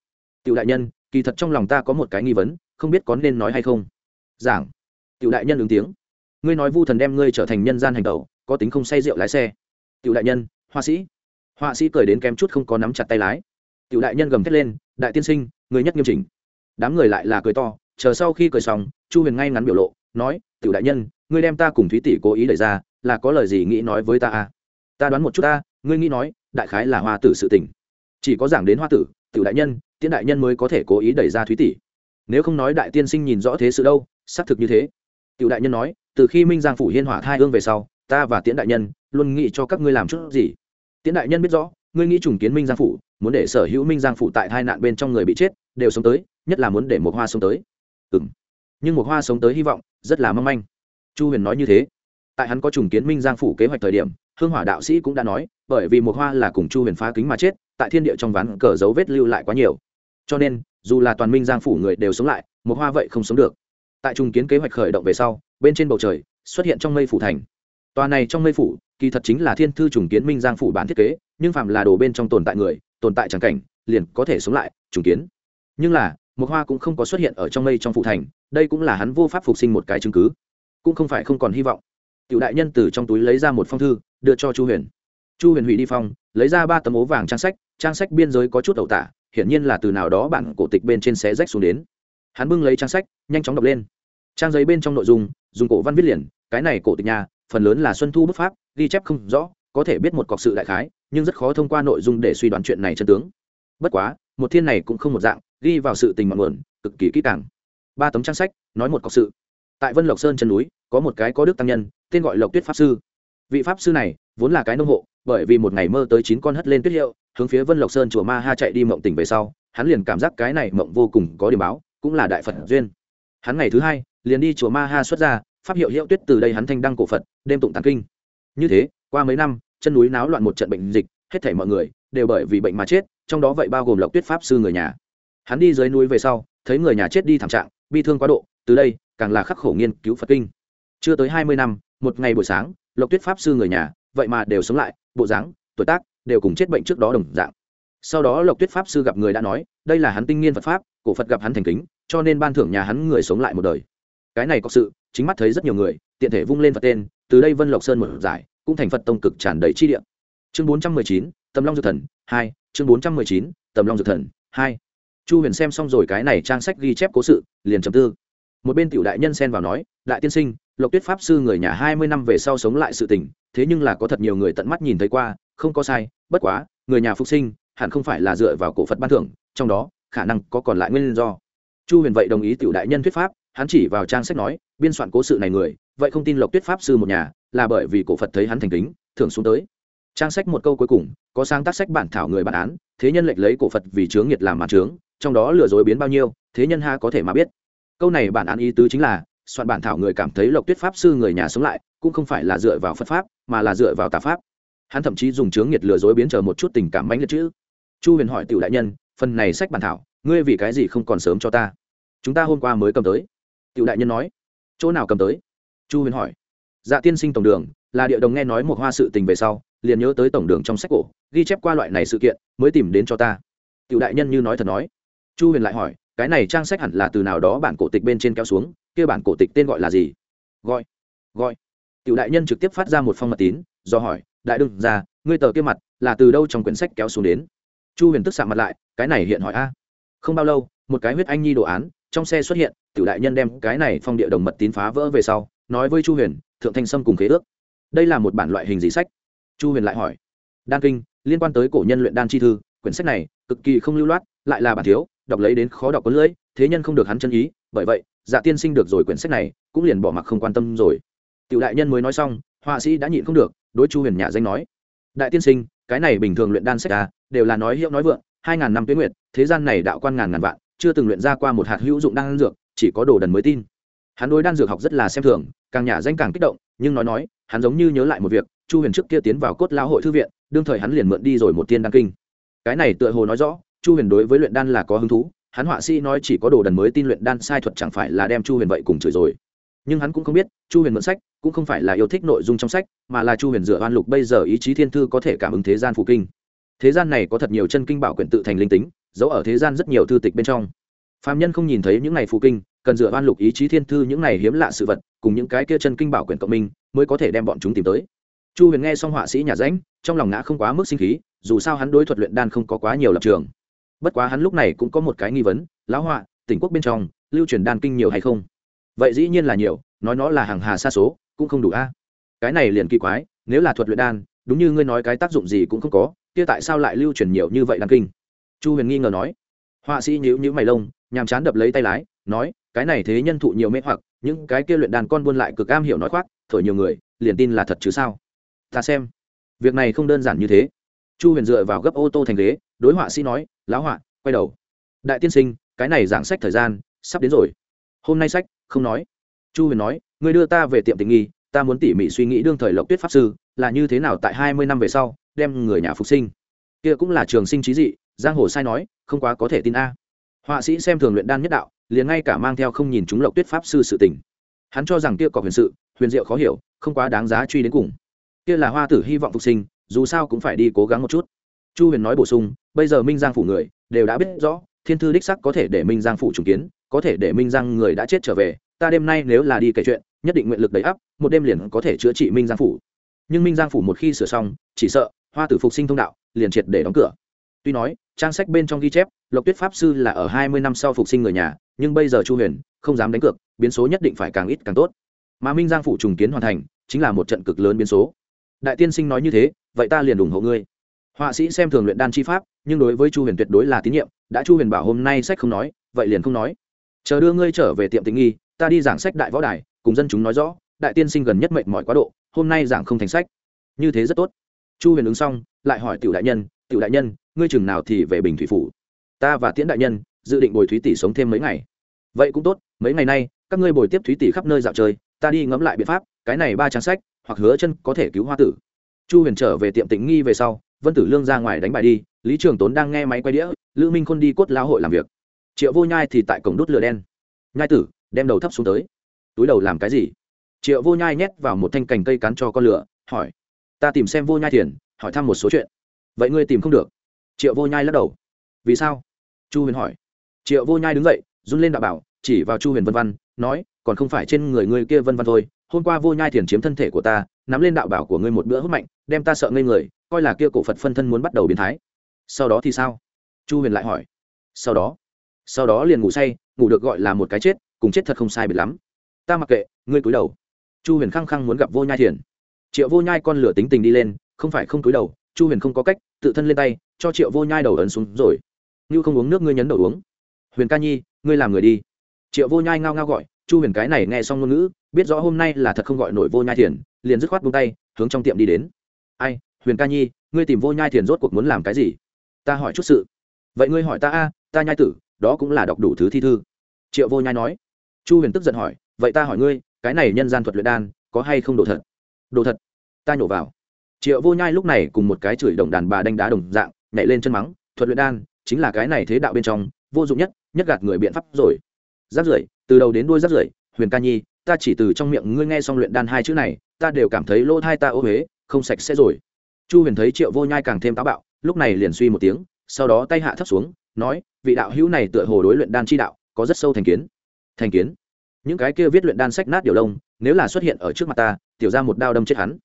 Tiểu đại nhân, kỳ thật trong lòng ta có một cái nghi vấn, không biết có nên nói hay không. Giảng. Tiểu đại nhân ứng tiếng ngươi nói vu thần đem ngươi trở thành nhân gian hành tẩu, có tính không say rượu lái xe? Tiểu đại nhân, họa sĩ. Họa sĩ cười đến kém chút không có nắm chặt tay lái. Tiểu đại nhân gầm thét lên, đại tiên sinh người nhất nghiêm chỉnh. Đám người lại là cười to, chờ sau khi cười xong, chu huyền ngay ngắn biểu lộ, nói, tiểu đại nhân, ngươi đem ta cùng thúy tỷ cố ý đẩy ra, là có lời gì nghĩ nói với ta à? Ta đoán một chút ta, ngươi nghĩ nói, đại khái là hoa tử sự tình. Chỉ có giảng đến hoa tử, tiểu đại nhân, tiễn đại nhân mới có thể cố ý đẩy ra thúy tỷ. Nếu không nói đại tiên sinh nhìn rõ thế sự đâu, xác thực như thế. Tiểu đại nhân nói từ khi minh giang phủ hiên hỏa thai hương về sau, ta và tiễn đại nhân luôn nghĩ cho các ngươi làm chút gì. Tiễn đại nhân biết rõ, ngươi nghĩ trùng kiến minh giang phủ, muốn để sở hữu minh giang phủ tại hai nạn bên trong người bị chết, đều sống tới, nhất là muốn để một hoa sống tới. Ừ m nhưng một hoa sống tới hy vọng, rất là mong manh. Chu huyền nói như thế. Tại hắn có trùng kiến minh giang phủ kế hoạch thời điểm, hương hỏa đạo sĩ cũng đã nói, bởi vì một hoa là cùng chu huyền phá kính mà chết, tại thiên địa trong ván cờ dấu vết lưu lại quá nhiều. Cho nên, dù là toàn minh giang phủ người đều sống lại, một hoa vậy không sống được. Tại trùng kiến kế hoạch khởi động về sau bên trên bầu trời xuất hiện trong mây phủ thành. Tòa này trong mây phủ kỳ thật chính là thiên thư trùng kiến minh giang phủ bản thiết kế, nhưng phạm là đồ bên trong tồn tại người, tồn tại tràng cảnh, liền có thể sống lại, trùng kiến. Nhưng là một hoa cũng không có xuất hiện ở trong mây trong phủ thành, đây cũng là hắn vô pháp phục sinh một cái chứng cứ. Cũng không phải không còn hy vọng. Tiểu đại nhân từ trong túi lấy ra một phong thư, đưa cho chu huyền. Chu huyền hủy đi phong, lấy ra ba tấm ố vàng trang sách trang sách biên giới có chút ẩu tả, hiển nhiên là từ nào đó bạn cổ tịch bên trên xé rách xuống đến. Hắn bưng lấy trang sách, nhanh chóng đọc lên trang giấy bên trong nội dung, dùng cổ văn viết liền, cái này cổ tịch nhà, phần lớn là xuân thu bút pháp, ghi chép không rõ, có thể biết một cọc sự đại khái, nhưng rất khó thông qua nội dung để suy đoán chuyện này chân tướng. Bất quá, một thiên này cũng không một dạng, ghi vào sự tình mặn nguồn, cực kỳ kỹ càng. Ba tấm trang sách, nói một cọc sự. Tại vân lộc sơn chân núi, có một cái có đức tăng nhân, tên gọi lộc tuyết pháp sư. Vị pháp sư này, vốn là cái nông hộ, bởi vì một ngày mơ tới chín con hất lên tuyết hiệu, hướng phía vân lộc sơn chùa ma ha chạy đi mộng tỉnh về sau, hắn liền cảm giác cái này mộng vô cùng có điểm báo, cũng là đại phật duyên hắn ngày thứ hai liền đi chùa ma ha xuất ra, pháp hiệu hiệu tuyết từ đây hắn thanh đăng cổ phật, đêm tụng tàn kinh. Như thế, qua mấy năm, chân núi náo loạn một trận bệnh dịch, hết thảy mọi người đều bởi vì bệnh mà chết, trong đó vậy bao gồm lộc tuyết pháp sư người nhà. Hắn đi dưới núi về sau, thấy người nhà chết đi thảm trạng, bi thương quá độ, từ đây càng là khắc khổ nghiên cứu phật kinh. Chưa tới hai mươi năm, một ngày buổi sáng, lộc tuyết pháp sư người nhà, vậy mà đều sống lại, bộ dáng, tuổi tác đều cùng chết bệnh trước đó đồng dạng. Sau đó lộc tuyết pháp sư gặp người đã nói, đây là hắn tinh nghiên phật pháp, cổ phật gặp hắn thành kính cho nên ban thưởng nhà hắn người sống lại một đời. Cái này có sự, chính mắt thấy rất nhiều người, tiện thể vung lên phật tên, từ đây vân lộc sơn một giải, cũng thành phật tông cực tràn đầy chi địa. Chương bốn trăm mười chín, tầm long dược thần, hai, chương bốn trăm mười chín, tầm long dược thần, hai. Chu huyền xem xong rồi cái này trang sách ghi chép cố sự, liền trầm tư. Một bên tiểu đại nhân xen vào nói, đại tiên sinh, lộc tuyết pháp sư người nhà hai mươi năm về sau sống lại sự tình, thế nhưng là có thật nhiều người tận mắt nhìn thấy qua, không có sai, bất quá, người nhà phục sinh, hẳn không phải là dựa vào cổ phật ban thưởng, trong đó, khả năng có còn lại nguyên do chu huyền vậy đồng ý tiểu đại nhân thuyết pháp, hắn chỉ vào trang sách nói, biên soạn cố sự này người, vậy không tin lộc tuyết pháp sư một nhà, là bởi vì cổ phật thấy hắn thành kính thường xuống tới. Trang sách một câu cuối cùng, có sáng tác sách bản thảo người bản án, thế nhân lệch lấy cổ phật vì chướng nghiệt làm màn chướng, trong đó lừa dối biến bao nhiêu, thế nhân ha có thể mà biết. Câu này bản án ý tứ chính là, soạn bản thảo người cảm thấy lộc tuyết pháp sư người nhà sống lại, cũng không phải là dựa vào phật pháp, mà là dựa vào tà pháp. Hắn thậm chí dùng chướng nghiệt lừa dối biến chờ một chút tình cảm mãnh liệt chữ chu huyền hỏi tiểu đại nhân, phần này sách bản thảo ngươi vì cái gì không còn sớm cho ta? Chúng ta hôm qua mới cầm tới. Cựu đại nhân nói. Chỗ nào cầm tới? Chu huyền hỏi. Dạ tiên sinh tổng đường, là địa đồng nghe nói một hoa sự tình về sau, liền nhớ tới tổng đường trong sách cổ, ghi chép qua loại này sự kiện, mới tìm đến cho ta. Cựu đại nhân như nói thật nói. Chu huyền lại hỏi, cái này trang sách hẳn là từ nào đó bản cổ tịch bên trên kéo xuống, kia bản cổ tịch tên gọi là gì? Gọi. Gọi. Cựu đại nhân trực tiếp phát ra một phong mật tín, do hỏi, đại đương, ra, ngươi tờ kia mặt là từ đâu trong quyển sách kéo xuống đến? Chu huyền tức sạ mặt lại, cái này hiện hỏi a không bao lâu, một cái huyết anh nhi đồ án trong xe xuất hiện, tiểu đại nhân đem cái này phong địa đồng mật tín phá vỡ về sau, nói với chu huyền, thượng thanh sâm cùng khế ước. Đây là một bản loại hình gì sách. Chu huyền lại hỏi, đan kinh, liên quan tới cổ nhân luyện đan chi thư, quyển sách này cực kỳ không lưu loát, lại là bản thiếu, đọc lấy đến khó đọc có lưỡi, thế nhân không được hắn chân ý, bởi vậy dạ tiên sinh được rồi quyển sách này, cũng liền bỏ mặc không quan tâm rồi. Tiểu đại nhân mới nói xong, họa sĩ đã nhịn không được, đối chu huyền nhà danh nói, đại tiên sinh, cái này bình thường luyện đan sách à đều là nói hiệu nói vượng hai ngàn năm tuyến nguyệt, thế gian này đạo quan ngàn ngàn vạn, chưa từng luyện ra qua một hạt hữu dụng đan dược, chỉ có đồ đần mới tin. Hắn đối đan dược học rất là xem thường, càng nhả danh càng kích động, nhưng nói nói, hắn giống như nhớ lại một việc, chu huyền trước kia tiến vào cốt lao hội thư viện, đương thời hắn liền mượn đi rồi một tiên đan kinh. Cái này tựa hồ nói rõ, chu huyền đối với luyện đan là có hứng thú, hắn họa sĩ nói chỉ có đồ đần mới tin luyện đan sai thuật chẳng phải là đem chu huyền vậy cùng chửi rồi. Nhưng hắn cũng không biết, chu huyền mượn sách, cũng không phải là yêu thích nội dung trong sách, mà là chu huyền dựa oan lục bây giờ ý chí thiên thư có thể cảm ứng thế gian phụ kinh thế gian này có thật nhiều chân kinh bảo quyển tự thành linh tính, giấu ở thế gian rất nhiều thư tịch bên trong. Phạm nhân không nhìn thấy những này phụ kinh, cần dựa oan lục ý chí thiên thư những này hiếm lạ sự vật, cùng những cái kia chân kinh bảo quyển cộng minh, mới có thể đem bọn chúng tìm tới. Chu huyền nghe xong họa sĩ nhà ránh trong lòng ngã không quá mức sinh khí, dù sao hắn đối thuật luyện đan không có quá nhiều lập trường. Bất quá hắn lúc này cũng có một cái nghi vấn, lão họa, tỉnh quốc bên trong, lưu truyền đan kinh nhiều hay không? Vậy dĩ nhiên là nhiều, nói nó là hàng hà xa số, cũng không đủ a. Cái này liền kỳ quái, nếu là thuật luyện đan, đúng như ngươi nói cái tác dụng gì cũng không có kia tại sao lại lưu truyền nhiều như vậy đăng kinh? Chu huyền nghi ngờ nói. Họa sĩ nhíu nhíu mày lông, nhàm chán đập lấy tay lái, nói, cái này thế nhân thụ nhiều mê hoặc, những cái kia luyện đàn con buôn lại cực am hiểu nói khoác, thổi nhiều người, liền tin là thật chứ sao? Ta xem, việc này không đơn giản như thế. Chu huyền dựa vào gấp ô tô thành ghế, đối họa sĩ nói, lão họa, quay đầu. Đại tiên sinh, cái này giảng sách thời gian sắp đến rồi. Hôm nay sách? Không nói. Chu huyền nói người đưa ta về tiệm tình nghi, ta muốn tỉ mỉ suy nghĩ đương thời lộc tuyết pháp sư, là như thế nào tại hai mươi năm về sau đem người nhà phục sinh. Kia cũng là trường sinh trí dị, giang hồ sai nói, không quá có thể tin a. Họa sĩ xem thường luyện đan nhất đạo, liền ngay cả mang theo không nhìn chúng lộc tuyết pháp sư sự tình. Hắn cho rằng kia có huyền sự, huyền diệu khó hiểu, không quá đáng giá truy đến cùng. Kia là hoa tử hy vọng phục sinh, dù sao cũng phải đi cố gắng một chút. Chu huyền nói bổ sung, bây giờ minh giang phủ người, đều đã biết rõ, thiên thư đích sắc có thể để minh giang phủ trùng kiến, có thể để minh giang người đã chết trở về, ta đêm nay nếu là đi kể chuyện, nhất định nguyện lực đầy ắp, một đêm liền có thể chữa trị minh giang phủ. Nhưng minh giang phủ một khi sửa xong, chỉ sợ hoa tử phục sinh thông đạo, liền triệt để đóng cửa. Tuy nói, trang sách bên trong ghi chép, lộc tuyết pháp sư là ở hai mươi năm sau phục sinh người nhà, nhưng bây giờ chu huyền không dám đánh cược, biến số nhất định phải càng ít càng tốt. Mà minh giang phủ trùng kiến hoàn thành, chính là một trận cực lớn biến số. Đại tiên sinh nói như thế, vậy ta liền ủng hộ ngươi. Họa sĩ xem thường luyện đan chi pháp, nhưng đối với chu huyền tuyệt đối là tín nhiệm, đã chu huyền bảo hôm nay sách không nói, vậy liền không nói. Chờ đưa ngươi trở về tiệm tình nghi, ta đi giảng sách đại võ đài, cùng dân chúng nói rõ, đại tiên sinh gần nhất mệnh mọi quá độ, hôm nay giảng không thành sách. Như thế rất tốt chu huyền ứng xong, lại hỏi tiểu đại nhân, tiểu đại nhân, ngươi chừng nào thì về bình thủy phủ? Ta và tiễn đại nhân, dự định bồi thúy tỷ sống thêm mấy ngày. Vậy cũng tốt, mấy ngày nay, các ngươi bồi tiếp thúy tỷ khắp nơi dạo chơi, ta đi ngẫm lại biện pháp, cái này ba trang sách, hoặc hứa chân có thể cứu hoa tử. Chu huyền trở về tiệm tĩnh nghi về sau, vân tử lương ra ngoài đánh bài đi, lý trường tốn đang nghe máy quay đĩa, lữ minh khôn đi cốt lao hội làm việc. Triệu vô nhai thì tại cổng đốt lửa đen. Nhai tử, đem đầu thấp xuống tới. Túi đầu làm cái gì? Triệu vô nhai nhét vào một thanh cành cây cắn cho con lửa, hỏi ta tìm xem vô nhai thiền, hỏi thăm một số chuyện. Vậy ngươi tìm không được? Triệu vô nhai lắc đầu. Vì sao? Chu huyền hỏi. Triệu vô nhai đứng dậy, run lên đạo bảo, chỉ vào chu huyền vân văn nói, còn không phải trên người ngươi kia vân văn thôi, hôm qua vô nhai thiền chiếm thân thể của ta, nắm lên đạo bảo của ngươi một bữa hút mạnh, đem ta sợ ngây người, coi là kia cổ phật phân thân muốn bắt đầu biến thái. Sau đó thì sao? Chu huyền lại hỏi. Sau đó? Sau đó liền ngủ say, ngủ được gọi là một cái chết, cùng chết thật không sai biệt lắm. Ta mặc kệ, ngươi cúi đầu. Chu huyền khăng khăng muốn gặp vô nhai thiền triệu vô nhai con lửa tính tình đi lên, không phải không cúi đầu, chu huyền không có cách, tự thân lên tay, cho triệu vô nhai đầu ấn xuống rồi. Như không uống nước ngươi nhấn đầu uống. Huyền ca nhi, ngươi làm người đi. Triệu vô nhai ngao ngao gọi, chu huyền cái này nghe xong ngôn ngữ, biết rõ hôm nay là thật không gọi nổi vô nhai thiền, liền dứt khoát buông tay, hướng trong tiệm đi đến. Ai, huyền ca nhi, ngươi tìm vô nhai thiền rốt cuộc muốn làm cái gì? Ta hỏi chút sự. Vậy ngươi hỏi ta a, ta nhai tử, đó cũng là đọc đủ thứ thi thư. Triệu vô nhai nói. Chu huyền tức giận hỏi, vậy ta hỏi ngươi, cái này nhân gian thuật luyện đan, có hay không đồ thật? Đồ thật. Ta nhổ vào. Triệu vô nhai lúc này cùng một cái chửi đồng đàn bà đánh đá đồng dạng, nhảy lên chân mắng, thuật luyện đan, chính là cái này thế đạo bên trong, vô dụng nhất nhất gạt người biện pháp rồi. Giáp rưỡi, từ đầu đến đuôi giáp rưỡi, huyền ca nhi, ta chỉ từ trong miệng ngươi nghe xong luyện đan hai chữ này, ta đều cảm thấy lỗ thai ta ô huế không sạch sẽ rồi. Chu huyền thấy triệu vô nhai càng thêm táo bạo, lúc này liền suy một tiếng, sau đó tay hạ thấp xuống, nói, vị đạo hữu này tựa hồ đối luyện đan chi đạo, có rất sâu thành kiến. Thành kiến? Những cái kia viết luyện đan sách nát điều lông, nếu là xuất hiện ở trước mặt ta tiểu ra một đao đâm chết hắn.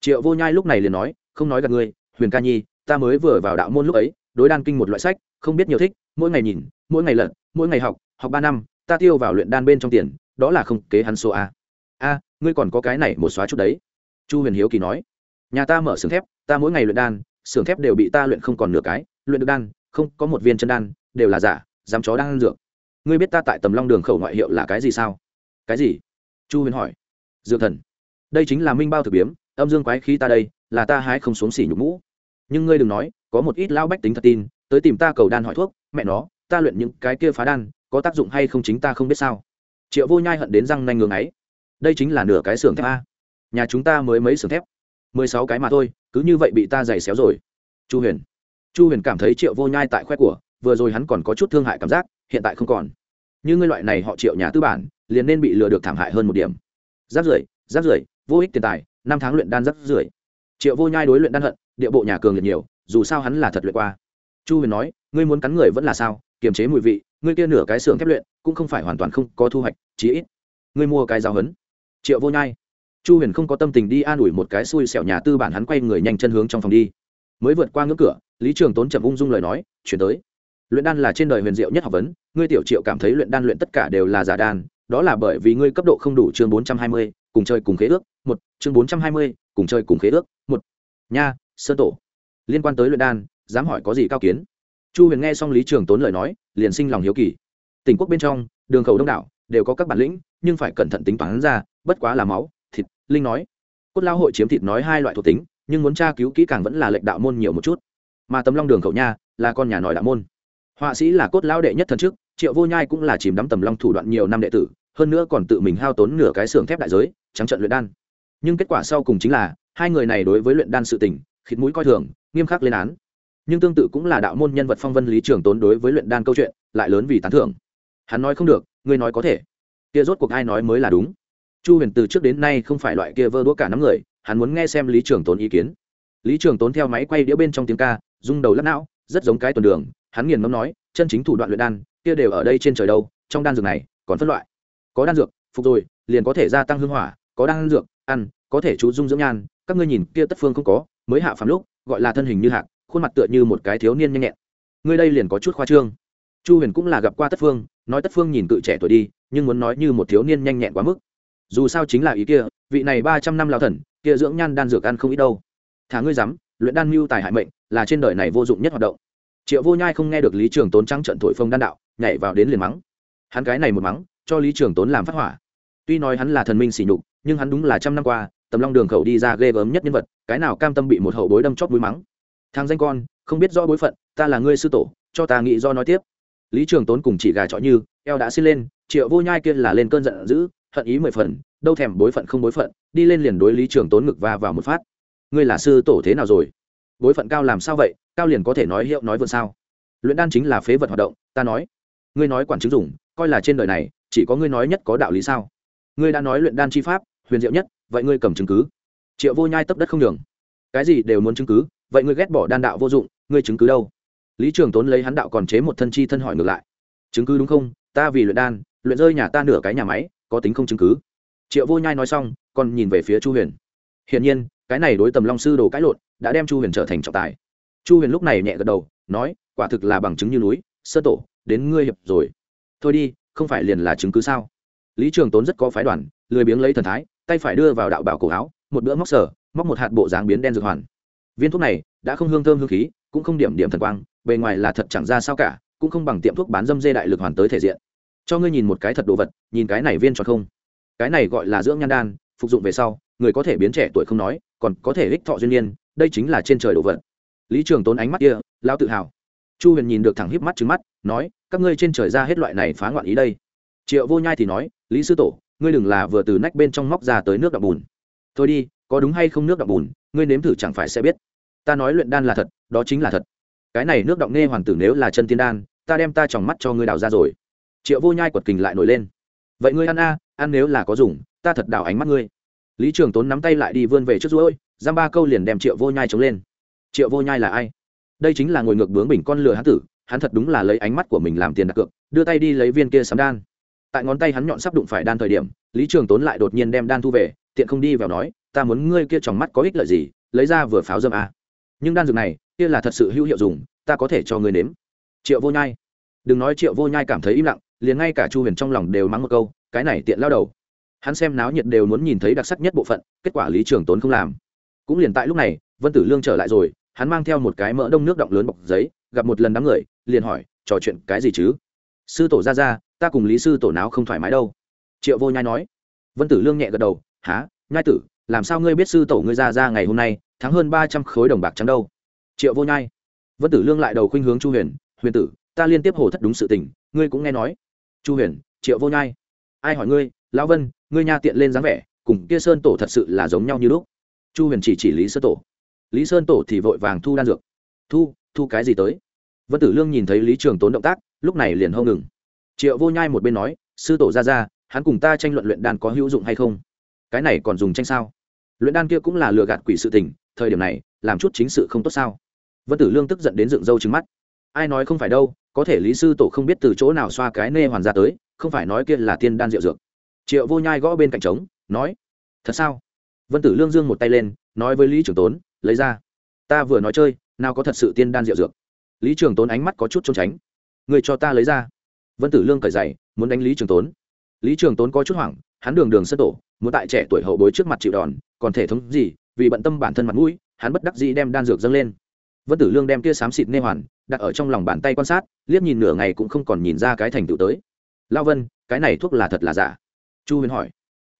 Triệu vô nhai lúc này liền nói, không nói gặp ngươi, huyền ca nhi, ta mới vừa vào đạo môn lúc ấy, đối đan kinh một loại sách, không biết nhiều thích, mỗi ngày nhìn, mỗi ngày lận mỗi ngày học học ba năm, ta tiêu vào luyện đan bên trong tiền, đó là không kế hắn số a. A, ngươi còn có cái này một xóa chút đấy. Chu huyền hiếu kỳ nói, nhà ta mở xưởng thép, ta mỗi ngày luyện đan, xưởng thép đều bị ta luyện không còn nửa cái, luyện được đan, không có một viên chân đan, đều là giả, dám chó đang ăn dược. Ngươi biết ta tại tầm long đường khẩu ngoại hiệu là cái gì sao? Cái gì? Chu huyền hỏi. Dược thần đây chính là minh bao thực biếm, âm dương quái khí ta đây, là ta hái không xuống xỉ nhục mũ. Nhưng ngươi đừng nói, có một ít lão bách tính thật tin, tới tìm ta cầu đan hỏi thuốc, mẹ nó, ta luyện những cái kia phá đan, có tác dụng hay không chính ta không biết sao. Triệu vô nhai hận đến răng nanh ngường ấy đây chính là nửa cái xưởng thép a. Nhà chúng ta mới mấy xưởng thép? Mười sáu cái mà thôi, cứ như vậy bị ta giày xéo rồi. Chu huyền. Chu huyền cảm thấy triệu vô nhai tại khoe của, vừa rồi hắn còn có chút thương hại cảm giác, hiện tại không còn. Như ngươi loại này họ triệu nhà tư bản, liền nên bị lừa được thảm hại hơn một điểm. Rác rưởi rác rưởi vô ích tiền tài, năm tháng luyện đan rất rưỡi. Triệu vô nhai đối luyện đan hận, địa bộ nhà cường liệt nhiều, dù sao hắn là thật luyện qua. Chu huyền nói, ngươi muốn cắn người vẫn là sao? Kiềm chế mùi vị, ngươi kia nửa cái xưởng thép luyện, cũng không phải hoàn toàn không có thu hoạch, chí ít ngươi mua cái giáo hấn triệu vô nhai, chu huyền không có tâm tình đi an ủi một cái xui xẻo nhà tư bản hắn quay người nhanh chân hướng trong phòng đi. Mới vượt qua ngưỡng cửa, lý trường tốn chậm ung dung lời nói, chuyển tới. Luyện đan là trên đời huyền diệu nhất học vấn, ngươi tiểu triệu cảm thấy luyện đan luyện tất cả đều là giả đan đó là bởi vì ngươi cấp độ không đủ chương bốn trăm hai mươi, cùng chơi cùng khế ước một, chương bốn trăm hai mươi, cùng chơi cùng khế ước, một. Nha, sơn tổ. Liên quan tới luyện đan, dám hỏi có gì cao kiến? Chu huyền nghe xong lý trường tốn lời nói, liền sinh lòng hiếu kỳ. Tỉnh quốc bên trong, đường khẩu đông đảo, đều có các bản lĩnh, nhưng phải cẩn thận tính toán ra, bất quá là máu, thịt, linh nói. Cốt lao hội chiếm thịt nói hai loại thuộc tính, nhưng muốn tra cứu kỹ càng vẫn là lệnh đạo môn nhiều một chút. Mà tấm long đường khẩu nha, là con nhà nòi đạo môn. Họa sĩ là cốt lao đệ nhất thần trước, triệu vô nhai cũng là chìm đắm tầm long thủ đoạn nhiều năm đệ tử, hơn nữa còn tự mình hao tốn nửa cái xưởng thép đại giới, trắng trận luyện đan nhưng kết quả sau cùng chính là, hai người này đối với luyện đan sự tình, khịt mũi coi thường, nghiêm khắc lên án. Nhưng tương tự cũng là đạo môn nhân vật phong vân lý trường tốn đối với luyện đan câu chuyện, lại lớn vì tán thưởng. Hắn nói không được, ngươi nói có thể. Kia rốt cuộc ai nói mới là đúng. Chu huyền từ trước đến nay không phải loại kia vơ đũa cả nắm người, hắn muốn nghe xem lý trường tốn ý kiến. Lý trường tốn theo máy quay đĩa bên trong tiếng ca, rung đầu lắc não, rất giống cái tuần đường, hắn nghiền ngẫm nói, chân chính thủ đoạn luyện đan, kia đều ở đây trên trời đâu, trong đan dược này, còn phân loại. Có đan dược, phục rồi, liền có thể gia tăng hương hỏa, có đan dược ăn, có thể chú dung dưỡng nhan, các ngươi nhìn kia tất phương không có, mới hạ phàm lúc, gọi là thân hình như hạc, khuôn mặt tựa như một cái thiếu niên nhanh nhẹn. Ngươi đây liền có chút khoa trương. Chu huyền cũng là gặp qua tất phương, nói tất phương nhìn cự trẻ tuổi đi, nhưng muốn nói như một thiếu niên nhanh nhẹn quá mức. Dù sao chính là ý kia, vị này ba trăm năm lao thần, kia dưỡng nhan đan dược ăn không ít đâu. Thả ngươi dám, luyện đan mưu tài hại mệnh, là trên đời này vô dụng nhất hoạt động. Triệu vô nhai không nghe được lý trường tốn trắng trận thổi phông đan đạo, nhảy vào đến liền mắng. Hắn cái này một mắng, cho lý trường tốn làm phát hỏa. Tuy nói hắn là thần minh sỉ nhục nhưng hắn đúng là trăm năm qua, tầm long đường khẩu đi ra ghê gớm nhất nhân vật, cái nào cam tâm bị một hậu bối đâm chót mũi mắng. Thằng danh con, không biết rõ bối phận, ta là ngươi sư tổ, cho ta nghĩ do nói tiếp. Lý trường tốn cùng chỉ gà trọ như, eo đã xin lên, triệu vô nhai kia là lên cơn giận dữ, hận ý mười phần, đâu thèm bối phận không bối phận, đi lên liền đối lý trường tốn ngực va vào một phát. Ngươi là sư tổ thế nào rồi? Bối phận cao làm sao vậy? Cao liền có thể nói hiệu nói vượt sao? Luyện đan chính là phế vật hoạt động, ta nói. Ngươi nói quản chứng dùng, coi là trên đời này, chỉ có ngươi nói nhất có đạo lý sao? Ngươi đã nói luyện đan chi pháp, huyền diệu nhất, vậy ngươi cầm chứng cứ. Triệu vô nhai tấp đất không đường cái gì đều muốn chứng cứ, vậy ngươi ghét bỏ đan đạo vô dụng, ngươi chứng cứ đâu? Lý trường tốn lấy hắn đạo còn chế một thân chi thân hỏi ngược lại. Chứng cứ đúng không? Ta vì luyện đan, luyện rơi nhà ta nửa cái nhà máy, có tính không chứng cứ. Triệu vô nhai nói xong, còn nhìn về phía chu huyền. Hiển nhiên, cái này đối tầm long sư đồ cãi lộn, đã đem chu huyền trở thành trọng tài. Chu huyền lúc này nhẹ gật đầu, nói, quả thực là bằng chứng như núi, sơ tổ, đến ngươi hiệp rồi. Thôi đi, không phải liền là chứng cứ sao? Lý trường tốn rất có phái đoàn lười biếng lấy thần thái tay phải đưa vào đạo bảo cổ áo một bữa móc sở móc một hạt bộ dáng biến đen dược hoàn. Viên thuốc này đã không hương thơm hương khí cũng không điểm điểm thần quang bề ngoài là thật chẳng ra sao cả cũng không bằng tiệm thuốc bán dâm dê đại lực hoàn tới thể diện. Cho ngươi nhìn một cái thật đồ vật nhìn cái này viên tròn không. Cái này gọi là dưỡng nhan đan phục dụng về sau người có thể biến trẻ tuổi không nói còn có thể ích thọ duyên niên, đây chính là trên trời đồ vật. Lý trường tốn ánh mắt kia lao tự hào. Chu huyền nhìn được thẳng híp mắt trứng mắt nói các ngươi trên trời ra hết loại này phá ngoạn ý đây triệu vô nhai thì nói, lý sư tổ, ngươi đừng là vừa từ nách bên trong móc ra tới nước đậm bùn. Thôi đi, có đúng hay không nước đậm bùn, ngươi nếm thử chẳng phải sẽ biết. Ta nói luyện đan là thật, đó chính là thật. Cái này nước động nghe hoàng tử nếu là chân tiên đan, ta đem ta tròng mắt cho ngươi đào ra rồi. Triệu vô nhai quật kình lại nổi lên. Vậy ngươi ăn a, ăn nếu là có dùng, ta thật đào ánh mắt ngươi. Lý trường tốn nắm tay lại đi vươn về trước ruỗi giam ba câu liền đem triệu vô nhai chống lên. Triệu vô nhai là ai? Đây chính là ngồi ngược bướng bình con lừa hán tử, hắn thật đúng là lấy ánh mắt của mình làm tiền đặt cược, đưa tay đi lấy viên kia sắm đan tại ngón tay hắn nhọn sắp đụng phải đan thời điểm, lý trường tốn lại đột nhiên đem đan thu về, tiện không đi vào nói, ta muốn ngươi kia trong mắt có ích lợi gì, lấy ra vừa pháo dâm a. Nhưng đan dược này, kia là thật sự hữu hiệu dùng, ta có thể cho ngươi nếm. Triệu vô nhai. Đừng nói triệu vô nhai cảm thấy im lặng, liền ngay cả chu huyền trong lòng đều mắng một câu, cái này tiện lao đầu. Hắn xem náo nhiệt đều muốn nhìn thấy đặc sắc nhất bộ phận, kết quả lý trường tốn không làm. Cũng liền tại lúc này, vân tử lương trở lại rồi, hắn mang theo một cái mỡ đông nước động lớn bọc giấy, gặp một lần đám người, liền hỏi, trò chuyện cái gì chứ? Sư tổ ra ra ta cùng lý sư tổ nào không thoải mái đâu. Triệu vô nhai nói. Vân tử lương nhẹ gật đầu há nhai tử, làm sao ngươi biết sư tổ ngươi ra ra ngày hôm nay thắng hơn ba trăm khối đồng bạc trắng đâu? Triệu vô nhai. Vân tử lương lại đầu khuynh hướng chu huyền huyền tử, ta liên tiếp hồ thất đúng sự tình, ngươi cũng nghe nói. Chu huyền, triệu vô nhai, ai hỏi ngươi, lão vân, ngươi nha tiện lên dáng vẻ, cùng kia sơn tổ thật sự là giống nhau như lúc. Chu huyền chỉ chỉ lý sơn tổ. Lý sơn tổ thì vội vàng thu đan dược. Thu thu cái gì tới? Vân tử lương nhìn thấy lý trường tốn động tác, lúc này liền hông ngừng triệu vô nhai một bên nói, sư tổ ra ra hắn cùng ta tranh luận luyện đan có hữu dụng hay không? Cái này còn dùng tranh sao? Luyện đan kia cũng là lừa gạt quỷ sự tình, thời điểm này, làm chút chính sự không tốt sao? Vân tử lương tức giận đến dựng râu trứng mắt. Ai nói không phải đâu, có thể lý sư tổ không biết từ chỗ nào xoa cái nê hoàn ra tới, không phải nói kia là tiên đan rượu dược. Triệu vô nhai gõ bên cạnh trống, nói, thật sao? Vân tử lương dương một tay lên, nói với lý trường tốn, lấy ra. Ta vừa nói chơi, nào có thật sự tiên đan rượu dược. Lý trường tốn ánh mắt có chút trốn tránh. Người cho ta lấy ra vân tử lương cởi dày muốn đánh lý trường tốn. Lý trường tốn có chút hoảng, hắn đường đường sân tổ, muốn tại trẻ tuổi hậu bối trước mặt chịu đòn, còn thể thống gì, vì bận tâm bản thân mặt mũi, hắn bất đắc dĩ đem đan dược dâng lên. Vân tử lương đem kia xám xịt nê hoàn, đặt ở trong lòng bàn tay quan sát, liếc nhìn nửa ngày cũng không còn nhìn ra cái thành tựu tới. Lao vân, cái này thuốc là thật là giả? Chu huyền hỏi.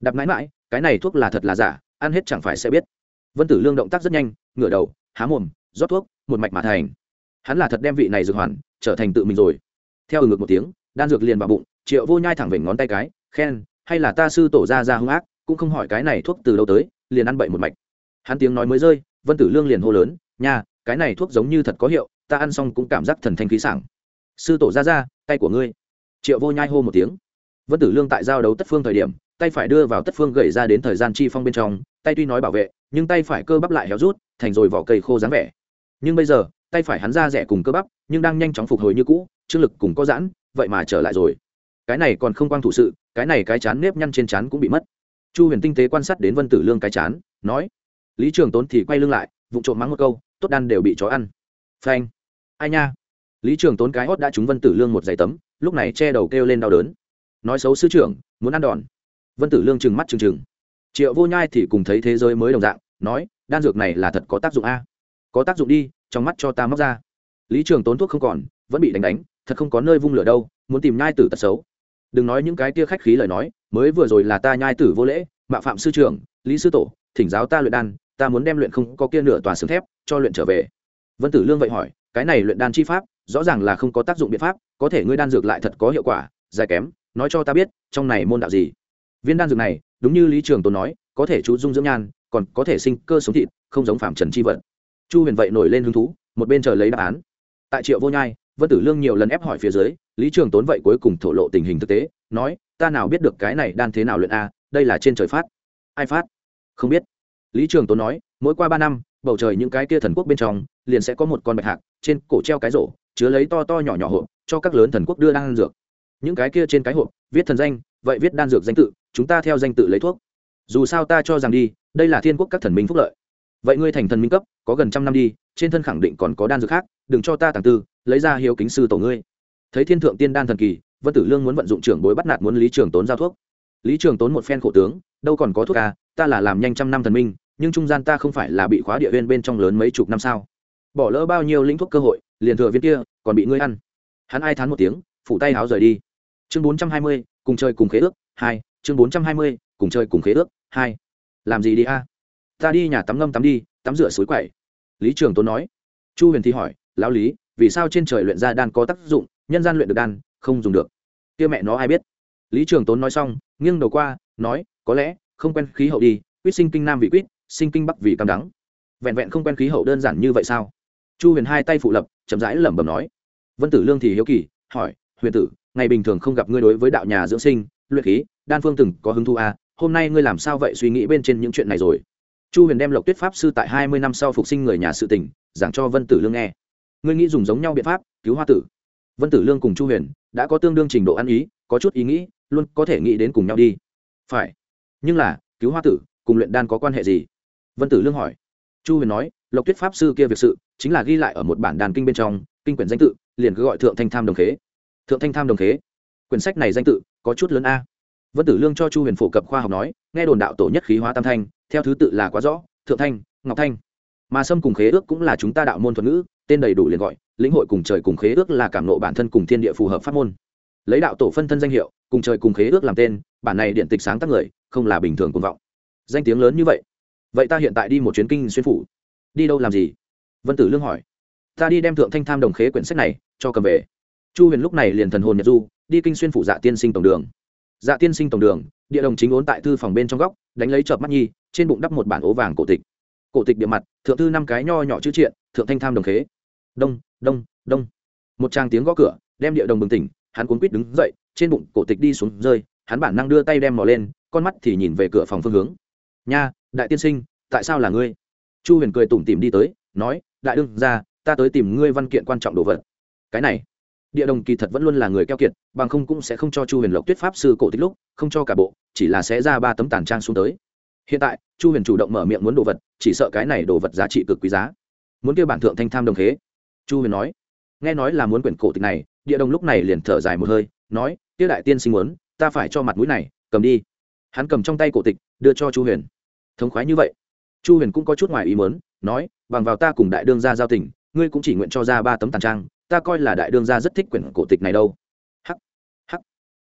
Đặt mãi mãi, cái này thuốc là thật là giả, ăn hết chẳng phải sẽ biết. Vân tử lương động tác rất nhanh, ngửa đầu, há mồm, rót thuốc, một mạch mà thành. Hắn là thật đem vị này dược hoàn, trở thành tự mình rồi. Theo ừ ngược một tiếng đan dược liền vào bụng, triệu vô nhai thẳng vểnh ngón tay cái, khen, hay là ta sư tổ ra ra hung ác, cũng không hỏi cái này thuốc từ đâu tới, liền ăn bậy một mạch. Hắn tiếng nói mới rơi, vân tử lương liền hô lớn, nha, cái này thuốc giống như thật có hiệu, ta ăn xong cũng cảm giác thần thanh khí sảng. Sư tổ ra ra, tay của ngươi. Triệu vô nhai hô một tiếng. Vân tử lương tại giao đấu tất phương thời điểm, tay phải đưa vào tất phương gậy ra đến thời gian chi phong bên trong, tay tuy nói bảo vệ, nhưng tay phải cơ bắp lại héo rút, thành rồi vỏ cây khô dáng vẻ. Nhưng bây giờ, tay phải hắn ra rẻ cùng cơ bắp, nhưng đang nhanh chóng phục hồi như cũ trương lực cùng có giãn vậy mà trở lại rồi. Cái này còn không quang thủ sự, cái này cái chán nếp nhăn trên chán cũng bị mất. Chu huyền tinh tế quan sát đến vân tử lương cái chán, nói, lý trường tốn thì quay lưng lại vụ trộm mắng một câu, tốt đan đều bị chó ăn. Phanh. Ai nha? Lý trường tốn cái hót đã trúng vân tử lương một giày tấm, lúc này che đầu kêu lên đau đớn. Nói xấu sư trưởng, muốn ăn đòn. Vân tử lương trừng mắt trừng trừng. Triệu vô nhai thì cùng thấy thế giới mới đồng dạng, nói, đan dược này là thật có tác dụng a. Có tác dụng đi, trong mắt cho ta móc ra. Lý trường tốn thuốc không còn, vẫn bị đánh đánh thật không có nơi vung lửa đâu, muốn tìm nhai tử tật xấu. Đừng nói những cái tia khách khí lời nói, mới vừa rồi là ta nhai tử vô lễ mạo phạm sư trưởng, lý sư tổ, thỉnh giáo ta luyện đan, ta muốn đem luyện không có kia nửa tòa xương thép cho luyện trở về. Vân tử lương vậy hỏi, cái này luyện đan chi pháp, rõ ràng là không có tác dụng biện pháp, có thể ngươi đan dược lại thật có hiệu quả, dài kém, nói cho ta biết, trong này môn đạo gì? Viên đan dược này, đúng như lý trường tồn nói, có thể chú dung dưỡng nhan, còn có thể sinh cơ sống thịt, không giống phạm trần chi vật. Chu huyền vậy nổi lên hứng thú, một bên chờ lấy đáp án. Tại triệu vô nhai vân tử lương nhiều lần ép hỏi phía dưới, lý trường tốn vậy cuối cùng thổ lộ tình hình thực tế, nói, ta nào biết được cái này đan thế nào luyện a, đây là trên trời phát. Ai phát? Không biết. Lý trường tốn nói, mỗi qua ba năm, bầu trời những cái kia thần quốc bên trong, liền sẽ có một con bạch hạc, trên cổ treo cái rổ, chứa lấy to to nhỏ nhỏ hộp, cho các lớn thần quốc đưa đan dược. Những cái kia trên cái hộp, viết thần danh, vậy viết đan dược danh tự, chúng ta theo danh tự lấy thuốc. Dù sao ta cho rằng đi, đây là thiên quốc các thần minh phúc lợi vậy ngươi thành thần minh cấp, có gần trăm năm đi, trên thân khẳng định còn có đan dược khác, đừng cho ta tàng tư, lấy ra hiếu kính sư tổ ngươi. Thấy thiên thượng tiên đan thần kỳ, vân tử lương muốn vận dụng trưởng bối bắt nạt muốn lý trường tốn giao thuốc. Lý trường tốn một phen khổ tướng, đâu còn có thuốc à ta là làm nhanh trăm năm thần minh, nhưng trung gian ta không phải là bị khóa địa viên bên trong lớn mấy chục năm sao? Bỏ lỡ bao nhiêu lĩnh thuốc cơ hội, liền thừa viên kia, còn bị ngươi ăn. Hắn ai thán một tiếng, phủ tay háo rời đi. Chương bốn trăm hai mươi, cùng chơi cùng khế ước, hai, chương bốn trăm hai mươi, cùng chơi cùng khế ước, hai. Làm gì đi a? Ta đi nhà tắm ngâm tắm đi tắm rửa suối quậy lý trường tốn nói. Chu huyền thi hỏi lão lý vì sao trên trời luyện ra đan có tác dụng nhân gian luyện được đan không dùng được? Kia mẹ nó ai biết. Lý trường tốn nói xong nghiêng đầu qua nói có lẽ không quen khí hậu đi quýt sinh kinh nam vị quýt sinh kinh bắc vì cam đắng. Vẹn vẹn không quen khí hậu đơn giản như vậy sao? Chu huyền hai tay phụ lập chậm rãi lẩm bẩm nói. Vân tử lương thì hiếu kỳ hỏi huyền tử ngày bình thường không gặp ngươi đối với đạo nhà dưỡng sinh luyện khí đan phương từng có hứng thu à, hôm nay ngươi làm sao vậy suy nghĩ bên trên những chuyện này rồi? Chu huyền đem lộc tuyết pháp sư tại hai mươi năm sau phục sinh người nhà sự tình, giảng cho vân tử lương nghe. Ngươi nghĩ dùng giống nhau biện pháp, cứu hoa tử. Vân tử lương cùng chu huyền đã có tương đương trình độ ăn ý, có chút ý nghĩ, luôn có thể nghĩ đến cùng nhau đi. Phải. Nhưng là, cứu hoa tử cùng luyện đan có quan hệ gì? Vân tử lương hỏi. Chu huyền nói, lộc tuyết pháp sư kia việc sự chính là ghi lại ở một bản đàn kinh bên trong, kinh quyển danh tự, liền cứ gọi thượng thanh tham đồng khế. Thượng thanh tham đồng khế. Quyển sách này danh tự có chút lớn a vân tử lương cho chu huyền phổ cập khoa học nói, nghe đồn đạo tổ nhất khí hóa tam thanh, theo thứ tự là quá rõ, thượng thanh, ngọc thanh. Mà sâm cùng khế ước cũng là chúng ta đạo môn thuật ngữ, tên đầy đủ liền gọi, lĩnh hội cùng trời cùng khế ước là cảm nộ bản thân cùng thiên địa phù hợp pháp môn. Lấy đạo tổ phân thân danh hiệu, cùng trời cùng khế ước làm tên, bản này điện tịch sáng tác người, không là bình thường cuồng vọng. Danh tiếng lớn như vậy. Vậy ta hiện tại đi một chuyến kinh xuyên phủ. Đi đâu làm gì? Vân tử lương hỏi. Ta đi đem thượng thanh tham đồng khế quyển sách này, cho cầm về. Chu huyền lúc này liền thần hồn nhật du, đi kinh xuyên phủ dạ tiên sinh tổng đường dạ tiên sinh tổng đường, địa đồng chính ốn tại thư phòng bên trong góc, đánh lấy chợp mắt nhi, trên bụng đắp một bản ố vàng cổ tịch. Cổ tịch địa mặt, thượng thư năm cái nho nhỏ chữ triện, thượng thanh tham đồng khế. Đông đông đông. Một tràng tiếng gõ cửa, đem địa đồng bừng tỉnh, hắn cuốn quýt đứng dậy, trên bụng cổ tịch đi xuống rơi, hắn bản năng đưa tay đem mò lên, con mắt thì nhìn về cửa phòng phương hướng. Nha, đại tiên sinh, tại sao là ngươi? Chu huyền cười tủm tìm đi tới, nói, đại đương ra ta tới tìm ngươi văn kiện quan trọng đồ vật. Cái này địa đồng kỳ thật vẫn luôn là người keo kiệt, bằng không cũng sẽ không cho chu huyền lộc tuyết pháp sư cổ tích lúc, không cho cả bộ, chỉ là sẽ ra ba tấm tàn trang xuống tới. Hiện tại, chu huyền chủ động mở miệng muốn đồ vật, chỉ sợ cái này đồ vật giá trị cực quý giá. Muốn kêu bản thượng thanh tham đồng thế. chu huyền nói. Nghe nói là muốn quyển cổ tịch này, địa đồng lúc này liền thở dài một hơi, nói, tiêu đại tiên sinh muốn, ta phải cho mặt mũi này, cầm đi. Hắn cầm trong tay cổ tịch, đưa cho chu huyền. Thống khoái như vậy. Chu huyền cũng có chút ngoài ý mớn nói, bằng vào ta cùng đại đương gia giao tình, ngươi cũng chỉ nguyện cho ra ba tấm tàn trang ta coi là đại đương gia rất thích quyển cổ tịch này đâu. Hắc hắc.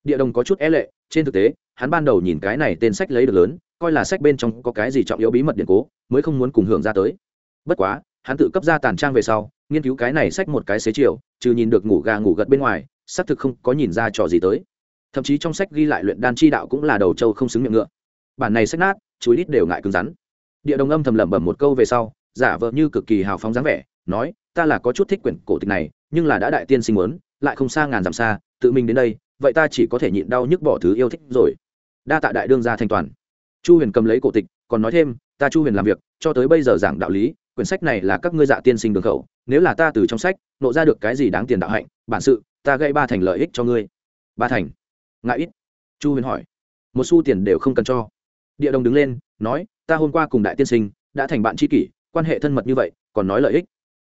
Địa đồng có chút é lệ, trên thực tế, hắn ban đầu nhìn cái này tên sách lấy được lớn, coi là sách bên trong có cái gì trọng yếu bí mật điện cố, mới không muốn cùng hưởng ra tới. Bất quá, hắn tự cấp ra tàn trang về sau, nghiên cứu cái này sách một cái xế chiều, trừ nhìn được ngủ gà ngủ gật bên ngoài, xác thực không có nhìn ra trò gì tới. Thậm chí trong sách ghi lại luyện đan chi đạo cũng là đầu trâu không xứng miệng ngựa. Bản này sách nát chuối đít đều ngại cứng rắn. Địa đồng âm thầm lẩm bẩm một câu về sau, giả vờ như cực kỳ hào phóng dáng vẻ, nói, ta là có chút thích quyển cổ tịch này nhưng là đã đại tiên sinh muốn, lại không xa ngàn dặm xa, tự mình đến đây, vậy ta chỉ có thể nhịn đau nhức bỏ thứ yêu thích rồi. Đa tạ đại đương gia thanh toàn. Chu huyền cầm lấy cổ tịch, còn nói thêm, ta chu huyền làm việc, cho tới bây giờ giảng đạo lý, quyển sách này là các ngươi dạ tiên sinh đường khẩu, nếu là ta từ trong sách, nộ ra được cái gì đáng tiền đạo hạnh, bản sự, ta gây ba thành lợi ích cho ngươi. Ba thành? Ngại ít. Chu huyền hỏi. Một xu tiền đều không cần cho. Địa đồng đứng lên, nói, ta hôm qua cùng đại tiên sinh, đã thành bạn tri kỷ, quan hệ thân mật như vậy, còn nói lợi ích.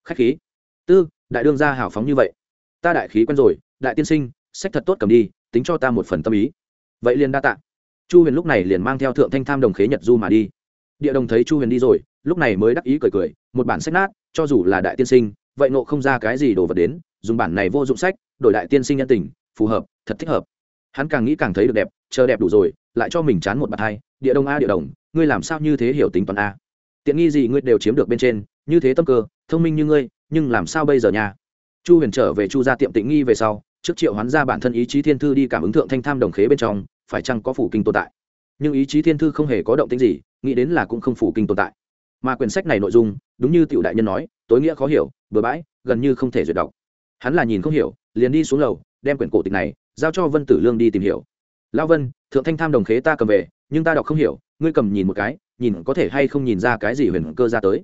Khách khí. Tư đại đương gia hào phóng như vậy. Ta đại khí quen rồi, đại tiên sinh, sách thật tốt cầm đi, tính cho ta một phần tâm ý. Vậy liền đa tạ. Chu huyền lúc này liền mang theo thượng thanh tham đồng khế nhật du mà đi. Địa đồng thấy chu huyền đi rồi, lúc này mới đắc ý cười cười, một bản sách nát, cho dù là đại tiên sinh, vậy nộ không ra cái gì đồ vật đến, dùng bản này vô dụng sách, đổi đại tiên sinh nhân tình, phù hợp, thật thích hợp. Hắn càng nghĩ càng thấy được đẹp, chờ đẹp đủ rồi, lại cho mình chán một bàn hai, địa đồng a, địa đồng, ngươi làm sao như thế hiểu tính toán a? Tiện nghi gì ngươi đều chiếm được bên trên, như thế tâm cơ, thông minh như ngươi nhưng làm sao bây giờ nha? Chu huyền trở về chu ra tiệm tịnh nghi về sau, trước triệu hoán ra bản thân ý chí thiên thư đi cảm ứng thượng thanh tham đồng khế bên trong, phải chăng có phủ kinh tồn tại? Nhưng ý chí thiên thư không hề có động tính gì, nghĩ đến là cũng không phủ kinh tồn tại. Mà quyển sách này nội dung, đúng như tiểu đại nhân nói, tối nghĩa khó hiểu, bừa bãi, gần như không thể duyệt đọc. Hắn là nhìn không hiểu, liền đi xuống lầu, đem quyển cổ tịch này, giao cho vân tử lương đi tìm hiểu. Lão vân, thượng thanh tham đồng khế ta cầm về, nhưng ta đọc không hiểu, ngươi cầm nhìn một cái, nhìn có thể hay không nhìn ra cái gì huyền cơ ra tới?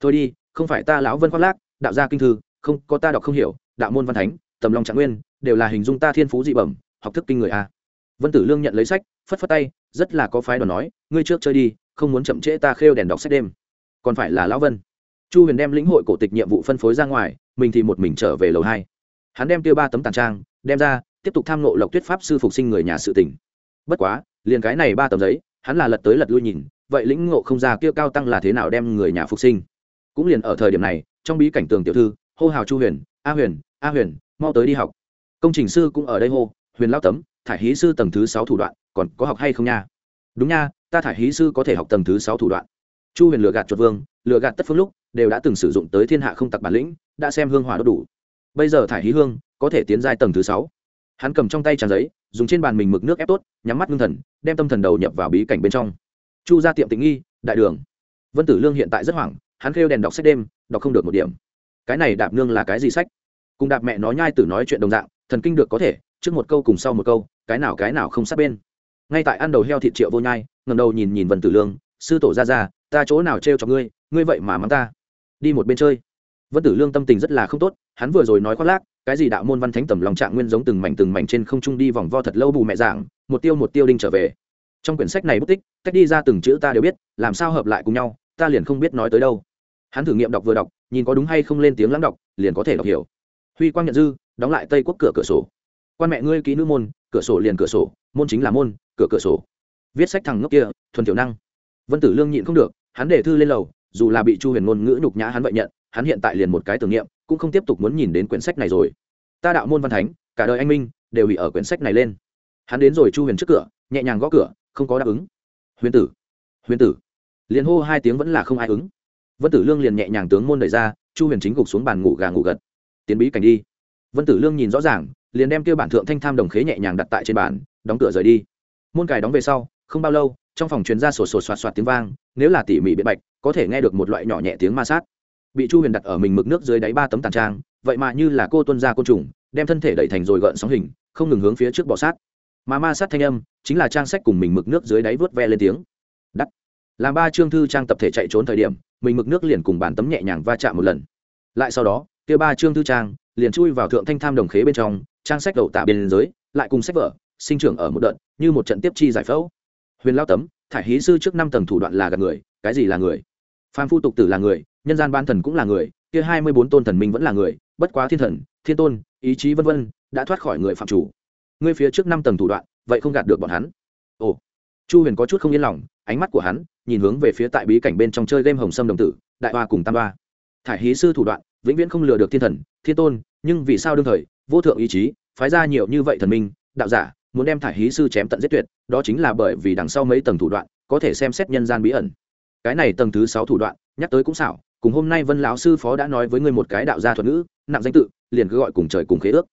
Thôi đi, không phải ta lão vân khoác lác đạo gia kinh thư, không, có ta đọc không hiểu, đạo môn văn thánh, tầm lòng trạng nguyên, đều là hình dung ta thiên phú dị bẩm, học thức kinh người a. Vân tử lương nhận lấy sách, phất phất tay, rất là có phái đoàn nói, ngươi trước chơi đi, không muốn chậm trễ ta khêu đèn đọc sách đêm. Còn phải là lão vân. Chu huyền đem lĩnh hội cổ tịch nhiệm vụ phân phối ra ngoài, mình thì một mình trở về lầu hai. Hắn đem tiêu ba tấm tàn trang, đem ra, tiếp tục tham nộ lộc tuyết pháp sư phục sinh người nhà sự tỉnh bất quá, liền cái này ba tấm giấy, hắn là lật tới lật lui nhìn, vậy lĩnh ngộ không ra kia cao tăng là thế nào đem người nhà phục sinh cũng liền ở thời điểm này, trong bí cảnh tường tiểu thư, hô hào chu huyền, a huyền a huyền, mau tới đi học. Công trình sư cũng ở đây hô, huyền lao tấm, thải hí sư tầng thứ sáu thủ đoạn, còn có học hay không nha? Đúng nha, ta thải hí sư có thể học tầng thứ sáu thủ đoạn. Chu huyền lừa gạt chuột vương, lừa gạt tất phương lúc, đều đã từng sử dụng tới thiên hạ không tặc bản lĩnh, đã xem hương hỏa đốt đủ. Bây giờ thải hí hương, có thể tiến giai tầng thứ sáu. Hắn cầm trong tay tràn giấy, dùng trên bàn mình mực nước ép tốt, nhắm mắt ngưng thần, đem tâm thần đầu nhập vào bí cảnh bên trong. Chu ra tiệm tĩnh nghi, đại đường. Vân tử lương hiện tại rất hoảng hắn kêu đèn đọc sách đêm, đọc không được một điểm. Cái này đạp nương là cái gì sách? Cùng đạp mẹ nó nhai tử nói chuyện đồng dạng, thần kinh được có thể, trước một câu cùng sau một câu, cái nào cái nào không sát bên. Ngay tại ăn đầu heo thịt triệu vô nhai ngầm đầu nhìn nhìn vần tử lương, sư tổ ra ra, ta chỗ nào trêu cho ngươi ngươi vậy mà mắng ta. Đi một bên chơi. Vân tử lương tâm tình rất là không tốt, hắn vừa rồi nói khoác lác, cái gì đạo môn văn thánh tầm lòng trạng nguyên giống từng mảnh từng mảnh trên không trung đi vòng vo thật lâu bù mẹ giảng, một tiêu một tiêu đinh trở về. Trong quyển sách này bút tích, cách đi ra từng chữ ta đều biết, làm sao hợp lại cùng nhau ta liền không biết nói tới đâu. Hắn thử nghiệm đọc vừa đọc, nhìn có đúng hay không lên tiếng lắng đọc, liền có thể đọc hiểu. Huy quang nhận dư, đóng lại tây quốc cửa cửa sổ. Quan mẹ ngươi kỹ nữ môn, cửa sổ liền cửa sổ, môn chính là môn, cửa cửa sổ. Viết sách thằng ngốc kia, thuần tiểu năng. Vân tử lương nhịn không được, hắn để thư lên lầu, dù là bị chu huyền ngôn ngữ nhục nhã hắn vậy nhận, hắn hiện tại liền một cái tưởng niệm, cũng không tiếp tục muốn nhìn đến quyển sách này rồi. Ta đạo môn văn thánh, cả đời anh minh, đều bị ở quyển sách này lên. Hắn đến rồi chu huyền trước cửa, nhẹ nhàng gõ cửa, không có đáp ứng. Huyền tử huyền tử liền hô hai tiếng vẫn là không ai ứng. Vân tử lương liền nhẹ nhàng tướng môn đẩy ra, chu huyền chính gục xuống bàn ngủ gà ngủ gật. Tiến bí cảnh đi. Vân tử lương nhìn rõ ràng, liền đem kêu bản thượng thanh tham đồng khế nhẹ nhàng đặt tại trên bàn, đóng cửa rời đi. Môn cài đóng về sau, không bao lâu, trong phòng truyền ra sổ sổ soạt soạt tiếng vang, nếu là tỉ mỉ biện bạch, có thể nghe được một loại nhỏ nhẹ tiếng ma sát. Bị chu huyền đặt ở mình mực nước dưới đáy ba tấm tàn trang, vậy mà như là cô tuân ra côn trùng, đem thân thể đẩy thành rồi gợn sóng hình, không ngừng hướng phía trước bọ sát. Mà ma sát thanh âm, chính là trang sách cùng mình mực nước dưới đáy vớt ve lên tiếng làm ba chương thư trang tập thể chạy trốn thời điểm, mình mực nước liền cùng bàn tấm nhẹ nhàng va chạm một lần. Lại sau đó, kia ba chương thư trang liền chui vào thượng thanh tham đồng khế bên trong, trang sách đậu tạ biên giới, lại cùng sách vở, sinh trưởng ở một đợt, như một trận tiếp chi giải phẫu. Huyền lao tấm, thải hí sư trước năm tầng thủ đoạn là gạt người, cái gì là người? Phan phu tục tử là người, nhân gian ban thần cũng là người, kia hai mươi bốn tôn thần minh vẫn là người, bất quá thiên thần, thiên tôn, ý chí vân vân, đã thoát khỏi người phạm chủ. Ngươi phía trước năm tầng thủ đoạn, vậy không gạt được bọn hắn. Ồ, chu huyền có chút không yên lòng, ánh mắt của hắn nhìn hướng về phía tại bí cảnh bên trong chơi game hồng sâm đồng tử, đại hoa cùng tam hoa. Thải hí sư thủ đoạn, vĩnh viễn không lừa được thiên thần, thiên tôn, nhưng vì sao đương thời, vô thượng ý chí, phái ra nhiều như vậy thần minh, đạo giả, muốn đem thải hí sư chém tận giết tuyệt, đó chính là bởi vì đằng sau mấy tầng thủ đoạn, có thể xem xét nhân gian bí ẩn. Cái này tầng thứ sáu thủ đoạn, nhắc tới cũng xảo, cùng hôm nay vân lão sư phó đã nói với ngươi một cái đạo gia thuật ngữ, nặng danh tự, liền cứ gọi cùng trời cùng khế ước.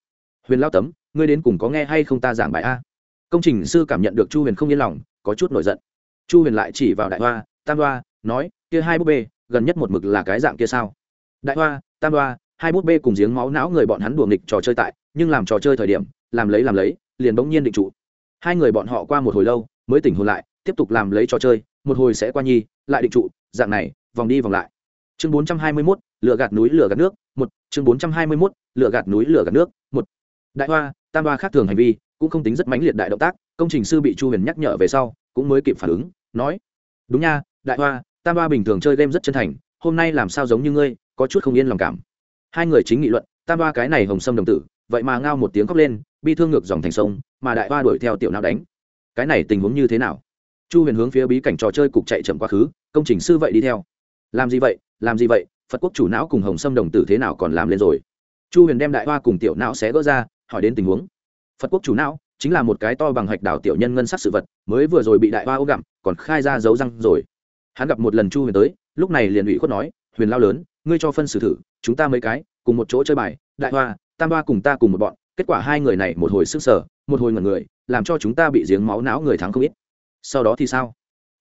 Huyền lao tấm, ngươi đến cùng có nghe hay không ta giảng bài a? Công trình sư cảm nhận được chu huyền không yên lòng, có chút nổi giận chu huyền lại chỉ vào đại hoa, tam hoa nói, kia hai búp bê, gần nhất một mực là cái dạng kia sao? Đại hoa, tam hoa hai búp bê cùng giếng máu não người bọn hắn đùa nghịch trò chơi tại, nhưng làm trò chơi thời điểm, làm lấy làm lấy, liền bỗng nhiên định trụ. Hai người bọn họ qua một hồi lâu, mới tỉnh hồn lại, tiếp tục làm lấy trò chơi, một hồi sẽ qua nhi, lại định trụ, dạng này, vòng đi vòng lại. Chương bốn trăm hai mươi mốt, lửa gạt núi lửa gạt nước, một, chương bốn trăm hai mươi mốt, lửa gạt núi lửa gạt nước, một. Đại hoa, tam hoa khác thường hành vi, cũng không tính rất mãnh liệt đại động tác, công trình sư bị chu huyền nhắc nhở về sau cũng mới kịp phản ứng, nói, đúng nha, đại hoa, tam hoa bình thường chơi game rất chân thành, hôm nay làm sao giống như ngươi, có chút không yên lòng cảm. Hai người chính nghị luận, tam hoa cái này hồng sâm đồng tử, vậy mà ngao một tiếng khóc lên, bi thương ngược dòng thành sông, mà đại hoa đuổi theo tiểu não đánh. Cái này tình huống như thế nào? Chu huyền hướng phía bí cảnh trò chơi cục chạy chậm quá khứ, công trình sư vậy đi theo. Làm gì vậy, làm gì vậy, phật quốc chủ não cùng hồng sâm đồng tử thế nào còn làm lên rồi? Chu huyền đem đại hoa cùng tiểu não xé gỡ ra, hỏi đến tình huống. Phật quốc chủ não chính là một cái to bằng hạch đảo tiểu nhân ngân sắc sự vật, mới vừa rồi bị đại ba ô gặm, còn khai ra dấu răng rồi. Hắn gặp một lần chu huyền tới, lúc này liền ủy khuất nói, huyền lao lớn, ngươi cho phân xử thử, chúng ta mấy cái, cùng một chỗ chơi bài, đại hoa, tam ba cùng ta cùng một bọn, kết quả hai người này một hồi sức sở, một hồi ngẩn người, làm cho chúng ta bị giếng máu não người thắng không ít. Sau đó thì sao?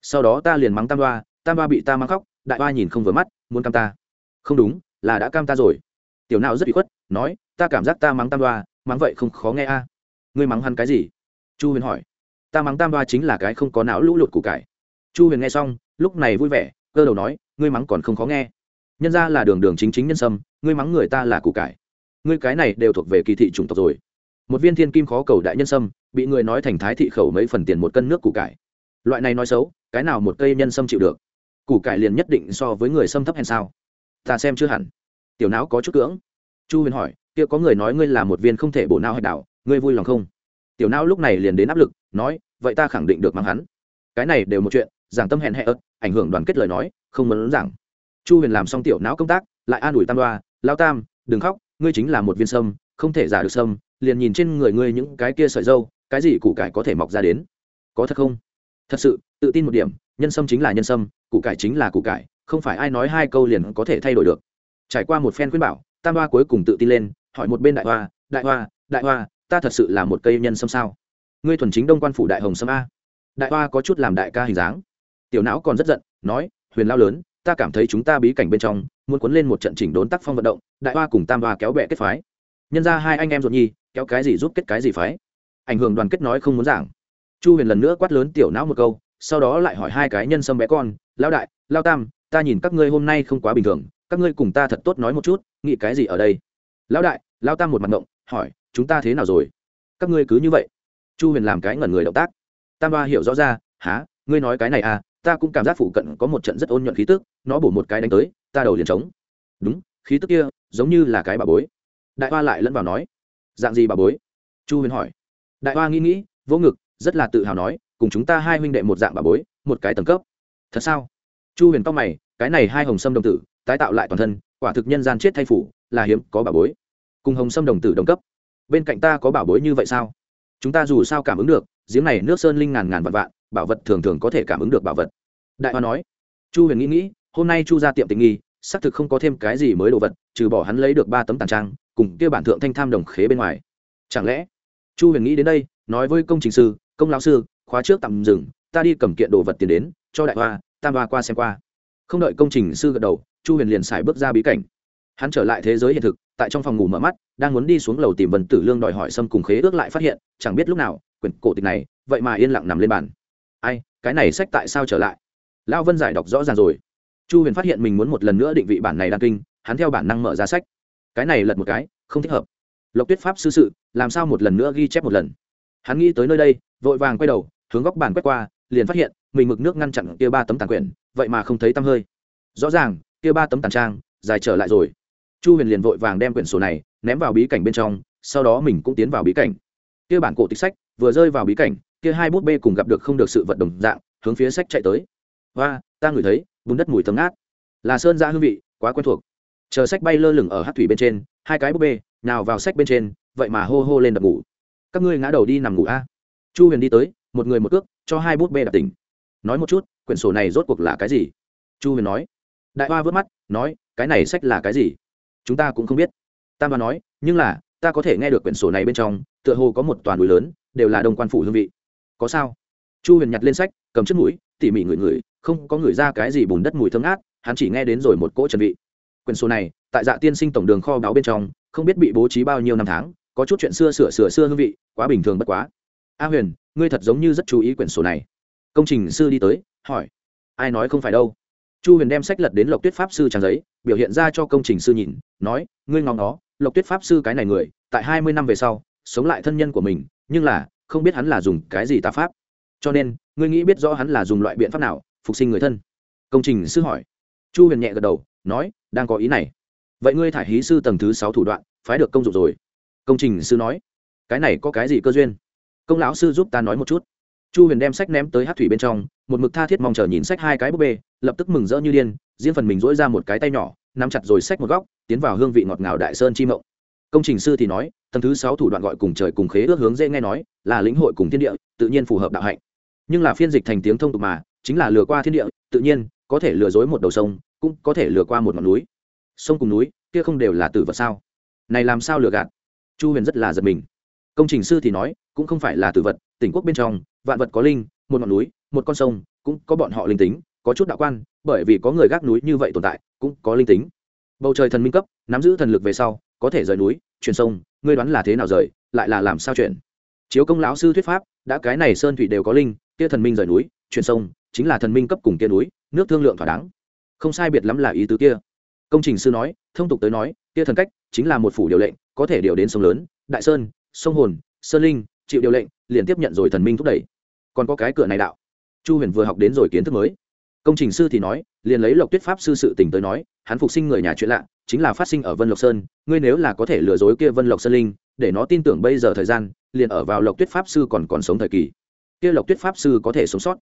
Sau đó ta liền mắng tam ba tam ba bị ta mắng khóc, đại ba nhìn không vừa mắt, muốn cam ta. Không đúng, là đã cam ta rồi. Tiểu nào rất bị khuất, nói, ta cảm giác ta mắng tam ba mắng vậy không khó nghe a ngươi mắng hắn cái gì? Chu huyền hỏi. Ta mắng tam Đoa chính là cái không có não lũ lụt củ cải. Chu huyền nghe xong, lúc này vui vẻ cơ đầu nói, ngươi mắng còn không khó nghe. Nhân ra là đường đường chính chính nhân sâm, ngươi mắng người ta là củ cải. Ngươi cái này đều thuộc về kỳ thị chủng tộc rồi. Một viên thiên kim khó cầu đại nhân sâm, bị người nói thành thái thị khẩu mấy phần tiền một cân nước củ cải. Loại này nói xấu, cái nào một cây nhân sâm chịu được? Củ cải liền nhất định so với người sâm thấp hèn sao? Ta xem chưa hẳn. Tiểu não có chút cưỡng. Chu huyền hỏi, kia có người nói ngươi là một viên không thể bổ não hạch đảo ngươi vui lòng không? Tiểu não lúc này liền đến áp lực, nói, vậy ta khẳng định được mang hắn. Cái này đều một chuyện, giảng tâm hẹn hẹ ớt, ảnh hưởng đoàn kết lời nói, không muốn giảng. Chu huyền làm xong tiểu não công tác, lại an ủi tam đoa, lao tam, đừng khóc, ngươi chính là một viên sâm, không thể giả được sâm, liền nhìn trên người ngươi những cái kia sợi dâu, cái gì củ cải có thể mọc ra đến? Có thật không? Thật sự, tự tin một điểm, nhân sâm chính là nhân sâm, củ cải chính là củ cải, không phải ai nói hai câu liền có thể thay đổi được. Trải qua một phen khuyên bảo, tam hoa cuối cùng tự tin lên, hỏi một bên đại hoa đại hoa đại hoa ta thật sự là một cây nhân sâm sao? Ngươi thuần chính đông quan phủ đại hồng sâm a. Đại hoa có chút làm đại ca hình dáng. Tiểu não còn rất giận, nói, huyền lao lớn, ta cảm thấy chúng ta bí cảnh bên trong, muốn cuốn lên một trận chỉnh đốn tác phong vận động, đại hoa cùng tam hoa kéo bẹ kết phái. Nhân ra hai anh em ruột nhi, kéo cái gì giúp kết cái gì phái. Ảnh hưởng đoàn kết nói không muốn giảng. Chu huyền lần nữa quát lớn tiểu não một câu, sau đó lại hỏi hai cái nhân sâm bé con lao đại, lao tam, ta nhìn các ngươi hôm nay không quá bình thường, các ngươi cùng ta thật tốt nói một chút, nghĩ cái gì ở đây? Lão đại, lao tam một mặt ngộng, hỏi chúng ta thế nào rồi? Các ngươi cứ như vậy. Chu huyền làm cái ngẩn người động tác. Tam ba hiểu rõ ra há ngươi nói cái này à? Ta cũng cảm giác phụ cận có một trận rất ôn nhuận khí tức, nó bổ một cái đánh tới, ta đầu liền trống. Đúng, khí tức kia giống như là cái bà bối. Đại hoa lại lẫn vào nói. Dạng gì bà bối? Chu huyền hỏi. Đại hoa nghĩ nghĩ vỗ ngực, rất là tự hào nói, cùng chúng ta hai huynh đệ một dạng bà bối, một cái tầng cấp. Thật sao? Chu huyền tóc mày, cái này hai hồng sâm đồng tử, tái tạo lại toàn thân, quả thực nhân gian chết thay phủ, là hiếm có bà bối. Cùng hồng sâm đồng tử đồng cấp bên cạnh ta có bảo bối như vậy sao? Chúng ta dù sao cảm ứng được, giếng này nước sơn linh ngàn ngàn vạn vạn, bảo vật thường thường có thể cảm ứng được bảo vật. Đại hoa nói. Chu huyền nghĩ nghĩ, hôm nay chu ra tiệm tình nghi, xác thực không có thêm cái gì mới đồ vật, trừ bỏ hắn lấy được ba tấm tàn trang, cùng kia bản thượng thanh tham đồng khế bên ngoài. Chẳng lẽ? Chu huyền nghĩ đến đây, nói với công trình sư, công lão sư, khóa trước tạm dừng, ta đi cầm kiện đồ vật tiền đến, cho đại hoa tam hoa qua xem qua. Không đợi công trình sư gật đầu, chu huyền liền xài bước ra bí cảnh. Hắn trở lại thế giới hiện thực tại trong phòng ngủ mở mắt, đang muốn đi xuống lầu tìm vần tử lương đòi hỏi sâm cùng khế ước lại phát hiện, chẳng biết lúc nào, quyển cổ tịch này, vậy mà yên lặng nằm lên bàn. Ai, cái này sách tại sao trở lại? Lão vân giải đọc rõ ràng rồi. Chu huyền phát hiện mình muốn một lần nữa định vị bản này đăng kinh, hắn theo bản năng mở ra sách. Cái này lật một cái, không thích hợp. Lộc tuyết pháp sư sự, làm sao một lần nữa ghi chép một lần? Hắn nghĩ tới nơi đây, vội vàng quay đầu, hướng góc bàn quét qua, liền phát hiện, mình mực nước ngăn chặn kia ba tấm tàn quyển, vậy mà không thấy tăm hơi. Rõ ràng, kia ba tấm tàn trang, dài trở lại rồi chu huyền liền vội vàng đem quyển sổ này ném vào bí cảnh bên trong, sau đó mình cũng tiến vào bí cảnh. Kia bản cổ tịch sách vừa rơi vào bí cảnh, kia hai bút bê cùng gặp được không được sự vận động dạng, hướng phía sách chạy tới. Và ta ngửi thấy, bùn đất mùi thấm ngát. Là sơn ra hương vị, quá quen thuộc. Chờ sách bay lơ lửng ở hát thủy bên trên, hai cái búp bê, nào vào sách bên trên, vậy mà hô hô lên đập ngủ. Các ngươi ngã đầu đi nằm ngủ a. Chu huyền đi tới, một người một cước cho hai bút bê đập tỉnh. Nói một chút, quyển sổ này rốt cuộc là cái gì? Chu huyền nói. Đại hoa vớt mắt, nói, cái này sách là cái gì? Chúng ta cũng không biết. Tam đoàn nói, nhưng là, ta có thể nghe được quyển sổ này bên trong, tựa hồ có một toàn núi lớn, đều là đông quan phủ hương vị. Có sao? Chu huyền nhặt lên sách, cầm chất mũi, tỉ mỉ ngửi ngửi, không có ngửi ra cái gì bùn đất mùi thơm ngát, hắn chỉ nghe đến rồi một cỗ trần vị. Quyển sổ này, tại dạ tiên sinh tổng đường kho báo bên trong, không biết bị bố trí bao nhiêu năm tháng, có chút chuyện xưa sửa sửa xưa hương vị, quá bình thường bất quá. A huyền, ngươi thật giống như rất chú ý quyển sổ này. Công trình sư đi tới, hỏi, ai nói không phải đâu? Chu huyền đem sách lật đến lộc tuyết pháp sư trang giấy, biểu hiện ra cho công trình sư nhìn, nói, ngươi ngóng nó, lộc tuyết pháp sư cái này người, tại hai mươi năm về sau, sống lại thân nhân của mình, nhưng là, không biết hắn là dùng cái gì tà pháp. Cho nên, ngươi nghĩ biết rõ hắn là dùng loại biện pháp nào, phục sinh người thân. Công trình sư hỏi. Chu huyền nhẹ gật đầu, nói, đang có ý này. Vậy ngươi thải hí sư tầng thứ sáu thủ đoạn, phái được công dụng rồi. Công trình sư nói, cái này có cái gì cơ duyên? Công lão sư giúp ta nói một chút chu huyền đem sách ném tới hát thủy bên trong, một mực tha thiết mong chờ nhìn sách hai cái búp bê, lập tức mừng rỡ như điên diễn phần mình dỗi ra một cái tay nhỏ, nắm chặt rồi sách một góc, tiến vào hương vị ngọt ngào đại sơn chi mộng. Công trình sư thì nói, tầng thứ sáu thủ đoạn gọi cùng trời cùng khế ước hướng dễ nghe nói, là lĩnh hội cùng thiên địa, tự nhiên phù hợp đạo hạnh. Nhưng là phiên dịch thành tiếng thông tục mà, chính là lừa qua thiên địa, tự nhiên, có thể lừa dối một đầu sông, cũng có thể lừa qua một ngọn núi. Sông cùng núi, kia không đều là tử vật sao? Này làm sao lừa gạt? Chu huyền rất là giật mình. Công trình sư thì nói, cũng không phải là tử vật, tỉnh quốc bên trong vạn vật có linh, một ngọn núi, một con sông, cũng có bọn họ linh tính, có chút đạo quan, bởi vì có người gác núi như vậy tồn tại, cũng có linh tính. Bầu trời thần minh cấp, nắm giữ thần lực về sau, có thể rời núi, chuyển sông, ngươi đoán là thế nào rời, lại là làm sao chuyển? Chiếu công lão sư thuyết pháp, đã cái này sơn thủy đều có linh, kia thần minh rời núi, chuyển sông, chính là thần minh cấp cùng kia núi, nước thương lượng thỏa đáng. Không sai biệt lắm là ý tứ kia. Công trình sư nói, thông tục tới nói, kia thần cách chính là một phủ điều lệnh, có thể điều đến sông lớn, đại sơn, sông hồn, sơn linh, chịu điều lệnh, liền tiếp nhận rồi thần minh thúc đẩy còn có cái cửa này đạo. Chu huyền vừa học đến rồi kiến thức mới. Công trình sư thì nói, liền lấy lộc tuyết pháp sư sự tình tới nói, hắn phục sinh người nhà chuyện lạ, chính là phát sinh ở vân lộc sơn, ngươi nếu là có thể lừa dối kia vân lộc sơn linh, để nó tin tưởng bây giờ thời gian, liền ở vào lộc tuyết pháp sư còn còn sống thời kỳ. Kia lộc tuyết pháp sư có thể sống sót.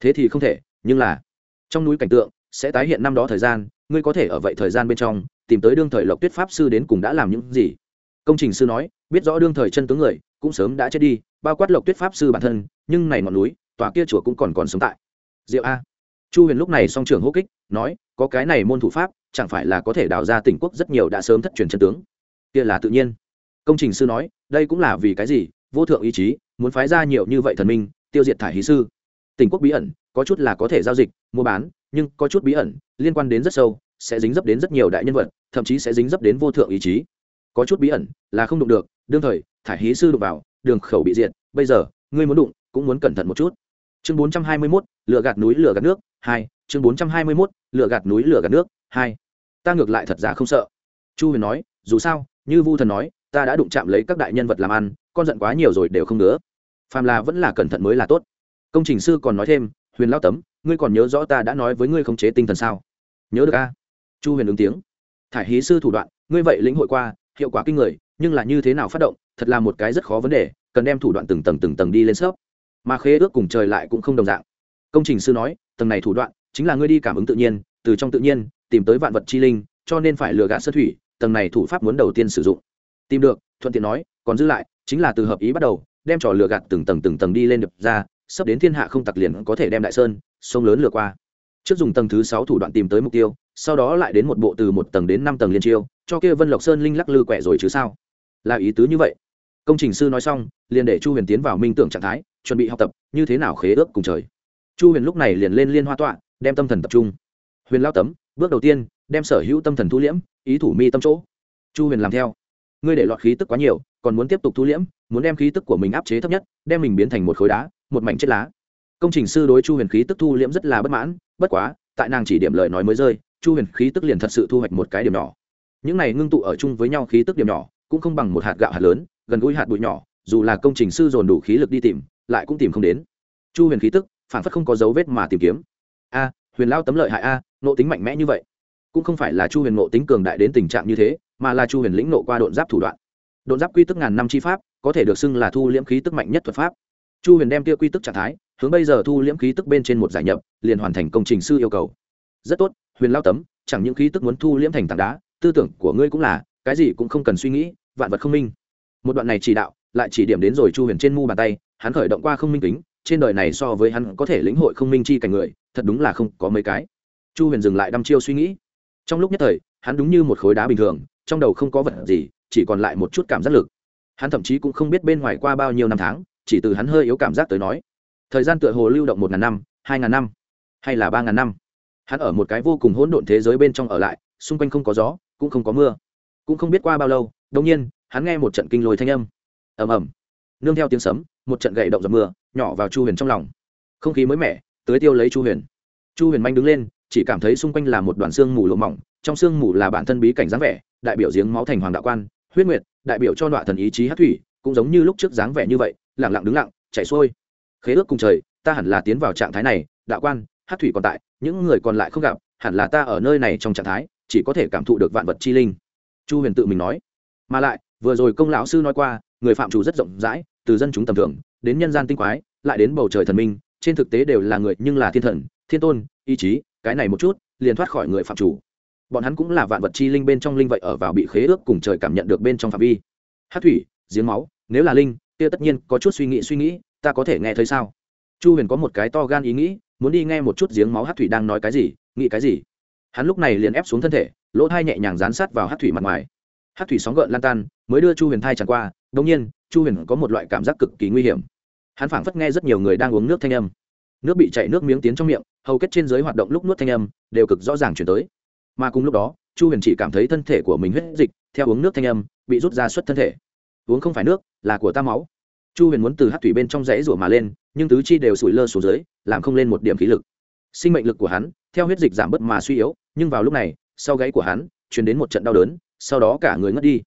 Thế thì không thể, nhưng là, trong núi cảnh tượng, sẽ tái hiện năm đó thời gian, ngươi có thể ở vậy thời gian bên trong, tìm tới đương thời lộc tuyết pháp sư đến cùng đã làm những gì? Công trình sư nói, biết rõ đương thời chân tướng người, cũng sớm đã chết đi bao quát lộc tuyết pháp sư bản thân, nhưng này ngọn núi, tòa kia chùa cũng còn còn sống tại. Diệu a. Chu huyền lúc này song trưởng hô kích, nói, có cái này môn thủ pháp, chẳng phải là có thể đào ra tỉnh quốc rất nhiều đã sớm thất truyền chân tướng. Kia là tự nhiên. Công trình sư nói, đây cũng là vì cái gì, vô thượng ý chí, muốn phái ra nhiều như vậy thần minh, tiêu diệt thải hí sư. Tỉnh quốc bí ẩn, có chút là có thể giao dịch, mua bán, nhưng có chút bí ẩn, liên quan đến rất sâu, sẽ dính dấp đến rất nhiều đại nhân vật, thậm chí sẽ dính dấp đến vô thượng ý chí. Có chút bí ẩn, là không đụng được, đương thời, thải hí sư đụng vào đường khẩu bị diệt bây giờ ngươi muốn đụng cũng muốn cẩn thận một chút. Chương bốn trăm hai mươi 421, lửa gạt núi lửa gạt nước hai. Chương bốn trăm hai mươi 421, lửa gạt núi lửa gạt nước hai. Ta ngược lại thật ra không sợ. Chu huyền nói dù sao như vu thần nói ta đã đụng chạm lấy các đại nhân vật làm ăn con giận quá nhiều rồi đều không nữa phàm là vẫn là cẩn thận mới là tốt. Công trình sư còn nói thêm huyền lao tấm ngươi còn nhớ rõ ta đã nói với ngươi khống chế tinh thần sao? Nhớ được a? Chu huyền ứng tiếng. Thải hí sư thủ đoạn ngươi vậy lĩnh hội qua hiệu quả kinh người nhưng là như thế nào phát động thật là một cái rất khó vấn đề, cần đem thủ đoạn từng tầng từng tầng đi lên sớp. Mà khế ước cùng trời lại cũng không đồng dạng. Công trình sư nói, tầng này thủ đoạn chính là ngươi đi cảm ứng tự nhiên, từ trong tự nhiên tìm tới vạn vật chi linh, cho nên phải lừa gạt sơ thủy, tầng này thủ pháp muốn đầu tiên sử dụng. Tìm được, thuận tiện nói, còn giữ lại, chính là từ hợp ý bắt đầu, đem trò lừa gạt từng tầng từng tầng đi lên đập ra sắp đến thiên hạ không tặc liền có thể đem đại sơn, sông lớn lừa qua. Trước dùng tầng thứ sáu thủ đoạn tìm tới mục tiêu, sau đó lại đến một bộ từ một tầng đến năm tầng liên chiêu, cho kia vân lộc sơn linh lắc lư quẹ rồi chứ sao? Là ý tứ như vậy công trình sư nói xong, liền để chu huyền tiến vào minh tưởng trạng thái, chuẩn bị học tập, như thế nào khế ước cùng trời. Chu huyền lúc này liền lên liên hoa tọa, đem tâm thần tập trung. Huyền lao tấm, bước đầu tiên, đem sở hữu tâm thần thu liễm, ý thủ mi tâm chỗ. Chu huyền làm theo. Ngươi để lọt khí tức quá nhiều, còn muốn tiếp tục thu liễm, muốn đem khí tức của mình áp chế thấp nhất, đem mình biến thành một khối đá, một mảnh chết lá. Công trình sư đối chu huyền khí tức thu liễm rất là bất mãn, bất quá, tại nàng chỉ điểm lời nói mới rơi, chu huyền khí tức liền thật sự thu hoạch một cái điểm nhỏ. Những này ngưng tụ ở chung với nhau khí tức điểm nhỏ, cũng không bằng một hạt gạo hạt lớn gần gũi hạt bụi nhỏ, dù là công trình sư dồn đủ khí lực đi tìm, lại cũng tìm không đến. Chu huyền khí tức phản phất không có dấu vết mà tìm kiếm. A, huyền lao tấm lợi hại a nộ tính mạnh mẽ như vậy. Cũng không phải là chu huyền nộ tính cường đại đến tình trạng như thế, mà là chu huyền lĩnh nộ qua độn giáp thủ đoạn. Độn giáp quy tức ngàn năm chi pháp, có thể được xưng là thu liễm khí tức mạnh nhất thuật pháp. Chu huyền đem kia quy tức trạng thái, hướng bây giờ thu liễm khí tức bên trên một giải nhập, liền hoàn thành công trình sư yêu cầu. Rất tốt, huyền lao tấm, chẳng những khí tức muốn thu liễm thành tảng đá, tư tưởng của ngươi cũng là, cái gì cũng không cần suy nghĩ, vạn vật không minh một đoạn này chỉ đạo, lại chỉ điểm đến rồi chu huyền trên mu bàn tay, hắn khởi động qua không minh tính trên đời này so với hắn có thể lĩnh hội không minh chi cảnh người, thật đúng là không có mấy cái. Chu huyền dừng lại đăm chiêu suy nghĩ. Trong lúc nhất thời, hắn đúng như một khối đá bình thường, trong đầu không có vật gì, chỉ còn lại một chút cảm giác lực. Hắn thậm chí cũng không biết bên ngoài qua bao nhiêu năm tháng, chỉ từ hắn hơi yếu cảm giác tới nói. Thời gian tựa hồ lưu động một ngàn năm, hai ngàn năm, hay là ba ngàn năm. Hắn ở một cái vô cùng hỗn độn thế giới bên trong ở lại, xung quanh không có gió, cũng không có mưa, cũng không biết qua bao lâu đông nhiên hắn nghe một trận kinh lôi thanh âm. Ầm ầm. Nương theo tiếng sấm, một trận gậy động giọt mưa, nhỏ vào chu huyền trong lòng. Không khí mới mẻ tới tiêu lấy chu huyền. Chu huyền manh đứng lên, chỉ cảm thấy xung quanh là một đoàn xương mù lộ mỏng, trong xương mù là bản thân bí cảnh dáng vẻ, đại biểu giếng máu thành hoàng đạo quan, huyết nguyệt, đại biểu cho đoạn thần ý chí hát thủy, cũng giống như lúc trước dáng vẻ như vậy lẳng lặng đứng lặng, chảy xuôi. Khế ước cùng trời, ta hẳn là tiến vào trạng thái này, đạo quan hát thủy còn tại, những người còn lại không gặp, hẳn là ta ở nơi này trong trạng thái, chỉ có thể cảm thụ được vạn vật chi linh. Chu huyền tự mình nói. Mà lại vừa rồi công lão sư nói qua, người phạm chủ rất rộng rãi, từ dân chúng tầm thường, đến nhân gian tinh quái, lại đến bầu trời thần minh, trên thực tế đều là người nhưng là thiên thần, thiên tôn, ý chí, cái này một chút, liền thoát khỏi người phạm chủ. Bọn hắn cũng là vạn vật chi linh bên trong linh vậy ở vào bị khế ước cùng trời cảm nhận được bên trong phạm vi. Hát thủy, giếng máu, nếu là linh, kia tất nhiên có chút suy nghĩ suy nghĩ, ta có thể nghe thấy sao? Chu huyền có một cái to gan ý nghĩ, muốn đi nghe một chút giếng máu hát thủy đang nói cái gì, nghĩ cái gì. Hắn lúc này liền ép xuống thân thể, lỗ thai nhẹ nhàng dán sát vào hát thủy mặt ngoài hát thủy sóng gợn lan tan, mới đưa chu huyền thai tràn qua đông nhiên, chu huyền có một loại cảm giác cực kỳ nguy hiểm. Hắn phảng phất nghe rất nhiều người đang uống nước thanh âm. Nước bị chảy nước miếng tiến trong miệng, hầu kết trên dưới hoạt động lúc nuốt thanh âm, đều cực rõ ràng chuyển tới. Mà cùng lúc đó, chu huyền chỉ cảm thấy thân thể của mình huyết dịch, theo uống nước thanh âm, bị rút ra xuất thân thể. Uống không phải nước, là của ta máu. Chu huyền muốn từ hát thủy bên trong rẽ rủa mà lên, nhưng tứ chi đều sủi lơ xuống dưới, làm không lên một điểm khí lực. Sinh mệnh lực của hắn, theo huyết dịch giảm bớt mà suy yếu, nhưng vào lúc này, sau gáy của hắn chuyển đến một trận đau đớn sau đó cả người ngất đi.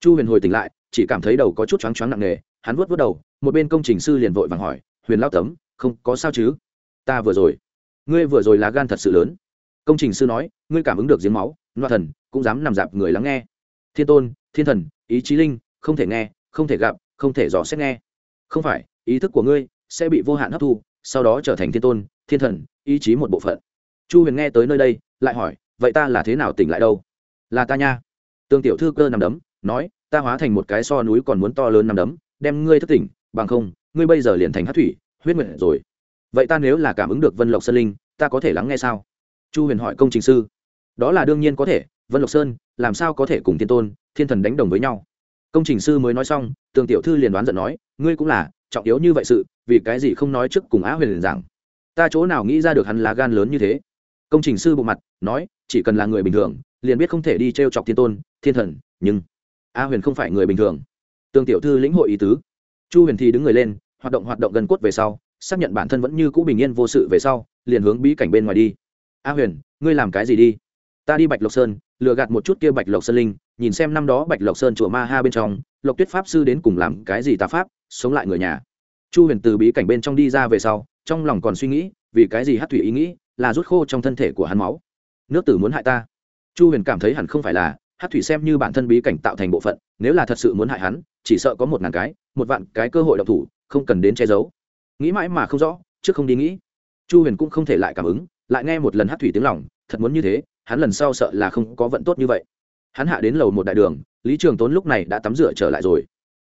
Chu huyền hồi tỉnh lại, chỉ cảm thấy đầu có chút choáng choáng nặng nề, hắn vuốt vuốt đầu, một bên công trình sư liền vội vàng hỏi, huyền lao tấm, không có sao chứ? Ta vừa rồi, ngươi vừa rồi là gan thật sự lớn. Công trình sư nói, ngươi cảm ứng được giếng máu, loa thần, cũng dám nằm dạp người lắng nghe. Thiên tôn, thiên thần, ý chí linh, không thể nghe, không thể gặp, không thể dò xét nghe. Không phải, ý thức của ngươi sẽ bị vô hạn hấp thu, sau đó trở thành thiên tôn, thiên thần, ý chí một bộ phận. Chu huyền nghe tới nơi đây, lại hỏi, vậy ta là thế nào tỉnh lại đâu? Là ta nha tương tiểu thư cơ nằm đấm, nói, ta hóa thành một cái so núi còn muốn to lớn nằm đấm, đem ngươi thức tỉnh, bằng không, ngươi bây giờ liền thành hát thủy, huyết nguyện rồi. Vậy ta nếu là cảm ứng được vân lộc sơn linh, ta có thể lắng nghe sao? Chu huyền hỏi công trình sư. Đó là đương nhiên có thể, vân lộc sơn, làm sao có thể cùng thiên tôn, thiên thần đánh đồng với nhau? Công trình sư mới nói xong, tường tiểu thư liền đoán giận nói, ngươi cũng là, trọng yếu như vậy sự, vì cái gì không nói trước cùng á huyền liền rằng ta chỗ nào nghĩ ra được hắn là gan lớn như thế? Công trình sư bộ mặt, nói, chỉ cần là người bình thường liền biết không thể đi t r e o chọc thiên tôn, thiên thần, nhưng a huyền không phải người bình thường. Tương tiểu thư lĩnh hội ý tứ. Chu huyền thì đứng người lên, hoạt động hoạt động gần cốt về sau, xác nhận bản thân vẫn như cũ bình yên vô sự về sau, liền hướng bí cảnh bên ngoài đi. A huyền, ngươi làm cái gì đi? Ta đi bạch lộc sơn, lừa gạt một chút kia bạch lộc sơn linh, nhìn xem năm đó bạch lộc sơn chùa ma ha bên trong, lộc tuyết pháp sư đến cùng làm cái gì tà pháp, sống lại người nhà. Chu huyền từ bí cảnh bên trong đi ra về sau, trong lòng còn suy nghĩ, vì cái gì hát thủy ý nghĩ là rút khô trong thân thể của hắn máu? Nước tử muốn hại ta chu huyền cảm thấy hẳn không phải là hát thủy xem như bản thân bí cảnh tạo thành bộ phận, nếu là thật sự muốn hại hắn, chỉ sợ có một ngàn cái, một vạn cái cơ hội độc thủ, không cần đến che giấu. Nghĩ mãi mà không rõ, trước không đi nghĩ. Chu huyền cũng không thể lại cảm ứng, lại nghe một lần hát thủy tiếng lòng, thật muốn như thế, hắn lần sau sợ là không có vận tốt như vậy. Hắn hạ đến lầu một đại đường, lý trường tốn lúc này đã tắm rửa trở lại rồi.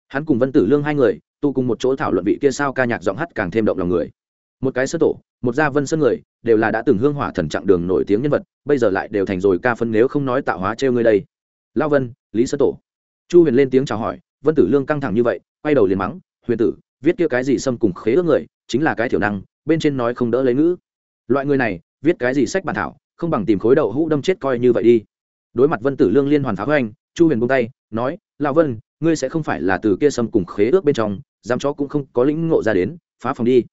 Hắn cùng vân tử lương hai người tu cùng một chỗ thảo luận vị kia sao ca nhạc giọng hát càng thêm động lòng người một cái sơ tổ, một gia vân sân người, đều là đã từng hương hỏa thần trạng đường nổi tiếng nhân vật, bây giờ lại đều thành rồi ca phân nếu không nói tạo hóa trêu ngươi đây. Lao vân, lý sơ tổ. Chu huyền lên tiếng chào hỏi, vân tử lương căng thẳng như vậy, quay đầu liền mắng, huyền tử, viết kia cái gì xâm cùng khế ước người, chính là cái thiểu năng, bên trên nói không đỡ lấy ngữ. Loại người này, viết cái gì sách bản thảo, không bằng tìm khối đậu hũ đâm chết coi như vậy đi. Đối mặt vân tử lương liên hoàn pháo anh chu huyền buông tay, nói, lão vân, ngươi sẽ không phải là từ kia xâm cùng khế ước bên trong, dám chó cũng không có lĩnh ngộ ra đến, phá phòng đi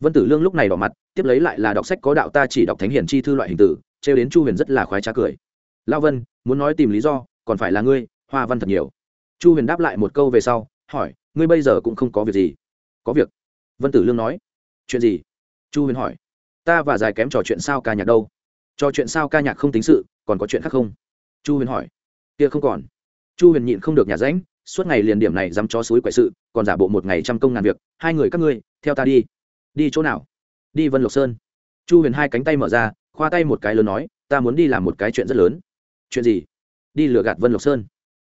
vân tử lương lúc này đỏ mặt, tiếp lấy lại là đọc sách có đạo ta chỉ đọc thánh hiển chi thư loại hình tử, trêu đến chu huyền rất là khoái trá cười. Lão vân, muốn nói tìm lý do, còn phải là ngươi, hoa văn thật nhiều. Chu huyền đáp lại một câu về sau, hỏi, ngươi bây giờ cũng không có việc gì? Có việc. Vân tử lương nói. Chuyện gì? Chu huyền hỏi. Ta và dài kém trò chuyện sao ca nhạc đâu? Trò chuyện sao ca nhạc không tính sự, còn có chuyện khác không? Chu huyền hỏi. Kia không còn. Chu huyền nhịn không được nhà ránh, suốt ngày liền điểm này dám cho suối quậy sự, còn giả bộ một ngày trăm công ngàn việc, hai người các ngươi, theo ta đi đi chỗ nào? Đi vân lộc sơn. Chu huyền hai cánh tay mở ra, khoa tay một cái lớn nói, ta muốn đi làm một cái chuyện rất lớn. Chuyện gì? Đi lừa gạt vân lộc sơn.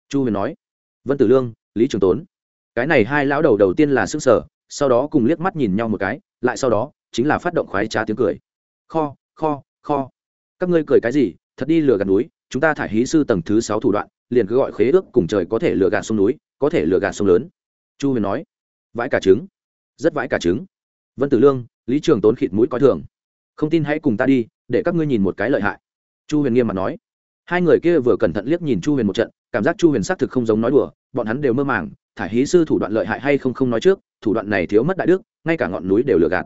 Chu huyền nói. Vân tử lương, lý trường tốn. Cái này hai lão đầu đầu tiên là s ư n g sở, sau đó cùng liếc mắt nhìn nhau một cái, lại sau đó, chính là phát động khoái trá tiếng cười. Kho kho kho. Các ngươi cười cái gì? Thật đi lừa gạt núi, chúng ta thải hí sư tầng thứ sáu thủ đoạn, liền cứ gọi khế ước cùng trời có thể lừa gạt sông núi, có thể lừa gạt sông lớn. Chu huyền nói. Vãi cả trứng. Rất vãi cả trứng vân tử lương, lý trường tốn khịt mũi coi thường. Không tin hãy cùng ta đi, để các ngươi nhìn một cái lợi hại. Chu huyền nghiêm mặt nói. Hai người kia vừa cẩn thận liếc nhìn chu huyền một trận, cảm giác chu huyền xác thực không giống nói đùa, bọn hắn đều mơ màng, thả hí sư thủ đoạn lợi hại hay không không nói trước, thủ đoạn này thiếu mất đại đức, ngay cả ngọn núi đều lừa gạt.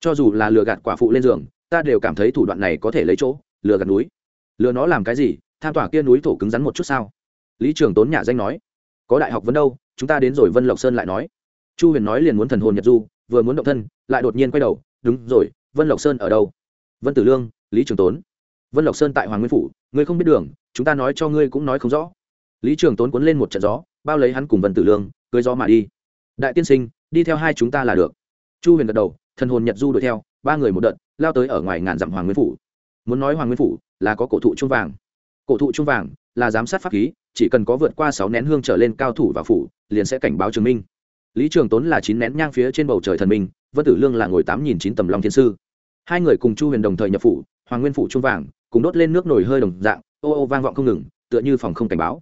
Cho dù là lừa gạt quả phụ lên giường, ta đều cảm thấy thủ đoạn này có thể lấy chỗ, lừa gạt núi. Lừa nó làm cái gì, tham tỏa kia núi thổ cứng rắn một chút sao? Lý trường tốn nhà danh nói. Có đại học vấn đâu, chúng ta đến rồi vân lộc sơn lại nói. Chu huyền nói liền muốn thần hồn nhật du vừa muốn động thân, lại đột nhiên quay đầu, đúng rồi, vân lộc sơn ở đâu? Vân tử lương, lý trường tốn. Vân lộc sơn tại hoàng nguyên phủ, ngươi không biết đường, chúng ta nói cho ngươi cũng nói không rõ. Lý trường tốn cuốn lên một trận gió, bao lấy hắn cùng vân tử lương, cưới gió mà đi. Đại tiên sinh, đi theo hai chúng ta là được. Chu huyền gật đầu, thần hồn nhật du đuổi theo, ba người một đợt, lao tới ở ngoài ngàn dặm hoàng nguyên phủ. Muốn nói hoàng nguyên phủ là có cổ thụ trung vàng. Cổ thụ trung vàng là giám sát pháp khí, chỉ cần có vượt qua sáu nén hương trở lên cao thủ và phủ, liền sẽ cảnh báo chứng minh lý trường tốn là chín nén nhang phía trên bầu trời thần minh, vân tử lương là ngồi tám nghìn chín tầm long thiên sư. Hai người cùng chu huyền đồng thời nhập phủ, hoàng nguyên phủ trung vàng, cùng đốt lên nước nổi hơi đồng dạng, ô ô vang vọng không ngừng, tựa như phòng không cảnh báo.